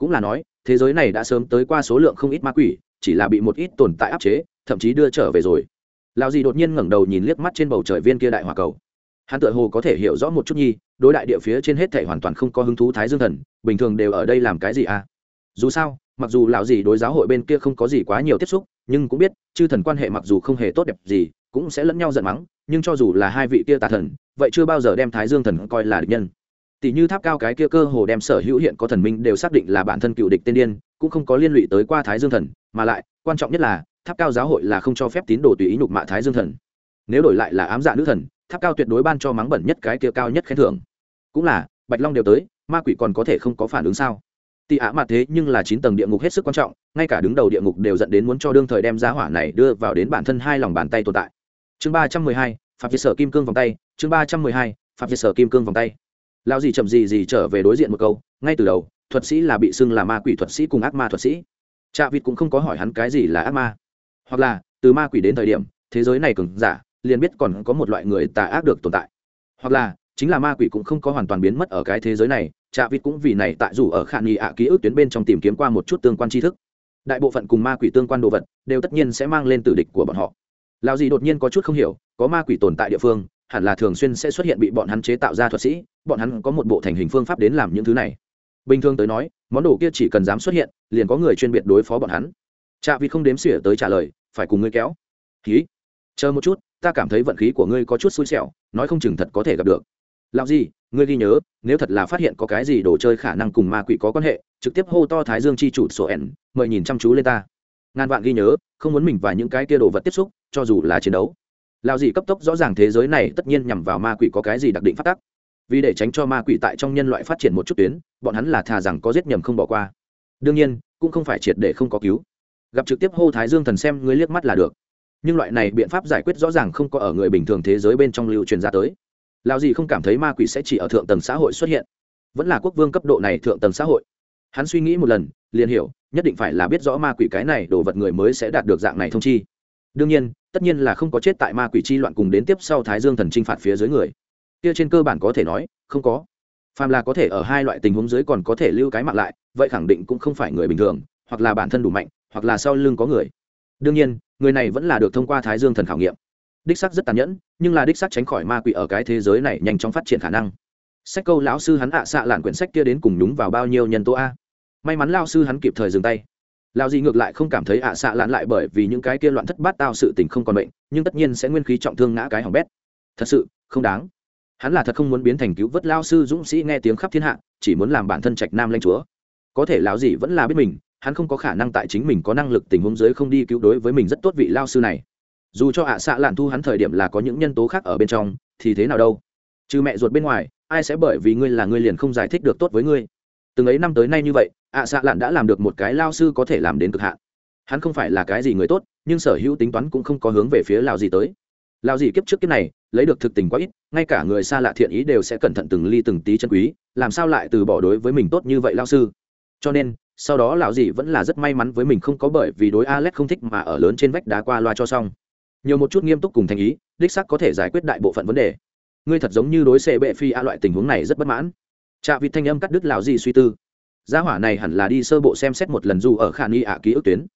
cũng là nói, thế giới này đã sớm tới qua số lượng không ít ma quỷ, chỉ là bị một ít tồn tại áp chế, thậm chí đưa trở về rồi. Lao gì đột nhiên ngẩng đầu nhìn liếc mắt trên bầu trời viên kia đại hòa cầu. Hắn tự hồ có thể hiểu rõ một chút nhi, đối đại địa phía trên hết thể hoàn toàn không có hứng thú thái dương thần, bình thường đều ở đây làm cái gì à? Dù sao, mặc dù lão gì đối giáo hội bên kia không có gì quá nhiều tiếp xúc, nhưng cũng biết, chư thần quan hệ mặc dù không hề tốt đẹp gì, cũng sẽ lẫn nhau giận mắng, nhưng cho dù là hai vị kia tà thần, vậy chưa bao giờ đem thái dương thần coi là địch nhân tỷ như tháp cao cái kia cơ hồ đem sở hữu hiện có thần minh đều xác định là bản thân cựu địch tiên điên, cũng không có liên lụy tới qua thái dương thần, mà lại, quan trọng nhất là, tháp cao giáo hội là không cho phép tín đồ tùy ý nhục mạ thái dương thần. Nếu đổi lại là ám dạ nữ thần, tháp cao tuyệt đối ban cho mắng bẩn nhất cái kia cao nhất khen thưởng. Cũng là, bạch long đều tới, ma quỷ còn có thể không có phản ứng sao? Tị ả mặt thế nhưng là chín tầng địa ngục hết sức quan trọng, ngay cả đứng đầu địa ngục đều dẫn đến muốn cho đương thời đem giá hỏa này đưa vào đến bản thân hai lòng bàn tay tồn tại. Chương ba trăm mười hai, phạm việt sở kim cương vòng tay, chương ba trăm mười hai, phạm việt sở kim cương vòng tay lao gì chậm gì gì trở về đối diện một câu, ngay từ đầu, thuật sĩ là bị xưng là ma quỷ thuật sĩ cùng ác ma thuật sĩ. Cha vịt cũng không có hỏi hắn cái gì là ác ma. Hoặc là, từ ma quỷ đến thời điểm, thế giới này cường giả, liền biết còn có một loại người tà ác được tồn tại. Hoặc là, chính là ma quỷ cũng không có hoàn toàn biến mất ở cái thế giới này cha vịt cũng vì này tại dù ở khả nghi ạ ký ức tuyến bên trong tìm kiếm qua một chút tương quan tri thức. Đại bộ phận cùng ma quỷ tương quan đồ vật, đều tất nhiên sẽ mang lên tử địch của bọn họ. Lao gì đột nhiên có chút không hiểu, có ma quỷ tồn tại địa phương, hẳn là thường xuyên sẽ xuất hiện bị bọn hắn chế tạo ra thuật sĩ bọn hắn có một bộ thành hình phương pháp đến làm những thứ này. Bình thường tới nói, món đồ kia chỉ cần dám xuất hiện, liền có người chuyên biệt đối phó bọn hắn. Chạ vịt không đếm xỉa tới trả lời, phải cùng ngươi kéo. Ký chờ một chút, ta cảm thấy vận khí của ngươi có chút xui xẻo, nói không chừng thật có thể gặp được. Làm gì, ngươi ghi nhớ, nếu thật là phát hiện có cái gì đồ chơi khả năng cùng ma quỷ có quan hệ, trực tiếp hô to thái dương chi chủ sổ ẻn, mời nhìn chăm chú lên ta. Ngàn vạn ghi nhớ, không muốn mình và những cái kia đồ vật tiếp xúc, cho dù là chiến đấu. Lao gì cấp tốc rõ ràng thế giới này tất nhiên nhằm vào ma quỷ có cái gì đặc định phát tắc vì để tránh cho ma quỷ tại trong nhân loại phát triển một chút tuyến, bọn hắn là thà rằng có giết nhầm không bỏ qua. Đương nhiên, cũng không phải triệt để không có cứu. Gặp trực tiếp hô thái dương thần xem ngươi liếc mắt là được. Nhưng loại này biện pháp giải quyết rõ ràng không có ở người bình thường thế giới bên trong lưu truyền ra tới. Lao gì không cảm thấy ma quỷ sẽ chỉ ở thượng tầng xã hội xuất hiện? Vẫn là quốc vương cấp độ này thượng tầng xã hội. Hắn suy nghĩ một lần, liền hiểu, nhất định phải là biết rõ ma quỷ cái này đồ vật người mới sẽ đạt được dạng này thông chi. Đương nhiên, tất nhiên là không có chết tại ma quỷ chi loạn cùng đến tiếp sau thái dương thần t r i n h phạt phía dưới người kia trên cơ bản có thể nói, không có. Phàm là có thể ở hai loại tình huống dưới còn có thể lưu cái mạng lại, vậy khẳng định cũng không phải người bình thường, hoặc là bản thân đủ mạnh, hoặc là sau lưng có người. Đương nhiên, người này vẫn là được thông qua thái dương thần khảo nghiệm. Đích sắc rất tàn nhẫn, nhưng là đích sắc tránh khỏi ma quỷ ở cái thế giới này nhanh chóng phát triển khả năng. Sách câu lão sư hắn ạ xạ lạn quyển sách kia đến cùng nhúng vào bao nhiêu nhân tố a? May mắn lao sư hắn kịp thời dừng tay. Lao gì ngược lại không cảm thấy ạ xạ lạn lại bởi vì những cái kia loạn thất bát tao sự tình không còn bệnh, nhưng tất nhiên sẽ nguyên khí trọng thương ngã cái hỏng bét. Thật sự, không đáng hắn là thật không muốn biến thành cứu vớt lao sư dũng sĩ nghe tiếng khắp thiên hạ, chỉ muốn làm bản thân trạch nam lanh chúa. Có thể lão gì vẫn là biết mình, hắn không có khả năng tại chính mình có năng lực tình huống giới không đi cứu đối với mình rất tốt vị lao sư này. Dù cho ạ xạ lạn thu hắn thời điểm là có những nhân tố khác ở bên trong, thì thế nào đâu? Trừ mẹ ruột bên ngoài, ai sẽ bởi vì ngươi là ngươi liền không giải thích được tốt với ngươi? Từng ấy năm tới nay như vậy, ạ xạ lạn đã làm được một cái lao sư có thể làm đến cực hạn. Hắn không phải là cái gì người tốt, nhưng sở hữu tính toán cũng không có hướng về phía lào gì tới. Lào gì kiếp trước kiếp này lấy được thực tình quá ít, ngay cả người xa lạ thiện ý đều sẽ cẩn thận từng ly từng tí chân quý, làm sao lại từ bỏ đối với mình tốt như vậy lao sư? Cho nên, sau đó lão dì vẫn là rất may mắn với mình không có bởi vì đối alex không thích mà ở lớn trên vách đá qua loa cho xong. Nhiều một chút nghiêm túc cùng thành ý, đích sắc có thể giải quyết đại bộ phận vấn đề. Ngươi thật giống như đối xệ bệ phi a loại tình huống này rất bất mãn. Trạ vịt thanh âm cắt đứt lão dì suy tư. Gia hỏa này hẳn là đi sơ bộ xem xét một lần dù ở khả nghi ạ ký ức tuyến.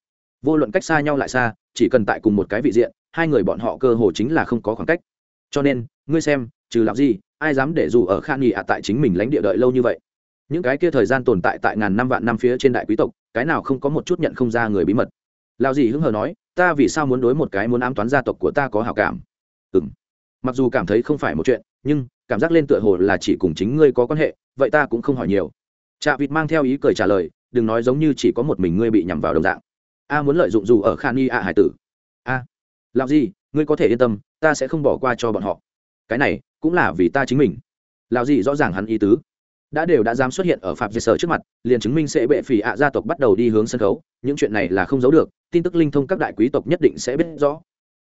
Vô luận cách xa nhau lại xa, chỉ cần tại cùng một cái vị diện, hai người bọn họ cơ hồ chính là không có khoảng cách cho nên, ngươi xem, trừ làm gì ai dám để dù ở khan nghị ạ tại chính mình lãnh địa đợi lâu như vậy? Những cái kia thời gian tồn tại tại ngàn năm vạn năm phía trên đại quý tộc, cái nào không có một chút nhận không ra người bí mật? Lao gì hứng hờ nói, ta vì sao muốn đối một cái muốn ám toán gia tộc của ta có hào cảm? Ừ m mặc dù cảm thấy không phải một chuyện, nhưng cảm giác lên tựa hồ là chỉ cùng chính ngươi có quan hệ, vậy ta cũng không hỏi nhiều. Trạ vịt mang theo ý cười trả lời, đừng nói giống như chỉ có một mình ngươi bị nhằm vào đồng dạng. A muốn lợi dụng dù ở khan y a hải tử. A. Làm gì ngươi có thể yên tâm ta sẽ không bỏ qua cho bọn họ. Cái này cũng là vì ta chính mình. Lào gì rõ ràng hắn ý tứ. Đã đều đã dám xuất hiện ở phạm dây sở trước mặt, liền chứng minh sẽ bệ phỉ ạ gia tộc bắt đầu đi hướng sân khấu. Những chuyện này là không giấu được, tin tức linh thông các đại quý tộc nhất định sẽ biết rõ.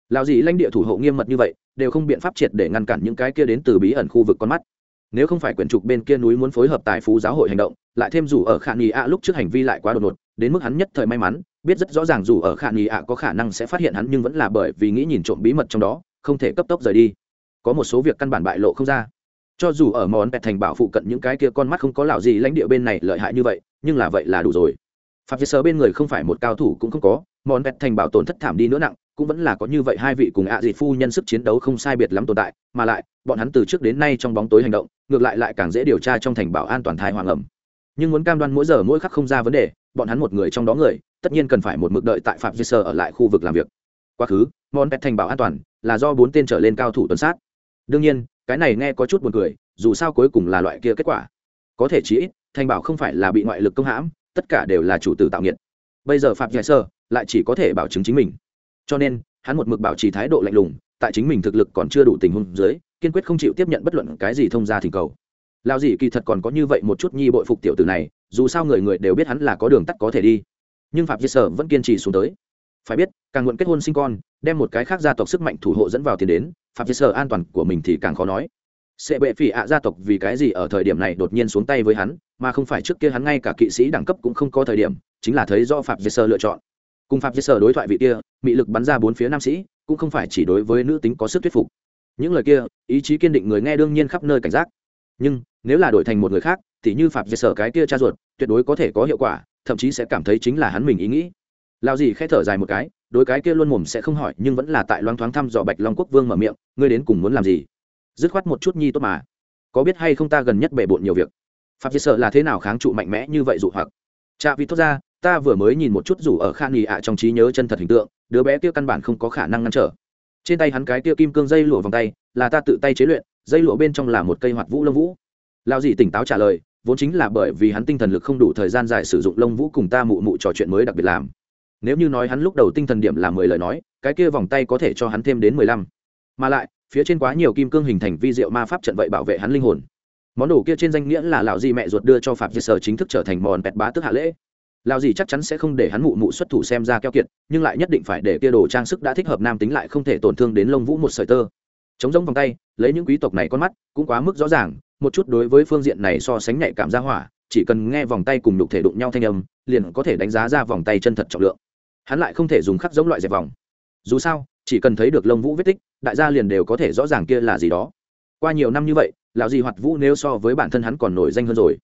Lào gì lãnh địa thủ hộ nghiêm mật như vậy, đều không biện pháp triệt để ngăn cản những cái kia đến từ bí ẩn khu vực con mắt. Nếu không phải quyển trục bên kia núi muốn phối hợp tài phú giáo hội hành động, lại thêm dù ở khả nghi ạ lúc trước hành vi lại quá đột ngột, đến mức hắn nhất thời may mắn, biết rất rõ ràng dù ở khả nghi ạ có khả năng sẽ phát hiện hắn nhưng vẫn là bởi vì nghĩ nhìn trộm bí mật trong đó không thể cấp tốc rời đi. Có một số việc căn bản bại lộ không ra. Cho dù ở món pẹt thành bảo phụ cận những cái kia con mắt không có lão gì lãnh địa bên này lợi hại như vậy, nhưng là vậy là đủ rồi. Phạm vi sơ bên người không phải một cao thủ cũng không có, món pẹt thành bảo tổn thất thảm đi nữa nặng, cũng vẫn là có như vậy hai vị cùng ạ à dị phu nhân sức chiến đấu không sai biệt lắm tồn tại, mà lại, bọn hắn từ trước đến nay trong bóng tối hành động, ngược lại lại càng dễ điều tra trong thành bảo an toàn thái hoàng ẩm. Nhưng muốn cam đoan mỗi giờ mỗi khắc không ra vấn đề, bọn hắn một người trong đó người, tất nhiên cần phải một mực đợi tại phạm vi sơ ở lại khu vực làm việc quá khứ, món pet thành bảo an toàn là do bốn tên trở lên cao thủ tuần sát. Đương nhiên, cái này nghe có chút buồn cười, dù sao cuối cùng là loại kia kết quả. Có thể chỉ ít, thành bảo không phải là bị ngoại lực công hãm, tất cả đều là chủ tử tạo nghiệt. Bây giờ phạm giải sơ lại chỉ có thể bảo chứng chính mình. Cho nên, hắn một mực bảo trì thái độ lạnh lùng, tại chính mình thực lực còn chưa đủ tình huống dưới, kiên quyết không chịu tiếp nhận bất luận cái gì thông ra thỉnh cầu. Lao gì kỳ thật còn có như vậy một chút nhi bội phục tiểu tử này, dù sao người người đều biết hắn là có đường tắt có thể đi. Nhưng phạm giải sơ vẫn kiên trì xuống tới phải biết, càng muộn kết hôn sinh con, đem một cái khác gia tộc sức mạnh thủ hộ dẫn vào tiền đến, phạm vi sở an toàn của mình thì càng khó nói. Sẽ bệ phỉ ạ gia tộc vì cái gì ở thời điểm này đột nhiên xuống tay với hắn, mà không phải trước kia hắn ngay cả kỵ sĩ đẳng cấp cũng không có thời điểm, chính là thấy do phạm vi sở lựa chọn. Cùng phạm vi sở đối thoại vị kia, mị lực bắn ra bốn phía nam sĩ, cũng không phải chỉ đối với nữ tính có sức thuyết phục. Những lời kia, ý chí kiên định người nghe đương nhiên khắp nơi cảnh giác. Nhưng, nếu là đổi thành một người khác, thì như phạm vi sở cái kia cha ruột, tuyệt đối có thể có hiệu quả, thậm chí sẽ cảm thấy chính là hắn mình ý nghĩ lao gì khẽ thở dài một cái, đối cái kia luôn mồm sẽ không hỏi, nhưng vẫn là tại loang thoáng thăm dò bạch long quốc vương mở miệng, ngươi đến cùng muốn làm gì? Dứt khoát một chút nhi tốt mà. Có biết hay không ta gần nhất bể bộn nhiều việc? Phạm diệt sợ là thế nào kháng trụ mạnh mẽ như vậy dụ hoặc. Cha vì thốt ra ta vừa mới nhìn một chút rủ ở khan nghỉ ạ trong trí nhớ chân thật hình tượng, đứa bé kia căn bản không có khả năng ngăn trở. Trên tay hắn cái kia kim cương dây lụa vòng tay, là ta tự tay chế luyện, dây lụa bên trong là một cây hoạt vũ lông vũ. Lao dì tỉnh táo trả lời, vốn chính là bởi vì hắn tinh thần lực không đủ thời gian dài sử dụng lông vũ cùng ta mụ mụ trò chuyện mới đặc biệt làm nếu như nói hắn lúc đầu tinh thần điểm là mười lời nói, cái kia vòng tay có thể cho hắn thêm đến mười lăm. Mà lại, phía trên quá nhiều kim cương hình thành vi diệu ma pháp trận vậy bảo vệ hắn linh hồn. Món đồ kia trên danh nghĩa là lão di mẹ ruột đưa cho phạm di sở chính thức trở thành mòn pẹt bá tức hạ lễ. Lão di chắc chắn sẽ không để hắn mụ mụ xuất thủ xem ra keo kiệt, nhưng lại nhất định phải để kia đồ trang sức đã thích hợp nam tính lại không thể tổn thương đến lông vũ một sợi tơ. Chống giống vòng tay, lấy những quý tộc này con mắt, cũng quá mức rõ ràng, một chút đối với phương diện này so sánh nhạy cảm ra hỏa, chỉ cần nghe vòng tay cùng đục thể đụng nhau thanh âm, liền có thể đánh giá ra vòng tay chân thật trọng lượng hắn lại không thể dùng khắc giống loại dẹp vòng. Dù sao, chỉ cần thấy được lông vũ vết tích, đại gia liền đều có thể rõ ràng kia là gì đó. Qua nhiều năm như vậy, lão dì hoạt vũ nếu so với bản thân hắn còn nổi danh hơn rồi.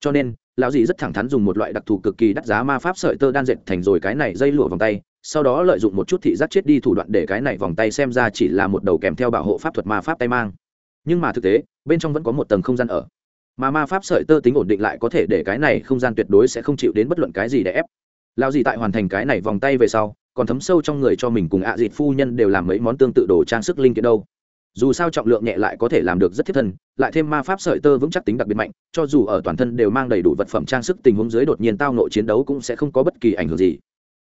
Cho nên, lão dì rất thẳng thắn dùng một loại đặc thù cực kỳ đắt giá ma pháp sợi tơ đan dệt thành rồi cái này dây lụa vòng tay, sau đó lợi dụng một chút thị giác chết đi thủ đoạn để cái này vòng tay xem ra chỉ là một đầu kèm theo bảo hộ pháp thuật ma pháp tay mang. Nhưng mà thực tế, bên trong vẫn có một tầng không gian ở. Mà ma pháp sợi tơ tính ổn định lại có thể để cái này không gian tuyệt đối sẽ không chịu đến bất luận cái gì để ép. Lao dì tại hoàn thành cái này vòng tay về sau, còn thấm sâu trong người cho mình cùng ạ à dịt phu nhân đều làm mấy món tương tự đồ trang sức linh kiện đâu. Dù sao trọng lượng nhẹ lại có thể làm được rất thiết thân, lại thêm ma pháp sợi tơ vững chắc tính đặc biệt mạnh, cho dù ở toàn thân đều mang đầy đủ vật phẩm trang sức, tình huống dưới đột nhiên tao nội chiến đấu cũng sẽ không có bất kỳ ảnh hưởng gì.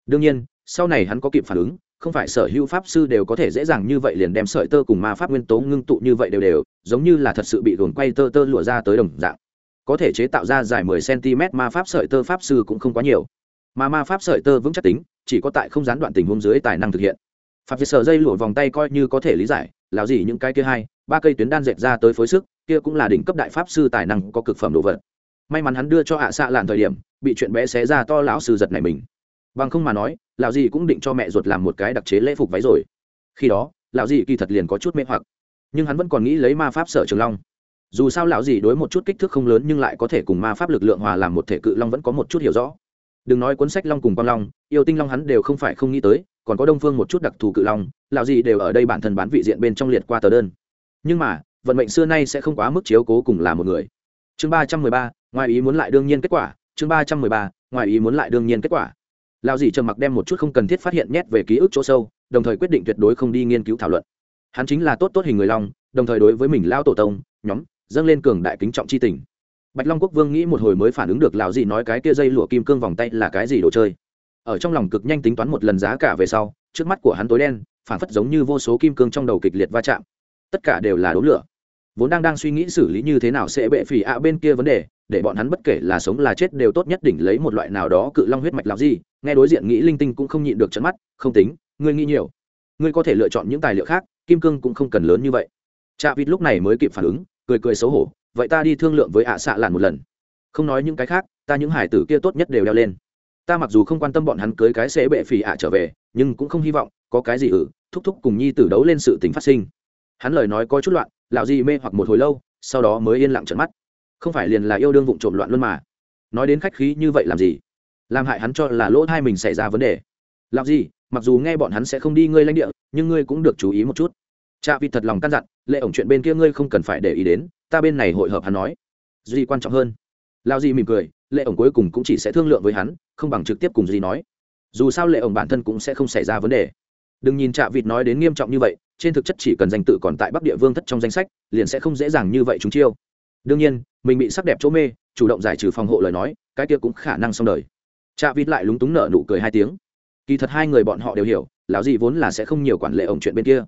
Đương nhiên, sau này hắn có kịp phản ứng, không phải sở hữu pháp sư đều có thể dễ dàng như vậy liền đem sợi tơ cùng ma pháp nguyên tố ngưng tụ như vậy đều đều, giống như là thật sự bị gồn quay tơ tơ lụa ra tới đồng dạng. Có thể chế tạo ra dài 10 cm ma pháp sợi tơ pháp sư cũng không quá nhiều mà ma pháp sợi tơ vững chắc tính, chỉ có tại không gián đoạn tình huống dưới tài năng thực hiện. Pháp việt sở dây lụa vòng tay coi như có thể lý giải là gì những cái kia hai, ba cây tuyến đan dệt ra tới phối sức, kia cũng là đỉnh cấp đại pháp sư tài năng có cực phẩm đồ vật. May mắn hắn đưa cho hạ xạ làn thời điểm, bị chuyện bé xé ra to lão sư giật này mình. Bằng không mà nói, lão gì cũng định cho mẹ ruột làm một cái đặc chế lễ phục váy rồi. Khi đó, lão gì kỳ thật liền có chút mê hoặc, nhưng hắn vẫn còn nghĩ lấy ma pháp sở trường long. Dù sao lão gì đối một chút kích thước không lớn nhưng lại có thể cùng ma pháp lực lượng hòa làm một thể cự long vẫn có một chút hiểu rõ đừng nói cuốn sách long cùng quang long, yêu tinh long hắn đều không phải không nghĩ tới, còn có đông phương một chút đặc thù cự long, lão gì đều ở đây bản thân bán vị diện bên trong liệt qua tờ đơn. Nhưng mà, vận mệnh xưa nay sẽ không quá mức chiếu cố cùng là một người. Chương ba trăm mười ba, ngoài ý muốn lại đương nhiên kết quả. Chương ba trăm mười ba, ngoài ý muốn lại đương nhiên kết quả. Lao gì trầm mặc đem một chút không cần thiết phát hiện nhét về ký ức chỗ sâu, đồng thời quyết định tuyệt đối không đi nghiên cứu thảo luận. Hắn chính là tốt tốt hình người long, đồng thời đối với mình lao tổ tông, nhóm, dâng lên cường đại kính trọng c h i tình bạch long quốc vương nghĩ một hồi mới phản ứng được lão dì nói cái kia dây lụa kim cương vòng tay là cái gì đồ chơi. Ở trong lòng cực nhanh tính toán một lần giá cả về sau, trước mắt của hắn tối đen, phản phất giống như vô số kim cương trong đầu kịch liệt va chạm. Tất cả đều là đốm lửa. Vốn đang đang suy nghĩ xử lý như thế nào sẽ bệ phỉ ạ bên kia vấn đề, để bọn hắn bất kể là sống là chết đều tốt nhất đỉnh lấy một loại nào đó cự long huyết mạch làm gì nghe đối diện nghĩ linh tinh cũng không nhịn được trận mắt, không tính, ngươi nghĩ nhiều. Ngươi có thể lựa chọn những tài liệu khác, kim cương cũng không cần lớn như vậy. Cha vịt lúc này mới kịp phản ứng, cười cười xấu hổ vậy ta đi thương lượng với ạ xạ lạn một lần. Không nói những cái khác, ta những hải tử kia tốt nhất đều đeo lên. Ta mặc dù không quan tâm bọn hắn cưới cái sẽ bệ phì ạ trở về, nhưng cũng không hy vọng có cái gì ử, thúc thúc cùng nhi tử đấu lên sự tình phát sinh. Hắn lời nói có chút loạn, lão gì mê hoặc một hồi lâu, sau đó mới yên lặng trận mắt. Không phải liền là yêu đương vụng trộm loạn luôn mà. Nói đến khách khí như vậy làm gì? Làm hại hắn cho là lỗ thai mình xảy ra vấn đề. Làm gì mặc dù nghe bọn hắn sẽ không đi ngươi lãnh địa, nhưng ngươi cũng được chú ý một chút. Cha vì thật lòng căn dặn, lệ ổng chuyện bên kia ngươi không cần phải để ý đến ta bên này hội hợp hắn nói. Duy quan trọng hơn. Lao di mỉm cười, lệ ổng cuối cùng cũng chỉ sẽ thương lượng với hắn, không bằng trực tiếp cùng duy nói. Dù sao lệ ổng bản thân cũng sẽ không xảy ra vấn đề. Đừng nhìn trạ vịt nói đến nghiêm trọng như vậy, trên thực chất chỉ cần danh tự còn tại bắc địa vương thất trong danh sách, liền sẽ không dễ dàng như vậy chúng chiêu. Đương nhiên, mình bị sắc đẹp chỗ mê, chủ động giải trừ phòng hộ lời nói, cái kia cũng khả năng xong đời. Trạ vịt lại lúng túng nở nụ cười hai tiếng. Kỳ thật hai người bọn họ đều hiểu, lão gì vốn là sẽ không nhiều quản lệ ổng chuyện bên kia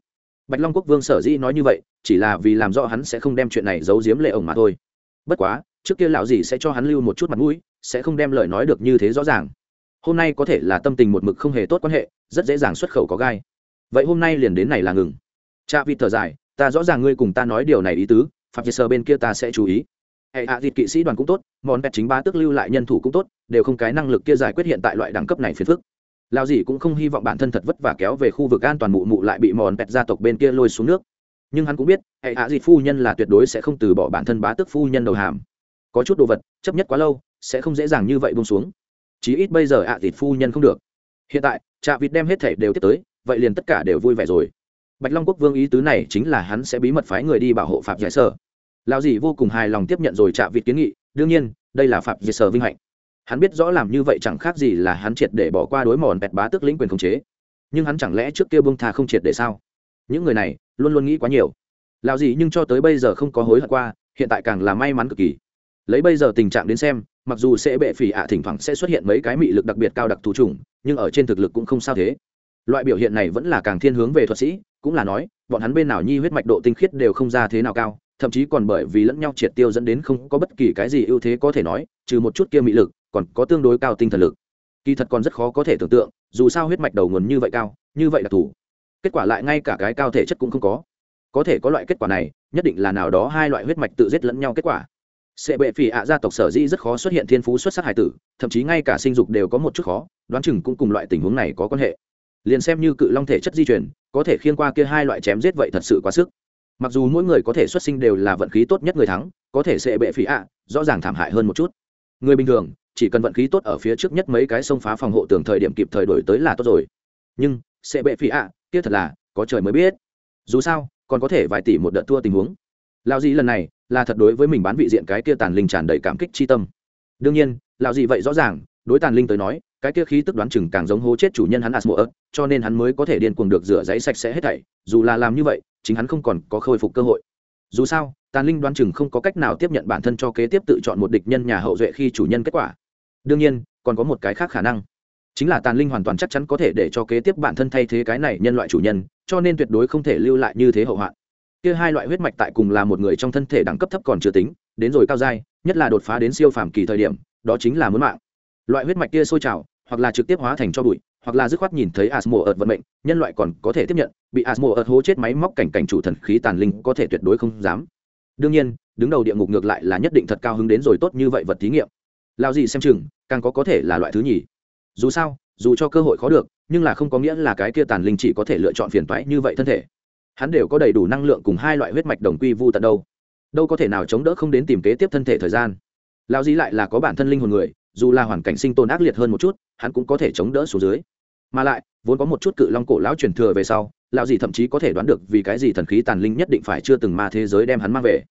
bạch long quốc vương sở dĩ nói như vậy, chỉ là vì làm rõ hắn sẽ không đem chuyện này giấu giếm lệ ổng mà thôi. Bất quá, trước kia lão gì sẽ cho hắn lưu một chút mặt mũi, sẽ không đem lời nói được như thế rõ ràng. Hôm nay có thể là tâm tình một mực không hề tốt quan hệ, rất dễ dàng xuất khẩu có gai. Vậy hôm nay liền đến này là ngừng. Cha vịt thở dài, ta rõ ràng ngươi cùng ta nói điều này ý tứ, phạm sơ bên kia ta sẽ chú ý. Hệ hạ à kỵ sĩ đoàn cũng tốt món pet chính ba tức lưu lại nhân thủ cũng tốt, đều không cái năng lực kia giải quyết hiện tại loại đẳng cấp này phiền phức lao gì cũng không hy vọng bản thân thật vất vả kéo về khu vực an toàn mụ mụ lại bị mòn pẹt gia tộc bên kia lôi xuống nước. Nhưng hắn cũng biết, hệ hạ à phu nhân là tuyệt đối sẽ không từ bỏ bản thân bá tức phu nhân đầu hàm. Có chút đồ vật, chấp nhất quá lâu, sẽ không dễ dàng như vậy buông xuống. Chí ít bây giờ ạ à phu nhân không được. Hiện tại, trạ vịt đem hết thể đều tiếp tới, vậy liền tất cả đều vui vẻ rồi. Bạch long quốc vương ý tứ này chính là hắn sẽ bí mật phái người đi bảo hộ phạm giải sở. Lao dì vô cùng hài lòng tiếp nhận rồi trạ vịt kiến nghị, đương nhiên, đây là phạm giải sở vinh hạnh hắn biết rõ làm như vậy chẳng khác gì là hắn triệt để bỏ qua đối mòn bẹt bá tức lĩnh quyền khống chế. Nhưng hắn chẳng lẽ trước kia bông tha không triệt để sao? Những người này luôn luôn nghĩ quá nhiều. Lào gì nhưng cho tới bây giờ không có hối hận qua, hiện tại càng là may mắn cực kỳ. Lấy bây giờ tình trạng đến xem, mặc dù sẽ bệ phỉ ạ, thỉnh thoảng sẽ xuất hiện mấy cái mị lực đặc biệt cao đặc thù chủng, nhưng ở trên thực lực cũng không sao thế. Loại biểu hiện này vẫn là càng thiên hướng về thuật sĩ, cũng là nói, bọn hắn bên nào nhi huyết mạch độ tinh khiết đều không ra thế nào cao, thậm chí còn bởi vì lẫn nhau triệt tiêu dẫn đến không có bất kỳ cái gì ưu thế có thể nói, trừ một chút kia mị lực còn có tương đối cao tinh thần lực. Kỳ thật còn rất khó có thể tưởng tượng, dù sao huyết mạch đầu nguồn như vậy cao, như vậy là thủ. Kết quả lại ngay cả cái cao thể chất cũng không có. Có thể có loại kết quả này, nhất định là nào đó hai loại huyết mạch tự giết lẫn nhau kết quả. Sệ bệ phì ạ gia tộc sở dĩ rất khó xuất hiện thiên phú xuất sắc hải tử, thậm chí ngay cả sinh dục đều có một chút khó, đoán chừng cũng cùng loại tình huống này có quan hệ. Liền xem như cự long thể chất di chuyển có thể khiên qua kia hai loại chém giết vậy thật sự quá sức. Mặc dù mỗi người có thể xuất sinh đều là vận khí tốt nhất người thắng, có thể sệ bệ phì ạ, rõ ràng thảm hại hơn một chút. Người bình thường chỉ cần vận khí tốt ở phía trước nhất mấy cái sông phá phòng hộ tường thời điểm kịp thời đổi tới là tốt rồi. Nhưng, sẽ bệ phỉ ạ, kia thật là, có trời mới biết. Dù sao, còn có thể vài tỷ một đợt thua tình huống. Lao dì lần này, là thật đối với mình bán vị diện cái kia tàn linh tràn đầy cảm kích chi tâm. Đương nhiên, lão dì vậy rõ ràng, đối tàn linh tới nói, cái kia khí tức đoán chừng càng giống hố chết chủ nhân hắn asmo cho nên hắn mới có thể điên cuồng được rửa giấy sạch sẽ hết thảy, dù là làm như vậy, chính hắn không còn có khôi phục cơ hội. Dù sao, tàn linh đoán chừng không có cách nào tiếp nhận bản thân cho kế tiếp tự chọn một địch nhân nhà hậu duệ khi chủ nhân kết quả đương nhiên, còn có một cái khác khả năng. Chính là tàn linh hoàn toàn chắc chắn có thể để cho kế tiếp bản thân thay thế cái này nhân loại chủ nhân, cho nên tuyệt đối không thể lưu lại như thế hậu hoạn. Kia hai loại huyết mạch tại cùng là một người trong thân thể đẳng cấp thấp còn chưa tính, đến rồi cao dai nhất là đột phá đến siêu phàm kỳ thời điểm, đó chính là muốn mạng. Loại huyết mạch kia sôi trào, hoặc là trực tiếp hóa thành cho bụi, hoặc là dứt khoát nhìn thấy asmo ợt vận mệnh, nhân loại còn có thể tiếp nhận, bị asmo ợt hố chết máy móc cảnh cảnh chủ thần khí tàn linh có thể tuyệt đối không dám. Đương nhiên, đứng đầu địa ngục ngược lại là nhất định thật cao hứng đến rồi tốt như vậy vật thí nghiệm lao gì xem chừng, càng có có thể là loại thứ nhì. Dù sao, dù cho cơ hội khó được, nhưng là không có nghĩa là cái kia tàn linh chỉ có thể lựa chọn phiền toái như vậy thân thể. Hắn đều có đầy đủ năng lượng cùng hai loại huyết mạch đồng quy vu tận đâu. Đâu có thể nào chống đỡ không đến tìm kế tiếp thân thể thời gian. Lao gì lại là có bản thân linh hồn người, dù là hoàn cảnh sinh tồn ác liệt hơn một chút, hắn cũng có thể chống đỡ xuống dưới. Mà lại, vốn có một chút cự long cổ lão truyền thừa về sau, lão gì thậm chí có thể đoán được vì cái gì thần khí tàn linh nhất định phải chưa từng ma thế giới đem hắn mang về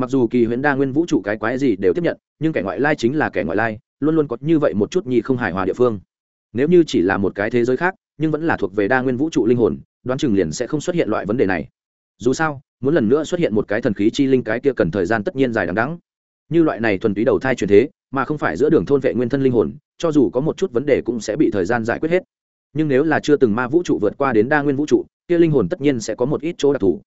mặc dù kỳ huyễn đa nguyên vũ trụ cái quái gì đều tiếp nhận, nhưng kẻ ngoại lai chính là kẻ ngoại lai, luôn luôn có như vậy một chút nhi không hài hòa địa phương. Nếu như chỉ là một cái thế giới khác, nhưng vẫn là thuộc về đa nguyên vũ trụ linh hồn, đoán chừng liền sẽ không xuất hiện loại vấn đề này. Dù sao, muốn lần nữa xuất hiện một cái thần khí chi linh cái kia cần thời gian tất nhiên dài đằng đẵng. Như loại này thuần túy đầu thai truyền thế, mà không phải giữa đường thôn vệ nguyên thân linh hồn, cho dù có một chút vấn đề cũng sẽ bị thời gian giải quyết hết. Nhưng nếu là chưa từng ma vũ trụ vượt qua đến đa nguyên vũ trụ, kia linh hồn tất nhiên sẽ có một ít chỗ đặc thù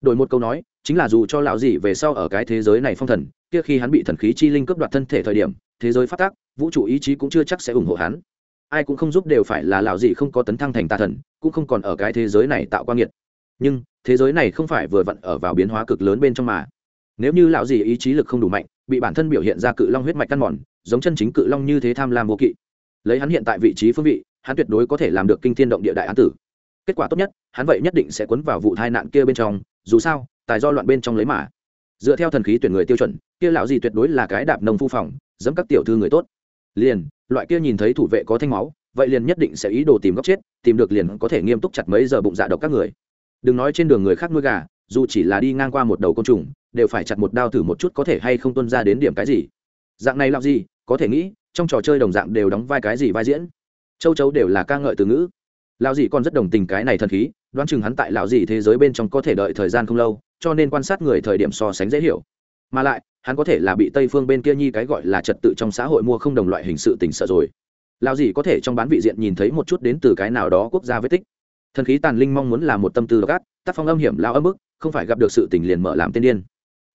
đổi một câu nói, chính là dù cho lão gì về sau ở cái thế giới này phong thần, kia khi hắn bị thần khí chi linh cướp đoạt thân thể thời điểm, thế giới phát tác, vũ trụ ý chí cũng chưa chắc sẽ ủng hộ hắn. Ai cũng không giúp đều phải là lão gì không có tấn thăng thành tà thần, cũng không còn ở cái thế giới này tạo quan nghiệt nhưng, thế giới này không phải vừa vặn ở vào biến hóa cực lớn bên trong mà. Nếu như lão gì ý chí lực không đủ mạnh, bị bản thân biểu hiện ra cự long huyết mạch căn mòn, giống chân chính cự long như thế tham lam vô kỵ. Lấy hắn hiện tại vị trí phương vị, hắn tuyệt đối có thể làm được kinh thiên động địa đại án tử. Kết quả tốt nhất, hắn vậy nhất định sẽ cuốn vào vụ tai nạn kia bên trong dù sao, tài do loạn bên trong lấy mà. Dựa theo thần khí tuyển người tiêu chuẩn, kia lão gì tuyệt đối là cái đạp nông phu phòng dẫm các tiểu thư người tốt. Liền, loại kia nhìn thấy thủ vệ có thanh máu, vậy liền nhất định sẽ ý đồ tìm góc chết, tìm được liền có thể nghiêm túc chặt mấy giờ bụng dạ độc các người. Đừng nói trên đường người khác nuôi gà, dù chỉ là đi ngang qua một đầu côn trùng, đều phải chặt một đao thử một chút có thể hay không tuân ra đến điểm cái gì. Dạng này làm gì, có thể nghĩ, trong trò chơi đồng dạng đều đóng vai cái gì vai diễn. Châu chấu đều là ca ngợi từ ngữ lão dì còn rất đồng tình cái này thần khí, đoán chừng hắn tại lão dì thế giới bên trong có thể đợi thời gian không lâu, cho nên quan sát người thời điểm so sánh dễ hiểu. Mà lại, hắn có thể là bị tây phương bên kia nhi cái gọi là trật tự trong xã hội mua không đồng loại hình sự tình sợ rồi. Lão dì có thể trong bán vị diện nhìn thấy một chút đến từ cái nào đó quốc gia vết tích. Thần khí tàn linh mong muốn là một tâm tư gác tác phong âm hiểm lao âm bức, không phải gặp được sự tình liền mở làm tên điên.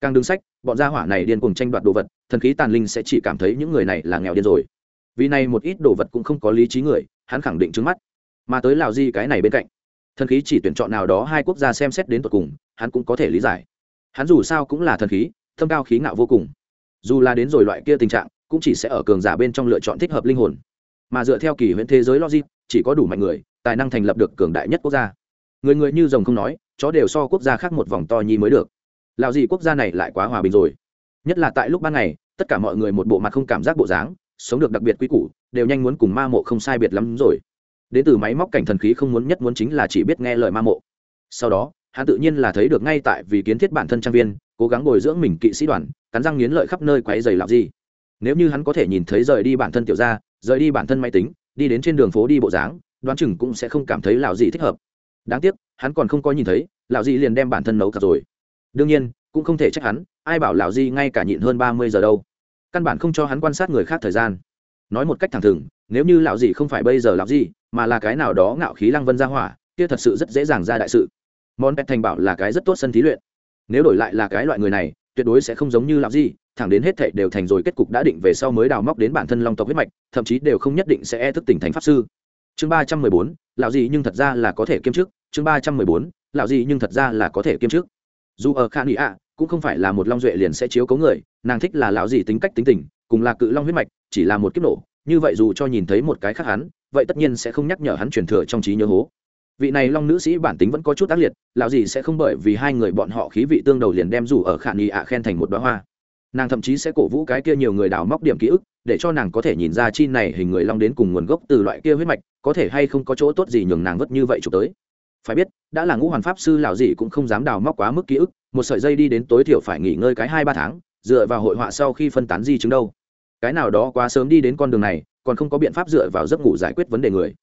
Càng đứng sách, bọn gia hỏa này điên cùng tranh đoạt đồ vật, thần khí tàn linh sẽ chỉ cảm thấy những người này là nghèo điên rồi. Vì này một ít đồ vật cũng không có lý trí người, hắn khẳng định trước mắt mà tới lào di cái này bên cạnh. Thần khí chỉ tuyển chọn nào đó hai quốc gia xem xét đến tột cùng, hắn cũng có thể lý giải. Hắn dù sao cũng là thần khí, thâm cao khí ngạo vô cùng. Dù là đến rồi loại kia tình trạng, cũng chỉ sẽ ở cường giả bên trong lựa chọn thích hợp linh hồn. Mà dựa theo kỳ huyễn thế giới logic, chỉ có đủ mạnh người, tài năng thành lập được cường đại nhất quốc gia. Người người như rồng không nói, chó đều so quốc gia khác một vòng to nhi mới được. Lào gì quốc gia này lại quá hòa bình rồi. Nhất là tại lúc ban ngày, tất cả mọi người một bộ mặt không cảm giác bộ dáng, sống được đặc biệt quy củ, đều nhanh muốn cùng ma mộ không sai biệt lắm rồi đến từ máy móc cảnh thần khí không muốn nhất muốn chính là chỉ biết nghe lời ma mộ. Sau đó, hắn tự nhiên là thấy được ngay tại vì kiến thiết bản thân trang viên, cố gắng bồi dưỡng mình kỵ sĩ đoàn, cắn răng nghiến lợi khắp nơi quấy dày làm gì. Nếu như hắn có thể nhìn thấy rời đi bản thân tiểu ra rời đi bản thân máy tính, đi đến trên đường phố đi bộ dáng, đoán chừng cũng sẽ không cảm thấy lạo gì thích hợp. Đáng tiếc, hắn còn không có nhìn thấy lạo gì liền đem bản thân nấu cả rồi. Đương nhiên, cũng không thể trách hắn, ai bảo lạo gì ngay cả nhịn hơn ba mươi giờ đâu. Căn bản không cho hắn quan sát người khác thời gian nói một cách thẳng thừng, nếu như lão gì không phải bây giờ lão gì, mà là cái nào đó ngạo khí lăng vân ra hỏa, kia thật sự rất dễ dàng ra đại sự. Món pet thành bảo là cái rất tốt sân thí luyện. Nếu đổi lại là cái loại người này, tuyệt đối sẽ không giống như lão gì, thẳng đến hết thảy đều thành rồi, kết cục đã định về sau mới đào móc đến bản thân long tộc huyết mạch, thậm chí đều không nhất định sẽ e thức tỉnh thành pháp sư. Chương ba trăm mười bốn, lão gì nhưng thật ra là có thể kiêm chức. Chương ba trăm mười bốn, lão gì nhưng thật ra là có thể kiêm chức. Dù ở khan ý ạ, cũng không phải là một long duệ liền sẽ chiếu cấu người, nàng thích là lão gì tính cách tính tình, cùng là cự long huyết mạch chỉ là một kiếp nổ, như vậy dù cho nhìn thấy một cái khác hắn, vậy tất nhiên sẽ không nhắc nhở hắn truyền thừa trong trí nhớ hố. Vị này long nữ sĩ bản tính vẫn có chút tác liệt, lão gì sẽ không bởi vì hai người bọn họ khí vị tương đầu liền đem rủ ở khả nghi ạ khen thành một đoá hoa. Nàng thậm chí sẽ cổ vũ cái kia nhiều người đào móc điểm ký ức, để cho nàng có thể nhìn ra chi này hình người long đến cùng nguồn gốc từ loại kia huyết mạch, có thể hay không có chỗ tốt gì nhường nàng vất như vậy chụp tới. Phải biết, đã là ngũ hoàn pháp sư lão gì cũng không dám đào móc quá mức ký ức, một sợi dây đi đến tối thiểu phải nghỉ ngơi cái hai ba tháng, dựa vào hội họa sau khi phân tán di chứng đâu cái nào đó quá sớm đi đến con đường này, còn không có biện pháp dựa vào giấc ngủ giải quyết vấn đề người.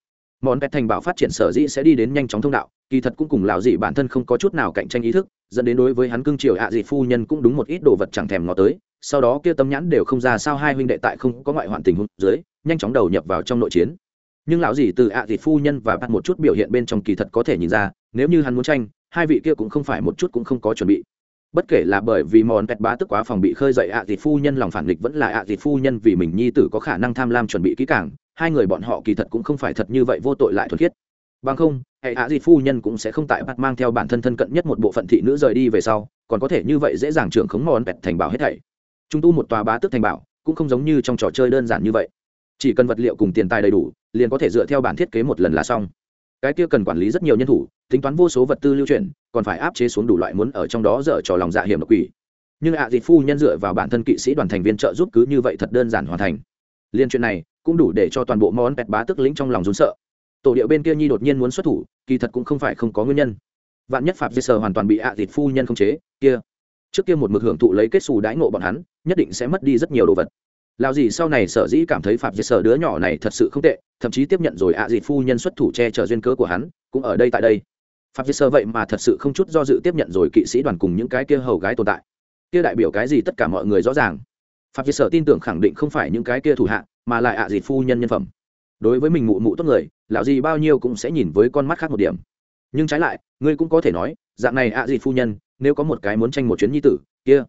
Món pet thành bảo phát triển sở dĩ sẽ đi đến nhanh chóng thông đạo, kỳ thật cũng cùng lão dị bản thân không có chút nào cạnh tranh ý thức, dẫn đến đối với hắn cương triều ạ à dị phu nhân cũng đúng một ít đồ vật chẳng thèm ngó tới, sau đó kia tâm nhãn đều không ra sao hai huynh đệ tại không có ngoại hoạn tình huống dưới, nhanh chóng đầu nhập vào trong nội chiến. Nhưng lão gì từ ạ à phu nhân và bắt một chút biểu hiện bên trong kỳ thật có thể nhìn ra, nếu như hắn muốn tranh, hai vị kia cũng không phải một chút cũng không có chuẩn bị bất kể là bởi vì mòn pẹt bá tức quá phòng bị khơi dậy ạ à phu nhân lòng phản nghịch vẫn là ạ à phu nhân vì mình nhi tử có khả năng tham lam chuẩn bị kỹ càng, hai người bọn họ kỳ thật cũng không phải thật như vậy vô tội lại thuần khiết. Bằng không, hệ ạ thịt phu nhân cũng sẽ không tại bắt mang theo bản thân thân cận nhất một bộ phận thị nữ rời đi về sau, còn có thể như vậy dễ dàng trưởng khống mòn pẹt thành bảo hết thảy. Trung tu một tòa bá tức thành bảo, cũng không giống như trong trò chơi đơn giản như vậy. Chỉ cần vật liệu cùng tiền tài đầy đủ, liền có thể dựa theo bản thiết kế một lần là xong cái kia cần quản lý rất nhiều nhân thủ, tính toán vô số vật tư lưu chuyển còn phải áp chế xuống đủ loại muốn ở trong đó dở trò lòng dạ hiểm độc quỷ. Nhưng ạ à phu nhân dựa vào bản thân kỵ sĩ đoàn thành viên trợ giúp cứ như vậy thật đơn giản hoàn thành. Liên chuyện này cũng đủ để cho toàn bộ món pẹt bá tức lĩnh trong lòng rốn sợ. Tổ điệu bên kia nhi đột nhiên muốn xuất thủ, kỳ thật cũng không phải không có nguyên nhân. Vạn nhất phạm dây sờ hoàn toàn bị ạ à phu nhân không chế, kia, trước kia một mực hưởng thụ lấy kết xù đãi ngộ bọn hắn, nhất định sẽ mất đi rất nhiều đồ vật lao gì sau này sở dĩ cảm thấy phạm dây sở đứa nhỏ này thật sự không tệ, thậm chí tiếp nhận rồi ạ à dịt phu nhân xuất thủ che chở duyên cớ của hắn, cũng ở đây tại đây. Phạm dây sở vậy mà thật sự không chút do dự tiếp nhận rồi kỵ sĩ đoàn cùng những cái kia hầu gái tồn tại. Kia đại biểu cái gì tất cả mọi người rõ ràng. Phạm dây sở tin tưởng khẳng định không phải những cái kia thủ hạ, mà lại ạ à dịt phu nhân nhân phẩm. Đối với mình mụ mụ tốt người, lão gì bao nhiêu cũng sẽ nhìn với con mắt khác một điểm. Nhưng trái lại, ngươi cũng có thể nói, dạng này ạ à dịt phu nhân, nếu có một cái muốn tranh một chuyến nhi tử, kia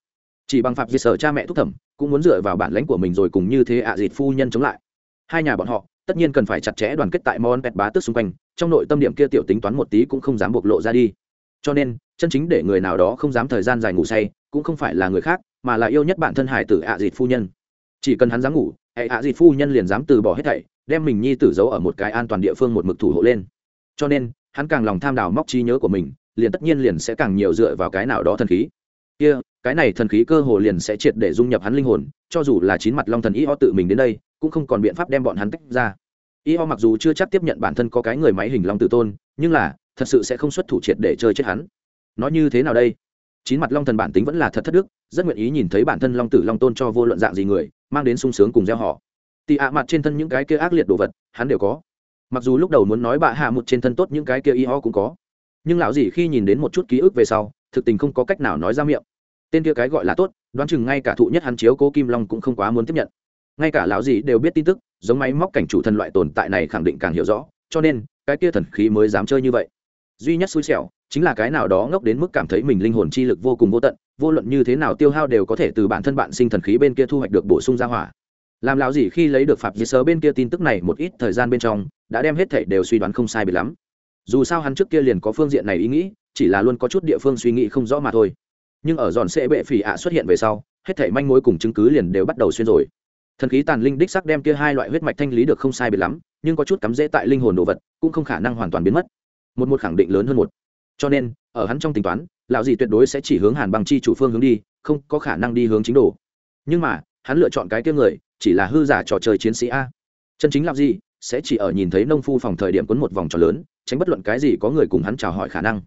chỉ bằng phạm dây sờ cha mẹ thúc thẩm, cũng muốn dựa vào bản lãnh của mình rồi cùng như thế ạ dịt phu nhân chống lại. Hai nhà bọn họ, tất nhiên cần phải chặt chẽ đoàn kết tại mon pet bá tức xung quanh, trong nội tâm điểm kia tiểu tính toán một tí cũng không dám bộc lộ ra đi. Cho nên, chân chính để người nào đó không dám thời gian dài ngủ say, cũng không phải là người khác, mà là yêu nhất bản thân hải tử ạ dịt phu nhân. Chỉ cần hắn dám ngủ hệ ạ dịt phu nhân liền dám từ bỏ hết thảy, đem mình nhi tử giấu ở một cái an toàn địa phương một mực thủ hộ lên. Cho nên, hắn càng lòng tham đào móc trí nhớ của mình, liền tất nhiên liền sẽ càng nhiều dựa vào cái nào đó thần khí kia, cái này thần khí cơ hồ liền sẽ triệt để dung nhập hắn linh hồn, cho dù là chín mặt long thần y ho tự mình đến đây, cũng không còn biện pháp đem bọn hắn tách ra. Y ho mặc dù chưa chắc tiếp nhận bản thân có cái người máy hình long tự tôn, nhưng là, thật sự sẽ không xuất thủ triệt để chơi chết hắn. Nói như thế nào đây? Chín mặt long thần bản tính vẫn là thật thất đức, rất nguyện ý nhìn thấy bản thân long tử long tôn cho vô luận dạng gì người, mang đến sung sướng cùng gieo họ. Tị ạ mặt trên thân những cái kia ác liệt đồ vật, hắn đều có. Mặc dù lúc đầu muốn nói bạ hạ một trên thân tốt, những cái kia y ho cũng có. Nhưng lão gì khi nhìn đến một chút ký ức về sau, thực tình không có cách nào nói ra miệng tên kia cái gọi là tốt, đoán chừng ngay cả thụ nhất hắn chiếu cố kim long cũng không quá muốn tiếp nhận. Ngay cả lão gì đều biết tin tức, giống máy móc cảnh chủ thần loại tồn tại này khẳng định càng hiểu rõ, cho nên, cái kia thần khí mới dám chơi như vậy. Duy nhất xui xẻo, chính là cái nào đó ngốc đến mức cảm thấy mình linh hồn chi lực vô cùng vô tận, vô luận như thế nào tiêu hao đều có thể từ bản thân bạn sinh thần khí bên kia thu hoạch được bổ sung ra hỏa. Làm lão gì khi lấy được phạm di sớ bên kia tin tức này một ít thời gian bên trong, đã đem hết thể đều suy đoán không sai bị lắm. Dù sao hắn trước kia liền có phương diện này ý nghĩ, chỉ là luôn có chút địa phương suy nghĩ không rõ mà thôi nhưng ở giòn sẽ bệ phỉ ạ xuất hiện về sau, hết thảy manh mối cùng chứng cứ liền đều bắt đầu xuyên rồi. Thần khí tàn linh đích sắc đem kia hai loại huyết mạch thanh lý được không sai biệt lắm, nhưng có chút cắm dễ tại linh hồn đồ vật, cũng không khả năng hoàn toàn biến mất. Một một khẳng định lớn hơn một. Cho nên, ở hắn trong tính toán, lão gì tuyệt đối sẽ chỉ hướng hàn bằng chi chủ phương hướng đi, không có khả năng đi hướng chính đồ. Nhưng mà, hắn lựa chọn cái kia người, chỉ là hư giả trò chơi chiến sĩ a. Chân chính làm gì sẽ chỉ ở nhìn thấy nông phu phòng thời điểm quấn một vòng tròn lớn, tránh bất luận cái gì có người cùng hắn chào hỏi khả năng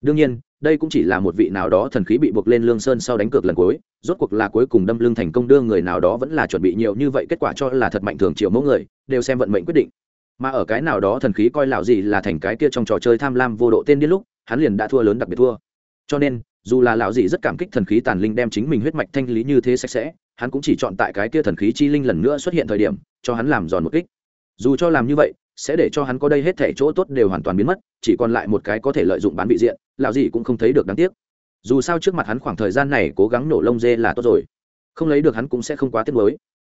đương nhiên, đây cũng chỉ là một vị nào đó thần khí bị buộc lên lương sơn sau đánh cược lần cuối, rốt cuộc là cuối cùng đâm lương thành công đưa người nào đó vẫn là chuẩn bị nhiều như vậy, kết quả cho là thật mạnh thường triệu mẫu người, đều xem vận mệnh quyết định. Mà ở cái nào đó thần khí coi lão gì là thành cái kia trong trò chơi tham lam vô độ tên điên lúc, hắn liền đã thua lớn đặc biệt thua. Cho nên, dù là lão gì rất cảm kích thần khí tàn linh đem chính mình huyết mạch thanh lý như thế sạch sẽ, hắn cũng chỉ chọn tại cái kia thần khí chi linh lần nữa xuất hiện thời điểm, cho hắn làm giòn một kích. Dù cho làm như vậy sẽ để cho hắn có đây hết thể chỗ tốt đều hoàn toàn biến mất, chỉ còn lại một cái có thể lợi dụng bán vị diện, lão gì cũng không thấy được đáng tiếc. Dù sao trước mặt hắn khoảng thời gian này cố gắng nổ lông dê là tốt rồi. Không lấy được hắn cũng sẽ không quá tiếc nuối.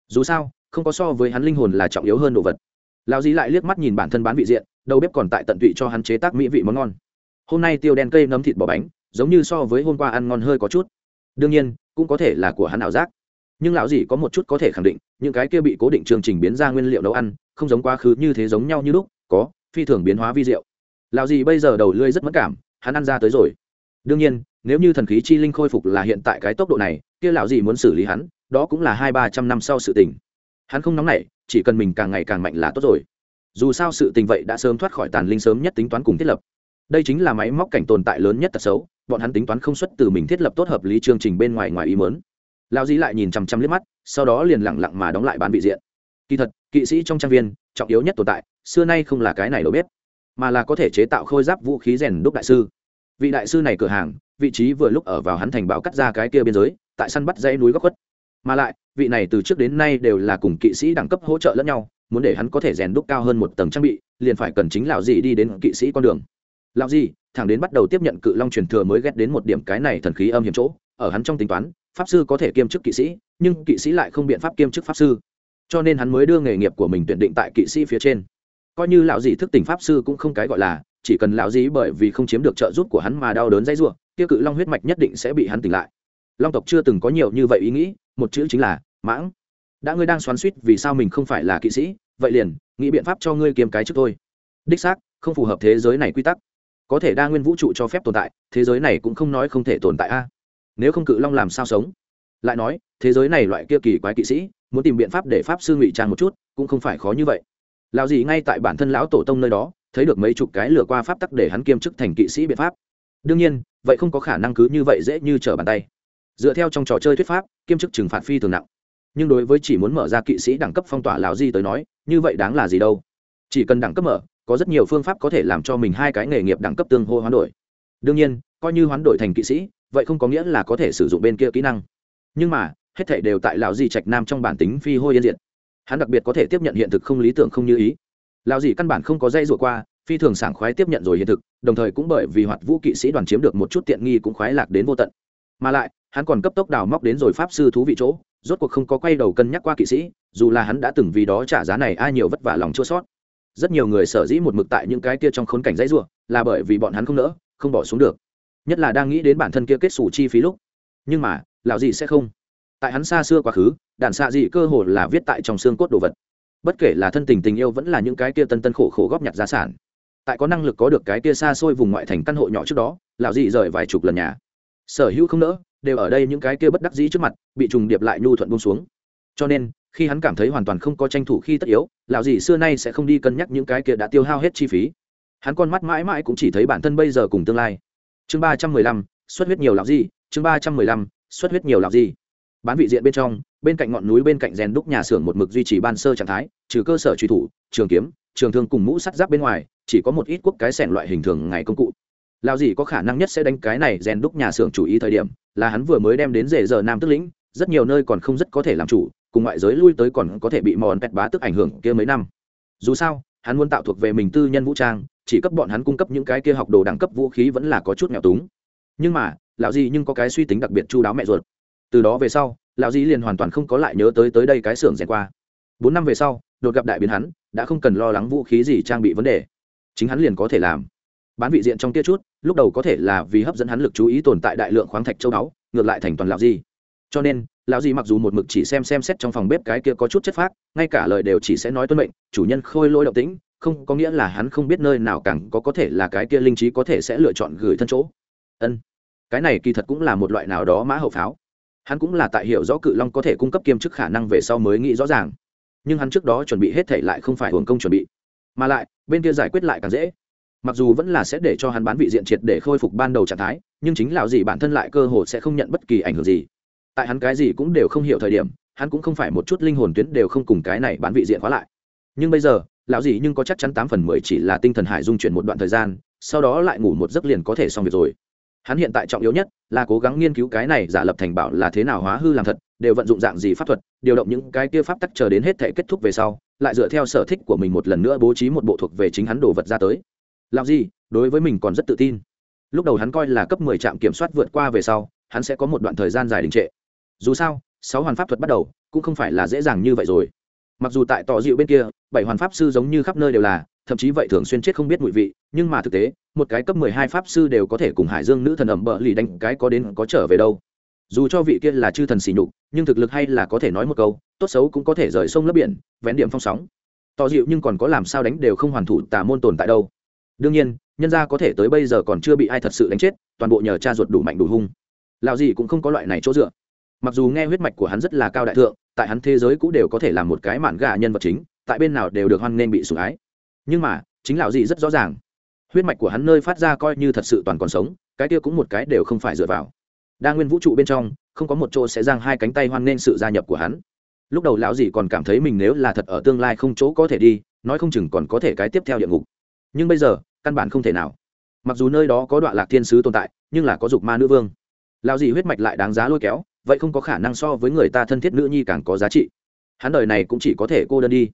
Dù sao, không có so với hắn linh hồn là trọng yếu hơn đồ vật. Lão gì lại liếc mắt nhìn bản thân bán vị diện, đầu bếp còn tại tận tụy cho hắn chế tác mỹ vị món ngon. Hôm nay tiêu đen cây nấm thịt bò bánh, giống như so với hôm qua ăn ngon hơi có chút. Đương nhiên, cũng có thể là của hắn ảo giác. Nhưng lão gì có một chút có thể khẳng định, những cái kia bị cố định chương trình biến ra nguyên liệu nấu ăn không giống quá khứ như thế giống nhau như lúc, có, phi thường biến hóa vi diệu. Lão gì bây giờ đầu lưỡi rất mất cảm, hắn ăn ra tới rồi. Đương nhiên, nếu như thần khí chi linh khôi phục là hiện tại cái tốc độ này, kia lão gì muốn xử lý hắn, đó cũng là hai ba trăm năm sau sự tình. Hắn không nóng nảy, chỉ cần mình càng ngày càng mạnh là tốt rồi. Dù sao sự tình vậy đã sớm thoát khỏi tàn linh sớm nhất tính toán cùng thiết lập. Đây chính là máy móc cảnh tồn tại lớn nhất tật xấu, bọn hắn tính toán không xuất từ mình thiết lập tốt hợp lý chương trình bên ngoài ngoài ý mớn lao dĩ lại nhìn chằm chằm liếc mắt, sau đó liền lẳng lặng mà đóng lại bán vị diện. Kỳ thật kỵ sĩ trong trang viên, trọng yếu nhất tồn tại, xưa nay không là cái này đâu biết mà là có thể chế tạo khôi giáp vũ khí rèn đúc đại sư. Vị đại sư này cửa hàng, vị trí vừa lúc ở vào hắn thành bảo cắt ra cái kia biên giới, tại săn bắt dãy núi góc khuất. Mà lại, vị này từ trước đến nay đều là cùng kỵ sĩ đẳng cấp hỗ trợ lẫn nhau, muốn để hắn có thể rèn đúc cao hơn một tầng trang bị, liền phải cần chính lão gì đi đến kỵ sĩ con đường. Lão gì thẳng đến bắt đầu tiếp nhận cự long truyền thừa mới ghét đến một điểm cái này thần khí âm hiểm chỗ, ở hắn trong tính toán, pháp sư có thể kiêm chức kỵ sĩ, nhưng kỵ sĩ lại không biện pháp kiêm chức pháp sư cho nên hắn mới đưa nghề nghiệp của mình tuyển định tại kỵ sĩ phía trên. Coi như lão dì thức tỉnh pháp sư cũng không cái gọi là, chỉ cần lão dì bởi vì không chiếm được trợ giúp của hắn mà đau đớn dãy rủa, kia cự long huyết mạch nhất định sẽ bị hắn tỉnh lại. Long tộc chưa từng có nhiều như vậy ý nghĩ, một chữ chính là, mãng. Đã ngươi đang xoắn suýt vì sao mình không phải là kỵ sĩ, vậy liền, nghĩ biện pháp cho ngươi kiếm cái trước thôi. Đích xác, không phù hợp thế giới này quy tắc. Có thể đa nguyên vũ trụ cho phép tồn tại, thế giới này cũng không nói không thể tồn tại a. Nếu không cự long làm sao sống? Lại nói, thế giới này loại kia kỳ quái kỵ sĩ muốn tìm biện pháp để pháp sư ngụy trang một chút, cũng không phải khó như vậy. Lão gì ngay tại bản thân lão tổ tông nơi đó, thấy được mấy chục cái lừa qua pháp tắc để hắn kiêm chức thành kỵ sĩ biện pháp. Đương nhiên, vậy không có khả năng cứ như vậy dễ như trở bàn tay. Dựa theo trong trò chơi thuyết pháp, kiêm chức trừng phạt phi thường nặng. Nhưng đối với chỉ muốn mở ra kỵ sĩ đẳng cấp phong tỏa lão di tới nói, như vậy đáng là gì đâu? Chỉ cần đẳng cấp mở, có rất nhiều phương pháp có thể làm cho mình hai cái nghề nghiệp đẳng cấp tương hô hoán đổi. Đương nhiên, coi như hoán đổi thành kỵ sĩ, vậy không có nghĩa là có thể sử dụng bên kia kỹ năng. Nhưng mà hết thảy đều tại lão dì trạch nam trong bản tính phi hôi yên diện hắn đặc biệt có thể tiếp nhận hiện thực không lý tưởng, không như ý. Lão dì căn bản không có dây dụa qua, phi thường sảng khoái tiếp nhận rồi hiện thực, đồng thời cũng bởi vì hoạt vũ kỵ sĩ đoàn chiếm được một chút tiện nghi cũng khoái lạc đến vô tận. Mà lại, hắn còn cấp tốc đào móc đến rồi pháp sư thú vị chỗ, rốt cuộc không có quay đầu cân nhắc qua kỵ sĩ, dù là hắn đã từng vì đó trả giá này ai nhiều vất vả lòng chua sót. Rất nhiều người sở dĩ một mực tại những cái kia trong khốn cảnh dãy ruộng là bởi vì bọn hắn không nỡ, không bỏ xuống được. Nhất là đang nghĩ đến bản thân kia kết xù chi phí lúc. Nhưng mà, lão gì sẽ không tại hắn xa xưa quá khứ đàn xạ dị cơ hồ là viết tại trong xương cốt đồ vật. Bất kể là thân tình tình yêu vẫn là những cái kia tân tân khổ khổ góp nhặt gia sản. Tại có năng lực có được cái kia xa xôi vùng ngoại thành căn hộ nhỏ trước đó, lão dị rời vài chục lần nhà. Sở hữu không nỡ, đều ở đây những cái kia bất đắc dĩ trước mặt, bị trùng điệp lại nhu thuận buông xuống. Cho nên, khi hắn cảm thấy hoàn toàn không có tranh thủ khi tất yếu, lão dị xưa nay sẽ không đi cân nhắc những cái kia đã tiêu hao hết chi phí. Hắn con mắt mãi mãi cũng chỉ thấy bản thân bây giờ cùng tương lai. Chương ba trăm mười lăm, xuất huyết nhiều lão dị, chương ba trăm mười lăm, xuất huyết nhiều lão dị bán vị diện bên trong, bên cạnh ngọn núi bên cạnh rèn đúc nhà xưởng một mực duy trì ban sơ trạng thái, trừ cơ sở truy thủ, trường kiếm, trường thương cùng mũ sắt giáp bên ngoài, chỉ có một ít quốc cái sẻn loại hình thường ngày công cụ. Lao gì có khả năng nhất sẽ đánh cái này rèn đúc nhà xưởng chủ ý thời điểm, là hắn vừa mới đem đến rể giờ nam tức lĩnh, rất nhiều nơi còn không rất có thể làm chủ, cùng ngoại giới lui tới còn có thể bị mòn pẹt bá tức ảnh hưởng kia mấy năm. Dù sao, hắn muốn tạo thuộc về mình tư nhân vũ trang, chỉ cấp bọn hắn cung cấp những cái kia học đồ đẳng cấp vũ khí vẫn là có chút nghèo túng. Nhưng mà, lão gì nhưng có cái suy tính đặc biệt chu đáo mẹ ruột từ đó về sau lão dĩ liền hoàn toàn không có lại nhớ tới tới đây cái xưởng rèn qua. Bốn năm về sau đột gặp đại biến hắn đã không cần lo lắng vũ khí gì trang bị vấn đề. Chính hắn liền có thể làm. Bán vị diện trong kia chút lúc đầu có thể là vì hấp dẫn hắn lực chú ý tồn tại đại lượng khoáng thạch châu báu ngược lại thành toàn lão dĩ, cho nên lão dĩ mặc dù một mực chỉ xem xem xét trong phòng bếp cái kia có chút chất phác ngay cả lời đều chỉ sẽ nói tuân mệnh chủ nhân khôi lỗi động tĩnh không có nghĩa là hắn không biết nơi nào càng có có thể là cái kia linh trí có thể sẽ lựa chọn gửi thân chỗ. Ân cái này kỳ thật cũng là một loại nào đó mã hậu pháo hắn cũng là tại hiểu rõ cự long có thể cung cấp kiêm chức khả năng về sau mới nghĩ rõ ràng. Nhưng hắn trước đó chuẩn bị hết thể lại không phải hưởng công chuẩn bị. Mà lại, bên kia giải quyết lại càng dễ. Mặc dù vẫn là sẽ để cho hắn bán vị diện triệt để khôi phục ban đầu trạng thái, nhưng chính lão gì bản thân lại cơ hồ sẽ không nhận bất kỳ ảnh hưởng gì. Tại hắn cái gì cũng đều không hiểu thời điểm, hắn cũng không phải một chút linh hồn tuyến đều không cùng cái này bán vị diện khóa lại. Nhưng bây giờ, lão gì nhưng có chắc chắn tám phần mười chỉ là tinh thần hải dung chuyển một đoạn thời gian, sau đó lại ngủ một giấc liền có thể xong việc rồi hắn hiện tại trọng yếu nhất là cố gắng nghiên cứu cái này giả lập thành bảo là thế nào hóa hư làm thật, đều vận dụng dạng gì pháp thuật, điều động những cái kia pháp tắc chờ đến hết thể kết thúc về sau, lại dựa theo sở thích của mình một lần nữa bố trí một bộ thuộc về chính hắn đồ vật ra tới. Làm gì đối với mình còn rất tự tin. Lúc đầu hắn coi là cấp mười trạm kiểm soát vượt qua về sau, hắn sẽ có một đoạn thời gian dài đình trệ. Dù sao, sáu hoàn pháp thuật bắt đầu cũng không phải là dễ dàng như vậy rồi mặc dù tại tỏ dịu bên kia, bảy hoàn pháp sư giống như khắp nơi đều là, thậm chí vậy thường xuyên chết không biết mùi vị, nhưng mà thực tế, một cái cấp mười hai pháp sư đều có thể cùng hải dương nữ thần ẩm bợ lì đánh cái có đến có trở về đâu. Dù cho vị kia là chư thần xỉ nhục, nhưng thực lực hay là có thể nói một câu, tốt xấu cũng có thể rời sông lấp biển, vén điểm phong sóng. Tỏ dịu nhưng còn có làm sao đánh đều không hoàn thủ tà môn tồn tại đâu. Đương nhiên, nhân gia có thể tới bây giờ còn chưa bị ai thật sự đánh chết, toàn bộ nhờ cha ruột đủ mạnh đủ hung. Lào gì cũng không có loại này chỗ dựa. Mặc dù nghe huyết mạch của hắn rất là cao đại thượng tại hắn thế giới cũng đều có thể là một cái mạn gà nhân vật chính, tại bên nào đều được hoan nên bị sủng ái. Nhưng mà, chính lão dị rất rõ ràng. Huyết mạch của hắn nơi phát ra coi như thật sự toàn còn sống, cái kia cũng một cái đều không phải dựa vào. Đa nguyên vũ trụ bên trong, không có một chỗ sẽ giang hai cánh tay hoan nghênh sự gia nhập của hắn. Lúc đầu lão dị còn cảm thấy mình nếu là thật ở tương lai không chỗ có thể đi, nói không chừng còn có thể cái tiếp theo địa ngục. Nhưng bây giờ, căn bản không thể nào. Mặc dù nơi đó có đoạn lạc thiên sứ tồn tại, nhưng là có dục ma nữ vương. Lão dị huyết mạch lại đáng giá lôi kéo vậy không có khả năng so với người ta thân thiết nữ nhi càng có giá trị. Hắn đời này cũng chỉ có thể cô đơn đi.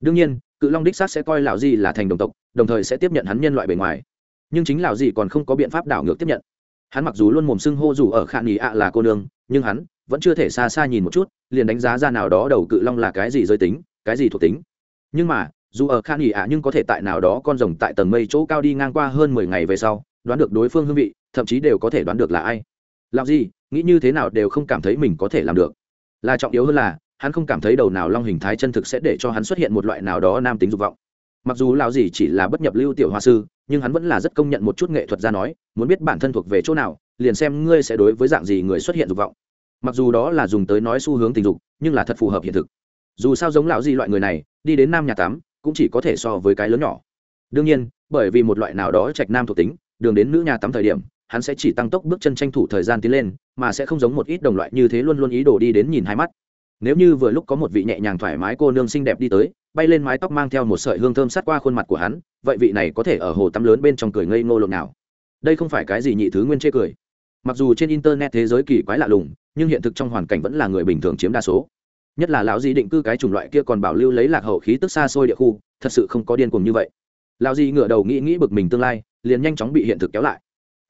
Đương nhiên, cự long đích xác sẽ coi lão di là thành đồng tộc, đồng thời sẽ tiếp nhận hắn nhân loại bề ngoài. Nhưng chính lão di còn không có biện pháp đảo ngược tiếp nhận. Hắn mặc dù luôn mồm xưng hô dù ở khả nghỉ ạ là cô nương, nhưng hắn vẫn chưa thể xa xa nhìn một chút, liền đánh giá ra nào đó đầu cự long là cái gì giới tính, cái gì thuộc tính. Nhưng mà, dù ở khả nghỉ ạ nhưng có thể tại nào đó con rồng tại tầng mây chỗ cao đi ngang qua hơn mười ngày về sau, đoán được đối phương hương vị, thậm chí đều có thể đoán được là ai. Làm gì nghĩ như thế nào đều không cảm thấy mình có thể làm được. Là trọng yếu hơn là, hắn không cảm thấy đầu nào long hình thái chân thực sẽ để cho hắn xuất hiện một loại nào đó nam tính dục vọng. Mặc dù lão gì chỉ là bất nhập lưu tiểu hoa sư, nhưng hắn vẫn là rất công nhận một chút nghệ thuật ra nói, muốn biết bản thân thuộc về chỗ nào, liền xem ngươi sẽ đối với dạng gì người xuất hiện dục vọng. Mặc dù đó là dùng tới nói xu hướng tình dục, nhưng là thật phù hợp hiện thực. Dù sao giống lão gì loại người này, đi đến nam nhà tắm cũng chỉ có thể so với cái lớn nhỏ. Đương nhiên, bởi vì một loại nào đó trạch nam thuộc tính, đường đến nữ nhà tắm thời điểm hắn sẽ chỉ tăng tốc bước chân tranh thủ thời gian tiến lên, mà sẽ không giống một ít đồng loại như thế luôn luôn ý đồ đi đến nhìn hai mắt. Nếu như vừa lúc có một vị nhẹ nhàng thoải mái cô nương xinh đẹp đi tới, bay lên mái tóc mang theo một sợi hương thơm sát qua khuôn mặt của hắn, vậy vị này có thể ở hồ tắm lớn bên trong cười ngây ngô lộn nào. Đây không phải cái gì nhị thứ nguyên chê cười. Mặc dù trên internet thế giới kỳ quái lạ lùng, nhưng hiện thực trong hoàn cảnh vẫn là người bình thường chiếm đa số. Nhất là lão di định cư cái chủng loại kia còn bảo lưu lấy lạc hậu khí tức xa xôi địa khu, thật sự không có điên cuồng như vậy. Lão di ngửa đầu nghĩ nghĩ bực mình tương lai, liền nhanh chóng bị hiện thực kéo lại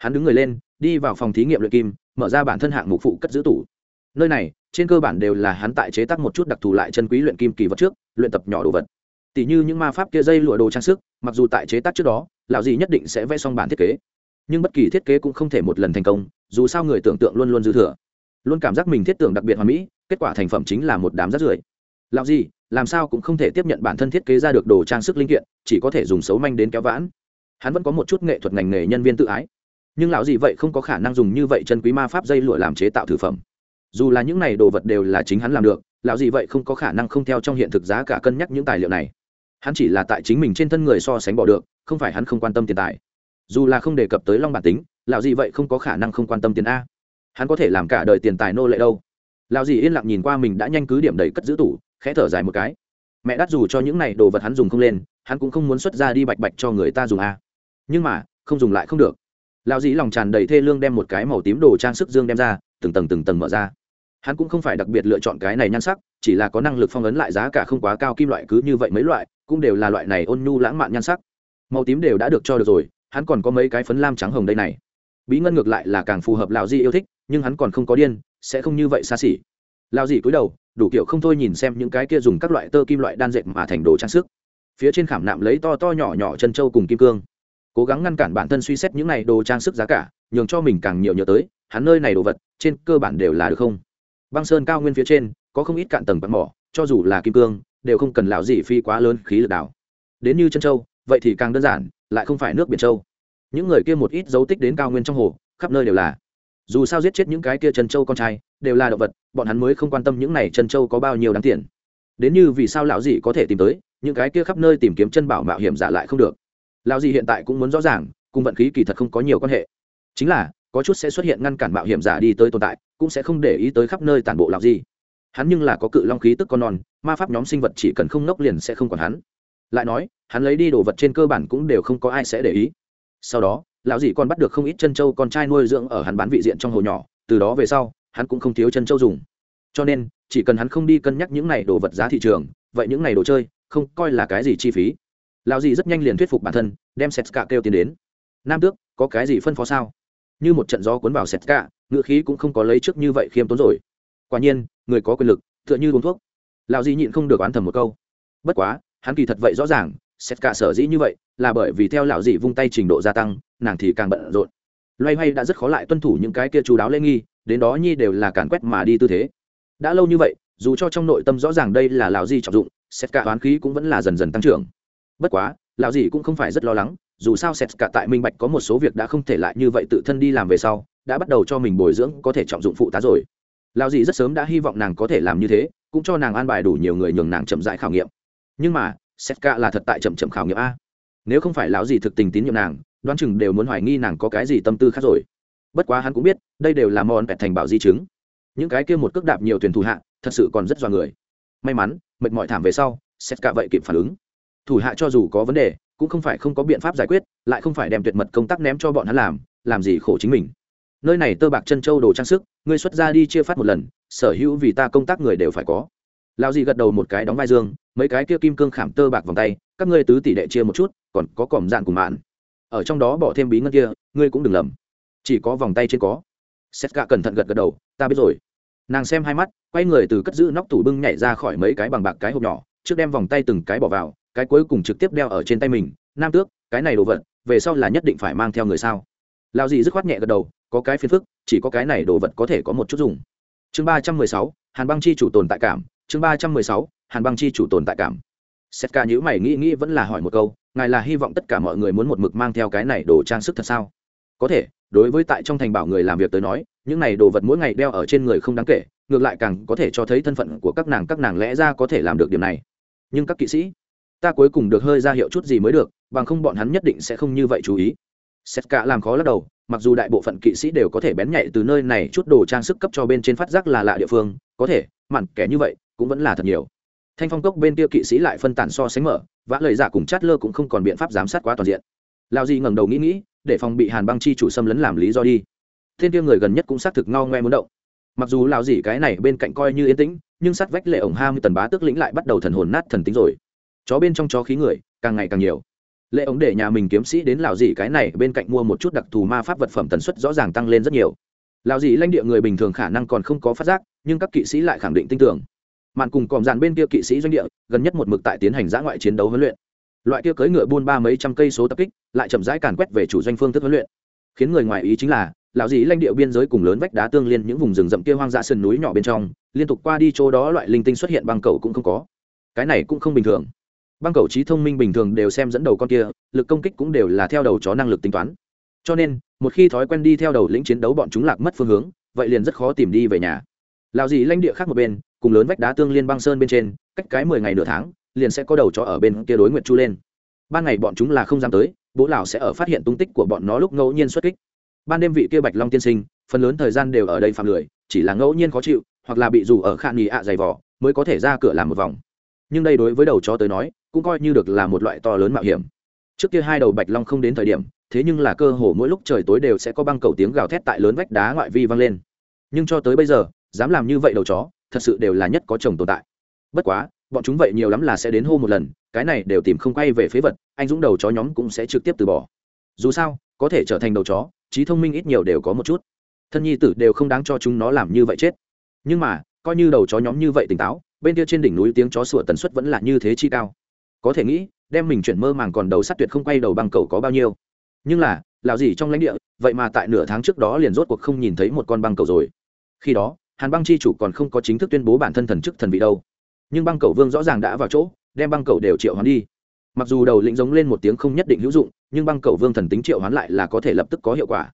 hắn đứng người lên, đi vào phòng thí nghiệm luyện kim, mở ra bản thân hạng mục phụ cất giữ tủ. Nơi này, trên cơ bản đều là hắn tại chế tác một chút đặc thù lại chân quý luyện kim kỳ vật trước, luyện tập nhỏ đồ vật. Tỷ như những ma pháp kia dây lụa đồ trang sức, mặc dù tại chế tác trước đó, lão gì nhất định sẽ vẽ xong bản thiết kế. Nhưng bất kỳ thiết kế cũng không thể một lần thành công, dù sao người tưởng tượng luôn luôn dư thừa. Luôn cảm giác mình thiết tưởng đặc biệt hoàn mỹ, kết quả thành phẩm chính là một đám rác rưởi. Lão gì làm sao cũng không thể tiếp nhận bản thân thiết kế ra được đồ trang sức linh kiện, chỉ có thể dùng xấu manh đến kéo vãn. Hắn vẫn có một chút nghệ thuật ngành nghề nhân viên tự ái nhưng lão gì vậy không có khả năng dùng như vậy chân quý ma pháp dây lụa làm chế tạo thử phẩm. Dù là những này đồ vật đều là chính hắn làm được, lão gì vậy không có khả năng không theo trong hiện thực giá cả cân nhắc những tài liệu này. Hắn chỉ là tại chính mình trên thân người so sánh bỏ được, không phải hắn không quan tâm tiền tài. Dù là không đề cập tới long bản tính, lão gì vậy không có khả năng không quan tâm tiền a. Hắn có thể làm cả đời tiền tài nô lệ đâu. Lão gì yên lặng nhìn qua mình đã nhanh cứ điểm đầy cất giữ tủ, khẽ thở dài một cái. Mẹ đắt dù cho những này đồ vật hắn dùng không lên, hắn cũng không muốn xuất ra đi bạch bạch cho người ta dùng a. Nhưng mà, không dùng lại không được lão dĩ lòng tràn đầy thê lương đem một cái màu tím đồ trang sức dương đem ra, từng tầng từng tầng mở ra. Hắn cũng không phải đặc biệt lựa chọn cái này nhan sắc, chỉ là có năng lực phong ấn lại giá cả không quá cao kim loại cứ như vậy mấy loại, cũng đều là loại này ôn nhu lãng mạn nhan sắc. Màu tím đều đã được cho được rồi, hắn còn có mấy cái phấn lam trắng hồng đây này. Bí ngân ngược lại là càng phù hợp lão di yêu thích, nhưng hắn còn không có điên, sẽ không như vậy xa xỉ. Lão di cúi đầu, đủ kiểu không thôi nhìn xem những cái kia dùng các loại tơ kim loại đan dệt mà thành đồ trang sức. Phía trên khảm nạm lấy to to nhỏ nhỏ chân trâu cùng kim cương cố gắng ngăn cản bản thân suy xét những này đồ trang sức giá cả, nhường cho mình càng nhiều nhớ tới, hắn nơi này đồ vật, trên cơ bản đều là được không? Băng sơn cao nguyên phía trên, có không ít cạn tầng bắn mỏ, cho dù là kim cương, đều không cần lão gì phi quá lớn khí lực đảo. Đến như chân châu, vậy thì càng đơn giản, lại không phải nước biển châu. Những người kia một ít dấu tích đến cao nguyên trong hồ, khắp nơi đều là. Dù sao giết chết những cái kia chân châu con trai, đều là động vật, bọn hắn mới không quan tâm những này chân châu có bao nhiêu đáng tiền. Đến như vì sao lão gì có thể tìm tới, những cái kia khắp nơi tìm kiếm chân bảo mạo hiểm giả lại không được lão gì hiện tại cũng muốn rõ ràng, cùng vận khí kỳ thật không có nhiều quan hệ. Chính là, có chút sẽ xuất hiện ngăn cản mạo hiểm giả đi tới tồn tại, cũng sẽ không để ý tới khắp nơi tản bộ lao gì hắn nhưng là có cự long khí tức con non, ma pháp nhóm sinh vật chỉ cần không nốc liền sẽ không còn hắn. Lại nói, hắn lấy đi đồ vật trên cơ bản cũng đều không có ai sẽ để ý. Sau đó, lão dì còn bắt được không ít chân trâu con trai nuôi dưỡng ở hắn bán vị diện trong hồ nhỏ, từ đó về sau, hắn cũng không thiếu chân trâu dùng. Cho nên, chỉ cần hắn không đi cân nhắc những này đồ vật giá thị trường, vậy những này đồ chơi, không coi là cái gì chi phí lão dì rất nhanh liền thuyết phục bản thân, đem sét cả kêu tiền đến. Nam tước, có cái gì phân phó sao? Như một trận gió cuốn vào sét cả ngựa khí cũng không có lấy trước như vậy khiêm tốn rồi. Quả nhiên, người có quyền lực, tựa như uống thuốc. Lão dì nhịn không được oán thầm một câu. Bất quá, hắn kỳ thật vậy rõ ràng sét cả sở dĩ như vậy là bởi vì theo lão dị vung tay trình độ gia tăng, nàng thì càng bận rộn. Loay hoay đã rất khó lại tuân thủ những cái kia chú đáo lễ nghi, đến đó nhi đều là càn quét mà đi tư thế. Đã lâu như vậy, dù cho trong nội tâm rõ ràng đây là lão di trọng dụng xét cả oán khí cũng vẫn là dần dần tăng trưởng bất quá, lão gì cũng không phải rất lo lắng, dù sao sét cả tại minh bạch có một số việc đã không thể lại như vậy tự thân đi làm về sau, đã bắt đầu cho mình bồi dưỡng có thể trọng dụng phụ tá rồi. Lão gì rất sớm đã hy vọng nàng có thể làm như thế, cũng cho nàng an bài đủ nhiều người nhường nàng chậm dại khảo nghiệm. Nhưng mà sét cả là thật tại chậm chậm khảo nghiệm a. Nếu không phải lão gì thực tình tín nhiệm nàng, đoán chừng đều muốn hoài nghi nàng có cái gì tâm tư khác rồi. Bất quá hắn cũng biết, đây đều là mòn vẹt thành bảo di chứng. Những cái kia một cước đạp nhiều thuyền thủ hạ, thật sự còn rất do người. May mắn, mệt mỏi thảm về sau sét cả vậy kịp phản ứng thủ hạ cho dù có vấn đề, cũng không phải không có biện pháp giải quyết, lại không phải đem tuyệt mật công tác ném cho bọn hắn làm làm gì khổ chính mình. Nơi này tơ bạc chân châu đồ trang sức, ngươi xuất ra đi chia phát một lần, sở hữu vì ta công tác người đều phải có. Lao dị gật đầu một cái đóng vai dương, mấy cái kia kim cương khảm tơ bạc vòng tay, các ngươi tứ tỷ đệ chia một chút, còn có còm dạn cùng mạn. Ở trong đó bỏ thêm bí ngân kia, ngươi cũng đừng lầm. Chỉ có vòng tay trên có. Xét gạ cẩn thận gật gật đầu, ta biết rồi. Nàng xem hai mắt, quay người từ cất giữ nóc tủ bưng nhảy ra khỏi mấy cái bằng bạc cái hộp nhỏ, trước đem vòng tay từng cái bỏ vào cái cuối cùng trực tiếp đeo ở trên tay mình, nam tước, cái này đồ vật, về sau là nhất định phải mang theo người sao? Lao dì dứt khoát nhẹ gật đầu, có cái phiền phức, chỉ có cái này đồ vật có thể có một chút dùng. Chương ba trăm mười sáu, hàn băng chi chủ tồn tại cảm. Chương ba trăm mười sáu, hàn băng chi chủ tồn tại cảm. Xét ca nhữ mày nghĩ nghĩ vẫn là hỏi một câu, ngài là hy vọng tất cả mọi người muốn một mực mang theo cái này đồ trang sức thật sao? Có thể, đối với tại trong thành bảo người làm việc tới nói, những này đồ vật mỗi ngày đeo ở trên người không đáng kể, ngược lại càng có thể cho thấy thân phận của các nàng các nàng lẽ ra có thể làm được điều này. Nhưng các kỵ sĩ ta cuối cùng được hơi ra hiệu chút gì mới được, bằng không bọn hắn nhất định sẽ không như vậy chú ý. Xét cả làm khó lắc đầu, mặc dù đại bộ phận kỵ sĩ đều có thể bén nhạy từ nơi này chút đồ trang sức cấp cho bên trên phát giác là lạ địa phương, có thể, mặn kẻ như vậy, cũng vẫn là thật nhiều. Thanh phong cốc bên kia kỵ sĩ lại phân tản so sánh mở, vã lời giả cùng chát lơ cũng không còn biện pháp giám sát quá toàn diện. Lao di ngẩng đầu nghĩ nghĩ, để phòng bị hàn băng chi chủ xâm lấn làm lý do đi. Thiên kia người gần nhất cũng xác thực ngao ngoe muốn động. Mặc dù lao dì cái này bên cạnh coi như yên tĩnh, nhưng sát vách lệ ổng ham tần bá tước lĩnh lại bắt đầu thần hồn nát thần tính rồi chó bên trong chó khí người, càng ngày càng nhiều. Lệ ống để nhà mình kiếm sĩ đến lào dị cái này bên cạnh mua một chút đặc thù ma pháp vật phẩm tần suất rõ ràng tăng lên rất nhiều. Lào dị lãnh địa người bình thường khả năng còn không có phát giác, nhưng các kỵ sĩ lại khẳng định tin tưởng. Màn cùng còm dàn bên kia kỵ sĩ doanh địa, gần nhất một mực tại tiến hành giã ngoại chiến đấu huấn luyện. Loại kia cưỡi ngựa buôn ba mấy trăm cây số tập kích, lại chậm rãi càn quét về chủ doanh phương thức huấn luyện. Khiến người ngoài ý chính là, lão dĩ lãnh địa biên giới cùng lớn vách đá tương liên những vùng rừng rậm kia hoang dã sườn núi nhỏ bên trong, liên tục qua đi chỗ đó loại linh tinh xuất hiện băng cầu cũng không có. Cái này cũng không bình thường băng cầu trí thông minh bình thường đều xem dẫn đầu con kia, lực công kích cũng đều là theo đầu chó năng lực tính toán. Cho nên, một khi thói quen đi theo đầu lĩnh chiến đấu bọn chúng lạc mất phương hướng, vậy liền rất khó tìm đi về nhà. Lào dì lãnh địa khác một bên, cùng lớn vách đá tương liên băng sơn bên trên, cách cái mười ngày nửa tháng, liền sẽ có đầu chó ở bên kia đối nguyện chu lên. Ban ngày bọn chúng là không dám tới, bố lão sẽ ở phát hiện tung tích của bọn nó lúc ngẫu nhiên xuất kích. Ban đêm vị kia bạch long tiên sinh, phần lớn thời gian đều ở đây phạm lười, chỉ là ngẫu nhiên khó chịu, hoặc là bị rủ ở khạn nghỉ ạ dày vỏ mới có thể ra cửa làm một vòng nhưng đây đối với đầu chó tới nói, cũng coi như được là một loại to lớn mạo hiểm. Trước kia hai đầu bạch long không đến thời điểm, thế nhưng là cơ hồ mỗi lúc trời tối đều sẽ có băng cầu tiếng gào thét tại lớn vách đá ngoại vi vang lên. Nhưng cho tới bây giờ, dám làm như vậy đầu chó, thật sự đều là nhất có chồng tồn tại. Bất quá, bọn chúng vậy nhiều lắm là sẽ đến hô một lần, cái này đều tìm không quay về phế vật, anh dũng đầu chó nhóm cũng sẽ trực tiếp từ bỏ. Dù sao, có thể trở thành đầu chó, trí thông minh ít nhiều đều có một chút. Thân nhi tử đều không đáng cho chúng nó làm như vậy chết. Nhưng mà, coi như đầu chó nhóm như vậy tỉnh táo bên kia trên đỉnh núi tiếng chó sủa tần suất vẫn là như thế chi cao. Có thể nghĩ, đem mình chuyển mơ màng còn đầu sắt tuyệt không quay đầu băng cầu có bao nhiêu. Nhưng là lào gì trong lãnh địa, vậy mà tại nửa tháng trước đó liền rốt cuộc không nhìn thấy một con băng cầu rồi. Khi đó, hàn băng chi chủ còn không có chính thức tuyên bố bản thân thần chức thần vị đâu. Nhưng băng cầu vương rõ ràng đã vào chỗ, đem băng cầu đều triệu hoán đi. Mặc dù đầu lĩnh giống lên một tiếng không nhất định hữu dụng, nhưng băng cầu vương thần tính triệu hoán lại là có thể lập tức có hiệu quả.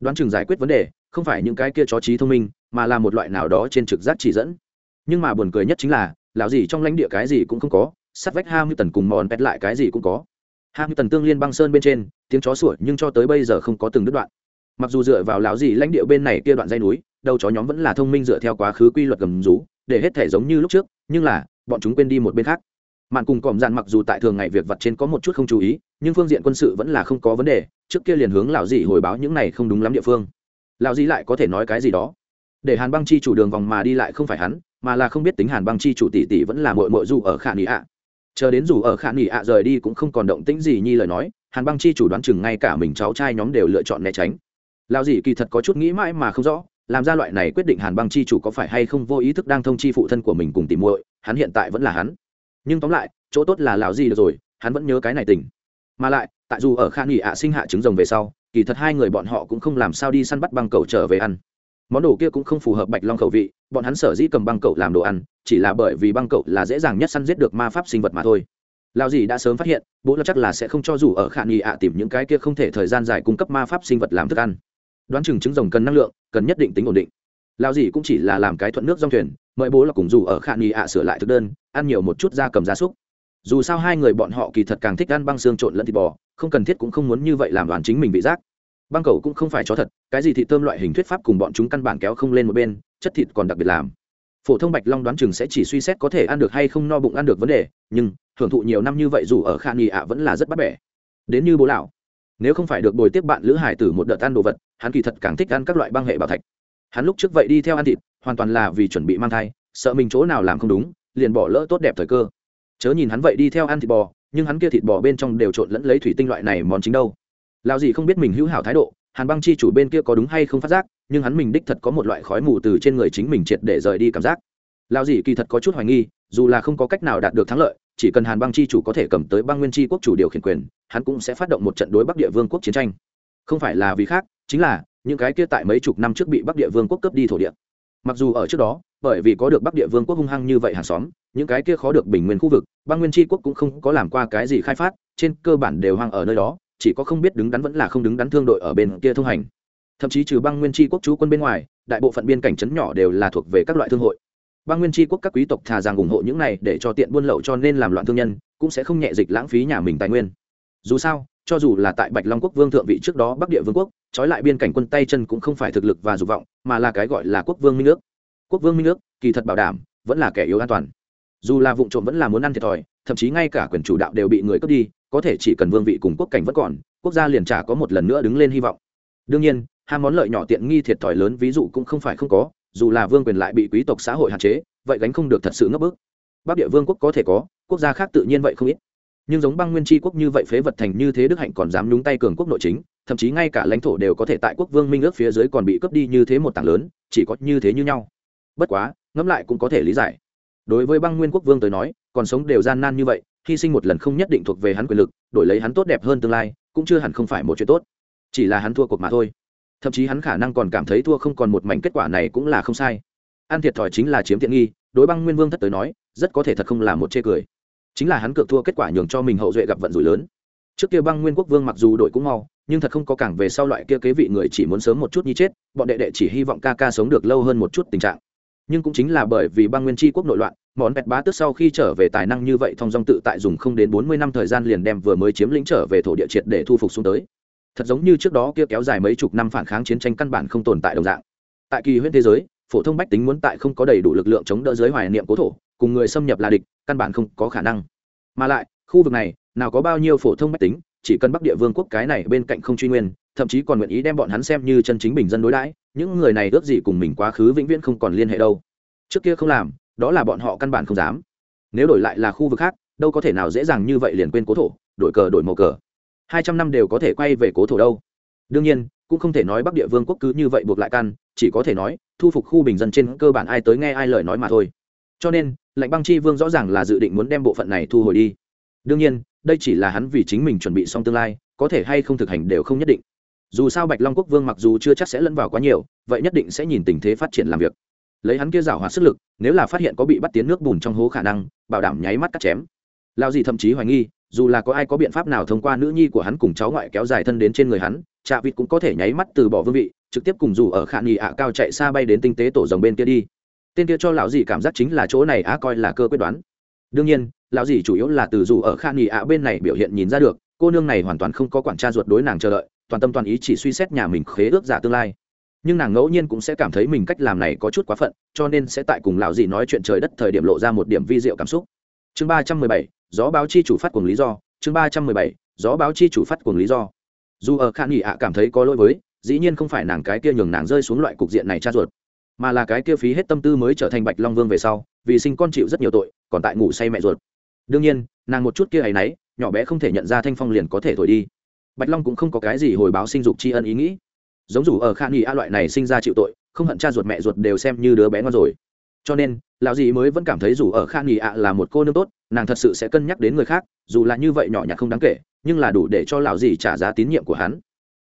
Đoán chừng giải quyết vấn đề, không phải những cái kia chó trí thông minh, mà là một loại nào đó trên trực giác chỉ dẫn nhưng mà buồn cười nhất chính là, lão gì trong lãnh địa cái gì cũng không có sắt vách ham như tần cùng mòn pet lại cái gì cũng có. Ham như tần tương liên băng sơn bên trên, tiếng chó sủa nhưng cho tới bây giờ không có từng đứt đoạn. Mặc dù dựa vào lão gì lãnh địa bên này kia đoạn dây núi, đầu chó nhóm vẫn là thông minh dựa theo quá khứ quy luật gầm rú, để hết thể giống như lúc trước, nhưng là, bọn chúng quên đi một bên khác. Mạn cùng còm dàn mặc dù tại thường ngày việc vặt trên có một chút không chú ý, nhưng phương diện quân sự vẫn là không có vấn đề, trước kia liền hướng lão dì hồi báo những này không đúng lắm địa phương. Lão dì lại có thể nói cái gì đó? Để hàn băng chi chủ đường vòng mà đi lại không phải hắn, mà là không biết tính hàn băng chi chủ tỷ tỷ vẫn là mội mội dù ở khả nghỉ ạ. Chờ đến dù ở khả nghỉ ạ rời đi cũng không còn động tĩnh gì như lời nói, hàn băng chi chủ đoán chừng ngay cả mình cháu trai nhóm đều lựa chọn né tránh. Lão dì kỳ thật có chút nghĩ mãi mà không rõ, làm ra loại này quyết định hàn băng chi chủ có phải hay không vô ý thức đang thông chi phụ thân của mình cùng tìm muội, hắn hiện tại vẫn là hắn. Nhưng tóm lại, chỗ tốt là lão gì được rồi, hắn vẫn nhớ cái này tình. Mà lại, tại dù ở khan nghỉ ạ sinh hạ trứng rồng về sau, kỳ thật hai người bọn họ cũng không làm sao đi săn bắt băng cầu trở về ăn món đồ kia cũng không phù hợp bạch long khẩu vị, bọn hắn sở dĩ cầm băng cậu làm đồ ăn, chỉ là bởi vì băng cậu là dễ dàng nhất săn giết được ma pháp sinh vật mà thôi. Lao dì đã sớm phát hiện, bố là chắc là sẽ không cho dù ở khả nghi ạ tìm những cái kia không thể thời gian dài cung cấp ma pháp sinh vật làm thức ăn. Đoán chừng trứng rồng cần năng lượng, cần nhất định tính ổn định. Lao dì cũng chỉ là làm cái thuận nước dòng thuyền, mời bố là cùng dù ở khả nghi ạ sửa lại thực đơn, ăn nhiều một chút da cầm gia súc. Dù sao hai người bọn họ kỳ thật càng thích ăn băng xương trộn lẫn thịt bò, không cần thiết cũng không muốn như vậy làm đoàn chính mình bị rác băng cầu cũng không phải chó thật, cái gì thịt tôm loại hình thuyết pháp cùng bọn chúng căn bản kéo không lên một bên, chất thịt còn đặc biệt làm. Phổ thông bạch long đoán chừng sẽ chỉ suy xét có thể ăn được hay không no bụng ăn được vấn đề, nhưng, hưởng thụ nhiều năm như vậy dù ở khan nghị ạ vẫn là rất bắt bẻ. Đến như bố lão, nếu không phải được bồi tiếp bạn lữ hải tử một đợt ăn đồ vật, hắn kỳ thật càng thích ăn các loại băng hệ bảo thạch. Hắn lúc trước vậy đi theo ăn thịt, hoàn toàn là vì chuẩn bị mang thai, sợ mình chỗ nào làm không đúng, liền bỏ lỡ tốt đẹp thời cơ. Chớ nhìn hắn vậy đi theo ăn thịt bò, nhưng hắn kia thịt bò bên trong đều trộn lẫn lấy thủy tinh loại này món chính đâu lao gì không biết mình hữu hảo thái độ, hàn băng chi chủ bên kia có đúng hay không phát giác, nhưng hắn mình đích thật có một loại khói mù từ trên người chính mình triệt để rời đi cảm giác. Lao gì kỳ thật có chút hoài nghi, dù là không có cách nào đạt được thắng lợi, chỉ cần hàn băng chi chủ có thể cầm tới băng nguyên chi quốc chủ điều khiển quyền, hắn cũng sẽ phát động một trận đối bắc địa vương quốc chiến tranh. Không phải là vì khác, chính là, những cái kia tại mấy chục năm trước bị bắc địa vương quốc cướp đi thổ địa. Mặc dù ở trước đó, bởi vì có được bắc địa vương quốc hung hăng như vậy hàng xóm, những cái kia khó được bình nguyên khu vực, băng nguyên tri quốc cũng không có làm qua cái gì khai phát, trên cơ bản đều hoang ở nơi đó chỉ có không biết đứng đắn vẫn là không đứng đắn thương đội ở bên kia thông hành. Thậm chí trừ băng nguyên tri quốc chú quân bên ngoài, đại bộ phận biên cảnh trấn nhỏ đều là thuộc về các loại thương hội. Băng nguyên tri quốc các quý tộc thà rằng ủng hộ những này để cho tiện buôn lậu cho nên làm loạn thương nhân, cũng sẽ không nhẹ dịch lãng phí nhà mình tài nguyên. Dù sao, cho dù là tại bạch long quốc vương thượng vị trước đó bắc địa vương quốc, trói lại biên cảnh quân tay chân cũng không phải thực lực và dục vọng, mà là cái gọi là quốc vương minh nước quốc vương minh nước kỳ thật bảo đảm, vẫn là kẻ yếu an toàn. Dù là vụ trộm vẫn là muốn ăn thiệt thòi, thậm chí ngay cả quyền chủ đạo đều bị người cướp đi có thể chỉ cần vương vị cùng quốc cảnh vẫn còn, quốc gia liền trả có một lần nữa đứng lên hy vọng. Đương nhiên ham món lợi nhỏ tiện nghi thiệt thòi lớn ví dụ cũng không phải không có, dù là vương quyền lại bị quý tộc xã hội hạn chế, vậy gánh không được thật sự ngấp bức. Bắc địa vương quốc có thể có, quốc gia khác tự nhiên vậy không ít. Nhưng giống băng nguyên tri quốc như vậy phế vật thành như thế đức hạnh còn dám nhúng tay cường quốc nội chính, thậm chí ngay cả lãnh thổ đều có thể tại quốc vương minh ước phía dưới còn bị cướp đi như thế một tảng lớn, chỉ có như thế như nhau. Bất quá, ngẫm lại cũng có thể lý giải. Đối với băng nguyên quốc vương tới nói, còn sống đều gian nan như vậy hy sinh một lần không nhất định thuộc về hắn quyền lực, đổi lấy hắn tốt đẹp hơn tương lai, cũng chưa hẳn không phải một chuyện tốt. Chỉ là hắn thua cuộc mà thôi. Thậm chí hắn khả năng còn cảm thấy thua không còn một mảnh kết quả này cũng là không sai. An thiệt thòi chính là chiếm tiện nghi, đối băng nguyên vương thất tới nói, rất có thể thật không là một chê cười. Chính là hắn cược thua kết quả nhường cho mình hậu duệ gặp vận rủi lớn. Trước kia băng nguyên quốc vương mặc dù đội cũng mau, nhưng thật không có cảng về sau loại kia kế vị người chỉ muốn sớm một chút như chết, bọn đệ đệ chỉ hy vọng ca ca sống được lâu hơn một chút tình trạng nhưng cũng chính là bởi vì băng nguyên tri quốc nội loạn, món bẹt bá tước sau khi trở về tài năng như vậy thong dong tự tại dùng không đến bốn mươi năm thời gian liền đem vừa mới chiếm lĩnh trở về thổ địa triệt để thu phục xuống tới. Thật giống như trước đó kia kéo dài mấy chục năm phản kháng chiến tranh căn bản không tồn tại đồng dạng. Tại kỳ huyễn thế giới, phổ thông bách tính muốn tại không có đầy đủ lực lượng chống đỡ giới hoài niệm cố thổ, cùng người xâm nhập là địch, căn bản không có khả năng. Mà lại, khu vực này, nào có bao nhiêu phổ thông bách tính, chỉ cần bắc địa vương quốc cái này bên cạnh không truy nguyên, thậm chí còn nguyện ý đem bọn hắn xem như chân chính bình dân đối đãi những người này ước gì cùng mình quá khứ vĩnh viễn không còn liên hệ đâu. Trước kia không làm, đó là bọn họ căn bản không dám. Nếu đổi lại là khu vực khác, đâu có thể nào dễ dàng như vậy liền quên cố thổ, đổi cờ đổi màu cờ. Hai trăm năm đều có thể quay về cố thổ đâu. Đương nhiên, cũng không thể nói bắc địa vương quốc cứ như vậy buộc lại căn, chỉ có thể nói, thu phục khu bình dân trên cơ bản ai tới nghe ai lời nói mà thôi. Cho nên, lệnh băng chi vương rõ ràng là dự định muốn đem bộ phận này thu hồi đi. Đương nhiên, đây chỉ là hắn vì chính mình chuẩn bị xong tương lai, có thể hay không thực hành đều không nhất định dù sao bạch long quốc vương mặc dù chưa chắc sẽ lẫn vào quá nhiều vậy nhất định sẽ nhìn tình thế phát triển làm việc lấy hắn kia rào hòa sức lực nếu là phát hiện có bị bắt tiến nước bùn trong hố khả năng bảo đảm nháy mắt cắt chém lao gì thậm chí hoài nghi dù là có ai có biện pháp nào thông qua nữ nhi của hắn cùng cháu ngoại kéo dài thân đến trên người hắn trạ vịt cũng có thể nháy mắt từ bỏ vương vị trực tiếp cùng dù ở khả nghị ạ cao chạy xa bay đến tinh tế tổ dòng bên kia đi tên kia cho lão dì cảm giác chính là chỗ này á coi là cơ quyết đoán đương nhiên lão dì chủ yếu là từ dù ở khả nghị ạ bên này biểu hiện nhìn ra được cô nương này hoàn toàn không có quản tra ruột đối nàng chờ đợi toàn tâm toàn ý chỉ suy xét nhà mình khế ước giả tương lai. Nhưng nàng ngẫu nhiên cũng sẽ cảm thấy mình cách làm này có chút quá phận, cho nên sẽ tại cùng lão dì nói chuyện trời đất thời điểm lộ ra một điểm vi diệu cảm xúc. Chương ba trăm mười bảy, gió báo chi chủ phát cùng lý do. Chương ba trăm mười bảy, gió báo chi chủ phát cùng lý do. Dù ở khan nghỉ ạ cảm thấy có lỗi với, dĩ nhiên không phải nàng cái kia nhường nàng rơi xuống loại cục diện này cha ruột, mà là cái kia phí hết tâm tư mới trở thành bạch long vương về sau, vì sinh con chịu rất nhiều tội, còn tại ngủ say mẹ ruột. Đương nhiên, nàng một chút kia hay nấy, nhỏ bé không thể nhận ra thanh phong liền có thể thổi đi bạch long cũng không có cái gì hồi báo sinh dục tri ân ý nghĩ. Giống dù ở khả nghỉ a loại này sinh ra chịu tội, không hận cha ruột mẹ ruột đều xem như đứa bé ngon rồi. Cho nên, lão dì mới vẫn cảm thấy dù ở khả nghỉ ạ là một cô nương tốt, nàng thật sự sẽ cân nhắc đến người khác, dù là như vậy nhỏ nhặt không đáng kể, nhưng là đủ để cho lão dì trả giá tín nhiệm của hắn.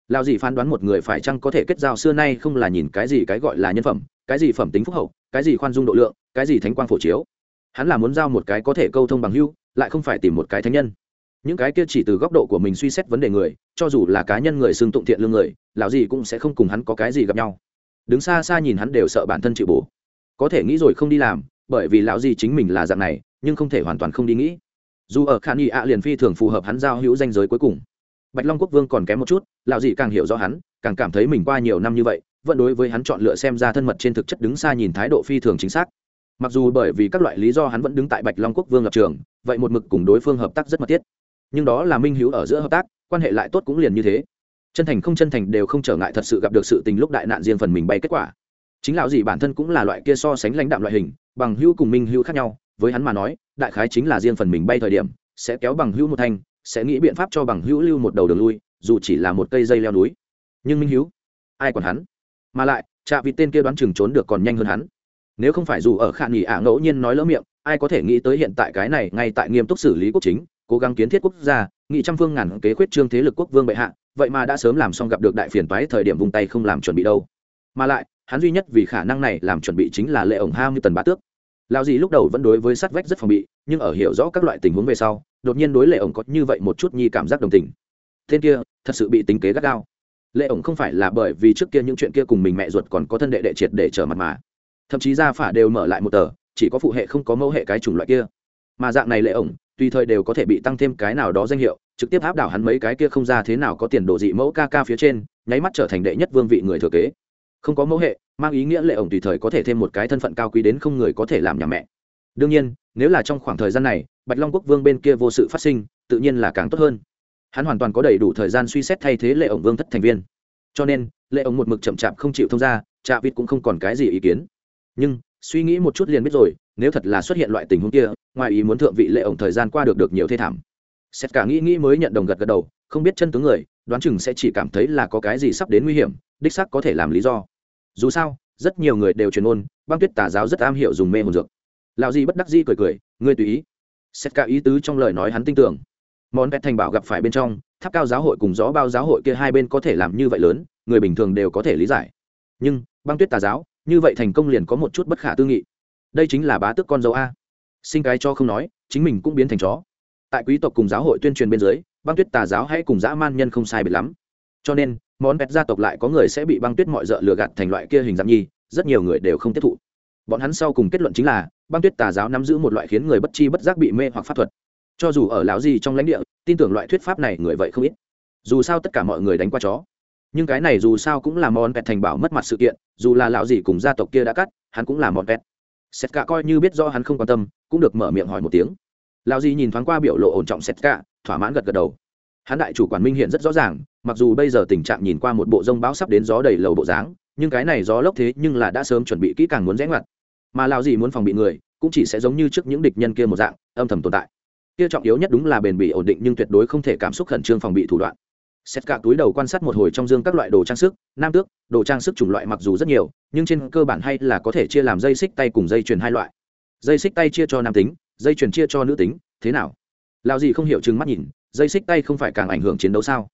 Lão dì phán đoán một người phải chăng có thể kết giao xưa nay không là nhìn cái gì cái gọi là nhân phẩm, cái gì phẩm tính phúc hậu, cái gì khoan dung độ lượng, cái gì thánh quang phổ chiếu. Hắn là muốn giao một cái có thể câu thông bằng hưu lại không phải tìm một cái thánh nhân những cái kia chỉ từ góc độ của mình suy xét vấn đề người, cho dù là cá nhân người xưng tụng thiện lương người, lão gì cũng sẽ không cùng hắn có cái gì gặp nhau. Đứng xa xa nhìn hắn đều sợ bản thân chịu bổ. Có thể nghĩ rồi không đi làm, bởi vì lão gì chính mình là dạng này, nhưng không thể hoàn toàn không đi nghĩ. Dù ở khả nghi ạ liền phi thường phù hợp hắn giao hữu danh giới cuối cùng. Bạch long quốc vương còn kém một chút, lão gì càng hiểu rõ hắn, càng cảm thấy mình qua nhiều năm như vậy, vẫn đối với hắn chọn lựa xem ra thân mật trên thực chất đứng xa nhìn thái độ phi thường chính xác. Mặc dù bởi vì các loại lý do hắn vẫn đứng tại bạch long quốc vương lập trường, vậy một mực cùng đối phương hợp tác rất mật thiết nhưng đó là minh hữu ở giữa hợp tác, quan hệ lại tốt cũng liền như thế. Chân thành không chân thành đều không trở ngại thật sự gặp được sự tình lúc đại nạn riêng phần mình bay kết quả. Chính lão gì bản thân cũng là loại kia so sánh lãnh đạm loại hình, bằng hữu cùng minh hữu khác nhau, với hắn mà nói, đại khái chính là riêng phần mình bay thời điểm, sẽ kéo bằng hữu một thanh, sẽ nghĩ biện pháp cho bằng hữu lưu một đầu đường lui, dù chỉ là một cây dây leo núi. Nhưng minh hữu, ai còn hắn? Mà lại chạ vịt tên kia đoán chừng trốn được còn nhanh hơn hắn. Nếu không phải dù ở khả nghỉ ả ngẫu nhiên nói lỡ miệng, ai có thể nghĩ tới hiện tại cái này, ngay tại nghiêm túc xử lý quốc chính cố gắng kiến thiết quốc gia, nghị trăm phương ngàn kế khuyết trương thế lực quốc vương bệ hạ, vậy mà đã sớm làm xong gặp được đại phiền toái thời điểm vùng tay không làm chuẩn bị đâu. Mà lại, hắn duy nhất vì khả năng này làm chuẩn bị chính là lệ ổng ham như tần bá tước. Lao gì lúc đầu vẫn đối với sát vách rất phòng bị, nhưng ở hiểu rõ các loại tình huống về sau, đột nhiên đối lệ ổng có như vậy một chút nhi cảm giác đồng tình. Tên kia, thật sự bị tính kế gắt gao. Lệ ổng không phải là bởi vì trước kia những chuyện kia cùng mình mẹ ruột còn có thân đệ đệ triệt để trở mặt mà. Thậm chí ra phả đều mở lại một tờ, chỉ có phụ hệ không có mẫu hệ cái chủng loại kia. Mà dạng này lệ ổng tùy thời đều có thể bị tăng thêm cái nào đó danh hiệu, trực tiếp áp đảo hắn mấy cái kia không ra thế nào có tiền đồ dị mẫu ca ca phía trên, nháy mắt trở thành đệ nhất vương vị người thừa kế. Không có mẫu hệ, mang ý nghĩa lệ ổng tùy thời có thể thêm một cái thân phận cao quý đến không người có thể làm nhà mẹ. Đương nhiên, nếu là trong khoảng thời gian này, bạch long quốc vương bên kia vô sự phát sinh, tự nhiên là càng tốt hơn. Hắn hoàn toàn có đầy đủ thời gian suy xét thay thế lệ ổng vương thất thành viên. Cho nên, lệ ổng một mực chậm chạp không chịu thông ra chạ vịt cũng không còn cái gì ý kiến. Nhưng, suy nghĩ một chút liền biết rồi nếu thật là xuất hiện loại tình huống kia, ngoài ý muốn thượng vị lệ ổng thời gian qua được được nhiều thê thảm. Xét cả nghĩ nghĩ mới nhận đồng gật gật đầu, không biết chân tướng người, đoán chừng sẽ chỉ cảm thấy là có cái gì sắp đến nguy hiểm, đích sắc có thể làm lý do. Dù sao, rất nhiều người đều truyền ôn, băng tuyết tà giáo rất am hiểu dùng mê hồn dược. Lão di bất đắc di cười cười, ngươi tùy ý. Xét cả ý tứ trong lời nói hắn tin tưởng. Món vẹt thành bảo gặp phải bên trong, tháp cao giáo hội cùng gió bao giáo hội kia hai bên có thể làm như vậy lớn, người bình thường đều có thể lý giải. Nhưng, băng tuyết tà giáo, như vậy thành công liền có một chút bất khả tư nghị đây chính là bá tước con dâu a. Sinh cái cho không nói, chính mình cũng biến thành chó. Tại quý tộc cùng giáo hội tuyên truyền bên dưới, băng tuyết tà giáo hay cùng dã man nhân không sai biệt lắm. Cho nên, món pet gia tộc lại có người sẽ bị băng tuyết mọi d ợ lừa gạt thành loại kia hình dạng nhi, rất nhiều người đều không tiếp thụ. Bọn hắn sau cùng kết luận chính là, băng tuyết tà giáo nắm giữ một loại khiến người bất chi bất giác bị mê hoặc pháp thuật. Cho dù ở lão gì trong lãnh địa, tin tưởng loại thuyết pháp này người vậy không ít. Dù sao tất cả mọi người đánh qua chó. Nhưng cái này dù sao cũng là món pet thành bảo mất mặt sự kiện, dù là lão gì cùng gia tộc kia đã cắt, hắn cũng là món pet sét cả coi như biết do hắn không quan tâm, cũng được mở miệng hỏi một tiếng. Lão Di nhìn thoáng qua biểu lộ ổn trọng sét cả thỏa mãn gật gật đầu. Hắn đại chủ quản minh hiện rất rõ ràng, mặc dù bây giờ tình trạng nhìn qua một bộ rông bão sắp đến gió đầy lầu bộ dáng, nhưng cái này gió lốc thế nhưng là đã sớm chuẩn bị kỹ càng muốn rẽ ngoặt. Mà lão Di muốn phòng bị người, cũng chỉ sẽ giống như trước những địch nhân kia một dạng, âm thầm tồn tại. Kia trọng yếu nhất đúng là bền bỉ ổn định nhưng tuyệt đối không thể cảm xúc khẩn trương phòng bị thủ đoạn xét cả túi đầu quan sát một hồi trong dương các loại đồ trang sức, nam tước, đồ trang sức chủng loại mặc dù rất nhiều, nhưng trên cơ bản hay là có thể chia làm dây xích tay cùng dây chuyền hai loại. Dây xích tay chia cho nam tính, dây chuyền chia cho nữ tính, thế nào? Lao gì không hiểu chừng mắt nhìn, dây xích tay không phải càng ảnh hưởng chiến đấu sao?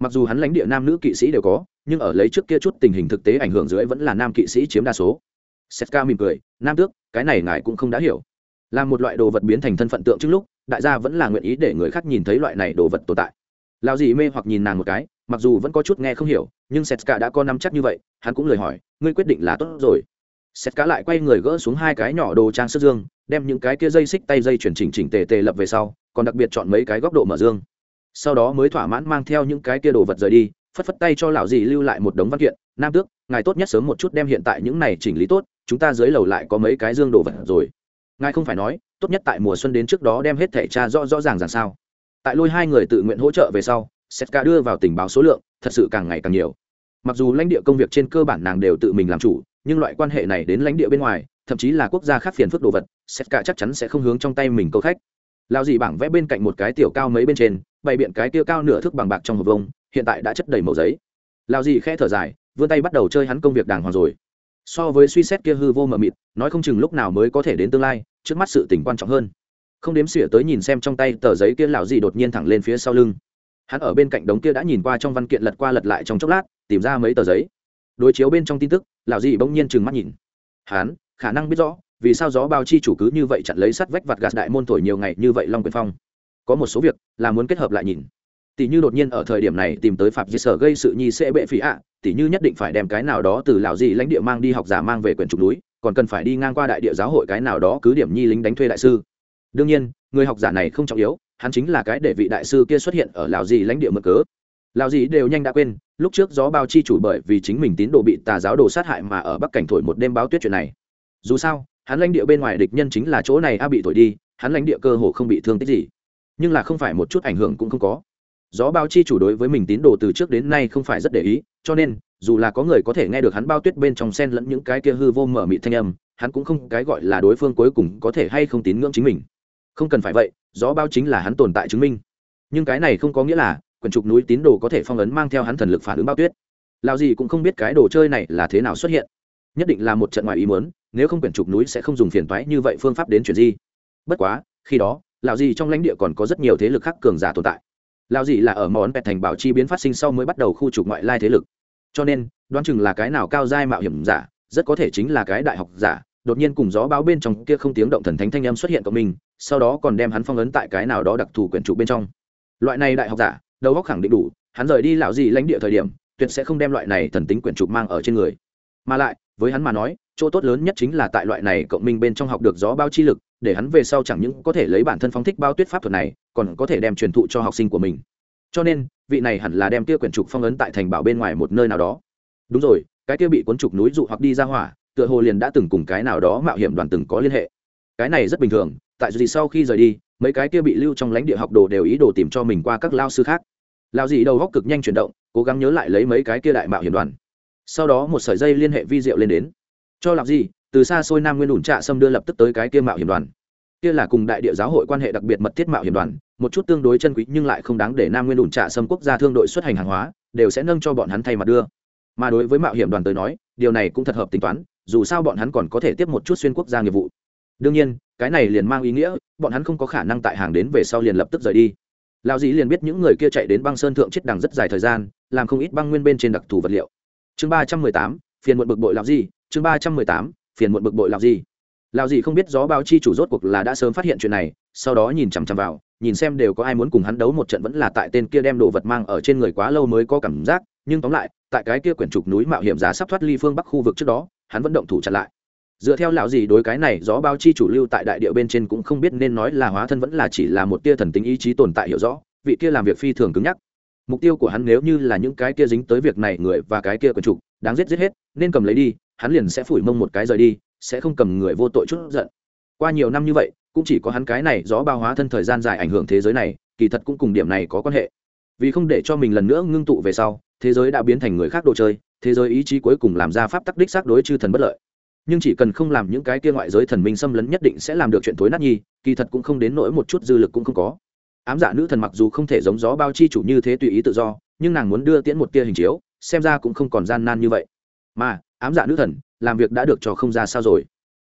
Mặc dù hắn lãnh địa nam nữ kỵ sĩ đều có, nhưng ở lấy trước kia chút tình hình thực tế ảnh hưởng dưới vẫn là nam kỵ sĩ chiếm đa số. Setka mỉm cười, nam tước, cái này ngài cũng không đã hiểu. Là một loại đồ vật biến thành thân phận tượng trước lúc, đại gia vẫn là nguyện ý để người khác nhìn thấy loại này đồ vật tồn tại lao gì mê hoặc nhìn nàng một cái, mặc dù vẫn có chút nghe không hiểu, nhưng setka đã có năm chắc như vậy, hắn cũng lời hỏi, ngươi quyết định là tốt rồi. Setka lại quay người gỡ xuống hai cái nhỏ đồ trang sức dương, đem những cái kia dây xích tay dây chuyển chỉnh chỉnh tề tề lập về sau, còn đặc biệt chọn mấy cái góc độ mở dương. Sau đó mới thỏa mãn mang theo những cái kia đồ vật rời đi, phất phất tay cho lão dì lưu lại một đống văn kiện, nam tước, ngài tốt nhất sớm một chút đem hiện tại những này chỉnh lý tốt, chúng ta dưới lầu lại có mấy cái dương đồ vật rồi. Ngài không phải nói, tốt nhất tại mùa xuân đến trước đó đem hết thể tra rõ rõ ràng rằng sao? Tại lôi hai người tự nguyện hỗ trợ về sau, setka đưa vào tình báo số lượng, thật sự càng ngày càng nhiều. Mặc dù lãnh địa công việc trên cơ bản nàng đều tự mình làm chủ, nhưng loại quan hệ này đến lãnh địa bên ngoài, thậm chí là quốc gia khác phiền phức đồ vật, setka chắc chắn sẽ không hướng trong tay mình câu khách. Lao dì bảng vẽ bên cạnh một cái tiểu cao mấy bên trên, bày biện cái tiêu cao nửa thước bằng bạc trong hộp vông hiện tại đã chất đầy màu giấy. Lao dì khẽ thở dài, vươn tay bắt đầu chơi hắn công việc đàng hoàng rồi. So với suy xét kia hư vô mờ mịt, nói không chừng lúc nào mới có thể đến tương lai, trước mắt sự tình quan trọng hơn không đếm xỉa tới nhìn xem trong tay tờ giấy kia lão gì đột nhiên thẳng lên phía sau lưng. Hắn ở bên cạnh đống kia đã nhìn qua trong văn kiện lật qua lật lại trong chốc lát, tìm ra mấy tờ giấy. Đối chiếu bên trong tin tức, lão gì bỗng nhiên trừng mắt nhìn. Hắn, khả năng biết rõ, vì sao gió bao chi chủ cứ như vậy chặn lấy sắt vách vặt gạt đại môn thổi nhiều ngày như vậy long quyền phong. Có một số việc là muốn kết hợp lại nhìn. Tỷ như đột nhiên ở thời điểm này tìm tới phạm di sở gây sự nhi sẽ bệ phí ạ, tỷ như nhất định phải đem cái nào đó từ lão gì lãnh địa mang đi học giả mang về quyển trục núi, còn cần phải đi ngang qua đại địa giáo hội cái nào đó cứ điểm nhi lính đánh thuê đại sư đương nhiên, người học giả này không trọng yếu, hắn chính là cái để vị đại sư kia xuất hiện ở lào gì lãnh địa mực cớ. Lào gì đều nhanh đã quên, lúc trước gió bao chi chủ bởi vì chính mình tín đồ bị tà giáo đồ sát hại mà ở bắc cảnh thổi một đêm báo tuyết chuyện này. Dù sao, hắn lãnh địa bên ngoài địch nhân chính là chỗ này a bị thổi đi, hắn lãnh địa cơ hồ không bị thương tích gì. Nhưng là không phải một chút ảnh hưởng cũng không có. Gió bao chi chủ đối với mình tín đồ từ trước đến nay không phải rất để ý, cho nên, dù là có người có thể nghe được hắn bao tuyết bên trong sen lẫn những cái kia hư vô mở mị thanh âm, hắn cũng không cái gọi là đối phương cuối cùng có thể hay không tín ngưỡng chính mình không cần phải vậy, gió bao chính là hắn tồn tại chứng minh. Nhưng cái này không có nghĩa là quần trục núi tín đồ có thể phong ấn mang theo hắn thần lực phản ứng bao tuyết. Lao gì cũng không biết cái đồ chơi này là thế nào xuất hiện. Nhất định là một trận ngoài ý muốn, nếu không quyển trục núi sẽ không dùng phiền toái như vậy phương pháp đến chuyển di bất quá, khi đó, lão gì trong lãnh địa còn có rất nhiều thế lực khác cường giả tồn tại. Lão gì là ở món pẹt thành bảo chi biến phát sinh sau mới bắt đầu khu trục ngoại lai thế lực. Cho nên, đoán chừng là cái nào cao giai mạo hiểm giả, rất có thể chính là cái đại học giả, đột nhiên cùng gió báo bên trong kia không tiếng động thần thánh thanh âm xuất hiện của mình sau đó còn đem hắn phong ấn tại cái nào đó đặc thù quyển trụ bên trong. Loại này đại học giả, đầu góc khẳng định đủ, hắn rời đi lão gì lãnh địa thời điểm, tuyệt sẽ không đem loại này thần tính quyển trục mang ở trên người. Mà lại, với hắn mà nói, chỗ tốt lớn nhất chính là tại loại này cộng minh bên trong học được gió bao chi lực, để hắn về sau chẳng những có thể lấy bản thân phóng thích bao tuyết pháp thuật này, còn có thể đem truyền thụ cho học sinh của mình. Cho nên, vị này hẳn là đem kia quyển trục phong ấn tại thành bảo bên ngoài một nơi nào đó. Đúng rồi, cái kia bị cuốn trục núi dụ hoặc đi ra hỏa, tựa hồ liền đã từng cùng cái nào đó mạo hiểm đoàn từng có liên hệ. Cái này rất bình thường tại gì sau khi rời đi, mấy cái kia bị lưu trong lãnh địa học đồ đều ý đồ tìm cho mình qua các lao sư khác. Lao gì đầu góc cực nhanh chuyển động, cố gắng nhớ lại lấy mấy cái kia đại mạo hiểm đoàn. Sau đó một sợi dây liên hệ vi diệu lên đến. Cho làm gì từ xa xôi nam nguyên ủn trạ xâm đưa lập tức tới cái kia mạo hiểm đoàn. Kia là cùng đại địa giáo hội quan hệ đặc biệt mật thiết mạo hiểm đoàn, một chút tương đối chân quý nhưng lại không đáng để nam nguyên ủn trạ xâm quốc gia thương đội xuất hành hàng hóa, đều sẽ nâng cho bọn hắn thay mặt đưa. Mà đối với mạo hiểm đoàn tới nói, điều này cũng thật hợp tính toán, dù sao bọn hắn còn có thể tiếp một chút xuyên quốc gia nghiệp vụ. Đương nhiên cái này liền mang ý nghĩa, bọn hắn không có khả năng tại hàng đến về sau liền lập tức rời đi. Lao dĩ liền biết những người kia chạy đến băng sơn thượng chết đằng rất dài thời gian, làm không ít băng nguyên bên trên đặc thù vật liệu. Chương ba trăm mười tám, phiền muộn bực bội làm gì chương ba trăm mười tám, phiền muộn bực bội làm gì lao dĩ không biết gió báo chi chủ rốt cuộc là đã sớm phát hiện chuyện này, sau đó nhìn chằm chằm vào, nhìn xem đều có ai muốn cùng hắn đấu một trận vẫn là tại tên kia đem đồ vật mang ở trên người quá lâu mới có cảm giác, nhưng tóm lại, tại cái kia quyển trục núi mạo hiểm giá sắp thoát ly phương bắc khu vực trước đó, hắn vẫn động thủ chặn lại dựa theo lão gì đối cái này, gió bao chi chủ lưu tại đại địa bên trên cũng không biết nên nói là hóa thân vẫn là chỉ là một tia thần tính ý chí tồn tại hiểu rõ, vị kia làm việc phi thường cứng nhắc. Mục tiêu của hắn nếu như là những cái kia dính tới việc này người và cái kia quần trục đáng giết giết hết, nên cầm lấy đi, hắn liền sẽ phủi mông một cái rời đi, sẽ không cầm người vô tội chút giận. Qua nhiều năm như vậy, cũng chỉ có hắn cái này gió bao hóa thân thời gian dài ảnh hưởng thế giới này, kỳ thật cũng cùng điểm này có quan hệ. Vì không để cho mình lần nữa ngưng tụ về sau, thế giới đã biến thành người khác đồ chơi, thế giới ý chí cuối cùng làm ra pháp tắc đích xác đối chư thần bất lợi nhưng chỉ cần không làm những cái kia ngoại giới thần minh xâm lấn nhất định sẽ làm được chuyện thối nát nhi, kỳ thật cũng không đến nỗi một chút dư lực cũng không có. Ám dạ nữ thần mặc dù không thể giống gió bao chi chủ như thế tùy ý tự do, nhưng nàng muốn đưa tiễn một tia hình chiếu, xem ra cũng không còn gian nan như vậy. Mà, ám dạ nữ thần, làm việc đã được cho không ra sao rồi.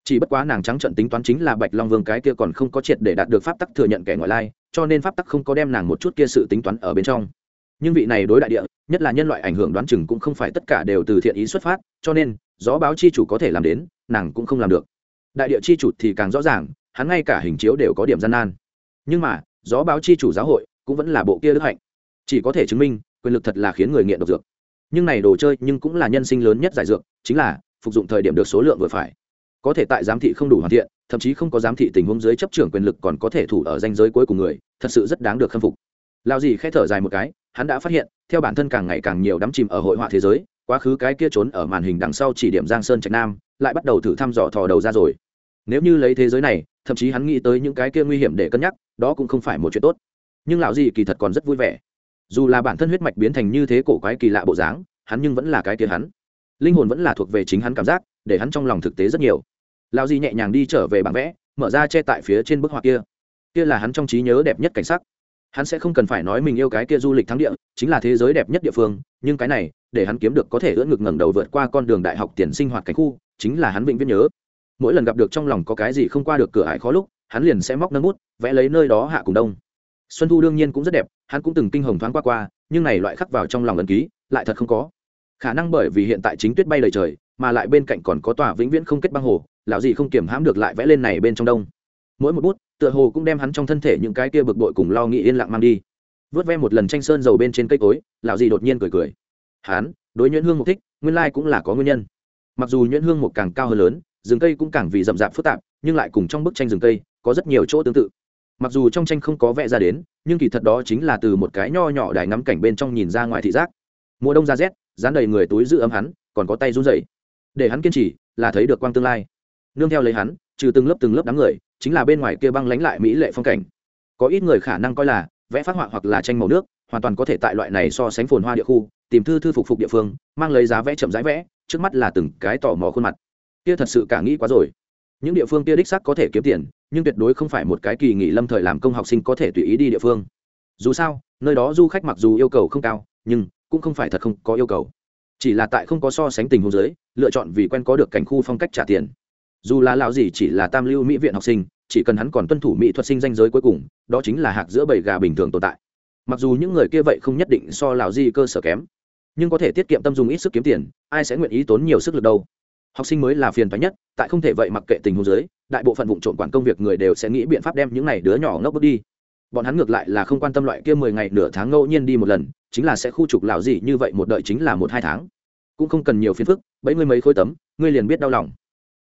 Chỉ bất quá nàng trắng trận tính toán chính là bạch long vương cái kia còn không có triệt để đạt được pháp tắc thừa nhận kẻ ngoại lai, cho nên pháp tắc không có đem nàng một chút kia sự tính toán ở bên trong nhưng vị này đối đại địa, nhất là nhân loại ảnh hưởng đoán chừng cũng không phải tất cả đều từ thiện ý xuất phát, cho nên, gió báo chi chủ có thể làm đến, nàng cũng không làm được. Đại địa chi chủ thì càng rõ ràng, hắn ngay cả hình chiếu đều có điểm gian nan. Nhưng mà, gió báo chi chủ giáo hội cũng vẫn là bộ kia đức hạnh. Chỉ có thể chứng minh, quyền lực thật là khiến người nghiện độc dược. Nhưng này đồ chơi nhưng cũng là nhân sinh lớn nhất giải dược, chính là phục dụng thời điểm được số lượng vừa phải. Có thể tại giám thị không đủ hoàn thiện, thậm chí không có giám thị tình huống dưới chấp trưởng quyền lực còn có thể thủ ở danh giới cuối cùng người, thật sự rất đáng được khâm phục. Lao gì khẽ thở dài một cái hắn đã phát hiện, theo bản thân càng ngày càng nhiều đắm chìm ở hội họa thế giới, quá khứ cái kia trốn ở màn hình đằng sau chỉ điểm giang sơn trạch nam, lại bắt đầu thử thăm dò thò đầu ra rồi. Nếu như lấy thế giới này, thậm chí hắn nghĩ tới những cái kia nguy hiểm để cân nhắc, đó cũng không phải một chuyện tốt. Nhưng lão gì kỳ thật còn rất vui vẻ. Dù là bản thân huyết mạch biến thành như thế cổ quái kỳ lạ bộ dáng, hắn nhưng vẫn là cái kia hắn. Linh hồn vẫn là thuộc về chính hắn cảm giác, để hắn trong lòng thực tế rất nhiều. Lão gì nhẹ nhàng đi trở về bảng vẽ, mở ra che tại phía trên bức họa kia. Kia là hắn trong trí nhớ đẹp nhất cảnh sắc hắn sẽ không cần phải nói mình yêu cái kia du lịch thắng địa, chính là thế giới đẹp nhất địa phương, nhưng cái này, để hắn kiếm được có thể ưỡn ngực ngẩng đầu vượt qua con đường đại học tiền sinh hoạt cảnh khu, chính là hắn vĩnh viễn nhớ. Mỗi lần gặp được trong lòng có cái gì không qua được cửa ải khó lúc, hắn liền sẽ móc nâng bút, vẽ lấy nơi đó hạ cùng đông. Xuân thu đương nhiên cũng rất đẹp, hắn cũng từng kinh hồng thoáng qua qua, nhưng này loại khắc vào trong lòng ấn ký, lại thật không có. Khả năng bởi vì hiện tại chính tuyết bay lời trời, mà lại bên cạnh còn có tòa vĩnh viễn không kết băng hồ, lão gì không kiểm hãm được lại vẽ lên này bên trong đông. Mỗi một bút tựa hồ cũng đem hắn trong thân thể những cái kia bực bội cùng lo nghĩ yên lặng mang đi. Vớt ve một lần tranh sơn dầu bên trên cây cối, lão dì đột nhiên cười cười. Hắn, đối nhuyễn hương mục thích, nguyên lai cũng là có nguyên nhân. Mặc dù nhuyễn hương mục càng cao hơn lớn, rừng cây cũng càng vì rậm rạp phức tạp, nhưng lại cùng trong bức tranh rừng cây, có rất nhiều chỗ tương tự. Mặc dù trong tranh không có vẽ ra đến, nhưng kỳ thật đó chính là từ một cái nho nhỏ đài ngắm cảnh bên trong nhìn ra ngoài thị giác. Mùa đông ra rét, dán đầy người túi giữ ấm hắn, còn có tay run dậy để hắn kiên trì, là thấy được quang tương lai. Nương theo lấy hắn trừ từng lớp từng lớp đám người, chính là bên ngoài kia băng lánh lại mỹ lệ phong cảnh. Có ít người khả năng coi là vẽ phát họa hoặc là tranh màu nước, hoàn toàn có thể tại loại này so sánh phồn hoa địa khu, tìm thư thư phục phục địa phương, mang lấy giá vẽ chậm rãi vẽ, trước mắt là từng cái tò mò khuôn mặt. Kia thật sự cả nghĩ quá rồi. Những địa phương kia đích xác có thể kiếm tiền, nhưng tuyệt đối không phải một cái kỳ nghỉ lâm thời làm công học sinh có thể tùy ý đi địa phương. Dù sao, nơi đó du khách mặc dù yêu cầu không cao, nhưng cũng không phải thật không có yêu cầu. Chỉ là tại không có so sánh tình huống giới lựa chọn vì quen có được cảnh khu phong cách trả tiền dù là lão gì chỉ là tam lưu mỹ viện học sinh, chỉ cần hắn còn tuân thủ mỹ thuật sinh danh giới cuối cùng, đó chính là hạc giữa bầy gà bình thường tồn tại. Mặc dù những người kia vậy không nhất định so lão gì cơ sở kém, nhưng có thể tiết kiệm tâm dùng ít sức kiếm tiền, ai sẽ nguyện ý tốn nhiều sức lực đâu? Học sinh mới là phiền toái nhất, tại không thể vậy mặc kệ tình huống giới đại bộ phận vụ trộn quản công việc người đều sẽ nghĩ biện pháp đem những này đứa nhỏ ngốc bước đi. Bọn hắn ngược lại là không quan tâm loại kia mười ngày nửa tháng ngẫu nhiên đi một lần, chính là sẽ khu trục lão gì như vậy một đợi chính là một hai tháng. Cũng không cần nhiều phiền phức bấy ngươi mấy khối tấm, ngươi liền biết đau lòng.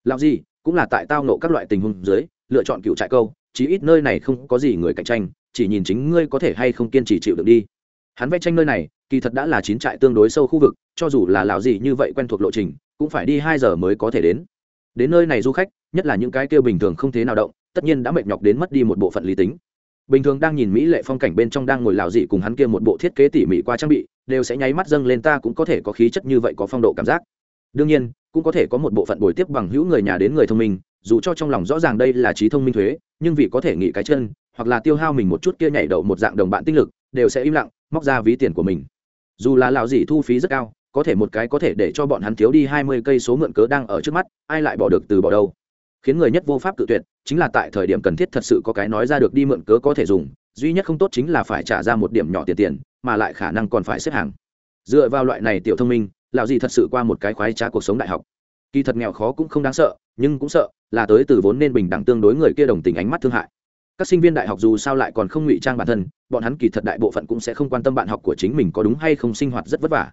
Lão gì cũng là tại tao nộ các loại tình huống dưới, lựa chọn cựu trại câu, chí ít nơi này không có gì người cạnh tranh, chỉ nhìn chính ngươi có thể hay không kiên trì chịu được đi. Hắn vẽ tranh nơi này, kỳ thật đã là chín trại tương đối sâu khu vực, cho dù là lão gì như vậy quen thuộc lộ trình, cũng phải đi hai giờ mới có thể đến. Đến nơi này du khách, nhất là những cái kêu bình thường không thế nào động, tất nhiên đã mệt nhọc đến mất đi một bộ phận lý tính. Bình thường đang nhìn mỹ lệ phong cảnh bên trong đang ngồi lào dị cùng hắn kia một bộ thiết kế tỉ mỉ qua trang bị, đều sẽ nháy mắt dâng lên ta cũng có thể có khí chất như vậy có phong độ cảm giác đương nhiên, cũng có thể có một bộ phận bồi tiếp bằng hữu người nhà đến người thông minh, dù cho trong lòng rõ ràng đây là trí thông minh thuế, nhưng vì có thể nghỉ cái chân, hoặc là tiêu hao mình một chút kia nhảy đậu một dạng đồng bạn tinh lực, đều sẽ im lặng, móc ra ví tiền của mình. Dù là lão gì thu phí rất cao, có thể một cái có thể để cho bọn hắn thiếu đi hai mươi cây số mượn cớ đang ở trước mắt, ai lại bỏ được từ bỏ đâu. Khiến người nhất vô pháp tự tuyệt, chính là tại thời điểm cần thiết thật sự có cái nói ra được đi mượn cớ có thể dùng, duy nhất không tốt chính là phải trả ra một điểm nhỏ tiền tiền, mà lại khả năng còn phải xếp hàng. Dựa vào loại này tiểu thông minh lão gì thật sự qua một cái khoái trá cuộc sống đại học. Kỳ thật nghèo khó cũng không đáng sợ, nhưng cũng sợ là tới từ vốn nên bình đẳng tương đối người kia đồng tình ánh mắt thương hại. Các sinh viên đại học dù sao lại còn không ngụy trang bản thân, bọn hắn kỳ thật đại bộ phận cũng sẽ không quan tâm bạn học của chính mình có đúng hay không sinh hoạt rất vất vả.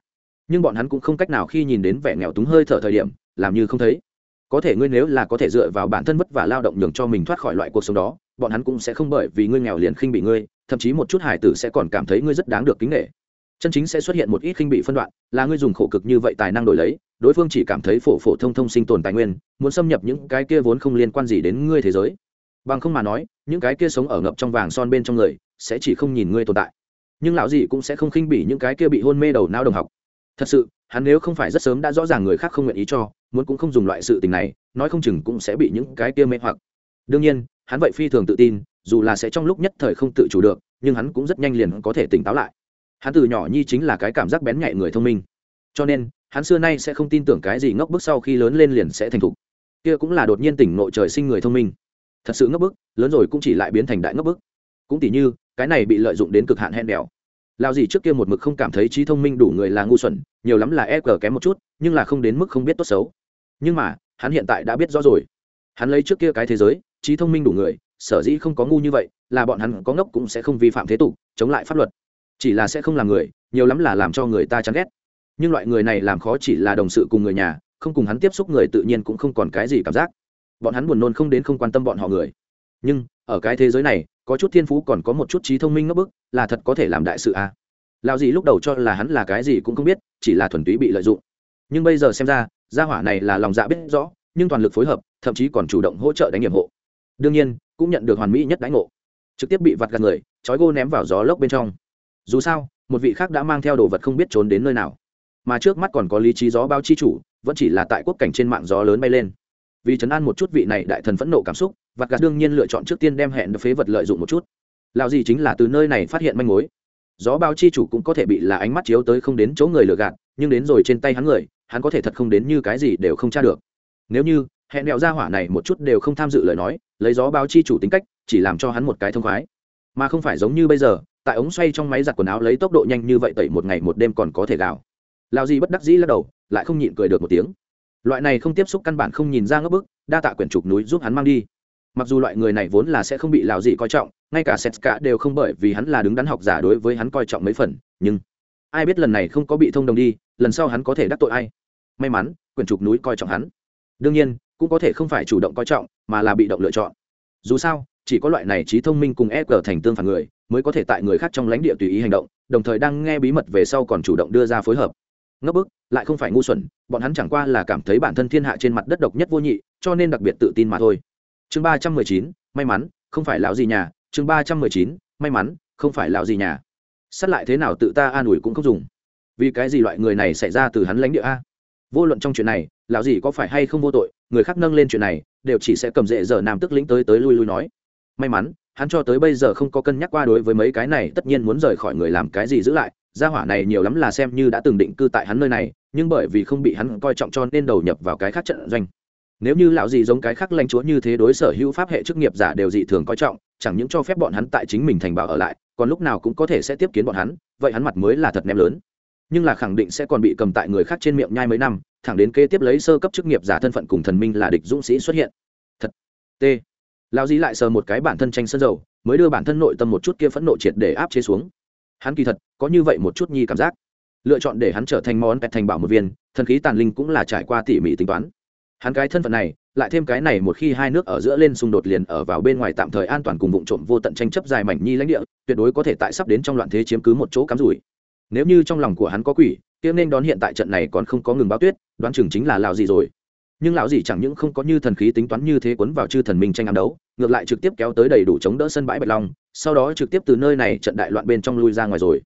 Nhưng bọn hắn cũng không cách nào khi nhìn đến vẻ nghèo túng hơi thở thời điểm, làm như không thấy. Có thể ngươi nếu là có thể dựa vào bản thân vất vả lao động nhường cho mình thoát khỏi loại cuộc sống đó, bọn hắn cũng sẽ không bởi vì ngươi nghèo liền khinh bị ngươi, thậm chí một chút hải tử sẽ còn cảm thấy ngươi rất đáng được kính nghệ chân chính sẽ xuất hiện một ít khinh bị phân đoạn, là ngươi dùng khổ cực như vậy tài năng đổi lấy, đối phương chỉ cảm thấy phổ phổ thông thông sinh tồn tài nguyên, muốn xâm nhập những cái kia vốn không liên quan gì đến ngươi thế giới. Bằng không mà nói, những cái kia sống ở ngập trong vàng son bên trong người, sẽ chỉ không nhìn ngươi tồn tại. Nhưng lão gì cũng sẽ không khinh bỉ những cái kia bị hôn mê đầu não đồng học. Thật sự, hắn nếu không phải rất sớm đã rõ ràng người khác không nguyện ý cho, muốn cũng không dùng loại sự tình này, nói không chừng cũng sẽ bị những cái kia mê hoặc. Đương nhiên, hắn vậy phi thường tự tin, dù là sẽ trong lúc nhất thời không tự chủ được, nhưng hắn cũng rất nhanh liền có thể tỉnh táo lại hắn từ nhỏ nhi chính là cái cảm giác bén nhạy người thông minh. Cho nên, hắn xưa nay sẽ không tin tưởng cái gì ngốc bức sau khi lớn lên liền sẽ thành thục. Kia cũng là đột nhiên tỉnh nội trời sinh người thông minh. Thật sự ngốc bức, lớn rồi cũng chỉ lại biến thành đại ngốc bức. Cũng tỉ như, cái này bị lợi dụng đến cực hạn hẹn đèo. Lao gì trước kia một mực không cảm thấy trí thông minh đủ người là ngu xuẩn, nhiều lắm là e cờ kém một chút, nhưng là không đến mức không biết tốt xấu. Nhưng mà, hắn hiện tại đã biết rõ rồi. Hắn lấy trước kia cái thế giới, trí thông minh đủ người, sở dĩ không có ngu như vậy, là bọn hắn có ngốc cũng sẽ không vi phạm thế tục, chống lại pháp luật chỉ là sẽ không làm người, nhiều lắm là làm cho người ta chán ghét. Nhưng loại người này làm khó chỉ là đồng sự cùng người nhà, không cùng hắn tiếp xúc người tự nhiên cũng không còn cái gì cảm giác. Bọn hắn buồn nôn không đến không quan tâm bọn họ người. Nhưng, ở cái thế giới này, có chút thiên phú còn có một chút trí thông minh ngấp bức, là thật có thể làm đại sự à. lao gì lúc đầu cho là hắn là cái gì cũng không biết, chỉ là thuần túy bị lợi dụng. Nhưng bây giờ xem ra, gia hỏa này là lòng dạ biết rõ, nhưng toàn lực phối hợp, thậm chí còn chủ động hỗ trợ đánh nhiệm hộ. Đương nhiên, cũng nhận được hoàn mỹ nhất đánh ngộ. Trực tiếp bị vặt gạt người trói gô ném vào gió lốc bên trong dù sao, một vị khác đã mang theo đồ vật không biết trốn đến nơi nào. Mà trước mắt còn có lý trí gió bao chi chủ, vẫn chỉ là tại quốc cảnh trên mạng gió lớn bay lên. Vì chấn an một chút vị này đại thần phẫn nộ cảm xúc vặt gạt đương nhiên lựa chọn trước tiên đem hẹn phế vật lợi dụng một chút. Lào gì chính là từ nơi này phát hiện manh mối. Gió bao chi chủ cũng có thể bị là ánh mắt chiếu tới không đến chỗ người lừa gạt, nhưng đến rồi trên tay hắn người, hắn có thể thật không đến như cái gì đều không tra được. Nếu như, hẹn đẹo ra hỏa này một chút đều không tham dự lời nói, lấy gió bao chi chủ tính cách, chỉ làm cho hắn một cái thông khoái. Mà không phải giống như bây giờ tại ống xoay trong máy giặt quần áo lấy tốc độ nhanh như vậy tẩy một ngày một đêm còn có thể gào. Lao gì bất đắc dĩ lắc đầu, lại không nhịn cười được một tiếng. Loại này không tiếp xúc căn bản không nhìn ra ngấp bức, đa tạ quyển trục núi giúp hắn mang đi. Mặc dù loại người này vốn là sẽ không bị lào gì coi trọng, ngay cả sét cả đều không bởi vì hắn là đứng đắn học giả đối với hắn coi trọng mấy phần, nhưng ai biết lần này không có bị thông đồng đi, lần sau hắn có thể đắc tội ai? May mắn, quyển trục núi coi trọng hắn. Đương nhiên, cũng có thể không phải chủ động coi trọng, mà là bị động lựa chọn. Dù sao, chỉ có loại này trí thông minh cùng e cờ thành tương phản người mới có thể tại người khác trong lãnh địa tùy ý hành động, đồng thời đang nghe bí mật về sau còn chủ động đưa ra phối hợp. Ngấp bức, lại không phải ngu xuẩn, bọn hắn chẳng qua là cảm thấy bản thân thiên hạ trên mặt đất độc nhất vô nhị, cho nên đặc biệt tự tin mà thôi. Chương ba trăm mười chín, may mắn, không phải lão gì nhà. Chương ba trăm mười chín, may mắn, không phải lão gì nhà. Sát lại thế nào tự ta an ủi cũng không dùng. Vì cái gì loại người này xảy ra từ hắn lãnh địa a? Vô luận trong chuyện này, lão gì có phải hay không vô tội, người khác nâng lên chuyện này, đều chỉ sẽ cầm dễ giờ nam tức lĩnh tới tới lui lui nói. May mắn hắn cho tới bây giờ không có cân nhắc qua đối với mấy cái này, tất nhiên muốn rời khỏi người làm cái gì giữ lại. Gia hỏa này nhiều lắm là xem như đã từng định cư tại hắn nơi này, nhưng bởi vì không bị hắn coi trọng cho nên đầu nhập vào cái khác trận doanh. Nếu như lão gì giống cái khác lãnh chúa như thế đối sở hữu pháp hệ chức nghiệp giả đều dị thường coi trọng, chẳng những cho phép bọn hắn tại chính mình thành bảo ở lại, còn lúc nào cũng có thể sẽ tiếp kiến bọn hắn, vậy hắn mặt mới là thật ném lớn. Nhưng là khẳng định sẽ còn bị cầm tại người khác trên miệng nhai mấy năm, thẳng đến kế tiếp lấy sơ cấp chức nghiệp giả thân phận cùng thần minh là địch dũng sĩ xuất hiện. Thật. T lão dí lại sờ một cái bản thân tranh sân dầu, mới đưa bản thân nội tâm một chút kia phẫn nộ triệt để áp chế xuống. Hắn kỳ thật, có như vậy một chút nhi cảm giác. Lựa chọn để hắn trở thành món pẹt thành bảo một viên, thần khí tàn linh cũng là trải qua tỉ mỉ tính toán. Hắn cái thân phận này, lại thêm cái này một khi hai nước ở giữa lên xung đột liền ở vào bên ngoài tạm thời an toàn cùng vụ trộm vô tận tranh chấp dài mảnh nhi lãnh địa, tuyệt đối có thể tại sắp đến trong loạn thế chiếm cứ một chỗ cắm rủi. Nếu như trong lòng của hắn có quỷ, kia nên đón hiện tại trận này còn không có ngừng báo tuyết, đoán chừng chính là lào gì rồi nhưng lão gì chẳng những không có như thần khí tính toán như thế quấn vào chư thần minh tranh ám đấu, ngược lại trực tiếp kéo tới đầy đủ chống đỡ sân bãi bạch long, sau đó trực tiếp từ nơi này trận đại loạn bên trong lui ra ngoài rồi.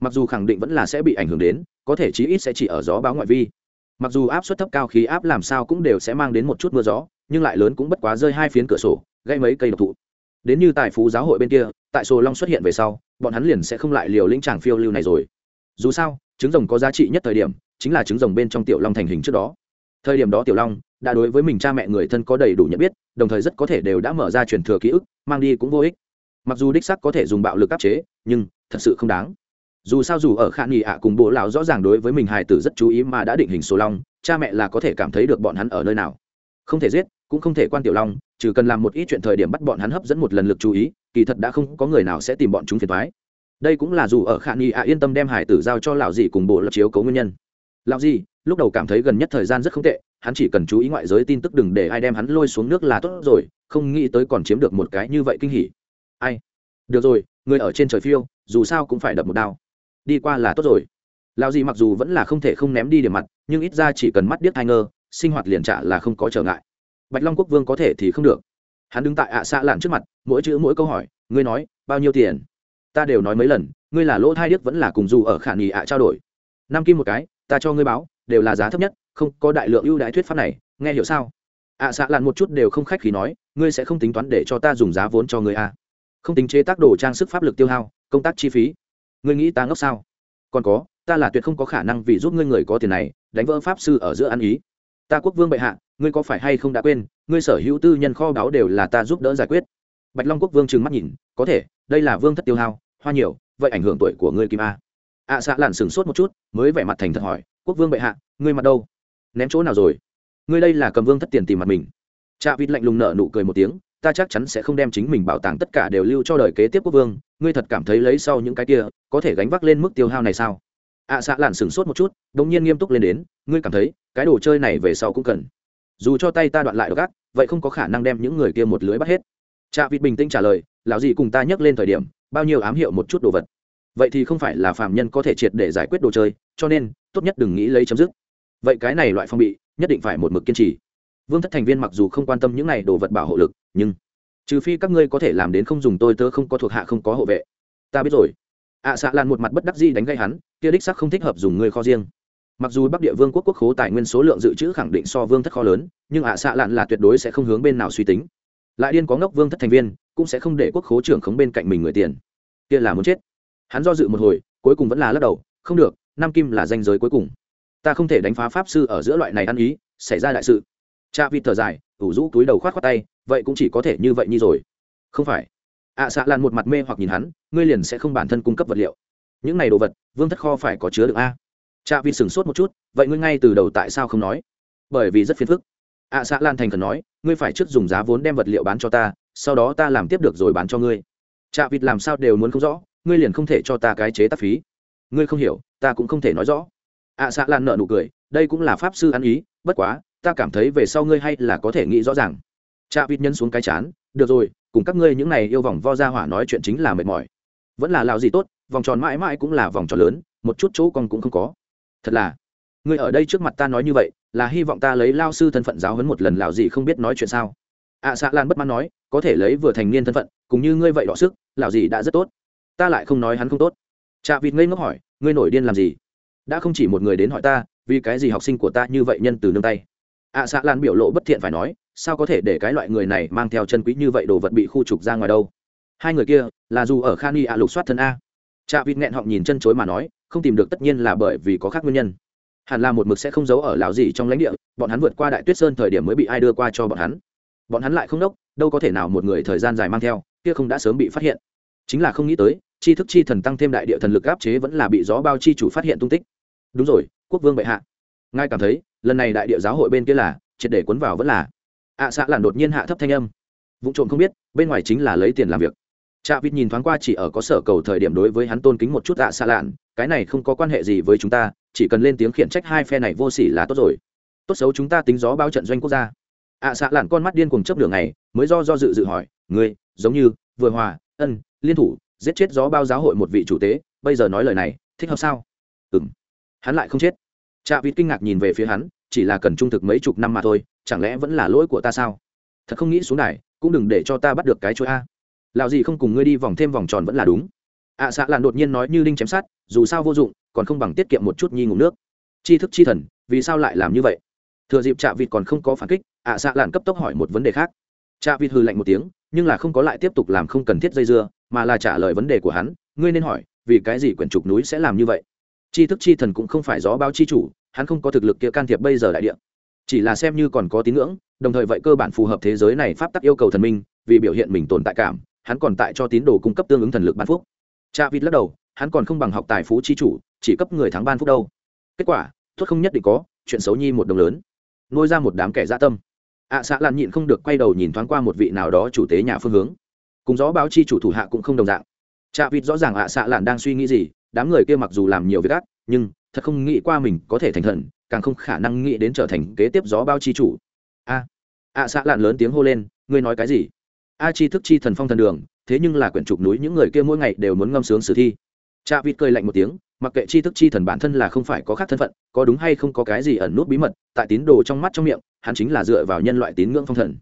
Mặc dù khẳng định vẫn là sẽ bị ảnh hưởng đến, có thể chí ít sẽ chỉ ở gió báo ngoại vi. Mặc dù áp suất thấp cao khí áp làm sao cũng đều sẽ mang đến một chút mưa gió, nhưng lại lớn cũng bất quá rơi hai phiến cửa sổ gây mấy cây độc thụ. Đến như tại phú giáo hội bên kia, tại sổ long xuất hiện về sau, bọn hắn liền sẽ không lại liều lĩnh tràng phiêu lưu này rồi. Dù sao, trứng rồng có giá trị nhất thời điểm, chính là trứng rồng bên trong tiểu long thành hình trước đó thời điểm đó tiểu long đã đối với mình cha mẹ người thân có đầy đủ nhận biết, đồng thời rất có thể đều đã mở ra truyền thừa ký ức, mang đi cũng vô ích. Mặc dù đích sắc có thể dùng bạo lực áp chế, nhưng thật sự không đáng. Dù sao dù ở khả nghị ạ cùng bộ lão rõ ràng đối với mình hài tử rất chú ý mà đã định hình số long, cha mẹ là có thể cảm thấy được bọn hắn ở nơi nào. Không thể giết, cũng không thể quan tiểu long, trừ cần làm một ít chuyện thời điểm bắt bọn hắn hấp dẫn một lần lực chú ý, kỳ thật đã không có người nào sẽ tìm bọn chúng phiền thoái đây cũng là dù ở khả nghị ạ yên tâm đem hải tử giao cho lão dì cùng bộ lập chiếu cấu nguyên nhân. Lão dì lúc đầu cảm thấy gần nhất thời gian rất không tệ, hắn chỉ cần chú ý ngoại giới tin tức đừng để ai đem hắn lôi xuống nước là tốt rồi, không nghĩ tới còn chiếm được một cái như vậy kinh hỉ. Ai? Được rồi, người ở trên trời phiêu, dù sao cũng phải đập một đao. Đi qua là tốt rồi. Lao gì mặc dù vẫn là không thể không ném đi điểm mặt, nhưng ít ra chỉ cần mắt điếc hai ngơ sinh hoạt liền trả là không có trở ngại. Bạch long quốc vương có thể thì không được. Hắn đứng tại ạ à xạ lạn trước mặt, mỗi chữ mỗi câu hỏi, ngươi nói, bao nhiêu tiền? Ta đều nói mấy lần, ngươi là lỗ thai điếc vẫn là cùng dù ở khả nghỉ ạ trao đổi. Năm kim một cái, ta cho ngươi báo đều là giá thấp nhất không có đại lượng ưu đãi thuyết pháp này nghe hiểu sao? Ạ à xạ lạn một chút đều không khách khí nói ngươi sẽ không tính toán để cho ta dùng giá vốn cho ngươi à. không tính chế tác đồ trang sức pháp lực tiêu hao công tác chi phí. Ngươi nghĩ ta ngốc sao? Còn có ta là tuyệt không có khả năng vì giúp ngươi người có tiền này đánh vỡ pháp sư ở giữa ăn ý. Ta quốc vương bệ hạ ngươi có phải hay không đã quên ngươi sở hữu tư nhân kho báu đều là ta giúp đỡ giải quyết. Bạch long quốc vương trừng mắt nhìn có thể đây là vương thất tiêu hao hoa nhiều vậy ảnh hưởng tuổi của ngươi kim a. Ạ à, xạ lặn sửng sốt một chút mới vẻ mặt thành thật hỏi quốc vương bệ hạ ngươi mặt đâu? Ném chỗ nào rồi? Ngươi đây là cầm vương thất tiền tìm mặt mình. Cha vịt lạnh lùng nở nụ cười một tiếng ta chắc chắn sẽ không đem chính mình bảo tàng tất cả đều lưu cho đời kế tiếp quốc vương ngươi thật cảm thấy lấy sau những cái kia có thể gánh vác lên mức tiêu hao này sao? Ạ à, xạ lạn sửng sốt một chút đ ỗ n g nhiên nghiêm túc lên đến ngươi cảm thấy cái đồ chơi này về sau cũng cần. Dù cho tay ta đoạn lại gác vậy không có khả năng đem những người kia một lưới bắt hết. Cha vịt bình tĩnh trả lời lão gì cùng ta nhắc lên thời điểm bao nhiêu ám hiệu một chút đồ vật vậy thì không phải là phạm nhân có thể triệt để giải quyết đồ chơi cho nên tốt nhất đừng nghĩ lấy chấm dứt. Vậy cái này loại phong bị nhất định phải một mực kiên trì. Vương thất thành viên mặc dù không quan tâm những này đồ vật bảo hộ lực nhưng trừ phi các ngươi có thể làm đến không dùng tôi tớ không có thuộc hạ không có hộ vệ. Ta biết rồi. Ạ à, xạ lan một mặt bất đắc di đánh gây hắn kia đích sắc không thích hợp dùng người kho riêng. Mặc dù bắc địa vương quốc quốc khố tài nguyên số lượng dự trữ khẳng định so vương thất kho lớn nhưng ạ à, xạ lạn là tuyệt đối sẽ không hướng bên nào suy tính. Lại điên có ngốc vương thất thành viên cũng sẽ không để quốc khố trưởng khống bên cạnh mình người tiền. Kia là muốn chết hắn do dự một hồi cuối cùng vẫn là lắc đầu không được nam kim là danh giới cuối cùng. Ta không thể đánh phá pháp sư ở giữa loại này ăn ý xảy ra đại sự. Cha vịt thở dài ủ rũ túi đầu khoát t tay vậy cũng chỉ có thể như vậy như rồi. Không phải. Ạ à, xạ lan một mặt mê hoặc nhìn hắn ngươi liền sẽ không bản thân cung cấp vật liệu. Những này đồ vật vương thất kho phải có chứa được a. Cha vịt sửng sốt một chút vậy ngươi ngay từ đầu tại sao không nói? Bởi vì rất phiền phức. Ạ à, xạ lan thành khẩn nói ngươi phải trước dùng giá vốn đem vật liệu bán cho ta sau đó ta làm tiếp được rồi bán cho ngươi. Cha vịt làm sao đều muốn không rõ ngươi liền không thể cho ta cái chế tác phí. Ngươi không hiểu ta cũng không thể nói rõ. Ạ à, xạ lan nợ nụ cười đây cũng là pháp sư ăn ý bất quá ta cảm thấy về sau ngươi hay là có thể nghĩ rõ ràng. Cha vịt nhân xuống cái chán được rồi cùng các ngươi những này yêu vòng vo ra hỏa nói chuyện chính là mệt mỏi. Vẫn là lào gì tốt vòng tròn mãi mãi cũng là vòng tròn lớn một chút chỗ con cũng không có. Thật là ngươi ở đây trước mặt ta nói như vậy là hy vọng ta lấy lao sư thân phận giáo huấn một lần lào gì không biết nói chuyện sao? Ạ à, xạ lan bất mãn nói có thể lấy vừa thành niên thân phận cùng như ngươi vậy đọ sức lào gì đã rất tốt ta lại không nói hắn không tốt. Chạ vịt ngây ngốc hỏi ngươi nổi điên làm gì? Đã không chỉ một người đến hỏi ta vì cái gì học sinh của ta như vậy nhân từ nương tay? Ạ à, xạ lan biểu lộ bất thiện phải nói sao có thể để cái loại người này mang theo chân quý như vậy đồ vật bị khu trục ra ngoài đâu? Hai người kia là dù ở khan y ạ lục soát thân a. Chạ vịt nghẹn họng nhìn chân chối mà nói không tìm được tất nhiên là bởi vì có khác nguyên nhân. Hẳn là một mực sẽ không giấu ở lão gì trong lãnh địa bọn hắn vượt qua đại tuyết sơn thời điểm mới bị ai đưa qua cho bọn hắn. Bọn hắn lại không đốc đâu có thể nào một người thời gian dài mang theo kia không đã sớm bị phát hiện chính là không nghĩ tới chi thức chi thần tăng thêm đại địa thần lực áp chế vẫn là bị gió bao chi chủ phát hiện tung tích. Đúng rồi quốc vương bệ hạ. Ngài cảm thấy lần này đại địa giáo hội bên kia là triệt để cuốn vào vẫn là. Ạ à, xạ làn đột nhiên hạ thấp thanh âm. Vụ trộm không biết bên ngoài chính là lấy tiền làm việc. Trạ Vịt nhìn thoáng qua chỉ ở có sở cầu thời điểm đối với hắn tôn kính một chút ạ xạ lạn, cái này không có quan hệ gì với chúng ta, chỉ cần lên tiếng khiển trách hai phe này vô sỉ là tốt rồi. Tốt xấu chúng ta tính gió bao trận doanh quốc gia. ạ xạ lạn con mắt điên cuồng chớp đường này, mới do do dự dự hỏi, ngươi, giống như vừa hòa, ân, liên thủ, giết chết gió bao giáo hội một vị chủ tế, bây giờ nói lời này, thích hợp sao? Ừm. Hắn lại không chết. Trạ Vịt kinh ngạc nhìn về phía hắn, chỉ là cần trung thực mấy chục năm mà thôi, chẳng lẽ vẫn là lỗi của ta sao? Thật không nghĩ xuống đài, cũng đừng để cho ta bắt được cái chuỗi a lào gì không cùng ngươi đi vòng thêm vòng tròn vẫn là đúng ạ à, xạ làn đột nhiên nói như đinh chém sát dù sao vô dụng còn không bằng tiết kiệm một chút nhi ngủ nước chi thức chi thần vì sao lại làm như vậy thừa dịp trạ vịt còn không có phản kích ạ à, xạ làn cấp tốc hỏi một vấn đề khác trạ vịt hư lạnh một tiếng nhưng là không có lại tiếp tục làm không cần thiết dây dưa, mà là trả lời vấn đề của hắn, ngươi nên hỏi, vì cái gì quyển trục núi sẽ làm như vậy? Tri thức chi thần cũng không phải gió báo chi chủ, hắn không có thực lực kia can thiệp bây giờ đại địa. Chỉ là xem như còn có tín ngưỡng, đồng thời vậy cơ bản phù hợp thế giới này pháp tắc yêu cầu thần minh, vì biểu hiện mình tồn tại cảm, hắn còn tại cho tín đồ cung cấp tương ứng thần lực ban phúc. Cha vịt lắc đầu, hắn còn không bằng học tài phú chi chủ, chỉ cấp người thắng ban phúc đâu. Kết quả thuất không nhất định có, chuyện xấu nhi một đồng lớn. Nuôi ra một đám kẻ dã tâm ạ à, xạ lan nhịn không được quay đầu nhìn thoáng qua một vị nào đó chủ tế nhà phương hướng. Cùng gió báo chi chủ thủ hạ cũng không đồng dạng. Chạ vịt rõ ràng ạ à, xạ lan đang suy nghĩ gì đám người kia mặc dù làm nhiều việc ác nhưng thật không nghĩ qua mình có thể thành thần càng không khả năng nghĩ đến trở thành kế tiếp gió báo chi chủ. A ạ xã lan lớn tiếng hô lên ngươi nói cái gì? A chi thức chi thần phong thần đường thế nhưng là quyển trục núi những người kia mỗi ngày đều muốn ngâm sướng sử thi. Chạ vịt cười lạnh một tiếng mặc kệ chi thức chi thần bản thân là không phải có khác thân phận có đúng hay không có cái gì ẩn nút bí mật tại tín đồ trong mắt trong miệng hắn chính là dựa vào nhân loại tín ngưỡng phong thần.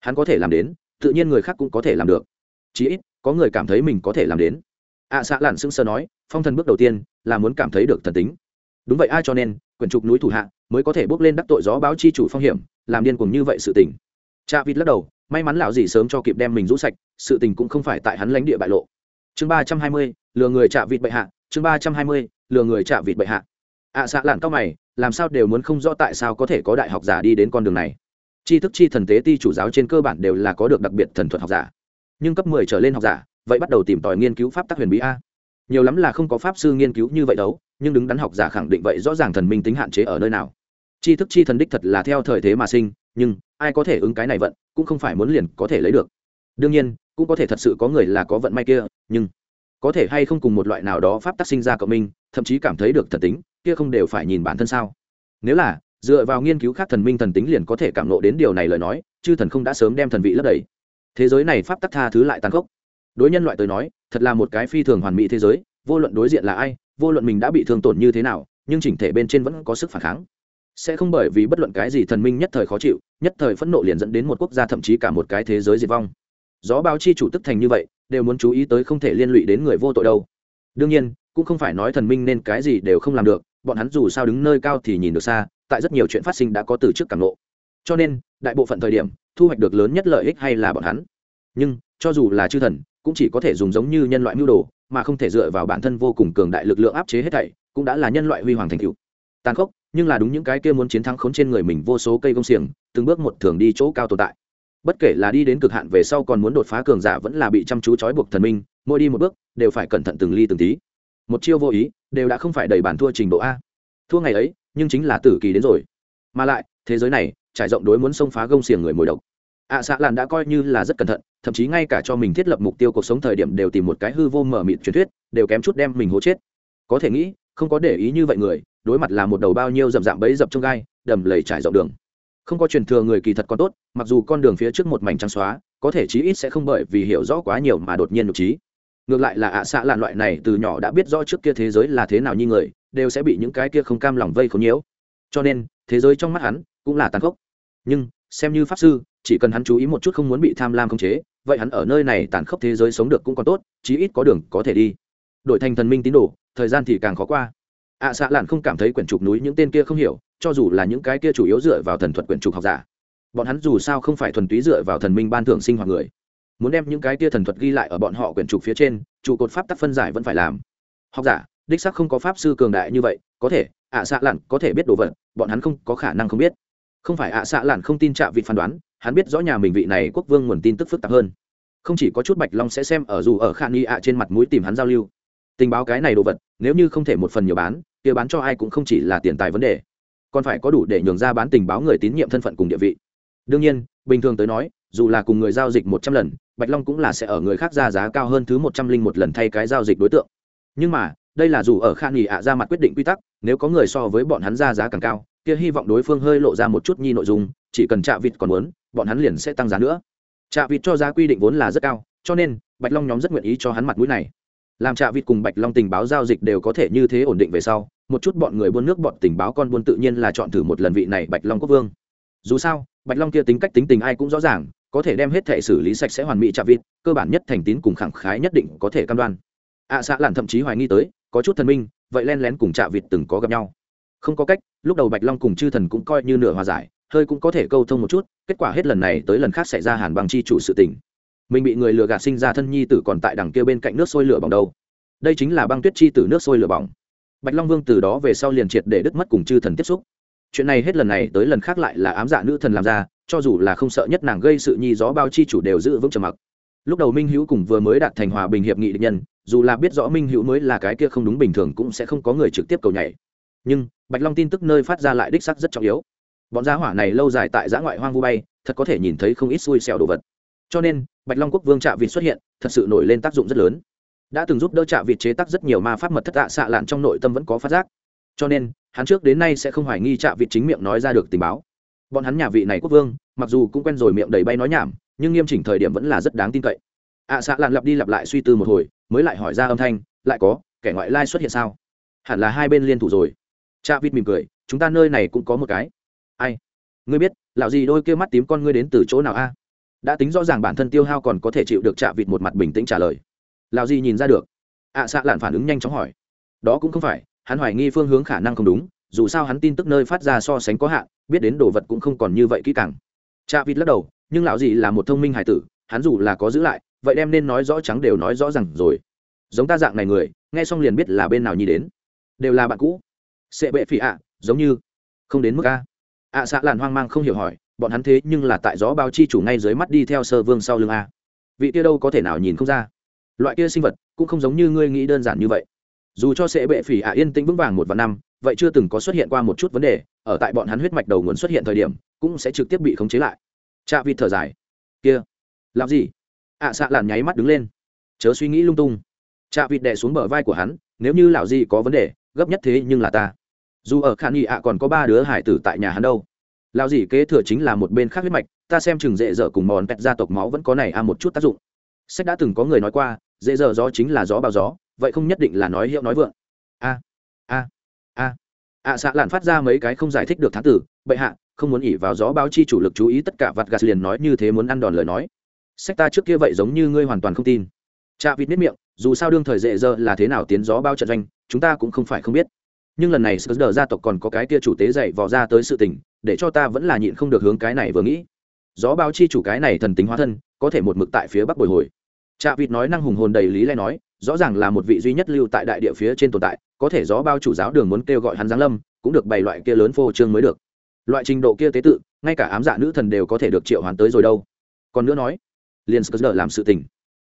Hắn có thể làm đến tự nhiên người khác cũng có thể làm được. Chí ít có người cảm thấy mình có thể làm đến. Ạ à, xạ lạn sững sờ nói phong thần bước đầu tiên là muốn cảm thấy được thần tính. Đúng vậy ai cho nên quyển trục núi thủ hạ mới có thể bước lên đắc tội gió báo chi chủ phong hiểm làm điên cùng như vậy sự tình. Cha vịt lắc đầu may mắn lão gì sớm cho kịp đem mình rũ sạch sự tình cũng không phải tại hắn lãnh địa bại lộ. Chương ba trăm hai mươi lừa người chạ vịt bệ hạ chương ba trăm hai mươi lừa người chạ vịt bệ hạ. ạ à, xạ lạn cao mày làm sao đều muốn không rõ tại sao có thể có đại học giả đi đến con đường này? Tri thức chi thần tế ti chủ giáo trên cơ bản đều là có được đặc biệt thần thuật học giả. Nhưng cấp mười trở lên học giả vậy bắt đầu tìm tòi nghiên cứu pháp tắc huyền bí a. Nhiều lắm là không có pháp sư nghiên cứu như vậy đâu nhưng đứng đắn học giả khẳng định vậy rõ ràng thần minh tính hạn chế ở nơi nào. Tri thức chi thần đích thật là theo thời thế mà sinh nhưng ai có thể ứng cái này vận cũng không phải muốn liền có thể lấy được. Đương nhiên cũng có thể thật sự có người là có vận may kia nhưng có thể hay không cùng một loại nào đó pháp tác sinh ra cộng minh, thậm chí cảm thấy được thần tính, kia không đều phải nhìn bản thân sao? Nếu là, dựa vào nghiên cứu khác thần minh thần tính liền có thể cảm nộ đến điều này lời nói, chư thần không đã sớm đem thần vị lấp đầy. Thế giới này pháp tắc tha thứ lại tàn khốc. Đối nhân loại tới nói, thật là một cái phi thường hoàn mỹ thế giới, vô luận đối diện là ai, vô luận mình đã bị thương tổn như thế nào, nhưng chỉnh thể bên trên vẫn có sức phản kháng. Sẽ không bởi vì bất luận cái gì thần minh nhất thời khó chịu, nhất thời phẫn nộ liền dẫn đến một quốc gia thậm chí cả một cái thế giới diệt vong gió báo chi chủ tức thành như vậy, đều muốn chú ý tới không thể liên lụy đến người vô tội đâu. Đương nhiên, cũng không phải nói thần minh nên cái gì đều không làm được, bọn hắn dù sao đứng nơi cao thì nhìn được xa, tại rất nhiều chuyện phát sinh đã có từ trước cảm lộ cho nên, đại bộ phận thời điểm, thu hoạch được lớn nhất lợi ích hay là bọn hắn. Nhưng, cho dù là chư thần, cũng chỉ có thể dùng giống như nhân loại mưu đồ, mà không thể dựa vào bản thân vô cùng cường đại lực lượng áp chế hết thảy, cũng đã là nhân loại huy hoàng thành cựu tàn khốc, nhưng là đúng những cái kia muốn chiến thắng khốn trên người mình vô số cây công xiềng, từng bước một thường đi chỗ cao tồn tại bất kể là đi đến cực hạn về sau còn muốn đột phá cường giả vẫn là bị chăm chú trói buộc thần minh mỗi đi một bước đều phải cẩn thận từng ly từng tí. Một chiêu vô ý đều đã không phải đầy bản thua trình độ a. Thua ngày ấy nhưng chính là tử kỳ đến rồi. Mà lại thế giới này trải rộng đối muốn xông phá gông xiềng người mồi độc. Ạ à, xạ làn đã coi như là rất cẩn thận thậm chí ngay cả cho mình thiết lập mục tiêu cuộc sống thời điểm đều tìm một cái hư vô mở mịt truyền thuyết đều kém chút đem mình hố chết. Có thể nghĩ không có để ý như vậy người đối mặt là một đầu bao nhiêu rậm rạm bẫy dập trong gai đầm lầy trải rộng đường không có truyền thừa người kỳ thật còn tốt, mặc dù con đường phía trước một mảnh trắng xóa, có thể chí ít sẽ không bởi vì hiểu rõ quá nhiều mà đột nhiên nhục trí ngược lại là ạ à xạ lạn loại này từ nhỏ đã biết rõ trước kia thế giới là thế nào như người, đều sẽ bị những cái kia không cam lòng vây khốn nhiễu. Cho nên, thế giới trong mắt hắn cũng là tàn khốc. Nhưng, xem như pháp sư, chỉ cần hắn chú ý một chút không muốn bị tham lam khống chế, vậy hắn ở nơi này tàn khốc thế giới sống được cũng còn tốt, chí ít có đường có thể đi. Đổi thành thần minh tín đồ, thời gian thì càng khó qua ạ à, xạ lạn không cảm thấy quyển trục núi những tên kia không hiểu cho dù là những cái kia chủ yếu dựa vào thần thuật quyển trục học giả. Bọn hắn dù sao không phải thuần túy dựa vào thần minh ban thưởng sinh hoạt người. Muốn đem những cái kia thần thuật ghi lại ở bọn họ quyển trục phía trên trụ cột pháp tắc phân giải vẫn phải làm. Học giả đích sắc không có pháp sư cường đại như vậy có thể ạ xạ Lạn có thể biết đồ vật bọn hắn không có khả năng không biết. Không phải ạ xạ Lạn không tin trạ vị phán đoán hắn biết rõ nhà mình vị này quốc vương nguồn tin tức phức tạp hơn. Không chỉ có chút bạch long sẽ xem ở dù ở khả nghi ạ trên mặt mũi tìm hắn giao lưu tình báo cái này đồ vật, nếu như không thể một phần nhiều bán, kia bán cho ai cũng không chỉ là tiền tài vấn đề. Còn phải có đủ để nhường ra bán tình báo người tín nhiệm thân phận cùng địa vị. Đương nhiên, bình thường tới nói, dù là cùng người giao dịch một trăm lần, bạch long cũng là sẽ ở người khác ra giá cao hơn thứ một trăm linh một lần thay cái giao dịch đối tượng. Nhưng mà, đây là dù ở khan nghỉ ạ ra mặt quyết định quy tắc, nếu có người so với bọn hắn ra giá càng cao, kia hy vọng đối phương hơi lộ ra một chút nhi nội dung, chỉ cần trạ vịt còn muốn, bọn hắn liền sẽ tăng giá nữa. Trạ vịt cho giá quy định vốn là rất cao, cho nên bạch long nhóm rất nguyện ý cho hắn mặt mũi này làm trạ vịt cùng bạch long tình báo giao dịch đều có thể như thế ổn định về sau một chút bọn người buôn nước bọn tình báo con buôn tự nhiên là chọn thử một lần vị này bạch long quốc vương. Dù sao bạch long kia tính cách tính tình ai cũng rõ ràng có thể đem hết thệ xử lý sạch sẽ hoàn mỹ trạ vịt cơ bản nhất thành tín cùng khẳng khái nhất định có thể cam đoan. Ạ à, xạ thậm chí hoài nghi tới có chút thần minh vậy len lén cùng trạ vịt từng có gặp nhau. Không có cách lúc đầu bạch long cùng chư thần cũng coi như nửa hòa giải hơi cũng có thể câu thông một chút kết quả hết lần này tới lần khác xảy ra hàn bằng chi chủ sự tình mình bị người lừa gạt sinh ra thân nhi tử còn tại đằng kia bên cạnh nước sôi lửa bỏng đâu. Đây chính là băng tuyết chi tử nước sôi lửa bỏng. Bạch long vương từ đó về sau liền triệt để đứt mất cùng chư thần tiếp xúc. Chuyện này hết lần này tới lần khác lại là ám dạ nữ thần làm ra, cho dù là không sợ nhất nàng gây sự nhi gió bao chi chủ đều giữ vững trầm mặc. Lúc đầu minh hữu cùng vừa mới đạt thành hòa bình hiệp nghị định nhân, dù là biết rõ minh hữu mới là cái kia không đúng bình thường cũng sẽ không có người trực tiếp cầu nhảy. Nhưng, bạch long tin tức nơi phát ra lại đích sắc rất trọng yếu. Bọn gia hỏa này lâu dài tại giã ngoại hoang vu bay, thật có thể nhìn thấy không ít xui xẻo đồ vật. Cho nên bạch long quốc vương trạ vịt xuất hiện, thật sự nổi lên tác dụng rất lớn. Đã từng giúp đỡ trạ vịt chế tác rất nhiều ma pháp mật thất tạ xạ lạn trong nội tâm vẫn có phát giác. Cho nên, hắn trước đến nay sẽ không hoài nghi trạ vịt chính miệng nói ra được tình báo. Bọn hắn nhà vị này quốc vương, mặc dù cũng quen rồi miệng đầy bay nói nhảm, nhưng nghiêm chỉnh thời điểm vẫn là rất đáng tin cậy. Ạ xạ lạn lặp đi lặp lại suy tư một hồi, mới lại hỏi ra âm thanh, lại có, kẻ ngoại lai xuất hiện sao? Hẳn là hai bên liên thủ rồi. Cha vịt mỉm cười, chúng ta nơi này cũng có một cái. Ai? Ngươi biết, lão gì đôi kia mắt tím con ngươi đến từ chỗ nào a? Đã tính rõ ràng bản thân tiêu hao còn có thể chịu được chạ vịt một mặt bình tĩnh trả lời. Lão gì nhìn ra được. Ạ à, xạ lạn phản ứng nhanh chóng hỏi. Đó cũng không phải hắn hoài nghi phương hướng khả năng không đúng dù sao hắn tin tức nơi phát ra so sánh có hạn biết đến đồ vật cũng không còn như vậy kỹ càng. Chạ vịt lắc đầu nhưng lão gì là một thông minh hải tử hắn dù là có giữ lại vậy đem nên nói rõ trắng đều nói rõ rằng rồi. Giống ta dạng này người nghe xong liền biết là bên nào nhi đến. Đều là bạn cũ. Sệ bệ phỉ ạ giống như. Không đến mức a. Ạ à, xạ làn hoang mang không hiểu hỏi bọn hắn thế nhưng là tại gió bao chi chủ ngay dưới mắt đi theo sơ vương sau lưng a. Vị kia đâu có thể nào nhìn không ra. Loại kia sinh vật cũng không giống như ngươi nghĩ đơn giản như vậy. Dù cho sẽ bệ phỉ ạ yên tĩnh vững vàng một vạn năm vậy chưa từng có xuất hiện qua một chút vấn đề ở tại bọn hắn huyết mạch đầu nguồn xuất hiện thời điểm cũng sẽ trực tiếp bị khống chế lại. Cha vịt thở dài. Kia làm gì? Ạ à, xạ làn nháy mắt đứng lên. Chớ suy nghĩ lung tung. Cha vịt đè xuống bờ vai của hắn nếu như lão gì có vấn đề gấp nhất thế nhưng là ta. Dù ở khả nghị ạ còn có ba đứa hải tử tại nhà hắn đâu lao gì kế thừa chính là một bên khác huyết mạch, ta xem chừng dễ dở cùng mòn pẹt gia tộc máu vẫn có này a một chút tác dụng. Sách đã từng có người nói qua, dễ dở gió chính là gió bao gió, vậy không nhất định là nói hiệu nói vượng. A a a. A xạ lạn phát ra mấy cái không giải thích được thám tử bệ hạ, không muốn ỉ vào gió báo chi chủ lực chú ý tất cả vặt gạt liền nói như thế muốn ăn đòn lời nói. Sách ta trước kia vậy giống như ngươi hoàn toàn không tin. Cha vịt miết miệng, dù sao đương thời dễ dơ là thế nào tiến gió bao trận doanh, chúng ta cũng không phải không biết nhưng lần này sờ gia tộc còn có cái kia chủ tế dạy vò ra tới sự tình, để cho ta vẫn là nhịn không được hướng cái này vừa nghĩ. Gió báo chi chủ cái này thần tính hóa thân, có thể một mực tại phía bắc bồi hồi. Trạ vịt nói năng hùng hồn đầy lý lẽ nói, rõ ràng là một vị duy nhất lưu tại đại địa phía trên tồn tại, có thể gió bao chủ giáo đường muốn kêu gọi hắn giáng lâm, cũng được bày loại kia lớn phô trương mới được. Loại trình độ kia tế tự, ngay cả ám dạ nữ thần đều có thể được triệu hoán tới rồi đâu. Còn nữa nói, liền sờ làm sự tình.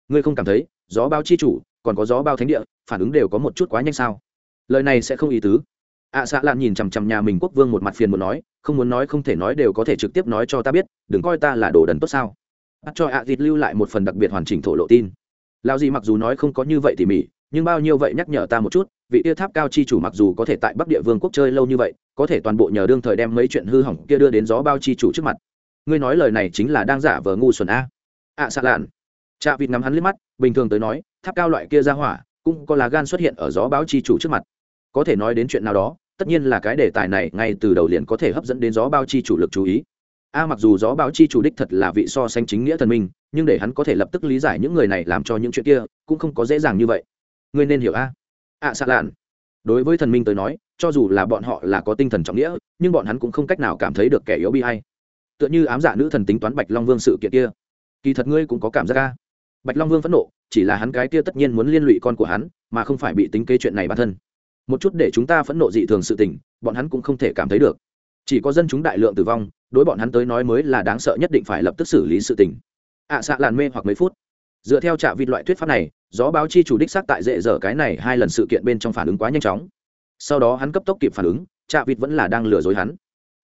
Ngươi không cảm thấy, gió bao chi chủ, còn có gió bao thánh địa, phản ứng đều có một chút quá nhanh sao? Lời này sẽ không ý tứ. Ạ à, xạ lạn nhìn chằm chằm nhà mình quốc vương một mặt phiền muốn nói không muốn nói không thể nói đều có thể trực tiếp nói cho ta biết đừng coi ta là đồ đần tốt sao. Bắt cho ạ à dịt lưu lại một phần đặc biệt hoàn chỉnh thổ lộ tin. Lao gì mặc dù nói không có như vậy tỉ mỉ nhưng bao nhiêu vậy nhắc nhở ta một chút vị tia tháp cao chi chủ mặc dù có thể tại bắc địa vương quốc chơi lâu như vậy có thể toàn bộ nhờ đương thời đem mấy chuyện hư hỏng kia đưa đến gió bao chi chủ trước mặt. Ngươi nói lời này chính là đang giả vờ ngu xuẩn a. Ạ xạ lạn. Cha vịt ngắm hắn liếc mắt bình thường tới nói tháp cao loại kia ra hỏa cũng có lá gan xuất hiện ở gió báo chi chủ trước mặt có thể nói đến chuyện nào đó tất nhiên là cái đề tài này ngay từ đầu liền có thể hấp dẫn đến gió bao chi chủ lực chú ý. A mặc dù gió bao chi chủ đích thật là vị so sánh chính nghĩa thần minh nhưng để hắn có thể lập tức lý giải những người này làm cho những chuyện kia cũng không có dễ dàng như vậy. Ngươi nên hiểu a. A à, xạ lạn. Đối với thần minh tới nói cho dù là bọn họ là có tinh thần trọng nghĩa nhưng bọn hắn cũng không cách nào cảm thấy được kẻ yếu bi hay. Tựa như ám dạ nữ thần tính toán bạch long vương sự kiện kia. Kỳ thật ngươi cũng có cảm giác ca bạch long vương phẫn nộ chỉ là hắn cái kia tất nhiên muốn liên lụy con của hắn mà không phải bị tính kế chuyện này bản thân một chút để chúng ta phẫn nộ dị thường sự tình bọn hắn cũng không thể cảm thấy được. Chỉ có dân chúng đại lượng tử vong đối bọn hắn tới nói mới là đáng sợ nhất định phải lập tức xử lý sự tình. Ạ à, xạ làn mê hoặc mấy phút. Dựa theo trạ vịt loại thuyết pháp này gió báo chi chủ đích xác tại dễ dở cái này hai lần sự kiện bên trong phản ứng quá nhanh chóng. Sau đó hắn cấp tốc kịp phản ứng trạ vịt vẫn là đang lừa dối hắn.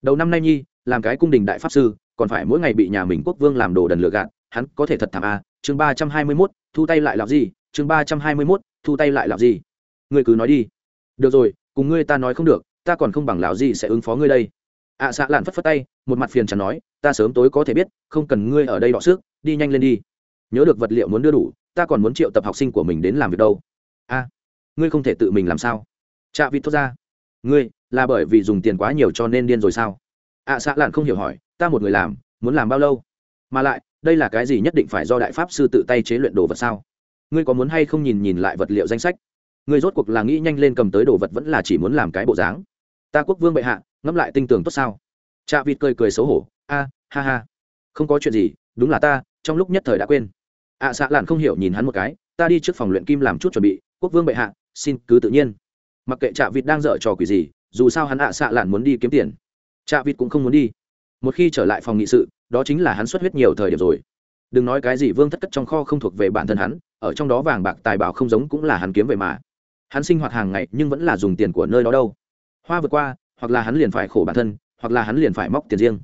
Đầu năm nay nhi làm cái cung đình đại pháp sư còn phải mỗi ngày bị nhà mình quốc vương làm đồ đần lừa gạt hắn có thể thật thảm à? Chương ba trăm hai mươi mốt thu tay lại làm gì? Chương ba trăm hai mươi mốt thu tay lại làm gì? Người cứ nói đi được rồi cùng ngươi ta nói không được ta còn không bằng lão gì sẽ ứng phó ngươi đây. Ạ à, xạ lạn phất phất tay một mặt phiền chẳng nói ta sớm tối có thể biết không cần ngươi ở đây đọ sức đi nhanh lên đi. Nhớ được vật liệu muốn đưa đủ ta còn muốn triệu tập học sinh của mình đến làm việc đâu. A ngươi không thể tự mình làm sao? Chạ vịt thốt ra. Ngươi là bởi vì dùng tiền quá nhiều cho nên điên rồi sao? Ạ à, xạ lạn không hiểu hỏi ta một người làm muốn làm bao lâu? Mà lại đây là cái gì nhất định phải do đại pháp sư tự tay chế luyện đồ vật sao? Ngươi có muốn hay không nhìn nhìn lại vật liệu danh sách? Người rốt cuộc là nghĩ nhanh lên cầm tới đồ vật vẫn là chỉ muốn làm cái bộ dáng. Ta quốc vương bệ hạ ngẫm lại tinh tường tốt sao? Cha vịt cười cười xấu hổ a ha ha. Không có chuyện gì đúng là ta trong lúc nhất thời đã quên. Ạ à, xạ lạn không hiểu nhìn hắn một cái ta đi trước phòng luyện kim làm chút chuẩn bị quốc vương bệ hạ xin cứ tự nhiên. Mặc kệ trạ vịt đang dở trò quỷ gì dù sao hắn ạ à xạ lạn muốn đi kiếm tiền. Trạ vịt cũng không muốn đi. Một khi trở lại phòng nghị sự đó chính là hắn xuất huyết nhiều thời điểm rồi. Đừng nói cái gì vương thất cất trong kho không thuộc về bản thân hắn ở trong đó vàng bạc tài bảo không giống cũng là hắn kiếm về mà hắn sinh hoạt hàng ngày nhưng vẫn là dùng tiền của nơi đó đâu. Hoa vượt qua, hoặc là hắn liền phải khổ bản thân, hoặc là hắn liền phải móc tiền riêng.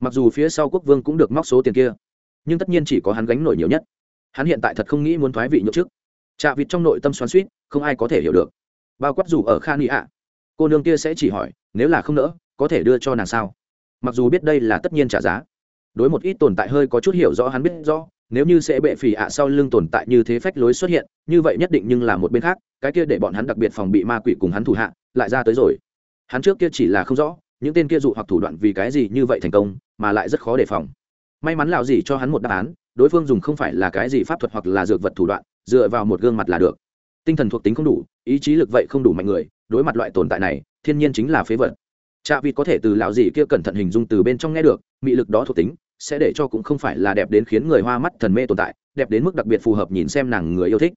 Mặc dù phía sau quốc vương cũng được móc số tiền kia, nhưng tất nhiên chỉ có hắn gánh nổi nhiều nhất. Hắn hiện tại thật không nghĩ muốn thoái vị nhậu trước. Chạ vịt trong nội tâm xoắn suýt không ai có thể hiểu được. Bao quát dù ở khan Ni ạ. Cô nương kia sẽ chỉ hỏi, nếu là không nỡ, có thể đưa cho nàng sao? Mặc dù biết đây là tất nhiên trả giá. Đối một ít tồn tại hơi có chút hiểu rõ hắn biết rõ nếu như sẽ bệ phì ạ sau lưng tồn tại như thế phách lối xuất hiện, như vậy nhất định nhưng là một bên khác, cái kia để bọn hắn đặc biệt phòng bị ma quỷ cùng hắn thủ hạ, lại ra tới rồi. Hắn trước kia chỉ là không rõ, những tên kia dụ hoặc thủ đoạn vì cái gì như vậy thành công, mà lại rất khó đề phòng. May mắn lào gì cho hắn một đáp án, đối phương dùng không phải là cái gì pháp thuật hoặc là dược vật thủ đoạn, dựa vào một gương mặt là được. Tinh thần thuộc tính không đủ, ý chí lực vậy không đủ mạnh người, đối mặt loại tồn tại này, thiên nhiên chính là phế vật. Chạ vịt có thể từ lão gì kia cẩn thận hình dung từ bên trong nghe được, mị lực đó thuộc tính sẽ để cho cũng không phải là đẹp đến khiến người hoa mắt thần mê tồn tại, đẹp đến mức đặc biệt phù hợp nhìn xem nàng người yêu thích.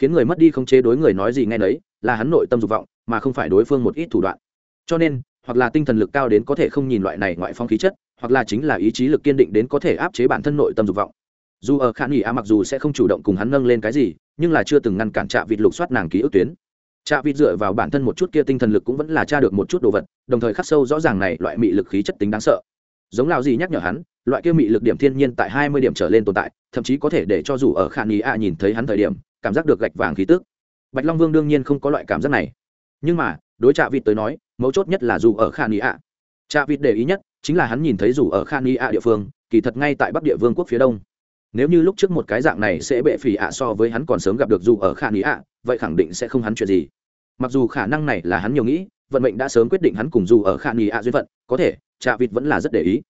Khiến người mất đi không chế đối người nói gì nghe nấy, là hắn nội tâm dục vọng, mà không phải đối phương một ít thủ đoạn. Cho nên, hoặc là tinh thần lực cao đến có thể không nhìn loại này ngoại phong khí chất, hoặc là chính là ý chí lực kiên định đến có thể áp chế bản thân nội tâm dục vọng. Dù ở khả nghỉ a mặc dù sẽ không chủ động cùng hắn nâng lên cái gì, nhưng là chưa từng ngăn cản trạ vịt lục soát nàng ký ức tuyến. Trạ vịt dựa vào bản thân một chút kia tinh thần lực cũng vẫn là tra được một chút đồ vật, đồng thời khắc sâu rõ ràng này loại mị lực khí chất tính đáng sợ. Giống lao gì nhắc nhở hắn loại kia mị lực điểm thiên nhiên tại hai mươi điểm trở lên tồn tại, thậm chí có thể để cho dù ở khả nghỉ a nhìn thấy hắn thời điểm, cảm giác được gạch vàng khí tức. Bạch long vương đương nhiên không có loại cảm giác này. Nhưng mà, đối trạ vịt tới nói, mấu chốt nhất là dù ở khả nghỉ a. Trạ vịt để ý nhất chính là hắn nhìn thấy dù ở khả nghỉ a địa phương, kỳ thật ngay tại bắc địa vương quốc phía đông. Nếu như lúc trước một cái dạng này sẽ bệ phỉ ạ so với hắn còn sớm gặp được dù ở khả nghĩ ạ vậy khẳng định sẽ không hắn chuyện gì. Mặc dù khả năng này là hắn nhiều nghĩ, vận mệnh đã sớm quyết định hắn cùng dù ở khả nghĩ ạ duyên phận, có thể trạ vịt vẫn là rất để ý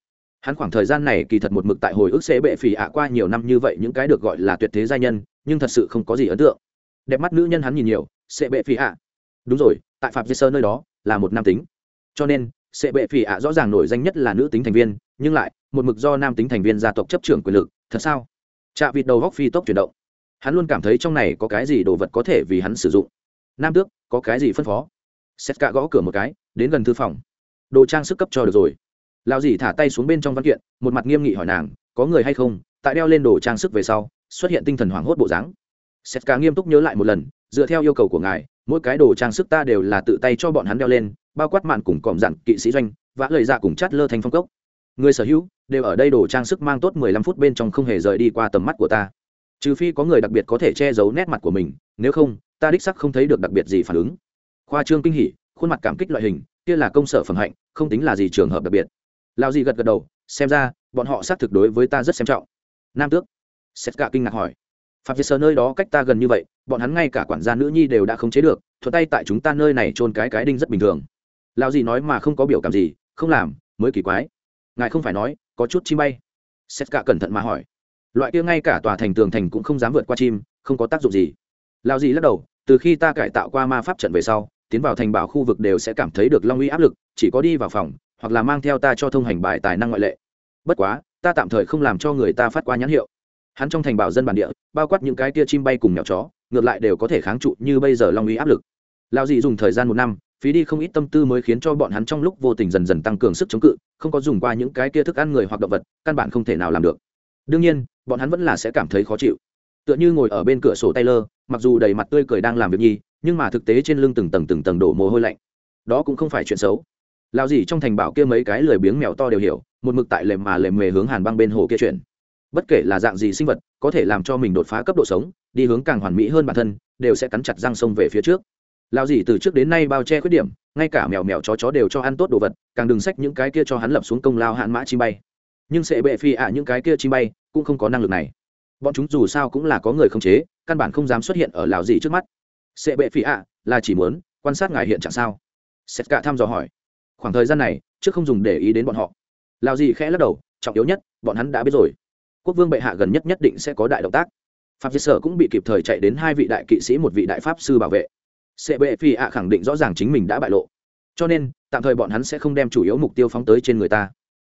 hắn khoảng thời gian này kỳ thật một mực tại hồi ức sẽ bệ phì ạ qua nhiều năm như vậy những cái được gọi là tuyệt thế gia nhân, nhưng thật sự không có gì ấn tượng. Đẹp mắt nữ nhân hắn nhìn nhiều, sẽ bệ phì ạ. Đúng rồi, tại phạm vi sơ nơi đó, là một nam tính. Cho nên, sẽ bệ phì ạ rõ ràng nổi danh nhất là nữ tính thành viên, nhưng lại, một mực do nam tính thành viên gia tộc chấp trưởng quyền lực, thật sao? Chạ vịt đầu góc phi tốc chuyển động. Hắn luôn cảm thấy trong này có cái gì đồ vật có thể vì hắn sử dụng. Nam tước, có cái gì phân phó? Xét cả gõ cửa một cái, đến gần thư phòng. Đồ trang sức cấp cho được rồi lao dì thả tay xuống bên trong văn kiện, một mặt nghiêm nghị hỏi nàng, có người hay không? Tại đeo lên đồ trang sức về sau, xuất hiện tinh thần hoảng hốt bộ dáng. Sét cả nghiêm túc nhớ lại một lần, dựa theo yêu cầu của ngài, mỗi cái đồ trang sức ta đều là tự tay cho bọn hắn đeo lên, bao quát mạn cùng cọm dặn kỵ sĩ doanh, vã lời ra cùng chát lơ thành phong cốc. Người sở hữu đều ở đây đồ trang sức mang tốt mười lăm phút bên trong không hề rời đi qua tầm mắt của ta. Trừ phi có người đặc biệt có thể che giấu nét mặt của mình, nếu không, ta đích sắc không thấy được đặc biệt gì phản ứng. Khoa trương kinh hỉ, khuôn mặt cảm kích loại hình, kia là công sở phẩm hạnh, không tính là gì trường hợp đặc biệt lao gì gật gật đầu, xem ra, bọn họ xác thực đối với ta rất xem trọng. Nam tước xét cả kinh ngạc hỏi. Phạm việt sơ nơi đó cách ta gần như vậy, bọn hắn ngay cả quản gia nữ nhi đều đã khống chế được thuật tay tại chúng ta nơi này trôn cái cái đinh rất bình thường. Lao gì nói mà không có biểu cảm gì, không làm, mới kỳ quái. Ngài không phải nói, có chút chim bay. Xét cả cẩn thận mà hỏi. Loại kia ngay cả tòa thành tường thành cũng không dám vượt qua chim, không có tác dụng gì. Lao gì lắc đầu, từ khi ta cải tạo qua ma pháp trận về sau tiến vào thành bảo khu vực đều sẽ cảm thấy được long uy áp lực, chỉ có đi vào phòng, hoặc là mang theo ta cho thông hành bài tài năng ngoại lệ. Bất quá, ta tạm thời không làm cho người ta phát qua nhãn hiệu. Hắn trong thành bảo dân bản địa, bao quát những cái tia chim bay cùng nhỏ chó, ngược lại đều có thể kháng trụ như bây giờ long uy áp lực. Lao dị dùng thời gian một năm, phí đi không ít tâm tư mới khiến cho bọn hắn trong lúc vô tình dần dần tăng cường sức chống cự, không có dùng qua những cái kia thức ăn người hoặc động vật, căn bản không thể nào làm được. Đương nhiên, bọn hắn vẫn là sẽ cảm thấy khó chịu. Tựa như ngồi ở bên cửa sổ taylor, mặc dù đầy mặt tươi cười đang làm việc nhi nhưng mà thực tế trên lưng từng tầng từng tầng đổ mồ hôi lạnh. Đó cũng không phải chuyện xấu. Lao gì trong thành bảo kia mấy cái lười biếng mèo to đều hiểu, một mực tại lềm mà lềm mề hướng hàn băng bên hồ kia chuyển. Bất kể là dạng gì sinh vật, có thể làm cho mình đột phá cấp độ sống, đi hướng càng hoàn mỹ hơn bản thân, đều sẽ cắn chặt răng sông về phía trước. Lao gì từ trước đến nay bao che khuyết điểm, ngay cả mèo mèo chó chó đều cho ăn tốt đồ vật, càng đừng sách những cái kia cho hắn lập xuống công lao hạn mã chi bay. Nhưng sẽ bệ phi ạ, những cái kia chi bay cũng không có năng lực này. Bọn chúng dù sao cũng là có người không chế, căn bản không dám xuất hiện ở lào gì trước mắt. Sệ bệ phi ạ, là chỉ muốn quan sát ngài hiện trạng sao? Sét cả thăm dò hỏi. Khoảng thời gian này, trước không dùng để ý đến bọn họ. Lao gì khẽ lắc đầu, trọng yếu nhất, bọn hắn đã biết rồi. Quốc vương bệ hạ gần nhất nhất định sẽ có đại động tác. Pháp diệt sở cũng bị kịp thời chạy đến hai vị đại kỵ sĩ một vị đại pháp sư bảo vệ. Sệ bệ phi ạ khẳng định rõ ràng chính mình đã bại lộ. Cho nên, tạm thời bọn hắn sẽ không đem chủ yếu mục tiêu phóng tới trên người ta.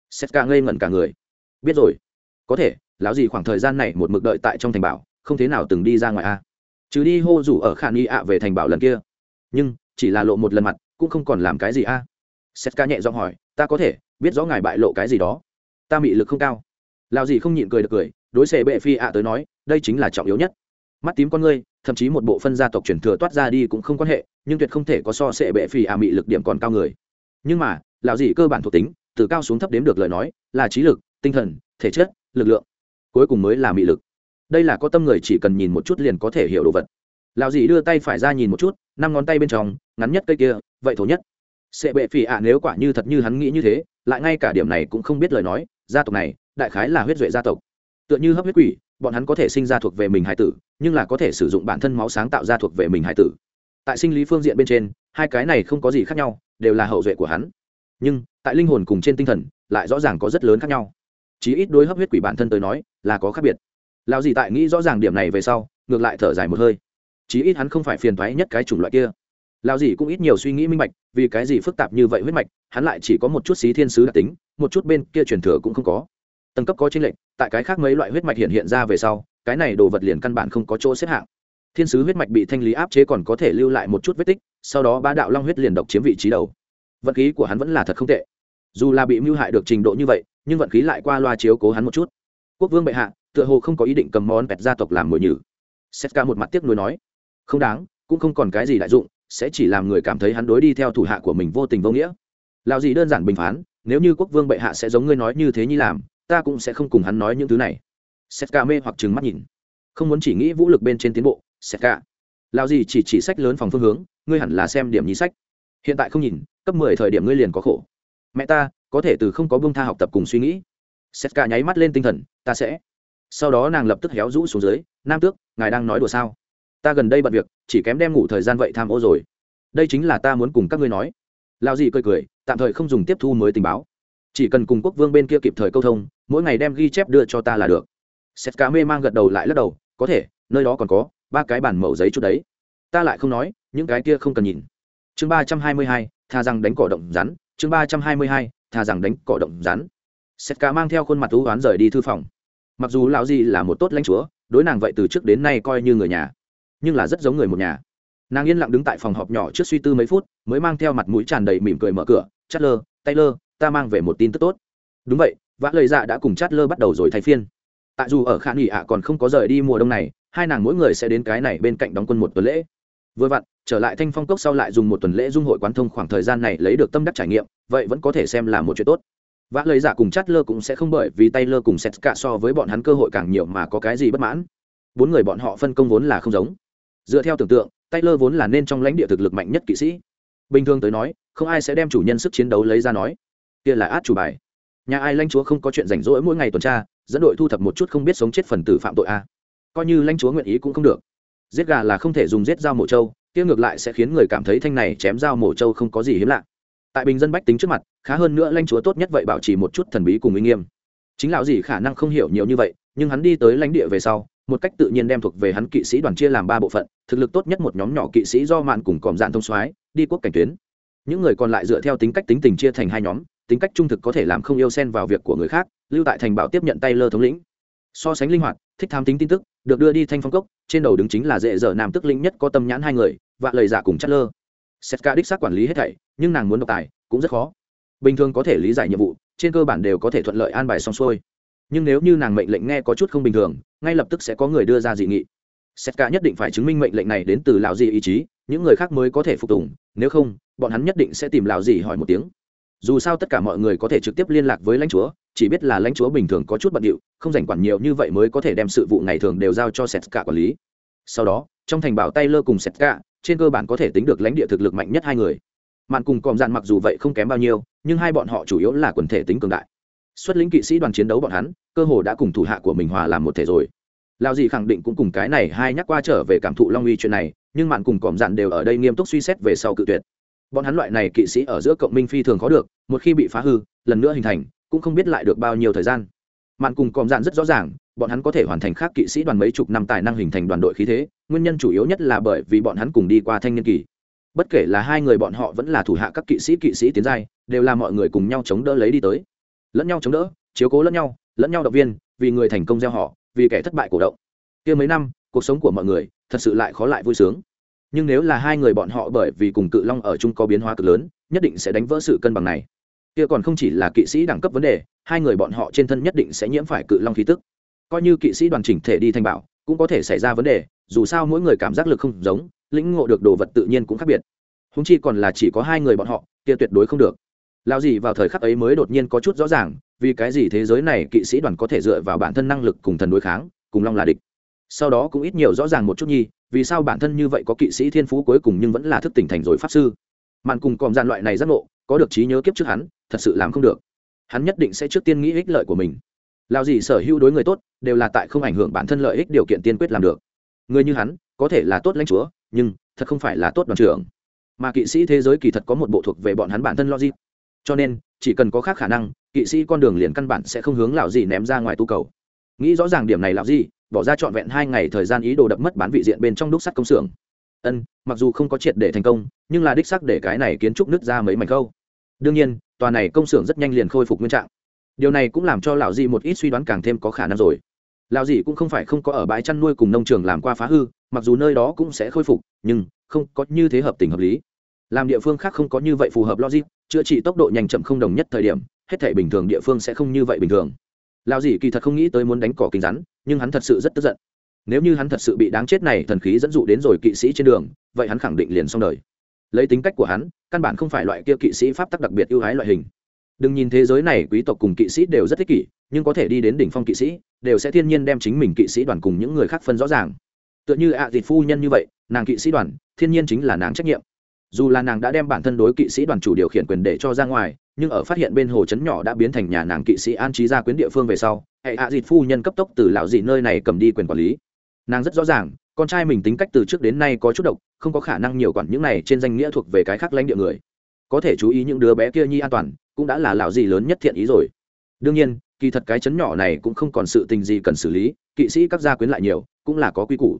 Sét cả ngây ngẩn cả người. Biết rồi. Có thể, lão gì khoảng thời gian này một mực đợi tại trong thành bảo, không thế nào từng đi ra ngoài a chứ đi hô rủ ở khả nghi ạ về thành bảo lần kia. Nhưng, chỉ là lộ một lần mặt, cũng không còn làm cái gì a. Sét ca nhẹ giọng hỏi, ta có thể biết rõ ngài bại lộ cái gì đó. Ta mị lực không cao. Lão gì không nhịn cười được cười, đối xệ bệ phi ạ tới nói, đây chính là trọng yếu nhất. Mắt tím con ngươi, thậm chí một bộ phân gia tộc truyền thừa toát ra đi cũng không quan hệ, nhưng tuyệt không thể có so sệ bệ phi ạ mị lực điểm còn cao người. Nhưng mà, lão gì cơ bản thuộc tính, từ cao xuống thấp đếm được lời nói là trí lực, tinh thần, thể chất, lực lượng. Cuối cùng mới là mị lực đây là có tâm người chỉ cần nhìn một chút liền có thể hiểu đồ vật. Lão dì đưa tay phải ra nhìn một chút, năm ngón tay bên trong, ngắn nhất cây kia, vậy thổ nhất. Sệ bệ phì ạ, nếu quả như thật như hắn nghĩ như thế, lại ngay cả điểm này cũng không biết lời nói, gia tộc này, đại khái là huyết duệ gia tộc. Tựa như hấp huyết quỷ, bọn hắn có thể sinh ra thuộc về mình hải tử, nhưng là có thể sử dụng bản thân máu sáng tạo ra thuộc về mình hải tử. Tại sinh lý phương diện bên trên, hai cái này không có gì khác nhau, đều là hậu duệ của hắn. Nhưng, tại linh hồn cùng trên tinh thần, lại rõ ràng có rất lớn khác nhau. Chí ít đối hấp huyết quỷ bản thân tới nói, là có khác biệt. Lão gì tại nghĩ rõ ràng điểm này về sau, ngược lại thở dài một hơi. Chí ít hắn không phải phiền thoái nhất cái chủng loại kia. Lão gì cũng ít nhiều suy nghĩ minh bạch, vì cái gì phức tạp như vậy huyết mạch, hắn lại chỉ có một chút xí thiên sứ đặc tính, một chút bên kia truyền thừa cũng không có. Tầng cấp có chênh lệch, tại cái khác mấy loại huyết mạch hiện hiện ra về sau, cái này đồ vật liền căn bản không có chỗ xếp hạng. Thiên sứ huyết mạch bị thanh lý áp chế còn có thể lưu lại một chút vết tích, sau đó ba đạo long huyết liền độc chiếm vị trí đầu. Vận khí của hắn vẫn là thật không tệ. Dù là bị mưu hại được trình độ như vậy, nhưng vận khí lại qua loa chiếu cố hắn một chút. Quốc vương bệ hạ tựa hồ không có ý định cầm món pẹt gia tộc làm mồi nhử. Setka một mặt tiếc nuối nói, không đáng, cũng không còn cái gì đại dụng, sẽ chỉ làm người cảm thấy hắn đối đi theo thủ hạ của mình vô tình vô nghĩa. Lao gì đơn giản bình phán, nếu như quốc vương bệ hạ sẽ giống ngươi nói như thế như làm, ta cũng sẽ không cùng hắn nói những thứ này. Setka mê hoặc trừng mắt nhìn. Không muốn chỉ nghĩ vũ lực bên trên tiến bộ, setka. Lao gì chỉ chỉ sách lớn phòng phương hướng, ngươi hẳn là xem điểm nhí sách. Hiện tại không nhìn, cấp mười thời điểm ngươi liền có khổ. Mẹ ta, có thể từ không có bông tha học tập cùng suy nghĩ. Setka nháy mắt lên tinh thần, ta sẽ sau đó nàng lập tức héo rũ xuống dưới, nam tước, ngài đang nói đùa sao? Ta gần đây bận việc, chỉ kém đem ngủ thời gian vậy tham ô rồi. Đây chính là ta muốn cùng các ngươi nói. Lao dì cười cười, tạm thời không dùng tiếp thu mới tình báo. Chỉ cần cùng quốc vương bên kia kịp thời câu thông, mỗi ngày đem ghi chép đưa cho ta là được. Sét cá mê mang gật đầu lại lắc đầu, có thể, nơi đó còn có ba cái bản mẫu giấy chút đấy. Ta lại không nói, những cái kia không cần nhìn. Chương ba trăm hai mươi hai tha rằng đánh cỏ động rắn. Chương ba trăm hai mươi hai tha rằng đánh cỏ động rắn. Sét cá mang theo khuôn mặt thú oán rời đi thư phòng mặc dù lão di là một tốt lãnh chúa, đối nàng vậy từ trước đến nay coi như người nhà, nhưng là rất giống người một nhà. Nàng yên lặng đứng tại phòng họp nhỏ trước suy tư mấy phút, mới mang theo mặt mũi tràn đầy mỉm cười mở cửa chát lơ tay lơ ta mang về một tin tức tốt. Đúng vậy, vã lời dạ đã cùng chát lơ bắt đầu rồi thay phiên. Tại dù ở khả nghỉ ạ còn không có rời đi mùa đông này, hai nàng mỗi người sẽ đến cái này bên cạnh đóng quân một tuần lễ. Vừa vặn, trở lại thanh phong cốc sau lại dùng một tuần lễ dung hội quán thông khoảng thời gian này lấy được tâm đắc trải nghiệm, vậy vẫn có thể xem là một chuyện tốt vã lời giả dạ cùng chát lơ cũng sẽ không bởi vì tay lơ cùng xét cả so với bọn hắn cơ hội càng nhiều mà có cái gì bất mãn. Bốn người bọn họ phân công vốn là không giống. Dựa theo tưởng tượng tay lơ vốn là nên trong lãnh địa thực lực mạnh nhất kỵ sĩ. Bình thường tới nói, không ai sẽ đem chủ nhân sức chiến đấu lấy ra nói, kia là át chủ bài. Nhà ai lãnh chúa không có chuyện rảnh rỗi mỗi ngày tuần tra, dẫn đội thu thập một chút không biết sống chết phần tử phạm tội a. Coi như lãnh chúa nguyện ý cũng không được. Giết gà là không thể dùng giết dao mổ trâu, kia ngược lại sẽ khiến người cảm thấy thanh này chém dao mổ trâu không có gì hiếm lạ tại bình dân bách tính trước mặt, khá hơn nữa lãnh chúa tốt nhất vậy bảo trì một chút thần bí cùng uy nghiêm. Chính lão gì khả năng không hiểu nhiều như vậy, nhưng hắn đi tới lãnh địa về sau, một cách tự nhiên đem thuộc về hắn kỵ sĩ đoàn chia làm ba bộ phận, thực lực tốt nhất một nhóm nhỏ kỵ sĩ do mạn cùng còm dạn thông soái, đi quốc cảnh tuyến. Những người còn lại dựa theo tính cách tính tình chia thành hai nhóm, tính cách trung thực có thể làm không yêu xen vào việc của người khác, lưu tại thành bảo tiếp nhận tay lơ thống lĩnh. So sánh linh hoạt, thích tham tính tin tức, được đưa đi thanh phong cốc, trên đầu đứng chính là dễ dở nam tức linh nhất có tâm nhãn hai người và lời giả cùng chất lơ. Setka đích xác quản lý hết thảy nhưng nàng muốn độc tài cũng rất khó. Bình thường có thể lý giải nhiệm vụ, trên cơ bản đều có thể thuận lợi an bài xong xuôi. Nhưng nếu như nàng mệnh lệnh nghe có chút không bình thường, ngay lập tức sẽ có người đưa ra dị nghị. Setka nhất định phải chứng minh mệnh lệnh này đến từ lão dị ý chí, những người khác mới có thể phục tùng, nếu không, bọn hắn nhất định sẽ tìm lão dị hỏi một tiếng. Dù sao tất cả mọi người có thể trực tiếp liên lạc với lãnh chúa, chỉ biết là lãnh chúa bình thường có chút bận điệu, không dành quản nhiều như vậy mới có thể đem sự vụ ngày thường đều giao cho setka quản lý. Sau đó, trong thành bảo tay lơ cùng setka trên cơ bản có thể tính được lãnh địa thực lực mạnh nhất hai người mạn cùng còm dạn mặc dù vậy không kém bao nhiêu, nhưng hai bọn họ chủ yếu là quần thể tính cường đại. Xuất lĩnh kỵ sĩ đoàn chiến đấu bọn hắn, cơ hồ đã cùng thủ hạ của mình hòa làm một thể rồi. Lao dì khẳng định cũng cùng cái này hai nhắc qua trở về cảm thụ long uy chuyện này, nhưng mạn cùng còm dạn đều ở đây nghiêm túc suy xét về sau cự tuyệt. Bọn hắn loại này kỵ sĩ ở giữa cộng minh phi thường khó được, một khi bị phá hư, lần nữa hình thành, cũng không biết lại được bao nhiêu thời gian. Mạn cùng còm dạn rất rõ ràng, bọn hắn có thể hoàn thành khác kỵ sĩ đoàn mấy chục năm tài năng hình thành đoàn đội khí thế, nguyên nhân chủ yếu nhất là bởi vì bọn hắn cùng đi qua thanh niên kỳ bất kể là hai người bọn họ vẫn là thủ hạ các kỵ sĩ kỵ sĩ tiến giai, đều là mọi người cùng nhau chống đỡ lấy đi tới. Lẫn nhau chống đỡ, chiếu cố lẫn nhau lẫn nhau động viên, vì người thành công gieo họ, vì kẻ thất bại cổ động. Kia mấy năm, cuộc sống của mọi người thật sự lại khó lại vui sướng. Nhưng nếu là hai người bọn họ bởi vì cùng cự long ở chung có biến hóa cực lớn, nhất định sẽ đánh vỡ sự cân bằng này. Kia còn không chỉ là kỵ sĩ đẳng cấp vấn đề, hai người bọn họ trên thân nhất định sẽ nhiễm phải cự long khí tức. Coi như kỵ sĩ đoàn chỉnh thể đi thành bảo, cũng có thể xảy ra vấn đề, dù sao mỗi người cảm giác lực không giống lĩnh ngộ được đồ vật tự nhiên cũng khác biệt. Húng chi còn là chỉ có hai người bọn họ, kia tuyệt đối không được. Lao gì vào thời khắc ấy mới đột nhiên có chút rõ ràng, vì cái gì thế giới này kỵ sĩ đoàn có thể dựa vào bản thân năng lực cùng thần đối kháng, cùng long là địch. Sau đó cũng ít nhiều rõ ràng một chút nhi, vì sao bản thân như vậy có kỵ sĩ thiên phú cuối cùng nhưng vẫn là thức tỉnh thành rồi pháp sư. Màn cùng còm gian loại này giác ngộ, có được trí nhớ kiếp trước hắn, thật sự làm không được. Hắn nhất định sẽ trước tiên nghĩ ích lợi của mình. Lao gì sở hữu đối người tốt, đều là tại không ảnh hưởng bản thân lợi ích điều kiện tiên quyết làm được. Người như hắn, có thể là tốt lãnh chúa nhưng thật không phải là tốt đoàn trưởng. Mà kỵ sĩ thế giới kỳ thật có một bộ thuộc về bọn hắn bản thân logic. Cho nên, chỉ cần có khác khả năng, kỵ sĩ con đường liền căn bản sẽ không hướng lão gì ném ra ngoài tu cầu. Nghĩ rõ ràng điểm này, lão gì bỏ ra trọn vẹn hai ngày thời gian ý đồ đập mất bán vị diện bên trong đúc sắt công xưởng. Ân, mặc dù không có triệt để thành công, nhưng là đích sắc để cái này kiến trúc nứt ra mấy mảnh câu đương nhiên, tòa này công xưởng rất nhanh liền khôi phục nguyên trạng. Điều này cũng làm cho lão dị một ít suy đoán càng thêm có khả năng rồi. Lão dị cũng không phải không có ở bãi chăn nuôi cùng nông trường làm qua phá hư mặc dù nơi đó cũng sẽ khôi phục, nhưng không có như thế hợp tình hợp lý. Làm địa phương khác không có như vậy phù hợp logic, chữa trị tốc độ nhanh chậm không đồng nhất thời điểm, hết thể bình thường địa phương sẽ không như vậy bình thường. Lao dì kỳ thật không nghĩ tới muốn đánh cỏ kính rắn, nhưng hắn thật sự rất tức giận. Nếu như hắn thật sự bị đáng chết này thần khí dẫn dụ đến rồi kỵ sĩ trên đường, vậy hắn khẳng định liền xong đời. Lấy tính cách của hắn, căn bản không phải loại kia kỵ sĩ pháp tắc đặc biệt ưu ái loại hình. Đừng nhìn thế giới này, quý tộc cùng kỵ sĩ đều rất thích kỷ, nhưng có thể đi đến đỉnh phong kỵ sĩ, đều sẽ thiên nhiên đem chính mình kỵ sĩ đoàn cùng những người khác phân rõ ràng tựa như ạ à phu nhân như vậy, nàng kỵ sĩ đoàn, thiên nhiên chính là nàng trách nhiệm. Dù là nàng đã đem bản thân đối kỵ sĩ đoàn chủ điều khiển quyền để cho ra ngoài, nhưng ở phát hiện bên hồ trấn nhỏ đã biến thành nhà nàng kỵ sĩ an trí ra quyến địa phương về sau, hệ ạ à phu nhân cấp tốc từ lão dị nơi này cầm đi quyền quản lý. Nàng rất rõ ràng, con trai mình tính cách từ trước đến nay có chút độc, không có khả năng nhiều quản những này trên danh nghĩa thuộc về cái khác lãnh địa người. Có thể chú ý những đứa bé kia nhi an toàn, cũng đã là lão dị lớn nhất thiện ý rồi. Đương nhiên, kỳ thật cái chấn nhỏ này cũng không còn sự tình gì cần xử lý, kỵ sĩ các gia quyến lại nhiều, cũng là có quy củ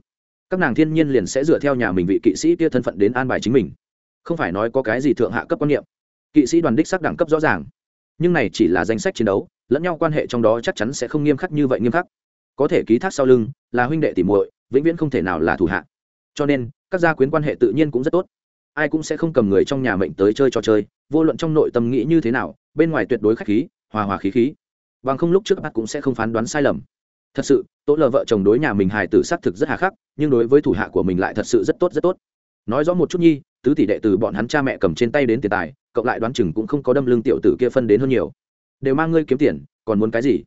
các nàng thiên nhiên liền sẽ dựa theo nhà mình vị kỵ sĩ kia thân phận đến an bài chính mình. Không phải nói có cái gì thượng hạ cấp quan niệm. Kỵ sĩ đoàn đích sắc đẳng cấp rõ ràng. Nhưng này chỉ là danh sách chiến đấu, lẫn nhau quan hệ trong đó chắc chắn sẽ không nghiêm khắc như vậy nghiêm khắc. Có thể ký thác sau lưng, là huynh đệ tỉ muội, vĩnh viễn không thể nào là thủ hạ. Cho nên, các gia quyến quan hệ tự nhiên cũng rất tốt. Ai cũng sẽ không cầm người trong nhà mệnh tới chơi trò chơi, vô luận trong nội tâm nghĩ như thế nào, bên ngoài tuyệt đối khách khí, hòa hòa khí khí. Bằng không lúc trước bác cũng sẽ không phán đoán sai lầm thật sự tố lờ vợ chồng đối nhà mình hài tử xác thực rất hà khắc, nhưng đối với thủ hạ của mình lại thật sự rất tốt rất tốt. Nói rõ một chút nhi, tứ tỷ đệ từ bọn hắn cha mẹ cầm trên tay đến tiền tài cộng lại đoán chừng cũng không có đâm lương tiểu tử kia phân đến hơn nhiều. Đều mang ngươi kiếm tiền, còn muốn cái gì?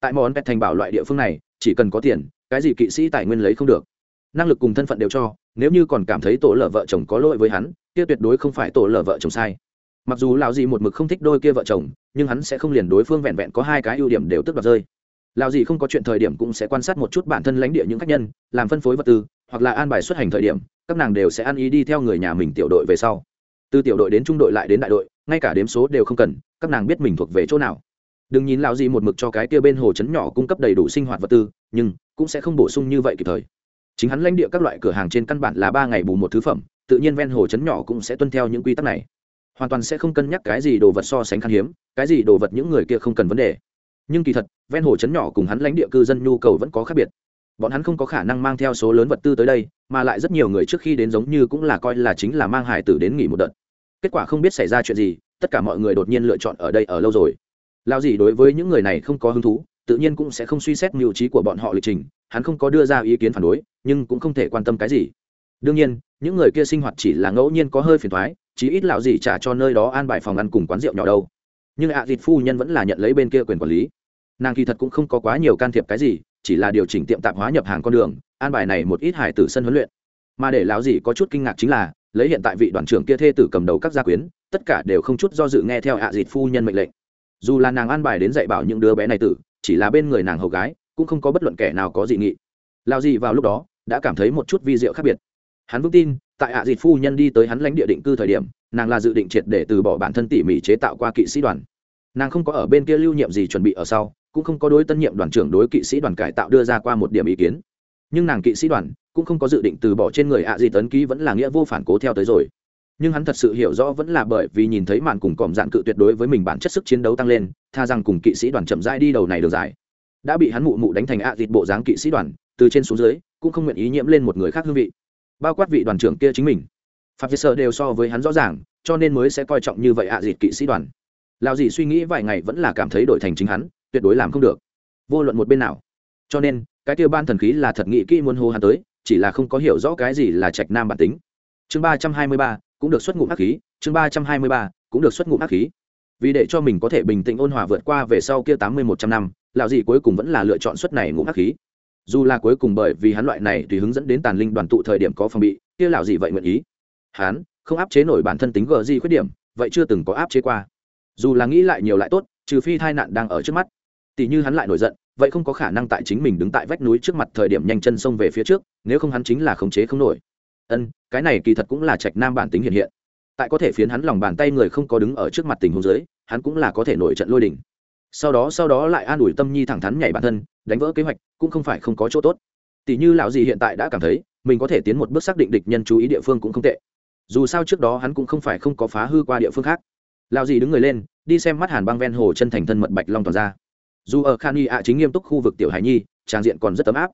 Tại món pet thành bảo loại địa phương này, chỉ cần có tiền, cái gì kỵ sĩ tài nguyên lấy không được. Năng lực cùng thân phận đều cho, nếu như còn cảm thấy tổ lở vợ chồng có lỗi với hắn, kia tuyệt đối không phải tổ lở vợ chồng sai. Mặc dù lão gì một mực không thích đôi kia vợ chồng, nhưng hắn sẽ không liền đối phương vẹn vẹn có hai cái ưu điểm đều tức đoạt rơi lão gì không có chuyện thời điểm cũng sẽ quan sát một chút bản thân lãnh địa những khách nhân, làm phân phối vật tư, hoặc là an bài xuất hành thời điểm, các nàng đều sẽ ăn ý đi theo người nhà mình tiểu đội về sau. Từ tiểu đội đến trung đội lại đến đại đội, ngay cả đếm số đều không cần, các nàng biết mình thuộc về chỗ nào. Đừng nhìn lão gì một mực cho cái kia bên hồ chấn nhỏ cung cấp đầy đủ sinh hoạt vật tư, nhưng cũng sẽ không bổ sung như vậy kịp thời. Chính hắn lãnh địa các loại cửa hàng trên căn bản là ba ngày bù một thứ phẩm, tự nhiên ven hồ chấn nhỏ cũng sẽ tuân theo những quy tắc này. Hoàn toàn sẽ không cân nhắc cái gì đồ vật so sánh khan hiếm, cái gì đồ vật những người kia không cần vấn đề nhưng kỳ thật, ven hồ chấn nhỏ cùng hắn lãnh địa cư dân nhu cầu vẫn có khác biệt. Bọn hắn không có khả năng mang theo số lớn vật tư tới đây, mà lại rất nhiều người trước khi đến giống như cũng là coi là chính là mang hải tử đến nghỉ một đợt. Kết quả không biết xảy ra chuyện gì, tất cả mọi người đột nhiên lựa chọn ở đây ở lâu rồi. Lao gì đối với những người này không có hứng thú, tự nhiên cũng sẽ không suy xét mưu trí của bọn họ lịch trình, hắn không có đưa ra ý kiến phản đối, nhưng cũng không thể quan tâm cái gì. Đương nhiên, những người kia sinh hoạt chỉ là ngẫu nhiên có hơi phiền thoái chí ít lão gì trả cho nơi đó an bài phòng ăn cùng quán rượu nhỏ đâu. Nhưng ạ à phu nhân vẫn là nhận lấy bên kia quyền quản lý nàng kỳ thật cũng không có quá nhiều can thiệp cái gì, chỉ là điều chỉnh tiệm tạp hóa nhập hàng con đường, an bài này một ít hải tử sân huấn luyện. Mà để lão gì có chút kinh ngạc chính là, lấy hiện tại vị đoàn trưởng kia thê tử cầm đầu các gia quyến, tất cả đều không chút do dự nghe theo ạ à dịt phu nhân mệnh lệnh. Dù là nàng an bài đến dạy bảo những đứa bé này tử, chỉ là bên người nàng hầu gái, cũng không có bất luận kẻ nào có dị nghị. Lao gì vào lúc đó, đã cảm thấy một chút vi diệu khác biệt. Hắn vững tin, tại ạ à dịt phu nhân đi tới hắn lãnh địa định cư thời điểm, nàng là dự định triệt để từ bỏ bản thân tỉ mỉ chế tạo qua kỵ sĩ đoàn. Nàng không có ở bên kia lưu nhiệm gì chuẩn bị ở sau cũng không có đối tân nhiệm đoàn trưởng đối kỵ sĩ đoàn cải tạo đưa ra qua một điểm ý kiến. Nhưng nàng kỵ sĩ đoàn cũng không có dự định từ bỏ trên người ạ à gì tấn ký vẫn là nghĩa vô phản cố theo tới rồi. Nhưng hắn thật sự hiểu rõ vẫn là bởi vì nhìn thấy màn cùng còm dạn cự tuyệt đối với mình bản chất sức chiến đấu tăng lên, tha rằng cùng kỵ sĩ đoàn chậm rãi đi đầu này được dài. Đã bị hắn mụ mụ đánh thành ạ à dịt bộ dáng kỵ sĩ đoàn, từ trên xuống dưới, cũng không nguyện ý nhiễm lên một người khác hương vị. Bao quát vị đoàn trưởng kia chính mình. Phạm vi sợ đều so với hắn rõ ràng, cho nên mới sẽ coi trọng như vậy ạ à dịt kỵ sĩ đoàn. Lao gì suy nghĩ vài ngày vẫn là cảm thấy đổi thành chính hắn tuyệt đối làm không được. Vô luận một bên nào. Cho nên, cái kia ban thần khí là thật nghị kỹ muốn hô hắn tới, chỉ là không có hiểu rõ cái gì là trạch nam bản tính. Chương ba trăm hai mươi ba, cũng được xuất ngụm ác khí. Chương ba trăm hai mươi ba, cũng được xuất ngụm ác khí. Vì để cho mình có thể bình tĩnh ôn hòa vượt qua về sau kia tám mươi một trăm năm, lão gì cuối cùng vẫn là lựa chọn suất này ngụm ác khí. Dù là cuối cùng bởi vì hắn loại này tùy hướng dẫn đến tàn linh đoàn tụ thời điểm có phòng bị, kia lão gì vậy nguyện ý. Hắn, không áp chế nổi bản thân tính gờ gì khuyết điểm, vậy chưa từng có áp chế qua. Dù là nghĩ lại nhiều lại tốt, trừ phi tai nạn đang ở trước mắt tỷ như hắn lại nổi giận, vậy không có khả năng tại chính mình đứng tại vách núi trước mặt thời điểm nhanh chân xông về phía trước, nếu không hắn chính là khống chế không nổi. Ân, cái này kỳ thật cũng là trạch nam bản tính hiện hiện. Tại có thể phiến hắn lòng bàn tay người không có đứng ở trước mặt tình huống dưới, hắn cũng là có thể nổi trận lôi đỉnh sau đó sau đó lại an ủi tâm nhi thẳng thắn nhảy bản thân, đánh vỡ kế hoạch, cũng không phải không có chỗ tốt. Tỷ như lão gì hiện tại đã cảm thấy, mình có thể tiến một bước xác định địch nhân chú ý địa phương cũng không tệ. Dù sao trước đó hắn cũng không phải không có phá hư qua địa phương khác. Lão gì đứng người lên, đi xem mắt hàn băng ven hồ chân thành thân mật bạch long toàn ra dù ở khan y ạ chính nghiêm túc khu vực tiểu hải nhi, trang diện còn rất ấm áp.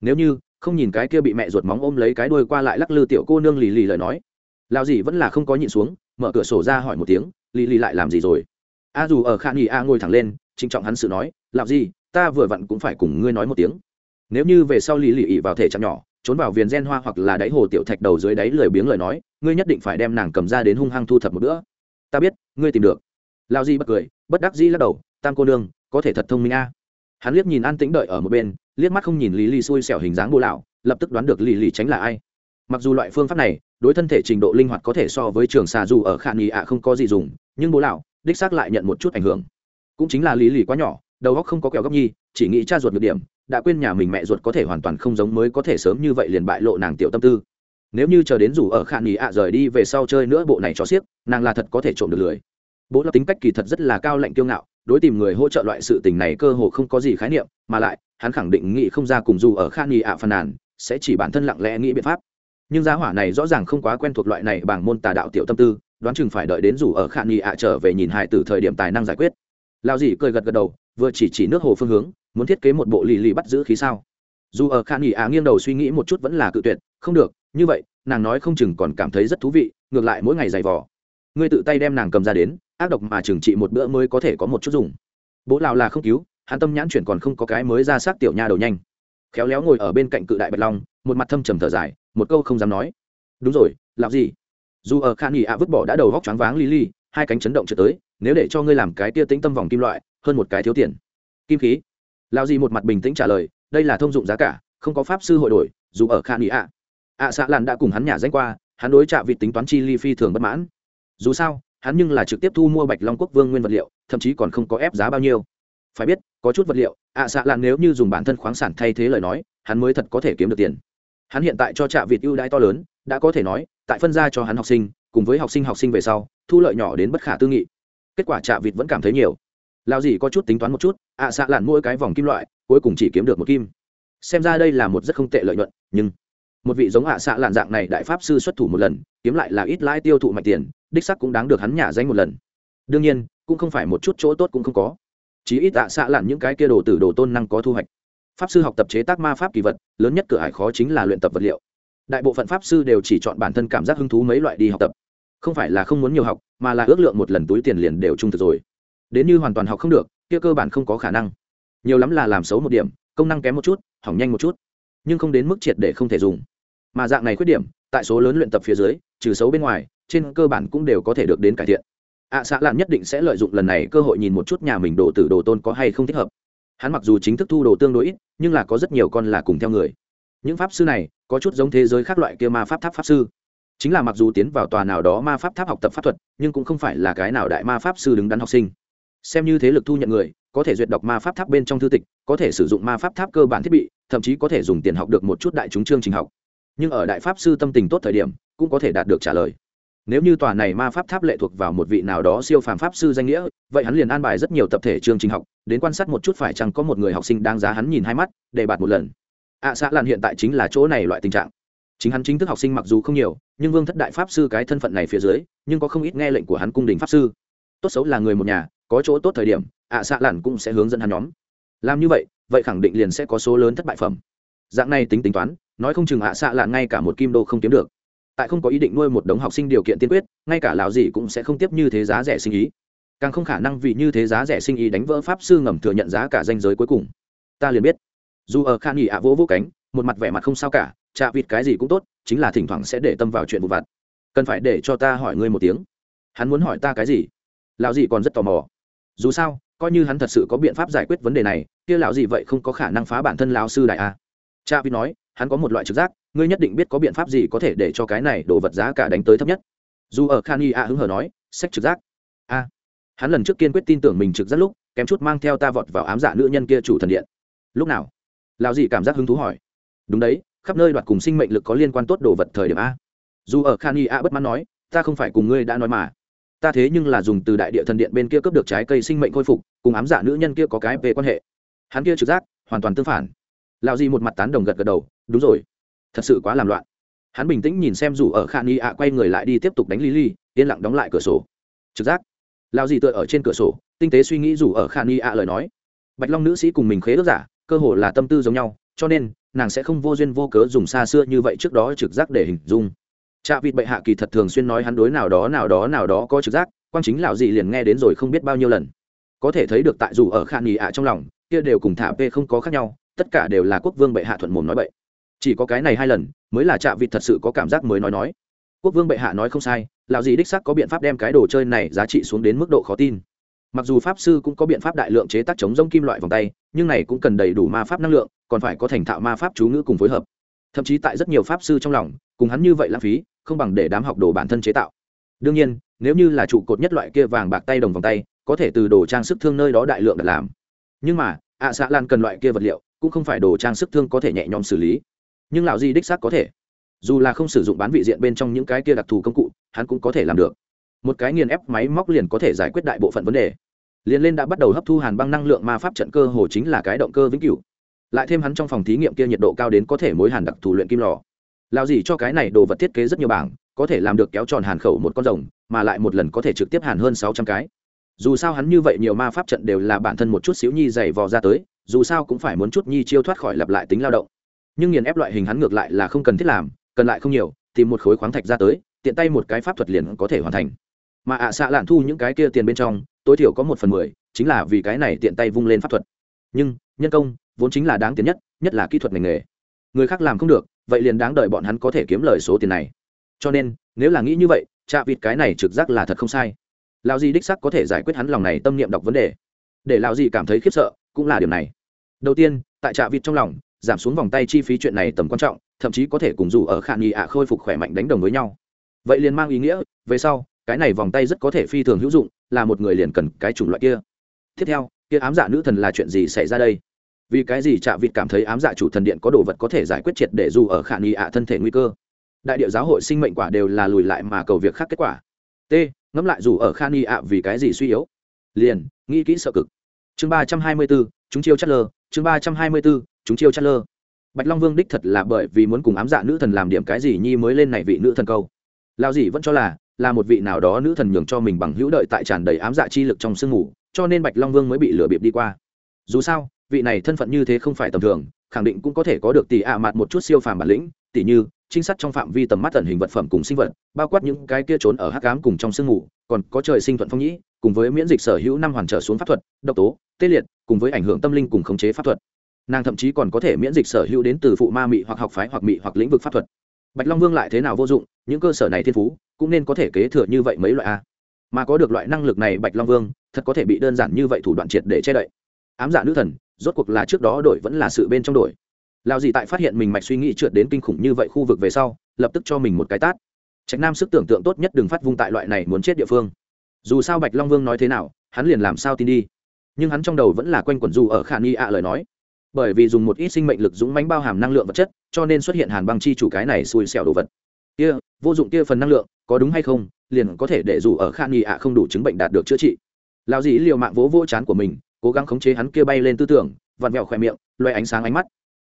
Nếu như không nhìn cái kia bị mẹ ruột móng ôm lấy cái đuôi qua lại lắc lư tiểu cô nương lì lì lời nói lao gì vẫn là không có nhịn xuống, mở cửa sổ ra hỏi một tiếng, lì lì lại làm gì rồi? A dù ở khan y a ngồi thẳng lên, trịnh trọng hắn sự nói làm gì ta vừa vặn cũng phải cùng ngươi nói một tiếng. Nếu như về sau lì lì ỉ vào thể chạm nhỏ, trốn vào viền gen hoa hoặc là đáy hồ tiểu thạch đầu dưới đáy lười biếng lời nói, ngươi nhất định phải đem nàng cầm ra đến hung hăng thu thập một bữa. Ta biết, ngươi tìm được. Lao di bất cười, bất đắc dĩ lắc đầu, tam cô nương có thể thật thông minh a. Hắn liếc nhìn an tĩnh đợi ở một bên, liếc mắt không nhìn lý lì xui xẻo hình dáng bô lão, lập tức đoán được lì lì tránh là ai. Mặc dù loại phương pháp này, đối thân thể trình độ linh hoạt có thể so với trường xà dù ở khả nghi ạ không có gì dùng, nhưng bố lão, đích xác lại nhận một chút ảnh hưởng. Cũng chính là lý lì quá nhỏ, đầu óc không có kẹo góc nhi, chỉ nghĩ cha ruột được điểm, đã quên nhà mình mẹ ruột có thể hoàn toàn không giống mới có thể sớm như vậy liền bại lộ nàng tiểu tâm tư. Nếu như chờ đến dù ở khả nghi ạ rời đi về sau chơi nữa bộ này cho xiếc, nàng là thật có thể trộm được lười. Bố lão tính cách kỳ thật rất là cao lạnh kiêu ngạo đối tìm người hỗ trợ loại sự tình này cơ hồ không có gì khái niệm, mà lại, hắn khẳng định nghĩ không ra cùng dù ở khan nghị ạ phàn nàn, sẽ chỉ bản thân lặng lẽ nghĩ biện pháp. Nhưng giá hỏa này rõ ràng không quá quen thuộc loại này bằng môn tà đạo tiểu tâm tư, đoán chừng phải đợi đến dù ở khan nghị ạ trở về nhìn hại từ thời điểm tài năng giải quyết. Lao dì cười gật gật đầu, vừa chỉ chỉ nước hồ phương hướng, muốn thiết kế một bộ lì lì bắt giữ khí sao. Dù ở khan nghị ạ nghiêng đầu suy nghĩ một chút vẫn là cự tuyệt, không được, như vậy, nàng nói không chừng còn cảm thấy rất thú vị, ngược lại mỗi ngày giày vò ngươi tự tay đem nàng cầm ra đến, ác độc mà trừng trị một bữa mới có thể có một chút dùng. Bố lào là không cứu, hắn tâm nhãn chuyển còn không có cái mới ra xác tiểu nha đầu nhanh. Khéo léo ngồi ở bên cạnh cự đại bạch long, một mặt thâm trầm thở dài, một câu không dám nói. Đúng rồi, làm gì? Dù ở khan nghỉ ạ vứt bỏ đã đầu vóc choáng váng li li hai cánh chấn động trở tới, nếu để cho ngươi làm cái tia tĩnh tâm vòng kim loại, hơn một cái thiếu tiền. Kim khí. Lao gì một mặt bình tĩnh trả lời, đây là thông dụng giá cả, không có pháp sư hội đổi, dù ở khan nghỉ ạ. Ạ xã lan đã cùng hắn nhà danh qua, hắn đối trạ vị tính toán chi ly phi thường bất mãn dù sao, hắn nhưng là trực tiếp thu mua bạch long quốc vương nguyên vật liệu, thậm chí còn không có ép giá bao nhiêu. Phải biết, có chút vật liệu, ạ à xạ lạn nếu như dùng bản thân khoáng sản thay thế lời nói, hắn mới thật có thể kiếm được tiền. Hắn hiện tại cho trạ vịt ưu đãi to lớn, đã có thể nói, tại phân ra cho hắn học sinh, cùng với học sinh học sinh về sau, thu lợi nhỏ đến bất khả tư nghị. Kết quả trạ vịt vẫn cảm thấy nhiều. Lao gì có chút tính toán một chút, ạ à xạ lạn mỗi cái vòng kim loại, cuối cùng chỉ kiếm được một kim. Xem ra đây là một rất không tệ lợi nhuận, nhưng một vị giống ạ à xạ lạn dạng này đại pháp sư xuất thủ một lần, kiếm lại là ít lãi tiêu thụ mạnh tiền đích sắc cũng đáng được hắn nhả danh một lần. Đương nhiên, cũng không phải một chút chỗ tốt cũng không có. Chí ít tạ xạ lặn những cái kia đồ tử đồ tôn năng có thu hoạch. Pháp sư học tập chế tác ma pháp kỳ vật, lớn nhất cửa hải khó chính là luyện tập vật liệu. Đại bộ phận pháp sư đều chỉ chọn bản thân cảm giác hứng thú mấy loại đi học tập. Không phải là không muốn nhiều học, mà là ước lượng một lần túi tiền liền đều trung thực rồi. Đến như hoàn toàn học không được, kia cơ bản không có khả năng. Nhiều lắm là làm xấu một điểm, công năng kém một chút, hỏng nhanh một chút. Nhưng không đến mức triệt để không thể dùng. Mà dạng này khuyết điểm, tại số lớn luyện tập phía dưới, trừ xấu bên ngoài trên cơ bản cũng đều có thể được đến cải thiện. Ạ à, xạ lạn nhất định sẽ lợi dụng lần này cơ hội nhìn một chút nhà mình đồ tử đồ tôn có hay không thích hợp. Hắn mặc dù chính thức thu đồ tương đối ít nhưng là có rất nhiều con là cùng theo người. Những pháp sư này có chút giống thế giới khác loại kia ma pháp tháp pháp sư. Chính là mặc dù tiến vào tòa nào đó ma pháp tháp học tập pháp thuật nhưng cũng không phải là cái nào đại ma pháp sư đứng đắn học sinh. Xem như thế lực thu nhận người có thể duyệt đọc ma pháp tháp bên trong thư tịch có thể sử dụng ma pháp tháp cơ bản thiết bị thậm chí có thể dùng tiền học được một chút đại chúng chương trình học. Nhưng ở đại pháp sư tâm tình tốt thời điểm cũng có thể đạt được trả lời nếu như tòa này ma pháp tháp lệ thuộc vào một vị nào đó siêu phàm pháp sư danh nghĩa vậy hắn liền an bài rất nhiều tập thể chương trình học đến quan sát một chút phải chăng có một người học sinh đang giá hắn nhìn hai mắt để bạt một lần. Ạ à, xã lan hiện tại chính là chỗ này loại tình trạng. Chính hắn chính thức học sinh mặc dù không nhiều nhưng vương thất đại pháp sư cái thân phận này phía dưới nhưng có không ít nghe lệnh của hắn cung đình pháp sư. Tốt xấu là người một nhà có chỗ tốt thời điểm ạ à, xã lan cũng sẽ hướng dẫn hắn nhóm. Làm như vậy vậy khẳng định liền sẽ có số lớn thất bại phẩm. Dạng này tính tính toán nói không chừng ạ à, xã lan ngay cả một kim đô không kiếm được tại không có ý định nuôi một đống học sinh điều kiện tiên quyết, ngay cả lão gì cũng sẽ không tiếp như thế giá rẻ sinh ý. Càng không khả năng vì như thế giá rẻ sinh ý đánh vỡ pháp sư ngầm thừa nhận giá cả danh giới cuối cùng. Ta liền biết. Dù ở khan nghỉ ạ vỗ vỗ cánh, một mặt vẻ mặt không sao cả chạ vịt cái gì cũng tốt, chính là thỉnh thoảng sẽ để tâm vào chuyện vụ vặt. Cần phải để cho ta hỏi ngươi một tiếng. Hắn muốn hỏi ta cái gì? Lão gì còn rất tò mò. Dù sao, coi như hắn thật sự có biện pháp giải quyết vấn đề này, kia lão gì vậy không có khả năng phá bản thân lão sư đại a. Cha vịt nói, hắn có một loại trực giác ngươi nhất định biết có biện pháp gì có thể để cho cái này đồ vật giá cả đánh tới thấp nhất. Dù ở khan y a hứng hờ nói, sách trực giác. A. Hắn lần trước kiên quyết tin tưởng mình trực giác lúc, kém chút mang theo ta vọt vào ám giả nữ nhân kia chủ thần điện. Lúc nào? Lão gì cảm giác hứng thú hỏi. Đúng đấy, khắp nơi đoạt cùng sinh mệnh lực có liên quan tốt đồ vật thời điểm a. Dù ở khan y a bất mãn nói, ta không phải cùng ngươi đã nói mà. Ta thế nhưng là dùng từ đại địa thần điện bên kia cướp được trái cây sinh mệnh khôi phục, cùng ám giả nữ nhân kia có cái về quan hệ. Hắn kia trực giác, hoàn toàn tương phản. Lão gì một mặt tán đồng gật gật đầu, đúng rồi thật sự quá làm loạn. Hắn bình tĩnh nhìn xem dù ở khan y ạ, quay người lại đi tiếp tục đánh lily, yên lặng đóng lại cửa sổ. Trực giác. Lao gì tựa ở trên cửa sổ, tinh tế suy nghĩ dù ở khan y ạ lời nói. Bạch long nữ sĩ cùng mình khế ước giả, cơ hồ là tâm tư giống nhau, cho nên, nàng sẽ không vô duyên vô cớ dùng xa xưa như vậy trước đó trực giác để hình dung. Cha vịt bệ hạ kỳ thật thường xuyên nói hắn đối nào đó nào đó nào đó có trực giác quan chính lão gì liền nghe đến rồi không biết bao nhiêu lần. Có thể thấy được tại dù ở khan y ạ trong lòng, kia đều cùng thả p không có khác nhau, tất cả đều là quốc vương bệ hạ thuận mồm nói bậy chỉ có cái này hai lần, mới là chạ vịt thật sự có cảm giác mới nói nói. Quốc vương bệ hạ nói không sai, lão gì đích sắc có biện pháp đem cái đồ chơi này giá trị xuống đến mức độ khó tin. Mặc dù pháp sư cũng có biện pháp đại lượng chế tác chống rông kim loại vòng tay, nhưng này cũng cần đầy đủ ma pháp năng lượng, còn phải có thành thạo ma pháp chú ngữ cùng phối hợp. Thậm chí tại rất nhiều pháp sư trong lòng, cùng hắn như vậy lãng phí, không bằng để đám học đồ bản thân chế tạo. Đương nhiên, nếu như là trụ cột nhất loại kia vàng bạc tay đồng vòng tay, có thể từ đồ trang sức thương nơi đó đại lượng đặt làm. Nhưng mà, ạ xã lan cần loại kia vật liệu, cũng không phải đồ trang sức thương có thể nhẹ nhõm xử lý nhưng lão di đích xác có thể. Dù là không sử dụng bán vị diện bên trong những cái kia đặc thù công cụ, hắn cũng có thể làm được. Một cái nghiền ép máy móc liền có thể giải quyết đại bộ phận vấn đề. Liền lên đã bắt đầu hấp thu hàn băng năng lượng ma pháp trận cơ hồ chính là cái động cơ vĩnh cửu. Lại thêm hắn trong phòng thí nghiệm kia nhiệt độ cao đến có thể mối hàn đặc thù luyện kim lò. Lao gì cho cái này đồ vật thiết kế rất nhiều bảng, có thể làm được kéo tròn hàn khẩu một con rồng, mà lại một lần có thể trực tiếp hàn hơn sáu trăm cái. Dù sao hắn như vậy nhiều ma pháp trận đều là bản thân một chút xíu nhi dày vò ra tới, dù sao cũng phải muốn chút nhi chiêu thoát khỏi lặp lại tính lao động nhưng nghiền ép loại hình hắn ngược lại là không cần thiết làm, cần lại không nhiều, tìm một khối khoáng thạch ra tới, tiện tay một cái pháp thuật liền có thể hoàn thành. Mà ạ xạ lạn thu những cái kia tiền bên trong, tối thiểu có một phần mười, chính là vì cái này tiện tay vung lên pháp thuật. Nhưng, nhân công, vốn chính là đáng tiền nhất nhất là kỹ thuật ngành nghề. Người khác làm không được, vậy liền đáng đợi bọn hắn có thể kiếm lời số tiền này. Cho nên, nếu là nghĩ như vậy chạ vịt cái này trực giác là thật không sai. Lao di đích sắc có thể giải quyết hắn lòng này tâm niệm đọc vấn đề. Để lao di cảm thấy khiếp sợ, cũng là điều này. Đầu tiên, tại trạ vịt trong lòng giảm xuống vòng tay chi phí chuyện này tầm quan trọng, thậm chí có thể cùng dù ở khả nghi ạ khôi phục khỏe mạnh đánh đồng với nhau. Vậy liền mang ý nghĩa, về sau, cái này vòng tay rất có thể phi thường hữu dụng, là một người liền cần cái chủng loại kia. Tiếp theo, kia ám dạ nữ thần là chuyện gì xảy ra đây? Vì cái gì chạ vịt cảm thấy ám dạ chủ thần điện có đồ vật có thể giải quyết triệt để dù ở khả nghi ạ thân thể nguy cơ? Đại điệu giáo hội sinh mệnh quả đều là lùi lại mà cầu việc khác kết quả. T, ngẫm lại dù ở khả nghi ạ vì cái gì suy yếu? Liền, nghĩ kỹ sợ cực. Chương ba trăm hai mươi bốn chúng chiêu chất lơ. Chương ba trăm hai mươi bốn chúng chiêu chát lơ. Bạch long vương đích thật là bởi vì muốn cùng ám dạ nữ thần làm điểm cái gì nhi mới lên này vị nữ thần câu. Lao gì vẫn cho là là một vị nào đó nữ thần nhường cho mình bằng hữu đợi tại tràn đầy ám dạ chi lực trong sương ngủ, cho nên bạch long vương mới bị lừa bịp đi qua. Dù sao, vị này thân phận như thế không phải tầm thường, khẳng định cũng có thể có được tỷ ạ mặt một chút siêu phàm bản lĩnh tỷ như, trinh sát trong phạm vi tầm mắt tần hình vật phẩm cùng sinh vật, bao quát những cái kia trốn ở hắc ám cùng trong sương ngủ, còn có trời sinh thuận phong nhĩ, cùng với miễn dịch sở hữu năm hoàn trở xuống pháp thuật, độc tố, tê liệt, cùng với ảnh hưởng tâm linh cùng khống chế pháp thuật nàng thậm chí còn có thể miễn dịch sở hữu đến từ phụ ma mị hoặc học phái hoặc mị hoặc lĩnh vực pháp thuật. Bạch long vương lại thế nào vô dụng, những cơ sở này thiên phú, cũng nên có thể kế thừa như vậy mấy loại a. Mà có được loại năng lực này bạch long vương, thật có thể bị đơn giản như vậy thủ đoạn triệt để che đậy. Ám dạ nữ thần, rốt cuộc là trước đó đổi vẫn là sự bên trong đổi. Lao gì tại phát hiện mình mạch suy nghĩ trượt đến kinh khủng như vậy khu vực về sau, lập tức cho mình một cái tát. Trạch nam sức tưởng tượng tốt nhất đừng phát vung tại loại này muốn chết địa phương. Dù sao bạch long vương nói thế nào, hắn liền làm sao tin đi. Nhưng hắn trong đầu vẫn là quanh quẩn dù ở khả nghi ạ lời nói bởi vì dùng một ít sinh mệnh lực dũng mánh bao hàm năng lượng vật chất, cho nên xuất hiện hàn băng chi chủ cái này xui xẻo đồ vật. Kia, vô dụng kia phần năng lượng, có đúng hay không, liền có thể để dù ở khan nghị ạ không đủ chứng bệnh đạt được chữa trị. Lao dĩ liều mạng vỗ vỗ chán của mình, cố gắng khống chế hắn kia bay lên tư tưởng, vặn vẹo khỏe miệng loay ánh sáng ánh mắt.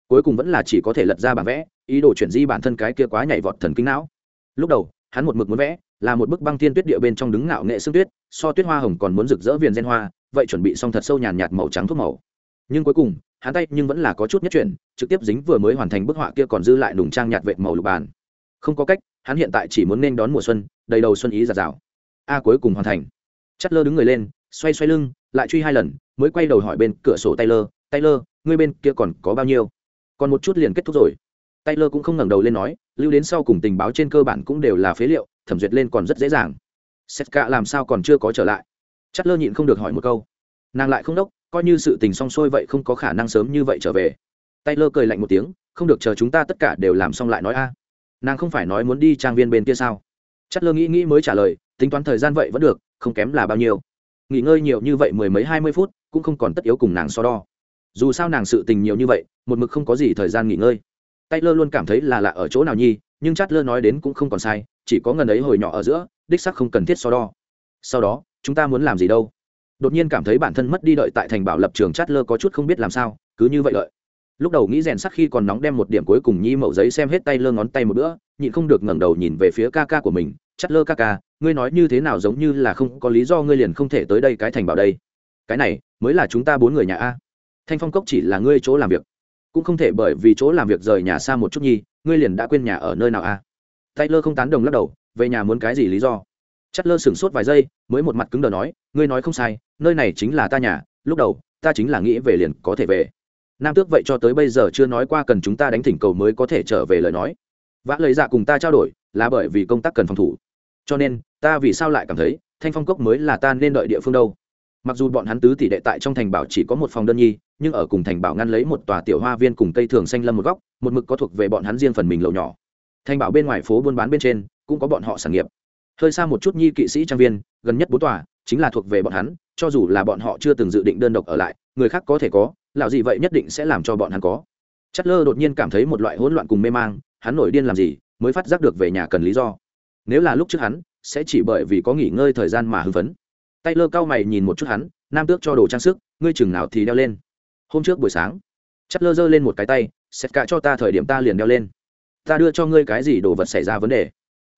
Cuối cùng vẫn là chỉ có thể lật ra bản vẽ, ý đồ chuyển di bản thân cái kia quá nhảy vọt thần kinh não. Lúc đầu, hắn một mực muốn vẽ, là một bức băng thiên tuyết địa bên trong đứng ngạo nghệ xương tuyết, so tuyết hoa hồng còn muốn rực rỡ viền gen hoa, vậy chuẩn bị xong thật sâu nhàn nhạt màu trắng thuốc màu. Nhưng cuối cùng hắn tay nhưng vẫn là có chút nhất chuyển, trực tiếp dính vừa mới hoàn thành bức họa kia còn dư lại nùng trang nhạt vệt màu lục bàn. Không có cách, hắn hiện tại chỉ muốn nên đón mùa xuân, đầy đầu xuân ý giạt rào. A cuối cùng hoàn thành. Chất lơ đứng người lên, xoay xoay lưng, lại truy hai lần, mới quay đầu hỏi bên cửa sổ taylor taylor, ngươi bên kia còn có bao nhiêu? Còn một chút liền kết thúc rồi. Taylor cũng không ngẩng đầu lên nói, lưu đến sau cùng tình báo trên cơ bản cũng đều là phế liệu, thẩm duyệt lên còn rất dễ dàng. Setka cả làm sao còn chưa có trở lại? Chất lơ nhịn không được hỏi một câu. Nàng lại không đốc coi như sự tình xong xuôi vậy không có khả năng sớm như vậy trở về. Taylor cười lạnh một tiếng, không được chờ chúng ta tất cả đều làm xong lại nói a. Nàng không phải nói muốn đi trang viên bên kia sao? Chất lơ nghĩ nghĩ mới trả lời, tính toán thời gian vậy vẫn được, không kém là bao nhiêu. Nghỉ ngơi nhiều như vậy mười mấy hai mươi phút, cũng không còn tất yếu cùng nàng so đo. Dù sao nàng sự tình nhiều như vậy, một mực không có gì thời gian nghỉ ngơi. Taylor luôn cảm thấy là lạ ở chỗ nào nhi nhưng chát lơ nói đến cũng không còn sai, chỉ có ngần ấy hồi nhỏ ở giữa, đích sắc không cần thiết so đo. Sau đó, chúng ta muốn làm gì đâu? Đột nhiên cảm thấy bản thân mất đi đợi tại thành bảo lập trường chát lơ có chút không biết làm sao, cứ như vậy đợi. Lúc đầu nghĩ rèn sắc khi còn nóng đem một điểm cuối cùng nhi mậu giấy xem hết tay lơ ngón tay một bữa, nhịn không được ngẩng đầu nhìn về phía ca ca của mình chát lơ ca ca, ngươi nói như thế nào giống như là không có lý do ngươi liền không thể tới đây cái thành bảo đây? Cái này, mới là chúng ta bốn người nhà a. Thanh phong cốc chỉ là ngươi chỗ làm việc. Cũng không thể bởi vì chỗ làm việc rời nhà xa một chút nhi, ngươi liền đã quên nhà ở nơi nào a. Tay lơ không tán đồng lắc đầu, về nhà muốn cái gì lý do? Chất lơ sửng sốt vài giây, mới một mặt cứng đờ nói, ngươi nói không sai nơi này chính là ta nhà, lúc đầu, ta chính là nghĩ về liền có thể về. Nam tước vậy cho tới bây giờ chưa nói qua cần chúng ta đánh thỉnh cầu mới có thể trở về lời nói. Vã lời dạ cùng ta trao đổi, là bởi vì công tác cần phòng thủ. Cho nên, ta vì sao lại cảm thấy, thanh phong cốc mới là ta nên đợi địa phương đâu? Mặc dù bọn hắn tứ tỷ đệ tại trong thành bảo chỉ có một phòng đơn nhi, nhưng ở cùng thành bảo ngăn lấy một tòa tiểu hoa viên cùng cây thường xanh lâm một góc, một mực có thuộc về bọn hắn riêng phần mình lầu nhỏ. Thành bảo bên ngoài phố buôn bán bên trên, cũng có bọn họ sản nghiệp. Hơi xa một chút nhi kỵ sĩ trang viên, gần nhất bốn tòa chính là thuộc về bọn hắn, cho dù là bọn họ chưa từng dự định đơn độc ở lại, người khác có thể có, lão gì vậy nhất định sẽ làm cho bọn hắn có. Chất lơ đột nhiên cảm thấy một loại hỗn loạn cùng mê mang, hắn nổi điên làm gì, mới phát giác được về nhà cần lý do. Nếu là lúc trước hắn, sẽ chỉ bởi vì có nghỉ ngơi thời gian mà hưng phấn. Tay lơ cao mày nhìn một chút hắn, nam tước cho đồ trang sức, ngươi chừng nào thì đeo lên. Hôm trước buổi sáng, chất lơ giơ lên một cái tay, sét cả cho ta thời điểm ta liền đeo lên. Ta đưa cho ngươi cái gì đồ vật xảy ra vấn đề.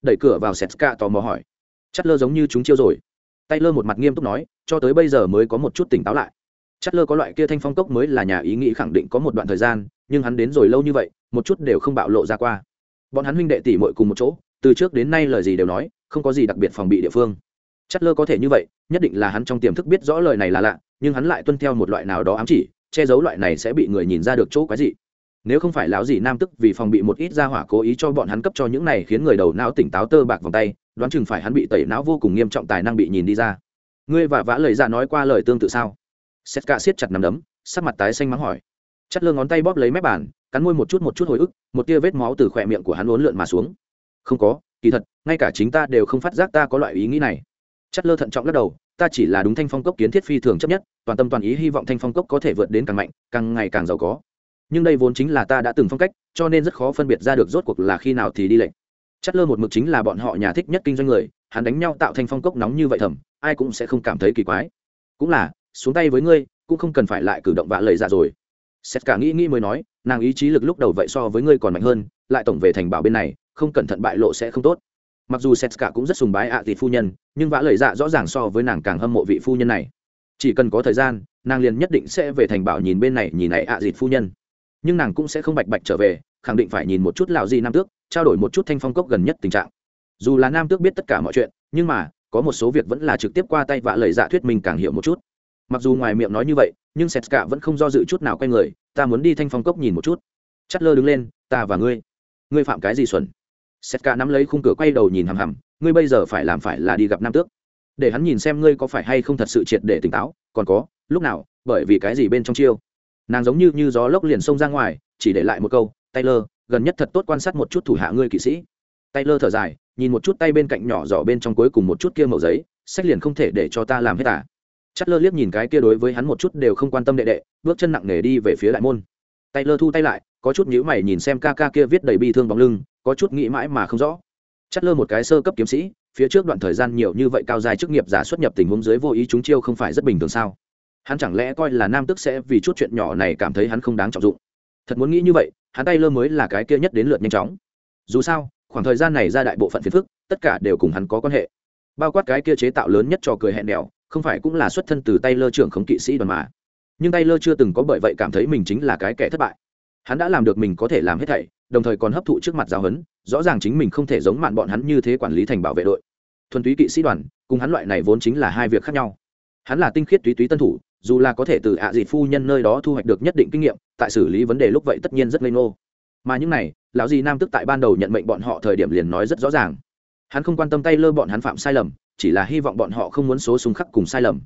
Đẩy cửa vào sét cả tò mò hỏi. Chất lơ giống như chúng chiêu rồi tay lơ một mặt nghiêm túc nói, cho tới bây giờ mới có một chút tỉnh táo lại. Chất lơ có loại kia thanh phong cốc mới là nhà ý nghĩ khẳng định có một đoạn thời gian, nhưng hắn đến rồi lâu như vậy, một chút đều không bạo lộ ra qua. Bọn hắn huynh đệ tỷ muội cùng một chỗ, từ trước đến nay lời gì đều nói, không có gì đặc biệt phòng bị địa phương. Chất lơ có thể như vậy, nhất định là hắn trong tiềm thức biết rõ lời này là lạ, nhưng hắn lại tuân theo một loại nào đó ám chỉ, che giấu loại này sẽ bị người nhìn ra được chỗ quái gì nếu không phải lão gì nam tức vì phòng bị một ít gia hỏa cố ý cho bọn hắn cấp cho những này khiến người đầu não tỉnh táo tơ bạc vòng tay đoán chừng phải hắn bị tẩy não vô cùng nghiêm trọng tài năng bị nhìn đi ra. Ngươi và vã lời ra nói qua lời tương tự sao? Sét cả siết chặt nằm đấm, sắc mặt tái xanh mắng hỏi. Chất lơ ngón tay bóp lấy mép bàn, cắn môi một chút một chút hồi ức, một tia vết máu từ khỏe miệng của hắn uốn lượn mà xuống. Không có, kỳ thật, ngay cả chính ta đều không phát giác ta có loại ý nghĩ này. Chất lơ thận trọng lắc đầu, ta chỉ là đúng thanh phong cốc kiến thiết phi thường chấp nhất, toàn tâm toàn ý hy vọng thanh phong cốc có thể vượt đến càng mạnh, càng ngày càng giàu có. Nhưng đây vốn chính là ta đã từng phong cách, cho nên rất khó phân biệt ra được rốt cuộc là khi nào thì đi lệnh chất lơ một mực chính là bọn họ nhà thích nhất kinh doanh người, hắn đánh nhau tạo thành phong cốc nóng như vậy thầm, ai cũng sẽ không cảm thấy kỳ quái. Cũng là, xuống tay với ngươi, cũng không cần phải lại cử động vạ lời ra rồi. Xét cả nghĩ nghĩ mới nói, nàng ý chí lực lúc đầu vậy so với ngươi còn mạnh hơn, lại tổng về thành bảo bên này, không cẩn thận bại lộ sẽ không tốt. Mặc dù setska cũng rất sùng bái ạ à phu nhân, nhưng vã lời dạ rõ ràng so với nàng càng hâm mộ vị phu nhân này. Chỉ cần có thời gian, nàng liền nhất định sẽ về thành bảo nhìn bên này, nhìn này ạ à phu nhân. Nhưng nàng cũng sẽ không bạch bạch trở về, khẳng định phải nhìn một chút lào gì nam tước trao đổi một chút thanh phong cốc gần nhất tình trạng. Dù là nam tước biết tất cả mọi chuyện, nhưng mà, có một số việc vẫn là trực tiếp qua tay vạ lời dạ thuyết mình càng hiểu một chút. Mặc dù ngoài miệng nói như vậy, nhưng setska vẫn không do dự chút nào quay người, ta muốn đi thanh phong cốc nhìn một chút. Chất lơ đứng lên, ta và ngươi ngươi phạm cái gì xuẩn? Setska nắm lấy khung cửa quay đầu nhìn hằm hằm, ngươi bây giờ phải làm phải là đi gặp nam tước. Để hắn nhìn xem ngươi có phải hay không thật sự triệt để tỉnh táo, còn có, lúc nào, bởi vì cái gì bên trong chiêu? Nàng giống như như gió lốc liền xông ra ngoài, chỉ để lại một câu, taylor gần nhất thật tốt quan sát một chút thủ hạ ngươi kỵ sĩ. Taylor thở dài, nhìn một chút tay bên cạnh nhỏ giỏ bên trong cuối cùng một chút kia màu giấy, sách liền không thể để cho ta làm hết à. Chất lơ liếc nhìn cái kia đối với hắn một chút đều không quan tâm đệ đệ, bước chân nặng nề đi về phía đại môn. Tay lơ thu tay lại, có chút nhíu mày nhìn xem ca ca kia viết đầy bi thương bóng lưng, có chút nghĩ mãi mà không rõ. Chất lơ một cái sơ cấp kiếm sĩ, phía trước đoạn thời gian nhiều như vậy cao dài chức nghiệp giả xuất nhập tình huống dưới vô ý chúng chiêu không phải rất bình thường sao? Hắn chẳng lẽ coi là nam tức sẽ vì chút chuyện nhỏ này cảm thấy hắn không đáng trọng dụng? Thật muốn nghĩ như vậy hắn tay lơ mới là cái kia nhất đến lượt nhanh chóng. Dù sao, khoảng thời gian này ra đại bộ phận phiền phức, tất cả đều cùng hắn có quan hệ. Bao quát cái kia chế tạo lớn nhất cho cười hẹn đèo, không phải cũng là xuất thân từ tay lơ trưởng khống kỵ sĩ đoàn mà. Nhưng tay lơ chưa từng có bởi vậy cảm thấy mình chính là cái kẻ thất bại. Hắn đã làm được mình có thể làm hết thảy, đồng thời còn hấp thụ trước mặt giáo huấn, rõ ràng chính mình không thể giống mạn bọn hắn như thế quản lý thành bảo vệ đội. Thuần túy kỵ sĩ đoàn, cùng hắn loại này vốn chính là hai việc khác nhau hắn là tinh khiết túy túy tân thủ, dù là có thể từ ạ à dịt phu nhân nơi đó thu hoạch được nhất định kinh nghiệm, tại xử lý vấn đề lúc vậy tất nhiên rất ngây ngô. Mà những này, lão dì nam tức tại ban đầu nhận mệnh bọn họ thời điểm liền nói rất rõ ràng. Hắn không quan tâm tay lơ bọn hắn phạm sai lầm, chỉ là hy vọng bọn họ không muốn số súng khắc cùng sai lầm.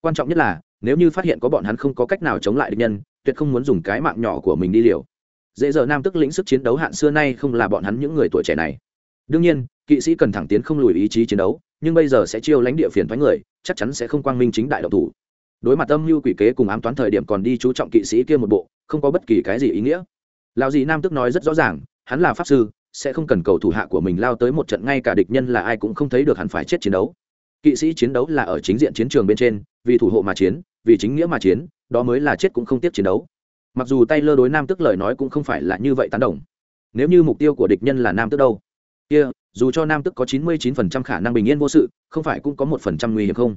Quan trọng nhất là, nếu như phát hiện có bọn hắn không có cách nào chống lại địch nhân, tuyệt không muốn dùng cái mạng nhỏ của mình đi liều. Dễ giờ nam tức lĩnh sức chiến đấu hạn xưa nay không là bọn hắn những người tuổi trẻ này. Đương nhiên, kỵ sĩ cần thẳng tiến không lùi ý chí chiến đấu, nhưng bây giờ sẽ chiêu lãnh địa phiền thoái người chắc chắn sẽ không quang minh chính đại độc thủ. Đối mặt âm mưu quỷ kế cùng ám toán thời điểm còn đi chú trọng kỵ sĩ kia một bộ, không có bất kỳ cái gì ý nghĩa. Lão dì nam tức nói rất rõ ràng, hắn là pháp sư, sẽ không cần cầu thủ hạ của mình lao tới một trận ngay cả địch nhân là ai cũng không thấy được hắn phải chết chiến đấu. Kỵ sĩ chiến đấu là ở chính diện chiến trường bên trên, vì thủ hộ mà chiến, vì chính nghĩa mà chiến, đó mới là chết cũng không tiếc chiến đấu. Mặc dù tay lơ đối nam tức lời nói cũng không phải là như vậy tán đồng. Nếu như mục tiêu của địch nhân là nam tức đâu? Kia, dù cho nam tức có chín mươi chín phần trăm khả năng bình yên vô sự, không phải cũng có một phần trăm nguy hiểm không?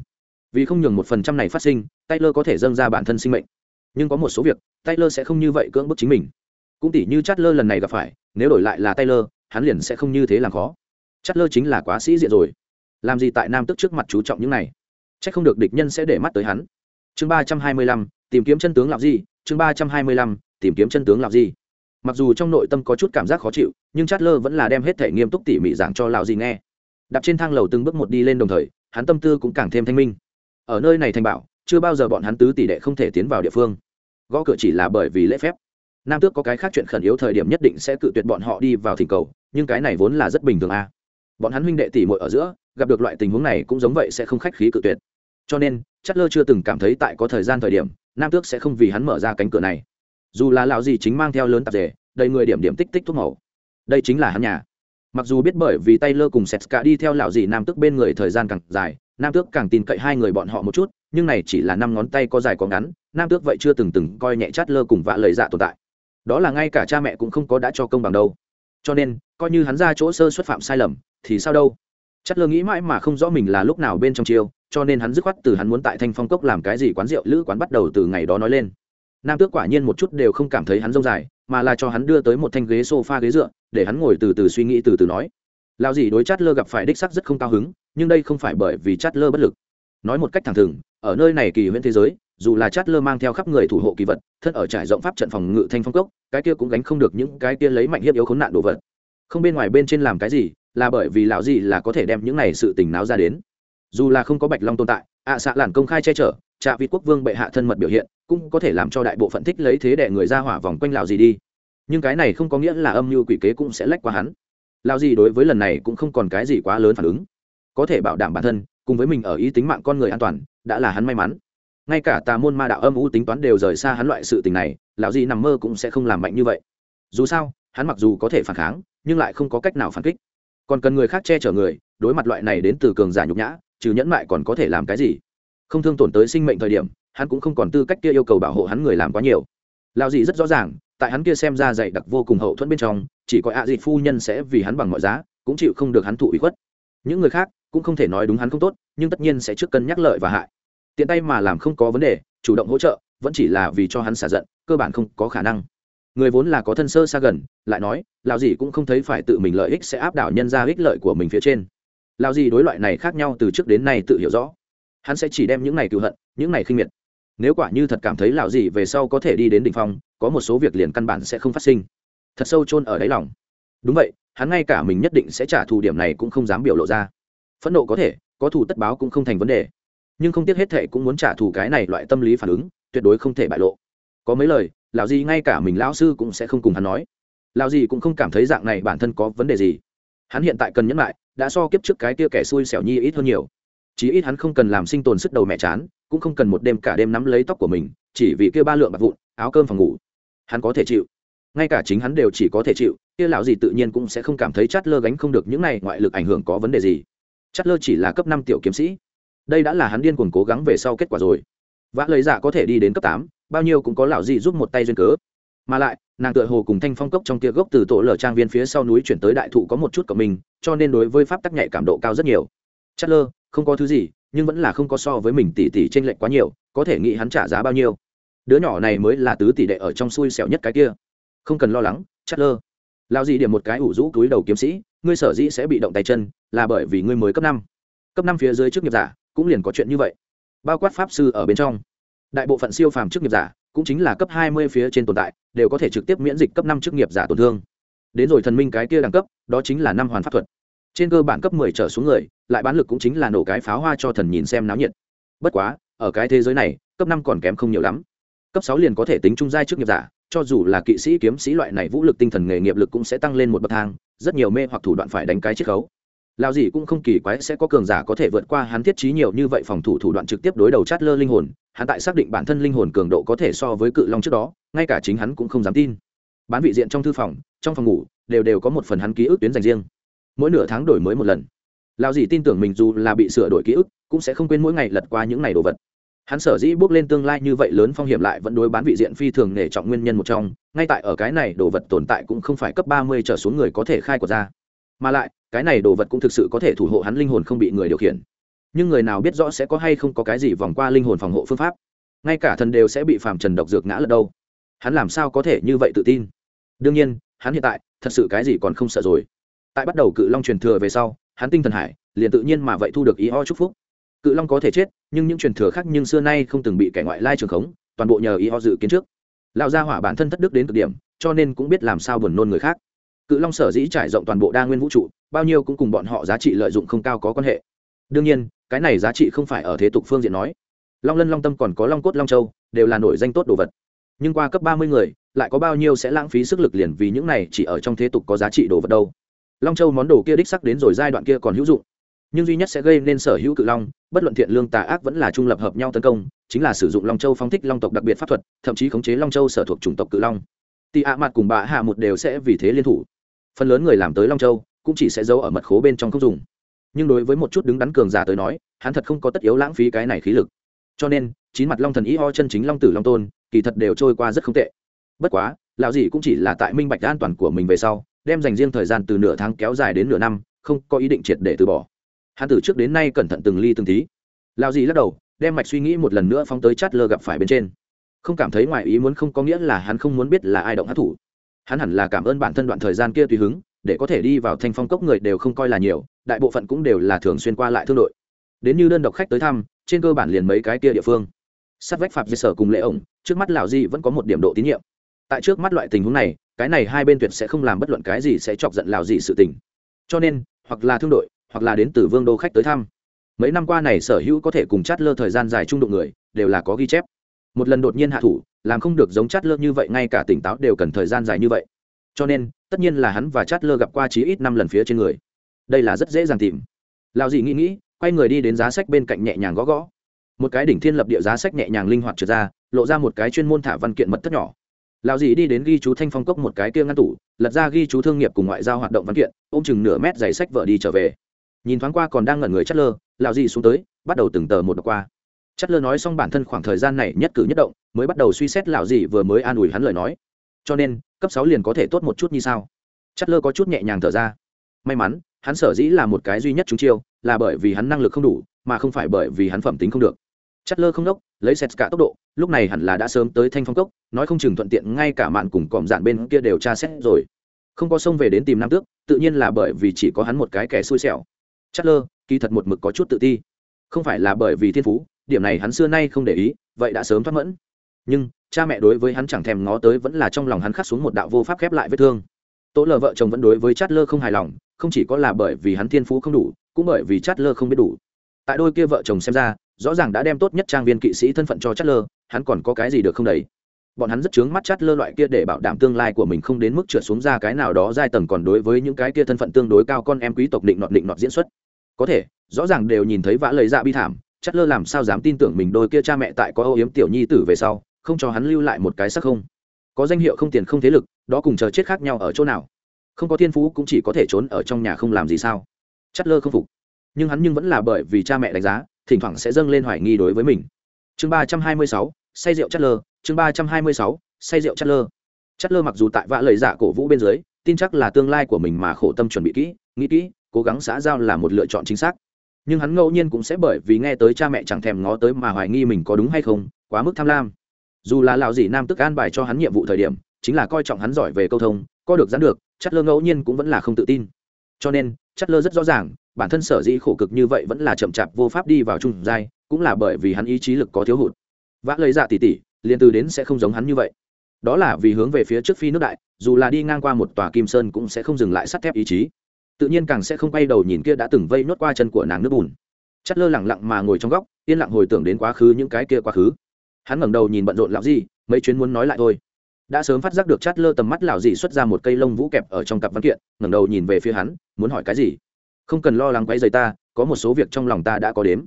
Vì không nhường một phần trăm này phát sinh, taylor có thể dâng ra bản thân sinh mệnh. Nhưng có một số việc, taylor sẽ không như vậy cưỡng bức chính mình. Cũng tỉ như chát lơ lần này gặp phải, nếu đổi lại là taylor, hắn liền sẽ không như thế làm khó. Chát lơ chính là quá sĩ diện rồi. Làm gì tại nam tức trước mặt chú trọng những này? C h ắ c không được địch nhân sẽ để mắt tới hắn. Chương ba trăm hai mươi lăm, tìm kiếm chân tướng làm gì? Chương ba trăm hai mươi lăm, tìm kiếm chân tướng làm gì? Mặc dù trong nội tâm có chút cảm giác khó chịu, nhưng chát lơ vẫn là đem hết thể nghiêm túc tỉ mỉ giảng cho lạo di nghe. Đạp trên thang lầu từng bước một đi lên đồng thời, hắn tâm tư cũng càng thêm thanh minh. Ở nơi này thành bảo, chưa bao giờ bọn hắn tứ tỷ đệ không thể tiến vào địa phương. Gõ cửa chỉ là bởi vì lễ phép. Nam tước có cái khác chuyện khẩn yếu thời điểm nhất định sẽ cự tuyệt bọn họ đi vào thỉnh cầu, nhưng cái này vốn là rất bình thường a. Bọn hắn huynh đệ tỷ muội ở giữa, gặp được loại tình huống này cũng giống vậy sẽ không khách khí cự tuyệt. Cho nên chất lơ chưa từng cảm thấy tại có thời gian thời điểm, nam tước sẽ không vì hắn mở ra cánh cửa này dù là lão gì chính mang theo lớn tạp dề, đầy người điểm điểm tích tích thuốc màu. Đây chính là hắn nhà. Mặc dù biết bởi vì tay lơ cùng sét cả đi theo lão gì nam tước bên người thời gian càng dài, nam tước càng tin cậy hai người bọn họ một chút, nhưng này chỉ là năm ngón tay có dài có ngắn, nam tước vậy chưa từng từng coi nhẹ chát lơ cùng vạ lời dạ tồn tại. Đó là ngay cả cha mẹ cũng không có đã cho công bằng đâu. Cho nên, coi như hắn ra chỗ sơ xuất phạm sai lầm, thì sao đâu? Chát lơ nghĩ mãi mà không rõ mình là lúc nào bên trong chiêu, cho nên hắn dứt khoát từ hắn muốn tại thanh phong cốc làm cái gì quán rượu lữ quán bắt đầu từ ngày đó nói lên nam tước quả nhiên một chút đều không cảm thấy hắn rông dài, mà là cho hắn đưa tới một thanh ghế s o f a ghế dựa, để hắn ngồi từ từ suy nghĩ từ từ nói. Lao gì đối chát lơ gặp phải đích sắc rất không cao hứng, nhưng đây không phải bởi vì chát lơ bất lực. Nói một cách thẳng thừng, ở nơi này kỳ huyễn thế giới, dù là chát lơ mang theo khắp người thủ hộ kỳ vật, thân ở trải rộng pháp trận phòng ngự thanh phong cốc, cái kia cũng gánh không được những cái kia lấy mạnh hiếp yếu khốn nạn đồ vật. Không bên ngoài bên trên làm cái gì, là bởi vì lão gì là có thể đem những này sự tình náo ra đến. Dù là không có bạch long tồn tại, ạ à xạ lản công khai che chở trạ vị quốc vương bệ hạ thân mật biểu hiện, cũng có thể làm cho đại bộ phận thích lấy thế để người ra hỏa vòng quanh lão gì đi. Nhưng cái này không có nghĩa là âm mưu quỷ kế cũng sẽ lách qua hắn. Lão gì đối với lần này cũng không còn cái gì quá lớn phản ứng. Có thể bảo đảm bản thân, cùng với mình ở ý tính mạng con người an toàn, đã là hắn may mắn. Ngay cả tà môn ma đạo âm u tính toán đều rời xa hắn loại sự tình này lão gì nằm mơ cũng sẽ không làm mạnh như vậy. Dù sao, hắn mặc dù có thể phản kháng, nhưng lại không có cách nào phản kích. Còn cần người khác che chở người, đối mặt loại này đến từ cường giả nhục nhã, trừ nhẫn mại còn có thể làm cái gì? Không thương tổn tới sinh mệnh thời điểm, hắn cũng không còn tư cách kia yêu cầu bảo hộ hắn người làm quá nhiều. Lao dì rất rõ ràng, tại hắn kia xem ra dạy đặc vô cùng hậu thuẫn bên trong, chỉ có ạ à dịt phu nhân sẽ vì hắn bằng mọi giá, cũng chịu không được hắn thụ ủy khuất. Những người khác cũng không thể nói đúng hắn không tốt, nhưng tất nhiên sẽ trước cân nhắc lợi và hại. Tiện tay mà làm không có vấn đề, chủ động hỗ trợ, vẫn chỉ là vì cho hắn xả giận, cơ bản không có khả năng. Người vốn là có thân sơ xa gần, lại nói, lão gì cũng không thấy phải tự mình lợi ích sẽ áp đảo nhân ra ích lợi của mình phía trên. Lão gì đối loại này khác nhau từ trước đến nay tự hiểu rõ hắn sẽ chỉ đem những này cựu hận, những này khinh miệt. Nếu quả như thật cảm thấy lão gì về sau có thể đi đến đỉnh phong, có một số việc liền căn bản sẽ không phát sinh. Thật sâu chôn ở đáy lòng. Đúng vậy, hắn ngay cả mình nhất định sẽ trả thù điểm này cũng không dám biểu lộ ra. Phẫn nộ có thể, có thù tất báo cũng không thành vấn đề. Nhưng không tiếc hết thệ cũng muốn trả thù cái này loại tâm lý phản ứng, tuyệt đối không thể bại lộ. Có mấy lời, lão gì ngay cả mình lão sư cũng sẽ không cùng hắn nói. Lão gì cũng không cảm thấy dạng này bản thân có vấn đề gì. Hắn hiện tại cần nhẫn lại, đã so kiếp trước cái kia kẻ xui xẻo nhi ít hơn nhiều chí ít hắn không cần làm sinh tồn sức đầu mẹ chán, cũng không cần một đêm cả đêm nắm lấy tóc của mình, chỉ vì kia ba lượng bạc vụn, áo cơm phòng ngủ. Hắn có thể chịu. Ngay cả chính hắn đều chỉ có thể chịu, kia lão gì tự nhiên cũng sẽ không cảm thấy chát lơ gánh không được những này ngoại lực ảnh hưởng có vấn đề gì. Chát lơ chỉ là cấp năm tiểu kiếm sĩ. Đây đã là hắn điên cuồng cố gắng về sau kết quả rồi. Vã lời giả dạ có thể đi đến cấp tám, bao nhiêu cũng có lão gì giúp một tay duyên cớ. Mà lại, nàng tựa hồ cùng thanh phong cốc trong tia gốc từ tổ lở trang viên phía sau núi chuyển tới đại thụ có một chút của mình, cho nên đối với pháp tắc nhạy cảm độ cao rất nhiều. Chất lơ không có thứ gì, nhưng vẫn là không có so với mình tỷ tỷ trên lệnh quá nhiều, có thể nghĩ hắn trả giá bao nhiêu. Đứa nhỏ này mới là tứ tỷ đệ ở trong xui xẻo nhất cái kia. Không cần lo lắng chắt lơ lao gì điểm một cái ủ rũ túi đầu kiếm sĩ, ngươi sở dĩ sẽ bị động tay chân, là bởi vì ngươi mới cấp năm. Cấp năm phía dưới trước nghiệp giả, cũng liền có chuyện như vậy. Bao quát pháp sư ở bên trong. Đại bộ phận siêu phàm chức nghiệp giả, cũng chính là cấp hai mươi phía trên tồn tại, đều có thể trực tiếp miễn dịch cấp năm chức nghiệp giả tổn thương. Đến rồi thần minh cái kia đẳng cấp, đó chính là năm hoàn pháp thuật trên cơ bản cấp mười trở xuống người, lại bán lực cũng chính là nổ cái pháo hoa cho thần nhìn xem náo nhiệt. Bất quá, ở cái thế giới này, cấp năm còn kém không nhiều lắm. Cấp sáu liền có thể tính trung giai trước nghiệp giả, cho dù là kỵ sĩ, kiếm sĩ loại này vũ lực tinh thần nghề nghiệp lực cũng sẽ tăng lên một bậc thang, rất nhiều mê hoặc thủ đoạn phải đánh cái chiết khấu. Lao gì cũng không kỳ quái sẽ có cường giả có thể vượt qua hắn thiết trí nhiều như vậy phòng thủ thủ đoạn trực tiếp đối đầu chát lơ linh hồn, hắn tại xác định bản thân linh hồn cường độ có thể so với cự long trước đó, ngay cả chính hắn cũng không dám tin. Bán vị diện trong thư phòng, trong phòng ngủ, đều đều có một phần hắn ký ức tuyến dành riêng mỗi nửa tháng đổi mới một lần. Lao dì tin tưởng mình dù là bị sửa đổi ký ức, cũng sẽ không quên mỗi ngày lật qua những ngày đồ vật. Hắn sở dĩ bước lên tương lai như vậy lớn phong hiểm lại vẫn đối bán vị diện phi thường nể trọng nguyên nhân một trong, ngay tại ở cái này đồ vật tồn tại cũng không phải cấp ba mươi trở xuống người có thể khai của ra. Mà lại, cái này đồ vật cũng thực sự có thể thủ hộ hắn linh hồn không bị người điều khiển. Nhưng người nào biết rõ sẽ có hay không có cái gì vòng qua linh hồn phòng hộ phương pháp. Ngay cả thần đều sẽ bị phàm trần độc dược ngã lật đâu. Hắn làm sao có thể như vậy tự tin? Đương nhiên, hắn hiện tại thật sự cái gì còn không sợ rồi tại bắt đầu cự long truyền thừa về sau, hắn tinh thần hải liền tự nhiên mà vậy thu được ý ho chúc phúc. Cự long có thể chết, nhưng những truyền thừa khác nhưng xưa nay không từng bị kẻ ngoại lai trường khống, toàn bộ nhờ ý ho dự kiến trước. Lão gia hỏa bản thân thất đức đến cực điểm, cho nên cũng biết làm sao buồn nôn người khác. Cự long sở dĩ trải rộng toàn bộ đa nguyên vũ trụ, bao nhiêu cũng cùng bọn họ giá trị lợi dụng không cao có quan hệ. Đương nhiên, cái này giá trị không phải ở thế tục phương diện nói. Long lân long tâm còn có long cốt long châu, đều là nổi danh tốt đồ vật. Nhưng qua cấp ba mươi người, lại có bao nhiêu sẽ lãng phí sức lực liền vì những này chỉ ở trong thế tục có giá trị đồ vật đâu long châu món đồ kia đích sắc đến rồi, giai đoạn kia còn hữu dụng. Nhưng duy nhất sẽ gây nên sở hữu cự long, bất luận thiện lương tà ác vẫn là trung lập hợp nhau tấn công, chính là sử dụng long châu phong thích long tộc đặc biệt pháp thuật, thậm chí khống chế long châu sở thuộc chủng tộc cự long. Tị ạ mặt cùng bạ hạ một đều sẽ vì thế liên thủ. Phần lớn người làm tới long châu cũng chỉ sẽ giấu ở mật khố bên trong không dùng. Nhưng đối với một chút đứng đắn cường giả tới nói, hắn thật không có tất yếu lãng phí cái này khí lực. Cho nên, chín mặt long thần ý ho chân chính long tử long tôn, kỳ thật đều trôi qua rất không tệ. Bất quá, lão gì cũng chỉ là tại minh bạch an toàn của mình về sau đem dành riêng thời gian từ nửa tháng kéo dài đến nửa năm, không có ý định triệt để từ bỏ. Hắn từ trước đến nay cẩn thận từng ly từng tí. Lão gì lắc đầu, đem mạch suy nghĩ một lần nữa phóng tới chát lơ gặp phải bên trên. Không cảm thấy ngoài ý muốn không có nghĩa là hắn không muốn biết là ai động hát thủ hắn hẳn là cảm ơn bản thân đoạn thời gian kia tùy hứng, để có thể đi vào thanh phong cốc người đều không coi là nhiều, đại bộ phận cũng đều là thường xuyên qua lại thương đội. Đến như đơn độc khách tới thăm, trên cơ bản liền mấy cái kia địa phương. Sát vách phạm di sở cùng lệ ổng, trước mắt lão di vẫn có một điểm độ tín nhiệm. Tại trước mắt loại tình huống này cái này hai bên tuyệt sẽ không làm bất luận cái gì sẽ chọc giận lão gì sự tình. Cho nên, hoặc là thương đội, hoặc là đến từ vương đô khách tới thăm. Mấy năm qua này sở hữu có thể cùng chát lơ thời gian dài trung đụng người, đều là có ghi chép. Một lần đột nhiên hạ thủ, làm không được giống chát lơ như vậy, ngay cả tỉnh táo đều cần thời gian dài như vậy. Cho nên, tất nhiên là hắn và chát lơ gặp qua chí ít năm lần phía trên người. Đây là rất dễ dàng tìm. Lào gì nghĩ nghĩ, quay người đi đến giá sách bên cạnh nhẹ nhàng gõ gõ. Một cái đỉnh thiên lập địa giá sách nhẹ nhàng linh hoạt trượt ra, lộ ra một cái chuyên môn thả văn kiện mật thất nhỏ. Lão dì đi đến ghi chú thanh phong cốc một cái kia ngăn tủ, lật ra ghi chú thương nghiệp cùng ngoại giao hoạt động văn kiện, ôm chừng nửa mét giày sách vợ đi trở về. Nhìn thoáng qua còn đang ngẩn người chất lơ, lão dì xuống tới, bắt đầu từng tờ một đọc qua. Chất lơ nói xong bản thân khoảng thời gian này nhất cử nhất động, mới bắt đầu suy xét lão dì vừa mới an ủi hắn lời nói. Cho nên, cấp sáu liền có thể tốt một chút như sao? Chất lơ có chút nhẹ nhàng thở ra. May mắn, hắn sở dĩ là một cái duy nhất chúng chiêu, là bởi vì hắn năng lực không đủ, mà không phải bởi vì hắn phẩm tính không được. Chất lơ không đốc lấy xét cả tốc độ, lúc này hẳn là đã sớm tới thanh phong cốc, nói không chừng thuận tiện ngay cả mạn cùng cọm dạn bên kia đều tra xét rồi. Không có sông về đến tìm nam tước, tự nhiên là bởi vì chỉ có hắn một cái kẻ xui xẻo. Chất lơ kỳ thật một mực có chút tự ti. Không phải là bởi vì thiên phú, điểm này hắn xưa nay không để ý, vậy đã sớm thoát mẫn. Nhưng, cha mẹ đối với hắn chẳng thèm ngó tới vẫn là trong lòng hắn khắc xuống một đạo vô pháp khép lại vết thương. Tố lờ vợ chồng vẫn đối với chát lơ không hài lòng, không chỉ có là bởi vì hắn thiên phú không đủ, cũng bởi vì chát lơ không biết đủ tại đôi kia vợ chồng xem ra, rõ ràng đã đem tốt nhất trang viên kỵ sĩ thân phận cho chát lơ hắn còn có cái gì được không đấy? Bọn hắn rất chướng mắt chát lơ loại kia để bảo đảm tương lai của mình không đến mức trượt xuống ra cái nào đó giai tầng còn đối với những cái kia thân phận tương đối cao con em quý tộc định nọt định nọt diễn xuất. Có thể, rõ ràng đều nhìn thấy vã lời dạ bi thảm chát lơ làm sao dám tin tưởng mình đôi kia cha mẹ tại có âu yếm tiểu nhi tử về sau, không cho hắn lưu lại một cái sắc không? Có danh hiệu không tiền không thế lực, đó cùng chờ chết khác nhau ở chỗ nào? Không có thiên phú cũng chỉ có thể trốn ở trong nhà không làm gì sao? Chát lơ không phục nhưng hắn nhưng vẫn là bởi vì cha mẹ đánh giá, thỉnh thoảng sẽ dâng lên hoài nghi đối với mình. Chương ba trăm hai mươi sáu, say rượu chất lơ chương ba trăm hai mươi sáu, say rượu chất lơ chất lơ mặc dù tại vạ lời giả cổ vũ bên dưới, tin chắc là tương lai của mình mà khổ tâm chuẩn bị kỹ, nghĩ kỹ, cố gắng xã giao là một lựa chọn chính xác. Nhưng hắn ngẫu nhiên cũng sẽ bởi vì nghe tới cha mẹ chẳng thèm ngó tới mà hoài nghi mình có đúng hay không, quá mức tham lam. Dù là lào gì nam tức an bài cho hắn nhiệm vụ thời điểm, chính là coi trọng hắn giỏi về câu thông, có được dán được chất lơ ngẫu nhiên cũng vẫn là không tự tin. Cho nên chất lơ rất rõ ràng bản thân sở dĩ khổ cực như vậy vẫn là chậm chạp vô pháp đi vào trung giai, cũng là bởi vì hắn ý chí lực có thiếu hụt. Vã lời dạ tỉ tỉ, liền từ đến sẽ không giống hắn như vậy. Đó là vì hướng về phía trước phi nước đại, dù là đi ngang qua một tòa kim sơn cũng sẽ không dừng lại sắt thép ý chí. Tự nhiên càng sẽ không quay đầu nhìn kia đã từng vây nuốt qua chân của nàng nước bùn. Chất lơ lẳng lặng mà ngồi trong góc, yên lặng hồi tưởng đến quá khứ những cái kia quá khứ. Hắn ngẩng đầu nhìn bận rộn lão gì mấy chuyến muốn nói lại thôi. Đã sớm phát giác được chát lơ tầm mắt lão gì xuất ra một cây lông vũ kẹp ở trong cặp văn kiện, ngẩng đầu nhìn về phía hắn, muốn hỏi cái gì? Không cần lo lắng quấy rầy ta, có một số việc trong lòng ta đã có đếm.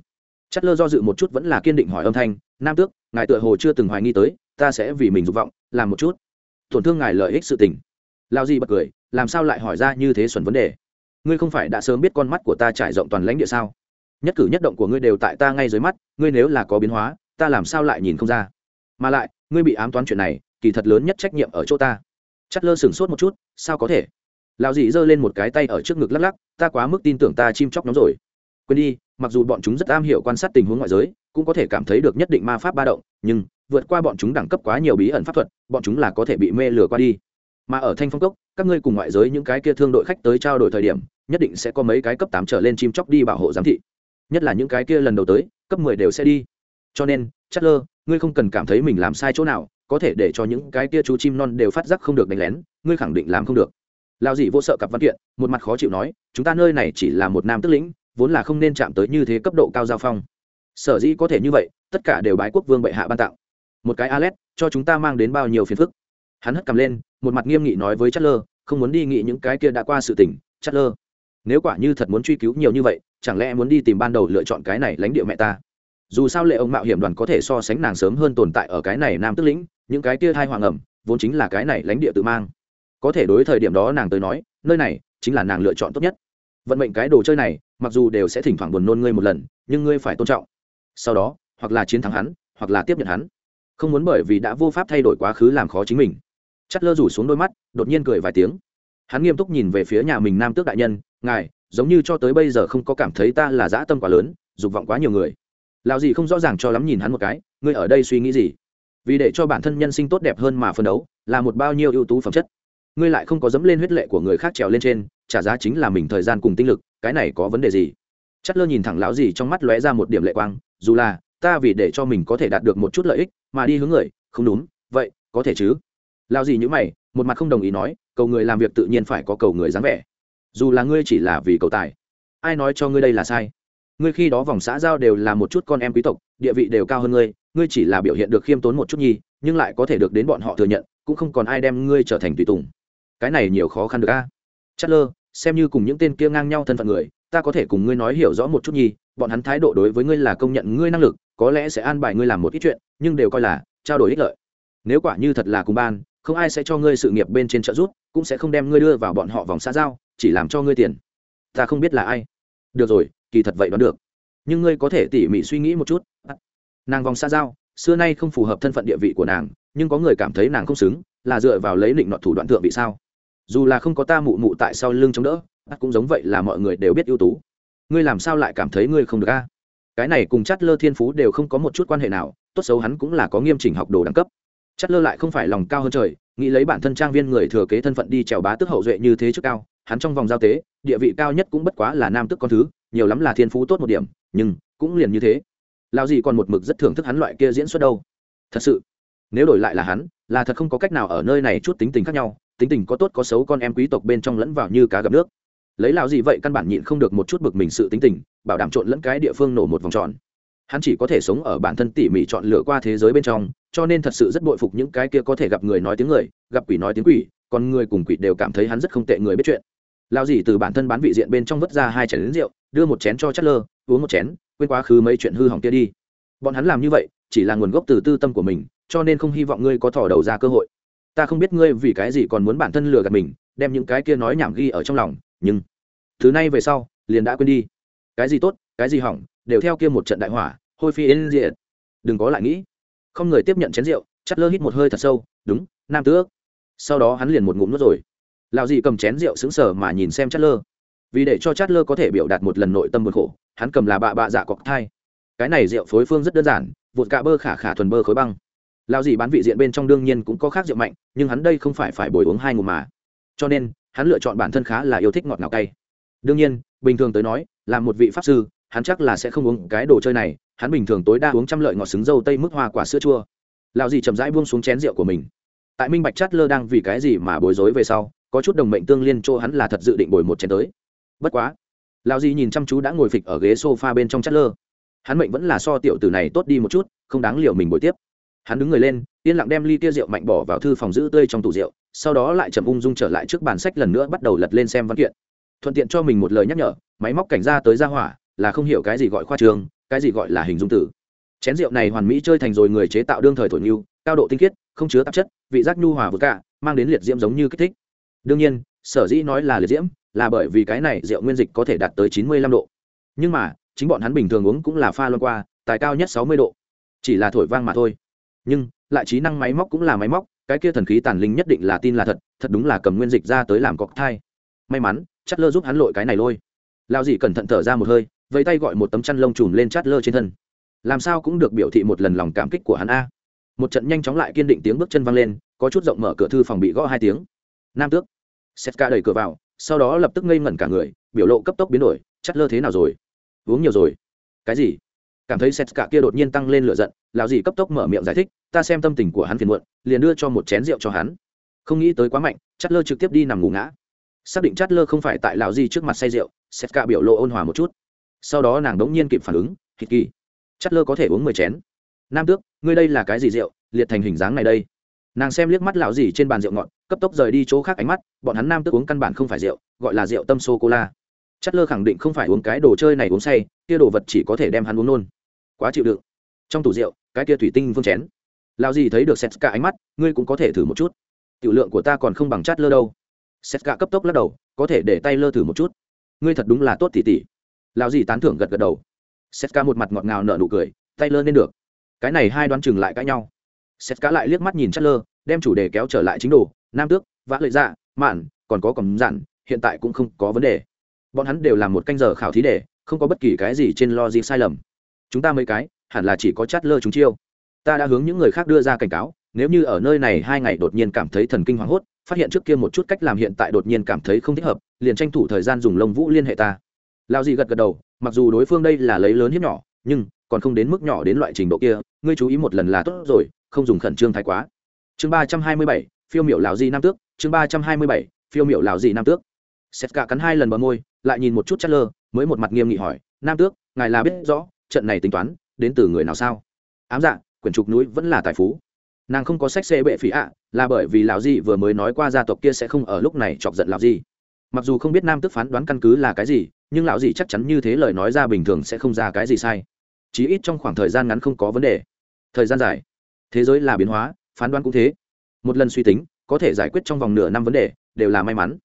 Chất lơ do dự một chút vẫn là kiên định hỏi âm thanh, nam tước, ngài tựa hồ chưa từng hoài nghi tới, ta sẽ vì mình dục vọng, làm một chút. Tổn thương ngài lợi ích sự tình. Lao gì bật cười, làm sao lại hỏi ra như thế xuẩn vấn đề? Ngươi không phải đã sớm biết con mắt của ta trải rộng toàn lãnh địa sao? Nhất cử nhất động của ngươi đều tại ta ngay dưới mắt, ngươi nếu là có biến hóa, ta làm sao lại nhìn không ra? Mà lại, ngươi bị ám toán chuyện này, kỳ thật lớn nhất trách nhiệm ở chỗ ta. Chất lơ sửng sốt một chút, sao có thể? Lão dị giơ lên một cái tay ở trước ngực lắc lắc, ta quá mức tin tưởng ta chim chóc nhóm rồi. Quên đi, mặc dù bọn chúng rất am hiểu quan sát tình huống ngoại giới, cũng có thể cảm thấy được nhất định ma pháp ba động, nhưng vượt qua bọn chúng đẳng cấp quá nhiều bí ẩn pháp thuật, bọn chúng là có thể bị mê lừa qua đi. Mà ở thanh phong cốc, các ngươi cùng ngoại giới những cái kia thương đội khách tới trao đổi thời điểm, nhất định sẽ có mấy cái cấp tám trở lên chim chóc đi bảo hộ giám thị. Nhất là những cái kia lần đầu tới, cấp mười đều sẽ đi. Cho nên, chất lơ, ngươi không cần cảm thấy mình làm sai chỗ nào, có thể để cho những cái kia chú chim non đều phát giác không được đánh lén, ngươi khẳng định làm không được lao dị vô sợ cặp văn kiện, một mặt khó chịu nói, chúng ta nơi này chỉ là một nam tức lĩnh, vốn là không nên chạm tới như thế cấp độ cao giao phong. Sở dĩ có thể như vậy, tất cả đều bái quốc vương bệ hạ ban tặng. một cái alet, cho chúng ta mang đến bao nhiêu phiền phức? Hắn hất cầm lên, một mặt nghiêm nghị nói với chất lơ không muốn đi nghị những cái kia đã qua sự tình chất lơ nếu quả như thật muốn truy cứu nhiều như vậy, chẳng lẽ muốn đi tìm ban đầu lựa chọn cái này lãnh địa mẹ ta? Dù sao lệ ông mạo hiểm đoàn có thể so sánh nàng sớm hơn tồn tại ở cái này nam tức lĩnh, những cái kia thai hoàng ẩm, vốn chính là cái này lãnh địa tự mang có thể đối thời điểm đó nàng tới nói, nơi này chính là nàng lựa chọn tốt nhất. Vận mệnh cái đồ chơi này, mặc dù đều sẽ thỉnh thoảng buồn nôn ngươi một lần, nhưng ngươi phải tôn trọng. Sau đó, hoặc là chiến thắng hắn, hoặc là tiếp nhận hắn. Không muốn bởi vì đã vô pháp thay đổi quá khứ làm khó chính mình. Chắt lơ rủ xuống đôi mắt, đột nhiên cười vài tiếng. Hắn nghiêm túc nhìn về phía nhà mình nam tước đại nhân, ngài, giống như cho tới bây giờ không có cảm thấy ta là dã tâm quá lớn, dục vọng quá nhiều người. Lão gì không rõ ràng cho lắm nhìn hắn một cái, ngươi ở đây suy nghĩ gì? Vì để cho bản thân nhân sinh tốt đẹp hơn mà phân đấu, là một bao nhiêu ưu tú phẩm chất ngươi lại không có dẫm lên huyết lệ của người khác trèo lên trên, trả giá chính là mình thời gian cùng tinh lực, cái này có vấn đề gì? Chất lơ nhìn thẳng lão gì trong mắt lóe ra một điểm lệ quang, dù là, ta vì để cho mình có thể đạt được một chút lợi ích, mà đi hướng người, không đúng, vậy, có thể chứ? Lão gì như mày, một mặt không đồng ý nói, cầu người làm việc tự nhiên phải có cầu người dáng vẻ. Dù là ngươi chỉ là vì cầu tài, ai nói cho ngươi đây là sai? Ngươi khi đó vòng xã giao đều là một chút con em quý tộc, địa vị đều cao hơn ngươi ngươi chỉ là biểu hiện được khiêm tốn một chút nhi, nhưng lại có thể được đến bọn họ thừa nhận, cũng không còn ai đem ngươi trở thành tùy tùng cái này nhiều khó khăn được a. À? chất lơ xem như cùng những tên kia ngang nhau thân phận người, ta có thể cùng ngươi nói hiểu rõ một chút nhi bọn hắn thái độ đối với ngươi là công nhận ngươi năng lực, có lẽ sẽ an bài ngươi làm một ít chuyện, nhưng đều coi là trao đổi ích lợi. Nếu quả như thật là cùng ban, không ai sẽ cho ngươi sự nghiệp bên trên trợ giúp, cũng sẽ không đem ngươi đưa vào bọn họ vòng xã giao, chỉ làm cho ngươi tiền. Ta không biết là ai. Được rồi, kỳ thật vậy đoán được. Nhưng ngươi có thể tỉ mỉ suy nghĩ một chút. Nàng vòng xa giao, xưa nay không phù hợp thân phận địa vị của nàng, nhưng có người cảm thấy nàng không xứng, là dựa vào lấy định nọ thủ đoạn thượng vị sao? Dù là không có ta mụ mụ tại sau lưng chống đỡ cũng giống vậy là mọi người đều biết ưu tú. Ngươi làm sao lại cảm thấy ngươi không được a? Cái này cùng chát lơ thiên phú đều không có một chút quan hệ nào, tốt xấu hắn cũng là có nghiêm chỉnh học đồ đẳng cấp. Chát lơ lại không phải lòng cao hơn trời, nghĩ lấy bản thân trang viên người thừa kế thân phận đi trèo bá tức hậu duệ như thế trước cao, hắn trong vòng giao tế, địa vị cao nhất cũng bất quá là nam tức con thứ, nhiều lắm là thiên phú tốt một điểm, nhưng cũng liền như thế. Lao gì còn một mực rất thưởng thức hắn loại kia diễn xuất đâu. Thật sự, nếu đổi lại là hắn, là thật không có cách nào ở nơi này chút tính tình khác nhau tính tình có tốt có xấu con em quý tộc bên trong lẫn vào như cá gặp nước. Lấy lao gì vậy căn bản nhịn không được một chút bực mình sự tính tình, bảo đảm trộn lẫn cái địa phương nổ một vòng tròn. Hắn chỉ có thể sống ở bản thân tỉ mỉ chọn lựa qua thế giới bên trong, cho nên thật sự rất bội phục những cái kia có thể gặp người nói tiếng người, gặp quỷ nói tiếng quỷ, còn người cùng quỷ đều cảm thấy hắn rất không tệ người biết chuyện. Lao gì từ bản thân bán vị diện bên trong vứt ra hai chén lính rượu, đưa một chén cho chất lơ, uống một chén, quên quá khứ mấy chuyện hư hỏng kia đi. Bọn hắn làm như vậy, chỉ là nguồn gốc từ tư tâm của mình, cho nên không hy vọng ngươi có thỏ đầu ra cơ hội ta không biết ngươi vì cái gì còn muốn bản thân lừa gạt mình, đem những cái kia nói nhảm ghi ở trong lòng, nhưng thứ này về sau, liền đã quên đi. Cái gì tốt, cái gì hỏng, đều theo kia một trận đại hỏa, hôi phi yên diện đừng có lại nghĩ. Không người tiếp nhận chén rượu, chắt lơ hít một hơi thật sâu, đúng, nam tước. Sau đó hắn liền một ngụm nuốt rồi. Lạo dị cầm chén rượu xứng sở mà nhìn xem chát lơ. Vì để cho chát lơ có thể biểu đạt một lần nội tâm bực khổ, hắn cầm là bạ bạ dạ cọc thai. Cái này rượu phối phương rất đơn giản, vụt cạ bơ khả khả thuần bơ khối băng lao gì bán vị diện bên trong đương nhiên cũng có khác rượu mạnh, nhưng hắn đây không phải phải bồi uống hai ngụm mà. Cho nên, hắn lựa chọn bản thân khá là yêu thích ngọt ngào cay. Đương nhiên, bình thường tới nói, là một vị pháp sư, hắn chắc là sẽ không uống cái đồ chơi này, hắn bình thường tối đa uống trăm lợi ngọt xứng dâu tây mức hoa quả sữa chua. Lao gì chậm rãi buông xuống chén rượu của mình. Tại minh bạch chát lơ đang vì cái gì mà bối rối về sau, có chút đồng mệnh tương liên chỗ hắn là thật dự định bồi một chén tới. Bất quá lao gì nhìn chăm chú đã ngồi phịch ở ghế s o f a bên trong chát lơ. Hắn mệnh vẫn là so tiểu tử này tốt đi một chút, không đáng liều mình bồi tiếp hắn đứng người lên, yên lặng đem ly tia rượu mạnh bỏ vào thư phòng giữ tươi trong tủ rượu, sau đó lại chậm ung dung trở lại trước bàn sách lần nữa bắt đầu lật lên xem văn kiện. Thuận tiện cho mình một lời nhắc nhở, máy móc cảnh ra tới ra hỏa, là không hiểu cái gì gọi khoa trường, cái gì gọi là hình dung tử. Chén rượu này hoàn mỹ chơi thành rồi người chế tạo đương thời thổi nhu, cao độ tinh khiết, không chứa tạp chất, vị giác nhu hòa vừa cả, mang đến liệt diễm giống như kích thích. Đương nhiên, sở dĩ nói là liệt diễm, là bởi vì cái này rượu nguyên dịch có thể đạt tới chín mươi lăm độ. Nhưng mà, chính bọn hắn bình thường uống cũng là pha loan qua, tài cao nhất sáu mươi độ. Chỉ là thổi vang mà thôi nhưng, lại trí năng máy móc cũng là máy móc, cái kia thần khí tàn linh nhất định là tin là thật thật đúng là cầm nguyên dịch ra tới làm cọc thai. May mắn chắt lơ giúp hắn lội cái này lôi. Lao dì cẩn thận thở ra một hơi, vẫy tay gọi một tấm chăn lông trùm lên chát lơ trên thân. Làm sao cũng được biểu thị một lần lòng cảm kích của hắn a. Một trận nhanh chóng lại kiên định tiếng bước chân văng lên, có chút rộng mở cửa thư phòng bị gõ hai tiếng. Nam tước. Setka đẩy cửa vào, sau đó lập tức ngây ngẩn cả người, biểu lộ cấp tốc biến đổi chắt lơ thế nào rồi? Uống nhiều rồi. Cái gì? Cảm thấy setka kia đột nhiên tăng lên lửa giận lão dì cấp tốc mở miệng giải thích, ta xem tâm tình của hắn phiền muộn, liền đưa cho một chén rượu cho hắn. Không nghĩ tới quá mạnh Chát lơ trực tiếp đi nằm ngủ ngã. Xác định chát lơ không phải tại lão dì trước mặt say rượu, setka biểu lộ ôn hòa một chút. Sau đó nàng đống nhiên kịp phản ứng hít kỳ chát lơ có thể uống mười chén. Nam tước, ngươi đây là cái gì rượu, liệt thành hình dáng này đây. Nàng xem liếc mắt lão dì trên bàn rượu ngọt, cấp tốc rời đi chỗ khác ánh mắt, bọn hắn nam Tước uống căn bản không phải rượu, gọi là rượu tâm sô cô la chất lơ khẳng định không phải uống cái đồ chơi này uống say, kia đồ vật chỉ có thể đem hắn uống nôn. Quá chịu đựng. Trong tủ rượu cái kia thủy tinh vương chén. Lão gì thấy được xét cả ánh mắt, ngươi cũng có thể thử một chút. Tiểu lượng của ta còn không bằng chát lơ đâu. Xét cả cấp tốc lắc đầu, có thể để tay lơ thử một chút. Ngươi thật đúng là tốt tỉ tỉ. Lão gì tán thưởng gật gật đầu. Xét cả một mặt ngọt ngào nở nụ cười, tay lơ nên được. Cái này hai đoán chừng lại cãi nhau. Xét cả lại liếc mắt nhìn chát lơ, đem chủ đề kéo trở lại chính đồ, nam tước, vã lợi dạ mạn, còn có cầm giản hiện tại cũng không có vấn đề. Bọn hắn đều làm một canh giờ khảo thí đề, không có bất kỳ cái gì trên lo gì sai lầm. Chúng ta mấy cái hẳn là chỉ có chát lơ chúng chiêu. Ta đã hướng những người khác đưa ra cảnh cáo, nếu như ở nơi này hai ngày đột nhiên cảm thấy thần kinh hoảng hốt, phát hiện trước kia một chút cách làm hiện tại đột nhiên cảm thấy không thích hợp, liền tranh thủ thời gian dùng lông vũ liên hệ ta. Lao Dị gật gật đầu, mặc dù đối phương đây là lấy lớn hiếp nhỏ, nhưng còn không đến mức nhỏ đến loại trình độ kia, ngươi chú ý một lần là tốt rồi, không dùng khẩn trương thái quá. Chương ba trăm hai mươi bảy, phiêu miểu lào di nam tước, chương ba trăm hai mươi bảy, phiêu miểu lào di nam tước. Xét cả cắn hai lần bờ môi, lại nhìn một chút chất lơ, mới một mặt nghiêm nghị hỏi, nam tước, ngài là biết rõ, trận này tính toán đến từ người nào sao? Ám dạ quyển trục núi vẫn là tài phú. Nàng không có sách xê bệ phí ạ, là bởi vì lão di vừa mới nói qua gia tộc kia sẽ không ở lúc này chọc giận lão di mặc dù không biết nam tước phán đoán căn cứ là cái gì, nhưng lão di chắc chắn như thế lời nói ra bình thường sẽ không ra cái gì sai. Chí ít trong khoảng thời gian ngắn không có vấn đề. Thời gian dài. Thế giới là biến hóa, phán đoán cũng thế. Một lần suy tính, có thể giải quyết trong vòng nửa năm vấn đề, đều là may mắn.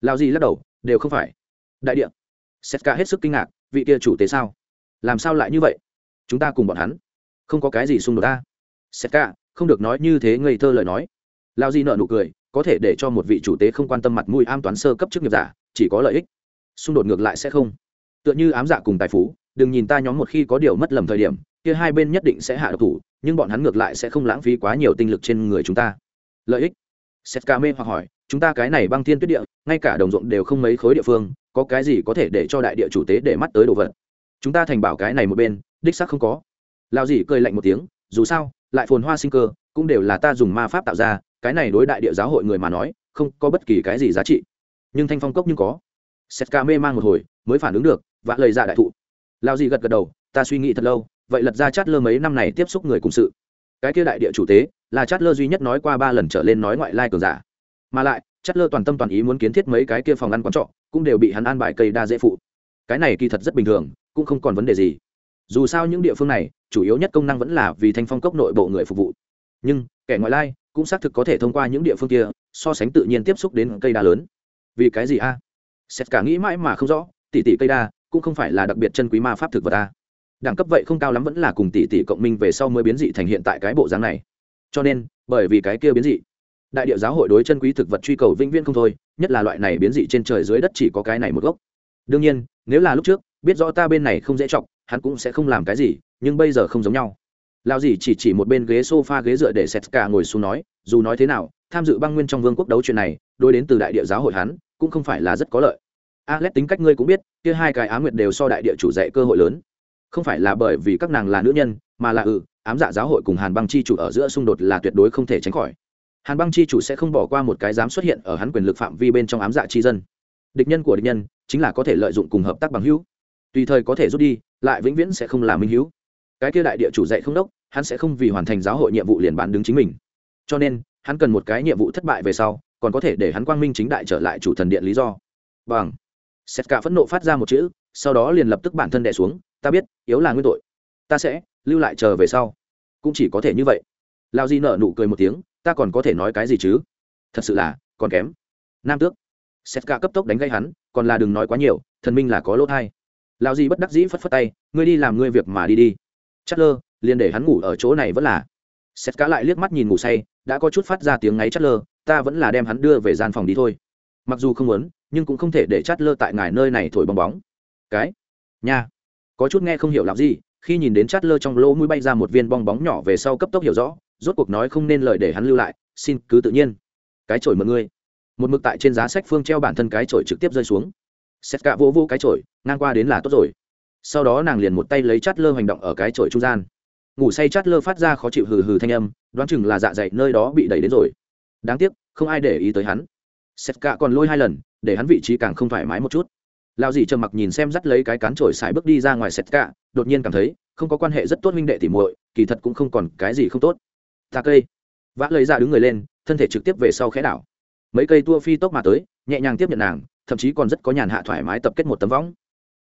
Lao gì lắc đầu, đều không phải. Đại địa. Setka hết sức kinh ngạc, vị kia chủ tế sao? Làm sao lại như vậy? Chúng ta cùng bọn hắn. Không có cái gì xung đột ta setka không được nói như thế, ngây thơ lời nói. Lao gì nợ nụ cười, có thể để cho một vị chủ tế không quan tâm mặt mũi am toán sơ cấp chức nghiệp giả, chỉ có lợi ích. Xung đột ngược lại sẽ không. Tựa như ám giả cùng tài phú, đừng nhìn ta nhóm một khi có điều mất lầm thời điểm, kia hai bên nhất định sẽ hạ độc thủ, nhưng bọn hắn ngược lại sẽ không lãng phí quá nhiều tinh lực trên người chúng ta. Lợi ích. Setka mê hoặc hỏi, chúng ta cái này băng thiên tuyết địa, ngay cả đồng ruộng đều không mấy khối địa phương, có cái gì có thể để cho đại địa chủ tế để mắt tới đồ vật? Chúng ta thành bảo cái này một bên đích xác không có. Lao dì cười lạnh một tiếng, dù sao, lại phồn hoa sinh cơ, cũng đều là ta dùng ma pháp tạo ra, cái này đối đại địa giáo hội người mà nói, không có bất kỳ cái gì giá trị. Nhưng thanh phong cốc nhưng có. Setka mê mang một hồi, mới phản ứng được và lời dạ đại thụ. Lao dì gật gật đầu, ta suy nghĩ thật lâu, vậy lật ra chát lơ mấy năm này tiếp xúc người cùng sự. Cái kia đại địa chủ tế, là chát lơ duy nhất nói qua ba lần trở lên nói ngoại lai cường giả. Mà lại, chát lơ toàn tâm toàn ý muốn kiến thiết mấy cái kia phòng ăn quán trọ, cũng đều bị hắn an bài cây đa dễ phụ. Cái này kỳ thật rất bình thường, cũng không còn vấn đề gì dù sao những địa phương này, chủ yếu nhất công năng vẫn là vì thanh phong cốc nội bộ người phục vụ. Nhưng, kẻ ngoại lai cũng xác thực có thể thông qua những địa phương kia, so sánh tự nhiên tiếp xúc đến cây đa lớn. Vì cái gì a? À? xét cả nghĩ mãi mà không rõ, tỷ tỷ cây đa cũng không phải là đặc biệt chân quý ma pháp thực vật a. Đẳng cấp vậy không cao lắm vẫn là cùng tỷ tỷ cộng minh về sau mới biến dị thành hiện tại cái bộ dáng này. Cho nên, bởi vì cái kia biến dị, đại địa giáo hội đối chân quý thực vật truy cầu vĩnh viễn không thôi, nhất là loại này biến dị trên trời dưới đất chỉ có cái này một gốc. Đương nhiên, nếu là lúc trước, biết rõ ta bên này không dễ chọc hắn cũng sẽ không làm cái gì, nhưng bây giờ không giống nhau. Lao gì chỉ chỉ một bên ghế s o f a ghế dựa để setka ngồi xuống nói, dù nói thế nào, tham dự băng nguyên trong vương quốc đấu chuyện này đôi đến từ đại địa giáo hội hắn, cũng không phải là rất có lợi. Alex tính cách ngươi cũng biết, kia hai cái á nguyệt đều so đại địa chủ dạy cơ hội lớn. Không phải là bởi vì các nàng là nữ nhân, mà là ừ ám dạ giáo hội cùng hàn băng chi chủ ở giữa xung đột là tuyệt đối không thể tránh khỏi. Hàn băng chi chủ sẽ không bỏ qua một cái dám xuất hiện ở hắn quyền lực phạm vi bên trong ám dạ chi dân. Địch nhân của địch nhân, chính là có thể lợi dụng cùng hợp tác bằng hữu. Tùy thời có thể rút đi lại vĩnh viễn sẽ không là minh hữu cái kia đại địa chủ dạy không đốc, hắn sẽ không vì hoàn thành giáo hội nhiệm vụ liền bán đứng chính mình. Cho nên, hắn cần một cái nhiệm vụ thất bại về sau, còn có thể để hắn quang minh chính đại trở lại chủ thần điện lý do. Bằng. Sét cả phẫn nộ phát ra một chữ, sau đó liền lập tức bản thân đè xuống, ta biết, yếu là nguyên tội. Ta sẽ lưu lại chờ về sau. Cũng chỉ có thể như vậy. Lao di nợ nụ cười một tiếng, ta còn có thể nói cái gì chứ? Thật sự là, còn kém. Nam tước. Sét cả cấp tốc đánh gây hắn, còn là đừng nói quá nhiều, thần minh là có lỗ thai lao di bất đắc dĩ phất phất tay, ngươi đi làm ngươi việc mà đi đi. Chất lơ liền để hắn ngủ ở chỗ này vẫn là. Sét cá lại liếc mắt nhìn ngủ say, đã có chút phát ra tiếng ngáy chất lơ ta vẫn là đem hắn đưa về gian phòng đi thôi. Mặc dù không muốn, nhưng cũng không thể để chất lơ tại ngài nơi này thổi bong bóng. Cái? Nha. Có chút nghe không hiểu làm gì khi nhìn đến chất lơ trong lỗ mũi bay ra một viên bong bóng nhỏ về sau cấp tốc hiểu rõ, rốt cuộc nói không nên lời để hắn lưu lại, xin cứ tự nhiên. Cái chổi mượn ngươi. Một mực tại trên giá sách phương treo bản thân cái chổi trực tiếp rơi xuống xét cả vỗ vỗ cái chổi, ngang qua đến là tốt rồi. Sau đó nàng liền một tay lấy chát lơ hành động ở cái chổi trung gian. Ngủ say chát lơ phát ra khó chịu hừ hừ thanh âm, đoán chừng là dạ dày nơi đó bị đẩy đến rồi. Đáng tiếc, không ai để ý tới hắn. Xét cả còn lôi hai lần, để hắn vị trí càng không thoải mái một chút. Lao dì trầm mặc nhìn xem dắt lấy cái cán trổi xài bước đi ra ngoài xét cả, đột nhiên cảm thấy, không có quan hệ rất tốt minh đệ tỉ muội, kỳ thật cũng không còn cái gì không tốt. Ta cây. Vã lấy ra đứng người lên, thân thể trực tiếp về sau khẽ đảo. Mấy cây tua phi tốc mà tới, nhẹ nhàng tiếp nhận nàng thậm chí còn rất có nhàn hạ thoải mái tập kết một tấm võng.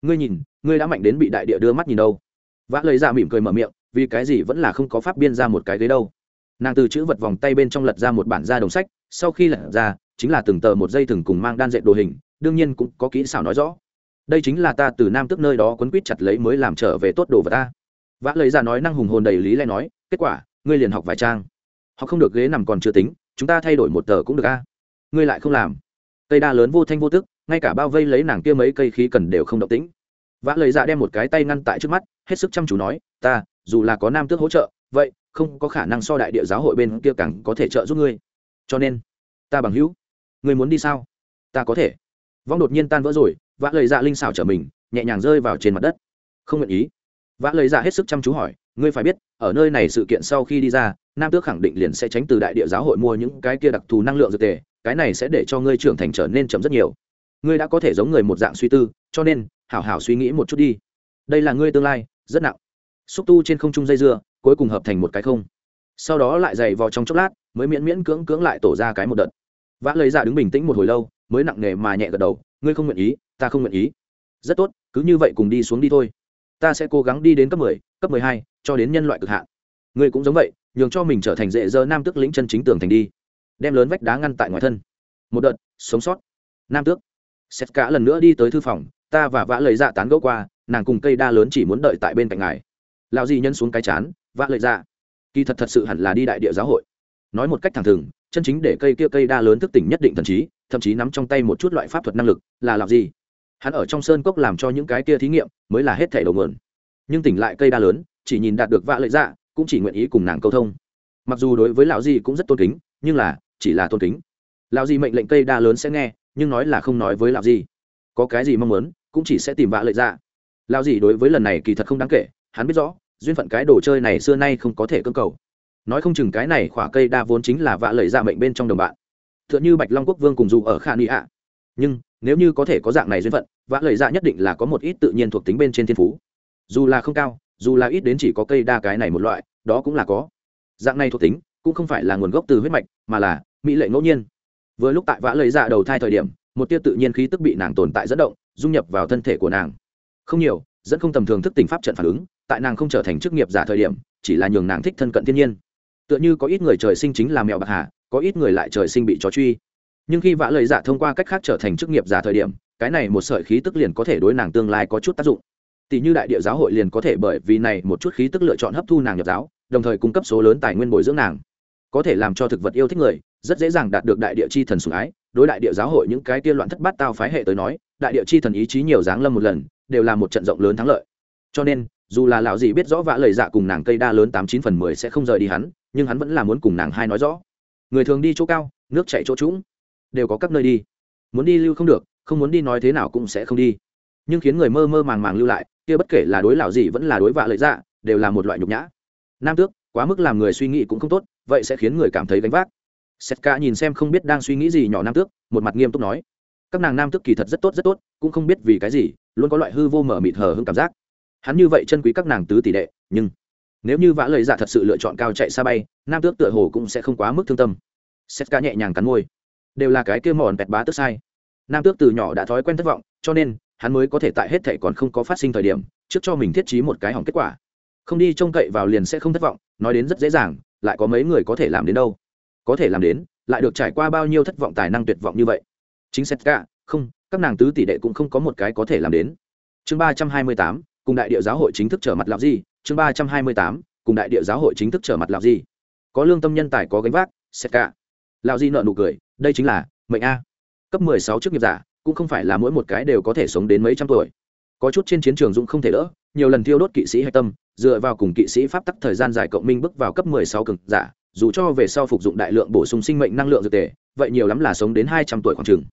Ngươi nhìn, ngươi đã mạnh đến bị đại địa đưa mắt nhìn đâu. Vã lấy ra dạ mỉm cười mở miệng, vì cái gì vẫn là không có pháp biên ra một cái ghế đâu. Nàng từ chữ vật vòng tay bên trong lật ra một bản da đồng sách, sau khi lật ra, chính là từng tờ một dây thừng cùng mang đan dệt đồ hình, đương nhiên cũng có kỹ xảo nói rõ. Đây chính là ta từ nam tức nơi đó quấn quýt chặt lấy mới làm trở về tốt đồ vật ta. Vã lấy ra dạ nói năng hùng hồn đầy lý lẽ nói, kết quả, ngươi liền học vài trang. Họ không được ghế nằm còn chưa tính, chúng ta thay đổi một tờ cũng được a. Ngươi lại không làm. Cây đa lớn vô thanh vô tức ngay cả bao vây lấy nàng kia mấy cây khí cần đều không động tĩnh. Vã lời dạ đem một cái tay ngăn tại trước mắt, hết sức chăm chú nói, ta, dù là có nam tước hỗ trợ, vậy không có khả năng so đại địa giáo hội bên kia càng có thể trợ giúp ngươi. Cho nên, ta bằng hữu, ngươi muốn đi sao? Ta có thể. Vong đột nhiên tan vỡ rồi, vã lời dạ linh xảo trở mình, nhẹ nhàng rơi vào trên mặt đất. Không nguyện ý. Vã lời dạ hết sức chăm chú hỏi, ngươi phải biết, ở nơi này sự kiện sau khi đi ra, nam tước khẳng định liền sẽ tránh từ đại địa giáo hội mua những cái kia đặc thù năng lượng dược tề, cái này sẽ để cho ngươi trưởng thành trở nên chậm rất nhiều ngươi đã có thể giống người một dạng suy tư, cho nên, hảo hảo suy nghĩ một chút đi. Đây là ngươi tương lai, rất nặng. Xúc tu trên không trung dây dưa, cuối cùng hợp thành một cái không. Sau đó lại dày vò trong chốc lát, mới miễn miễn cưỡng cưỡng lại tổ ra cái một đợt. Vã lấy ra dạ đứng bình tĩnh một hồi lâu, mới nặng nề mà nhẹ gật đầu, ngươi không nguyện ý, ta không nguyện ý. Rất tốt, cứ như vậy cùng đi xuống đi thôi. Ta sẽ cố gắng đi đến cấp mười cấp mười hai, cho đến nhân loại cực hạn. Ngươi cũng giống vậy, nhường cho mình trở thành dễ dơ nam tước lĩnh chân chính tường thành đi. Đem lớn vách đá ngăn tại ngoài thân. Một đợt, sống sót. Nam tước xét cả lần nữa đi tới thư phòng, ta và vã lời dạ tán gẫu qua, nàng cùng cây đa lớn chỉ muốn đợi tại bên cạnh ngài. Lão di nhân xuống cái chán, vã lời dạ. Kỳ thật thật sự hẳn là đi đại địa giáo hội. Nói một cách thẳng thừng, chân chính để cây kia cây đa lớn thức tỉnh nhất định thần trí, thậm chí nắm trong tay một chút loại pháp thuật năng lực, là làm gì? Hắn ở trong sơn cốc làm cho những cái kia thí nghiệm, mới là hết thẻ đầu mượn nhưng tỉnh lại cây đa lớn, chỉ nhìn đạt được vạ lợi dạ cũng chỉ nguyện ý cùng nàng câu thông. Mặc dù đối với lão di cũng rất tôn kính, nhưng là, chỉ là tôn kính. Lão di mệnh lệnh cây đa lớn sẽ nghe nhưng nói là không nói với lão gì có cái gì mong muốn, cũng chỉ sẽ tìm vạ lợi ra dạ. lão gì đối với lần này kỳ thật không đáng kể, hắn biết rõ, duyên phận cái đồ chơi này xưa nay không có thể cơ cầu. Nói không chừng cái này khỏa cây đa vốn chính là vạ lợi ra dạ mệnh bên trong đồng bạn. T h ư ợ n h ư bạch long quốc vương cùng dù ở khả ni ạ. Nhưng, nếu như có thể có dạng này duyên phận, vạ lợi ra dạ nhất định là có một ít tự nhiên thuộc tính bên trên thiên phú. Dù là không cao, dù là ít đến chỉ có cây đa cái này một loại, đó cũng là có. Dạng này thuộc tính, cũng không phải là nguồn gốc từ huyết mạch, mà là mỹ lệ ngẫu nhiên vừa lúc tại vã lấy dạ đầu thai thời điểm, một tia tự nhiên khí tức bị nàng tồn tại dẫn động, dung nhập vào thân thể của nàng. Không nhiều, dẫn không tầm thường thức tình pháp trận phản ứng, tại nàng không trở thành chức nghiệp giả thời điểm, chỉ là nhường nàng thích thân cận thiên nhiên. Tựa như có ít người trời sinh chính là mèo bạc hà, có ít người lại trời sinh bị chó truy. Nhưng khi vã lời giả dạ thông qua cách khác trở thành chức nghiệp giả thời điểm, cái này một sợi khí tức liền có thể đối nàng tương lai có chút tác dụng. Tỷ như đại địa giáo hội liền có thể bởi vì này một chút khí tức lựa chọn hấp thu nàng nhập giáo, đồng thời cung cấp số lớn tài nguyên bồi dưỡng nàng. Có thể làm cho thực vật yêu thích người rất dễ dàng đạt được đại địa chi thần sủng ái, đối đại địa giáo hội những cái tiên loạn thất bát tao phái hệ tới nói, đại địa chi thần ý chí nhiều dáng lâm một lần, đều là một trận rộng lớn thắng lợi. Cho nên, dù là lão gì biết rõ vã lời dạ cùng nàng cây đa lớn tám chín phần mười sẽ không rời đi hắn, nhưng hắn vẫn là muốn cùng nàng hai nói rõ. Người thường đi chỗ cao, nước chạy chỗ trũng, đều có các nơi đi. Muốn đi lưu không được, không muốn đi nói thế nào cũng sẽ không đi. Nhưng khiến người mơ mơ màng màng lưu lại, kia bất kể là đối lão gì vẫn là đối vạ lợi dạ đều là một loại nhục nhã. Nam tước, quá mức làm người suy nghĩ cũng không tốt, vậy sẽ khiến người cảm thấy gánh vác setka nhìn xem không biết đang suy nghĩ gì nhỏ nam tước, một mặt nghiêm túc nói, các nàng nam tước kỳ thật rất tốt rất tốt, cũng không biết vì cái gì, luôn có loại hư vô mở mịt hờ hững cảm giác. Hắn như vậy chân quý các nàng tứ tỷ đệ, nhưng nếu như vã lời giả thật sự lựa chọn cao chạy xa bay, nam tước tựa hồ cũng sẽ không quá mức thương tâm. Setka nhẹ nhàng cắn môi, đều là cái kia mòn bẹt bá tức sai. Nam tước từ nhỏ đã thói quen thất vọng, cho nên hắn mới có thể tại hết thể còn không có phát sinh thời điểm, trước cho mình thiết trí một cái hỏng kết quả. Không đi trông cậy vào liền sẽ không thất vọng, nói đến rất dễ dàng, lại có mấy người có thể làm đến đâu có thể làm đến, lại được trải qua bao nhiêu thất vọng tài năng tuyệt vọng như vậy. Chính setka không, các nàng tứ tỷ đệ cũng không có một cái có thể làm đến. Chương ba trăm hai mươi tám, cùng đại địa giáo hội chính thức trở mặt lạc gì chương ba trăm hai mươi tám, cùng đại địa giáo hội chính thức trở mặt lạc gì có lương tâm nhân tài có gánh vác xét cả lão di nợ nụ cười, đây chính là mệnh a. Cấp mười sáu chức nghiệp giả, cũng không phải là mỗi một cái đều có thể sống đến mấy trăm tuổi. Có chút trên chiến trường dũng không thể đỡ, nhiều lần thiêu đốt kỵ sĩ hạch tâm, dựa vào cùng kỵ sĩ pháp tắc thời gian dài cộng minh bước vào cấp mười sáu cực giả dù cho về sau phục dụng đại lượng bổ sung sinh mệnh năng lượng dược tề, vậy nhiều lắm là sống đến hai trăm tuổi khoảng chừng.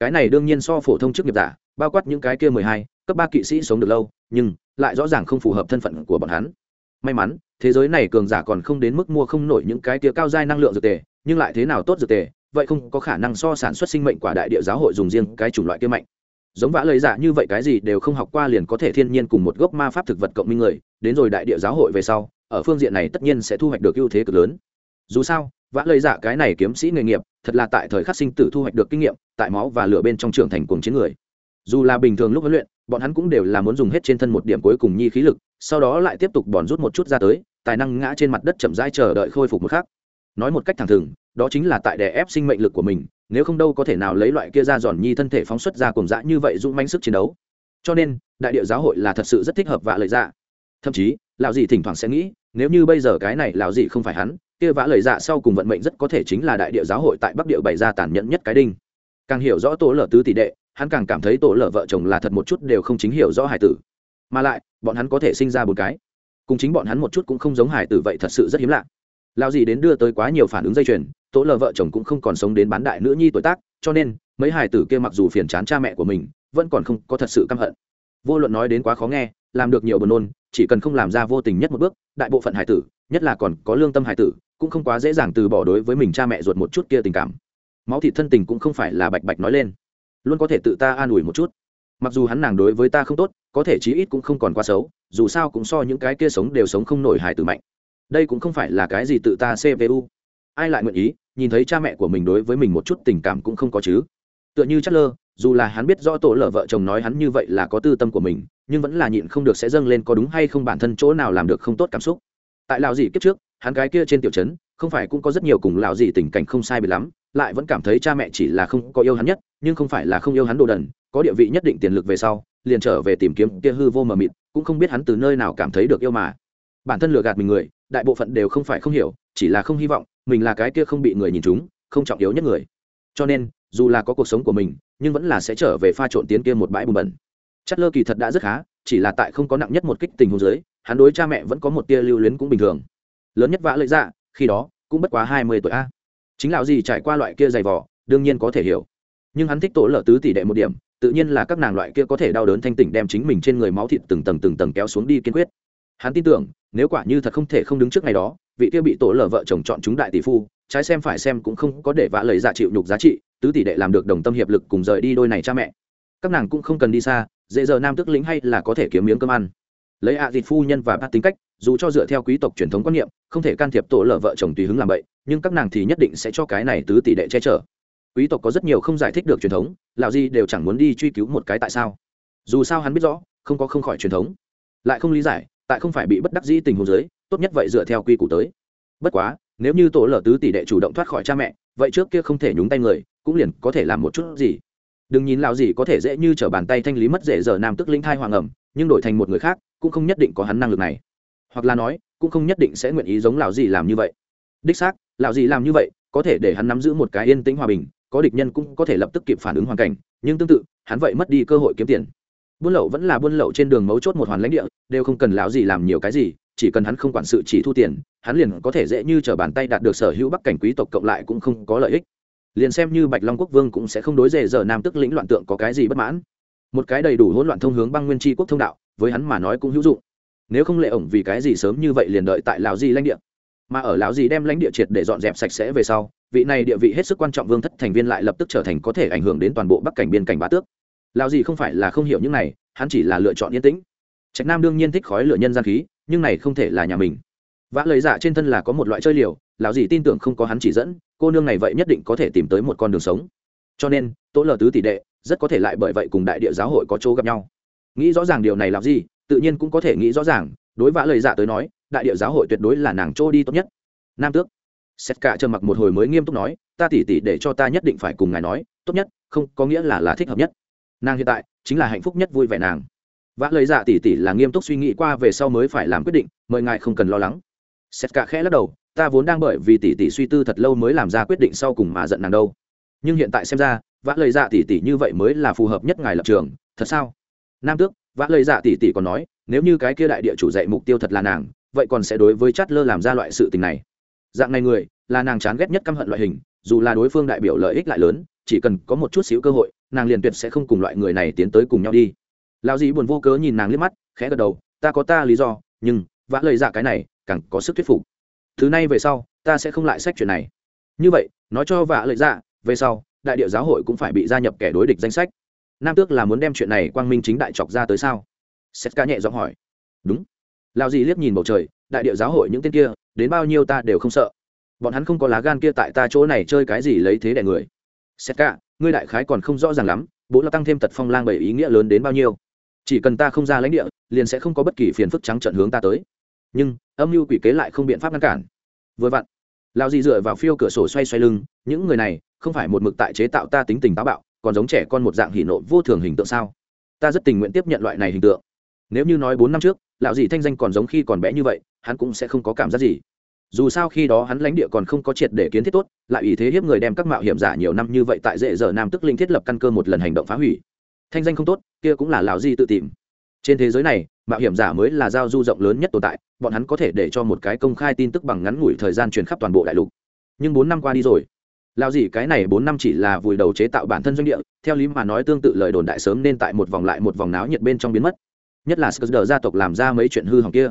Cái này đương nhiên so phổ thông chức nghiệp giả, bao quát những cái kia mười hai, cấp ba kỵ sĩ sống được lâu, nhưng lại rõ ràng không phù hợp thân phận của bọn hắn. May mắn, thế giới này cường giả còn không đến mức mua không nổi những cái kia cao giai năng lượng dược tề, nhưng lại thế nào tốt dược tề, vậy không có khả năng so sản xuất sinh mệnh quả đại địa giáo hội dùng riêng cái chủng loại kia mạnh. Giống vã lời giả như vậy cái gì đều không học qua liền có thể thiên nhiên cùng một gốc ma pháp thực vật cộng minh người, đến rồi đại địa giáo hội về sau, ở phương diện này tất nhiên sẽ thu hoạch được ưu thế cực lớn dù sao, vã lời dạ cái này kiếm sĩ nghề nghiệp, thật là tại thời khắc sinh tử thu hoạch được kinh nghiệm, tại máu và lửa bên trong trường thành cùng chiến người. Dù là bình thường lúc huấn luyện, bọn hắn cũng đều là muốn dùng hết trên thân một điểm cuối cùng nhi khí lực, sau đó lại tiếp tục bòn rút một chút ra tới, tài năng ngã trên mặt đất chậm rãi chờ đợi khôi phục một khác nói một cách thẳng thừng, đó chính là tại đè ép sinh mệnh lực của mình, nếu không đâu có thể nào lấy loại kia ra giòn nhi thân thể phóng xuất ra cùng dã như vậy dũng manh sức chiến đấu. Cho nên, đại địa giáo hội là thật sự rất thích hợp vạ lời dạ. Thậm chí, lão dị thỉnh thoảng sẽ nghĩ, nếu như bây giờ cái này lão dị không phải hắn kia vã lời dạ sau cùng vận mệnh rất có thể chính là đại địa giáo hội tại bắc địa bày ra tàn nhẫn nhất cái đinh. Càng hiểu rõ tổ lở tứ tỷ đệ, hắn càng cảm thấy tổ lở vợ chồng là thật một chút đều không chính hiểu rõ hải tử. Mà lại, bọn hắn có thể sinh ra một cái. Cùng chính bọn hắn một chút cũng không giống hải tử vậy thật sự rất hiếm lạ. Lao gì đến đưa tới quá nhiều phản ứng dây chuyền, tổ lở vợ chồng cũng không còn sống đến bán đại nữ nhi tuổi tác, cho nên, mấy hải tử kia mặc dù phiền chán cha mẹ của mình, vẫn còn không có thật sự căm hận. Vô luận nói đến quá khó nghe làm được nhiều buồn nôn, chỉ cần không làm ra vô tình nhất một bước, đại bộ phận hải tử, nhất là còn có lương tâm hải tử, cũng không quá dễ dàng từ bỏ đối với mình cha mẹ ruột một chút kia tình cảm. Máu thịt thân tình cũng không phải là bạch bạch nói lên. Luôn có thể tự ta an ủi một chút. Mặc dù hắn nàng đối với ta không tốt, có thể chí ít cũng không còn quá xấu, dù sao cũng so những cái kia sống đều sống không nổi hải tử mạnh. Đây cũng không phải là cái gì tự ta cvu ai lại nguyện ý nhìn thấy cha mẹ của mình đối với mình một chút tình cảm cũng không có chứ? Tựa như chất lơ dù là hắn biết rõ tổ lở vợ chồng nói hắn như vậy là có tư tâm của mình, nhưng vẫn là nhịn không được sẽ dâng lên có đúng hay không bản thân chỗ nào làm được không tốt cảm xúc. Tại lào dì kiếp trước, hắn cái kia trên tiểu trấn, không phải cũng có rất nhiều cùng lào dì tình cảnh không sai bị lắm, lại vẫn cảm thấy cha mẹ chỉ là không có yêu hắn nhất, nhưng không phải là không yêu hắn đồ đần, có địa vị nhất định tiền lực về sau, liền trở về tìm kiếm kia hư vô mờ mịt, cũng không biết hắn từ nơi nào cảm thấy được yêu mà. Bản thân lừa gạt mình người, đại bộ phận đều không phải không hiểu, chỉ là không hy vọng, mình là cái kia không bị người nhìn chúng không trọng yếu nhất người cho nên, dù là có cuộc sống của mình, nhưng vẫn là sẽ trở về pha trộn tiến kia một bãi bùn bẩn. Chất lơ kỳ thật đã rất khá, chỉ là tại không có nặng nhất một kích tình huống dưới, hắn đối cha mẹ vẫn có một tia lưu luyến cũng bình thường. Lớn nhất vã lợi dạ khi đó, cũng bất quá hai mươi tuổi a. Chính lão gì trải qua loại kia dày vỏ đương nhiên có thể hiểu. Nhưng hắn thích tổ lở tứ tỷ đệ một điểm, tự nhiên là các nàng loại kia có thể đau đớn thanh tỉnh đem chính mình trên người máu thịt từng tầng từng tầng kéo xuống đi kiên quyết hắn tin tưởng, nếu quả như thật không thể không đứng trước ngày đó, vị kia bị tổ lờ vợ chồng chọn chúng đại tỷ phu, trái xem phải xem cũng không có để vạ lời dạ chịu nhục giá trị, tứ tỷ đệ làm được đồng tâm hiệp lực cùng rời đi đôi này cha mẹ. Các nàng cũng không cần đi xa, dễ giờ nam tức lĩnh hay là có thể kiếm miếng cơm ăn. Lấy ạ à phu nhân và bát tính cách, dù cho dựa theo quý tộc truyền thống quan niệm, không thể can thiệp tổ lờ vợ chồng tùy hứng làm vậy nhưng các nàng thì nhất định sẽ cho cái này tứ tỷ đệ che chở. Quý tộc có rất nhiều không giải thích được truyền thống lạo gì đều chẳng muốn đi truy cứu một cái tại sao. Dù sao hắn biết rõ, không có không khỏi truyền thống. Lại không lý giải tại không phải bị bất đắc dĩ tình huống giới tốt nhất vậy dựa theo quy củ tới. Bất quá, nếu như tổ lở tứ tỷ đệ chủ động thoát khỏi cha mẹ, vậy trước kia không thể nhúng tay người, cũng liền có thể làm một chút gì. Đừng nhìn lão gì có thể dễ như t r ở bàn tay thanh lý mất dễ giờ nam tức linh thai hoàng ẩm, nhưng đổi thành một người khác, cũng không nhất định có hắn năng lực này. Hoặc là nói, cũng không nhất định sẽ nguyện ý giống lão gì làm như vậy. Đích xác, lão gì làm như vậy, có thể để hắn nắm giữ một cái yên tĩnh hòa bình, có địch nhân cũng có thể lập tức kịp phản ứng hoàn cảnh, nhưng tương tự, hắn vậy mất đi cơ hội kiếm tiền buôn lậu vẫn là buôn lậu trên đường mấu chốt một hoàn lãnh địa, đều không cần lão gì làm nhiều cái gì, chỉ cần hắn không quản sự chỉ thu tiền, hắn liền có thể dễ như t r ở bàn tay đạt được sở hữu bắc cảnh quý tộc cộng lại cũng không có lợi ích. Liền xem như bạch long quốc vương cũng sẽ không đối dề giờ nam tức lĩnh loạn tượng có cái gì bất mãn. Một cái đầy đủ hỗn loạn thông hướng băng nguyên tri quốc thông đạo, với hắn mà nói cũng hữu dụng. Nếu không lệ ổng vì cái gì sớm như vậy liền đợi tại lão di lãnh địa. Mà ở lão di đem lãnh địa triệt để dọn dẹp sạch sẽ về sau, vị này địa vị hết sức quan trọng vương thất thành viên lại lập tức trở thành có thể ảnh hưởng đến toàn bộ bắc cảnh biên cảnh bá tước lao gì không phải là không hiểu những này, hắn chỉ là lựa chọn yên tĩnh. Trạch nam đương nhiên thích khói lửa nhân gian khí, nhưng này không thể là nhà mình. Vã lời dạ trên thân là có một loại chơi liều, lão gì tin tưởng không có hắn chỉ dẫn, cô nương này vậy nhất định có thể tìm tới một con đường sống. Cho nên tố lờ tứ tỷ đệ, rất có thể lại bởi vậy cùng đại địa giáo hội có chỗ gặp nhau. Nghĩ rõ ràng điều này làm gì, tự nhiên cũng có thể nghĩ rõ ràng, đối vã lời dạ tới nói, đại địa giáo hội tuyệt đối là nàng chỗ đi tốt nhất. Nam tước. Xét cả trơ mặc một hồi mới nghiêm túc nói, ta tỉ tỉ để cho ta nhất định phải cùng ngài nói, tốt nhất, không, có nghĩa là là thích hợp nhất nàng hiện tại chính là hạnh phúc nhất vui vẻ nàng. Vã lời dạ tỉ tỉ là nghiêm túc suy nghĩ qua về sau mới phải làm quyết định, mời ngài không cần lo lắng. Xét cả khẽ lắc đầu, ta vốn đang bởi vì tỷ tỷ suy tư thật lâu mới làm ra quyết định sau cùng mà giận nàng đâu. Nhưng hiện tại xem ra, vã lời dạ tỷ tỷ như vậy mới là phù hợp nhất ngài lập trường, thật sao? Nam tước, vã lời dạ tỷ tỷ còn nói, nếu như cái kia đại địa chủ dạy mục tiêu thật là nàng, vậy còn sẽ đối với chát lơ làm ra loại sự tình này. Dạng này người, là nàng chán ghét nhất căm hận loại hình, dù là đối phương đại biểu lợi ích lại lớn, chỉ cần có một chút xíu cơ hội nàng liền tuyệt sẽ không cùng loại người này tiến tới cùng nhau đi. Lao dĩ buồn vô cớ nhìn nàng liếc mắt, khẽ gật đầu, ta có ta lý do, nhưng vã lời dạ cái này, càng có sức thuyết phục. Thứ này về sau, ta sẽ không lại sách chuyện này. Như vậy, nói cho vã lời dạ về sau, đại địa giáo hội cũng phải bị gia nhập kẻ đối địch danh sách. Nam tước là muốn đem chuyện này quang minh chính đại chọc ra tới sao? Setka nhẹ giọng hỏi. Đúng. Lao dì liếc nhìn bầu trời, đại địa giáo hội những tên kia, đến bao nhiêu ta đều không sợ. Bọn hắn không có lá gan kia tại ta chỗ này chơi cái gì lấy thế đẻ người. Setka ngươi đại khái còn không rõ ràng lắm, bố là tăng thêm tật phong lang bảy ý nghĩa lớn đến bao nhiêu. Chỉ cần ta không ra lãnh địa, liền sẽ không có bất kỳ phiền phức trắng trận hướng ta tới. Nhưng, âm mưu quỷ kế lại không biện pháp ngăn cản. Vừa vặn lao gì dựa vào phiêu cửa sổ xoay xoay lưng, những người này không phải một mực tại chế tạo ta tính tình táo bạo, còn giống trẻ con một dạng hỉ nộ vô thường hình tượng sao? Ta rất tình nguyện tiếp nhận loại này hình tượng. Nếu như nói bốn năm trước, lão dì thanh danh còn giống khi còn bé như vậy, hắn cũng sẽ không có cảm giác gì dù sao khi đó hắn lãnh địa còn không có triệt để kiến thiết tốt, lại ý thế hiếp người đem các mạo hiểm giả nhiều năm như vậy tại dễ giờ nam tức linh thiết lập căn cơ một lần hành động phá hủy. Thanh danh không tốt, kia cũng là lão di tự tìm. Trên thế giới này, mạo hiểm giả mới là giao du rộng lớn nhất tồn tại, bọn hắn có thể để cho một cái công khai tin tức bằng ngắn ngủi thời gian truyền khắp toàn bộ đại lục. Nhưng bốn năm qua đi rồi lao gì cái này bốn năm chỉ là vùi đầu chế tạo bản thân doanh địa, theo lý mà nói tương tự lời đồn đại sớm nên tại một vòng lại một vòng náo nhiệt bên trong biến mất. Nhất là sờ gia tộc làm ra mấy chuyện hư hỏng kia.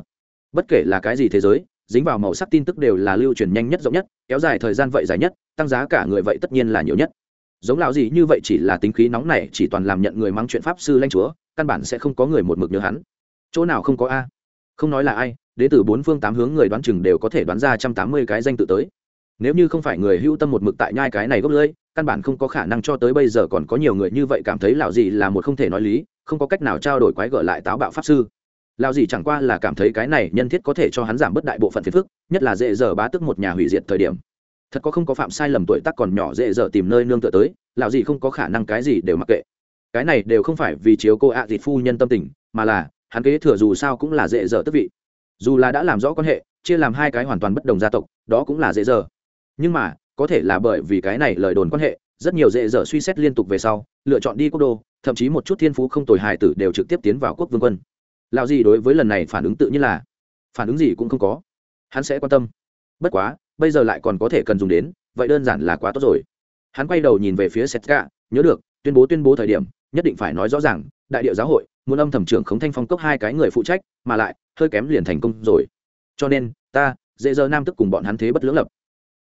Bất kể là cái gì thế giới dính vào màu sắc tin tức đều là lưu truyền nhanh nhất rộng nhất, kéo dài thời gian vậy dài nhất, tăng giá cả người vậy tất nhiên là nhiều nhất. Giống lão gì như vậy chỉ là tính khí nóng này, chỉ toàn làm nhận người mang chuyện pháp sư lanh chúa, căn bản sẽ không có người một mực nhớ hắn. Chỗ nào không có a? Không nói là ai đến từ bốn phương tám hướng người đoán chừng đều có thể đoán ra trăm tám mươi cái danh tự tới. Nếu như không phải người hữu tâm một mực tại nhai cái này gốc lưỡi, căn bản không có khả năng cho tới bây giờ còn có nhiều người như vậy cảm thấy lão gì là một không thể nói lý, không có cách nào trao đổi quái gở lại táo bạo pháp sư lão gì chẳng qua là cảm thấy cái này nhân thiết có thể cho hắn giảm bớt đại bộ phận phiền phức, nhất là dễ dở bá tức một nhà hủy diệt thời điểm. Thật có không có phạm sai lầm tuổi tác còn nhỏ dễ dở tìm nơi nương tựa tới, lão gì không có khả năng cái gì đều mặc kệ. Cái này đều không phải vì chiếu cô ạ à dịt phu nhân tâm tình, mà là, hắn kế thừa dù sao cũng là dễ dở tức vị. Dù là đã làm rõ quan hệ, chia làm hai cái hoàn toàn bất đồng gia tộc, đó cũng là dễ dở. Nhưng mà, có thể là bởi vì cái này lời đồn quan hệ, rất nhiều dễ dở suy xét liên tục về sau, lựa chọn đi quốc đô, thậm chí một chút thiên phú không tồi hài tử đều trực tiếp tiến vào quốc vương quân lao gì đối với lần này phản ứng tự nhiên là, phản ứng gì cũng không có. Hắn sẽ quan tâm. Bất quá, bây giờ lại còn có thể cần dùng đến, vậy đơn giản là quá tốt rồi. Hắn quay đầu nhìn về phía setka, nhớ được, tuyên bố tuyên bố thời điểm, nhất định phải nói rõ ràng, đại điệu giáo hội, muốn âm thầm trưởng khống thanh phong cốc hai cái người phụ trách, mà lại, hơi kém liền thành công rồi. Cho nên, ta, dễ dơ nam tức cùng bọn hắn thế bất lưỡng lập.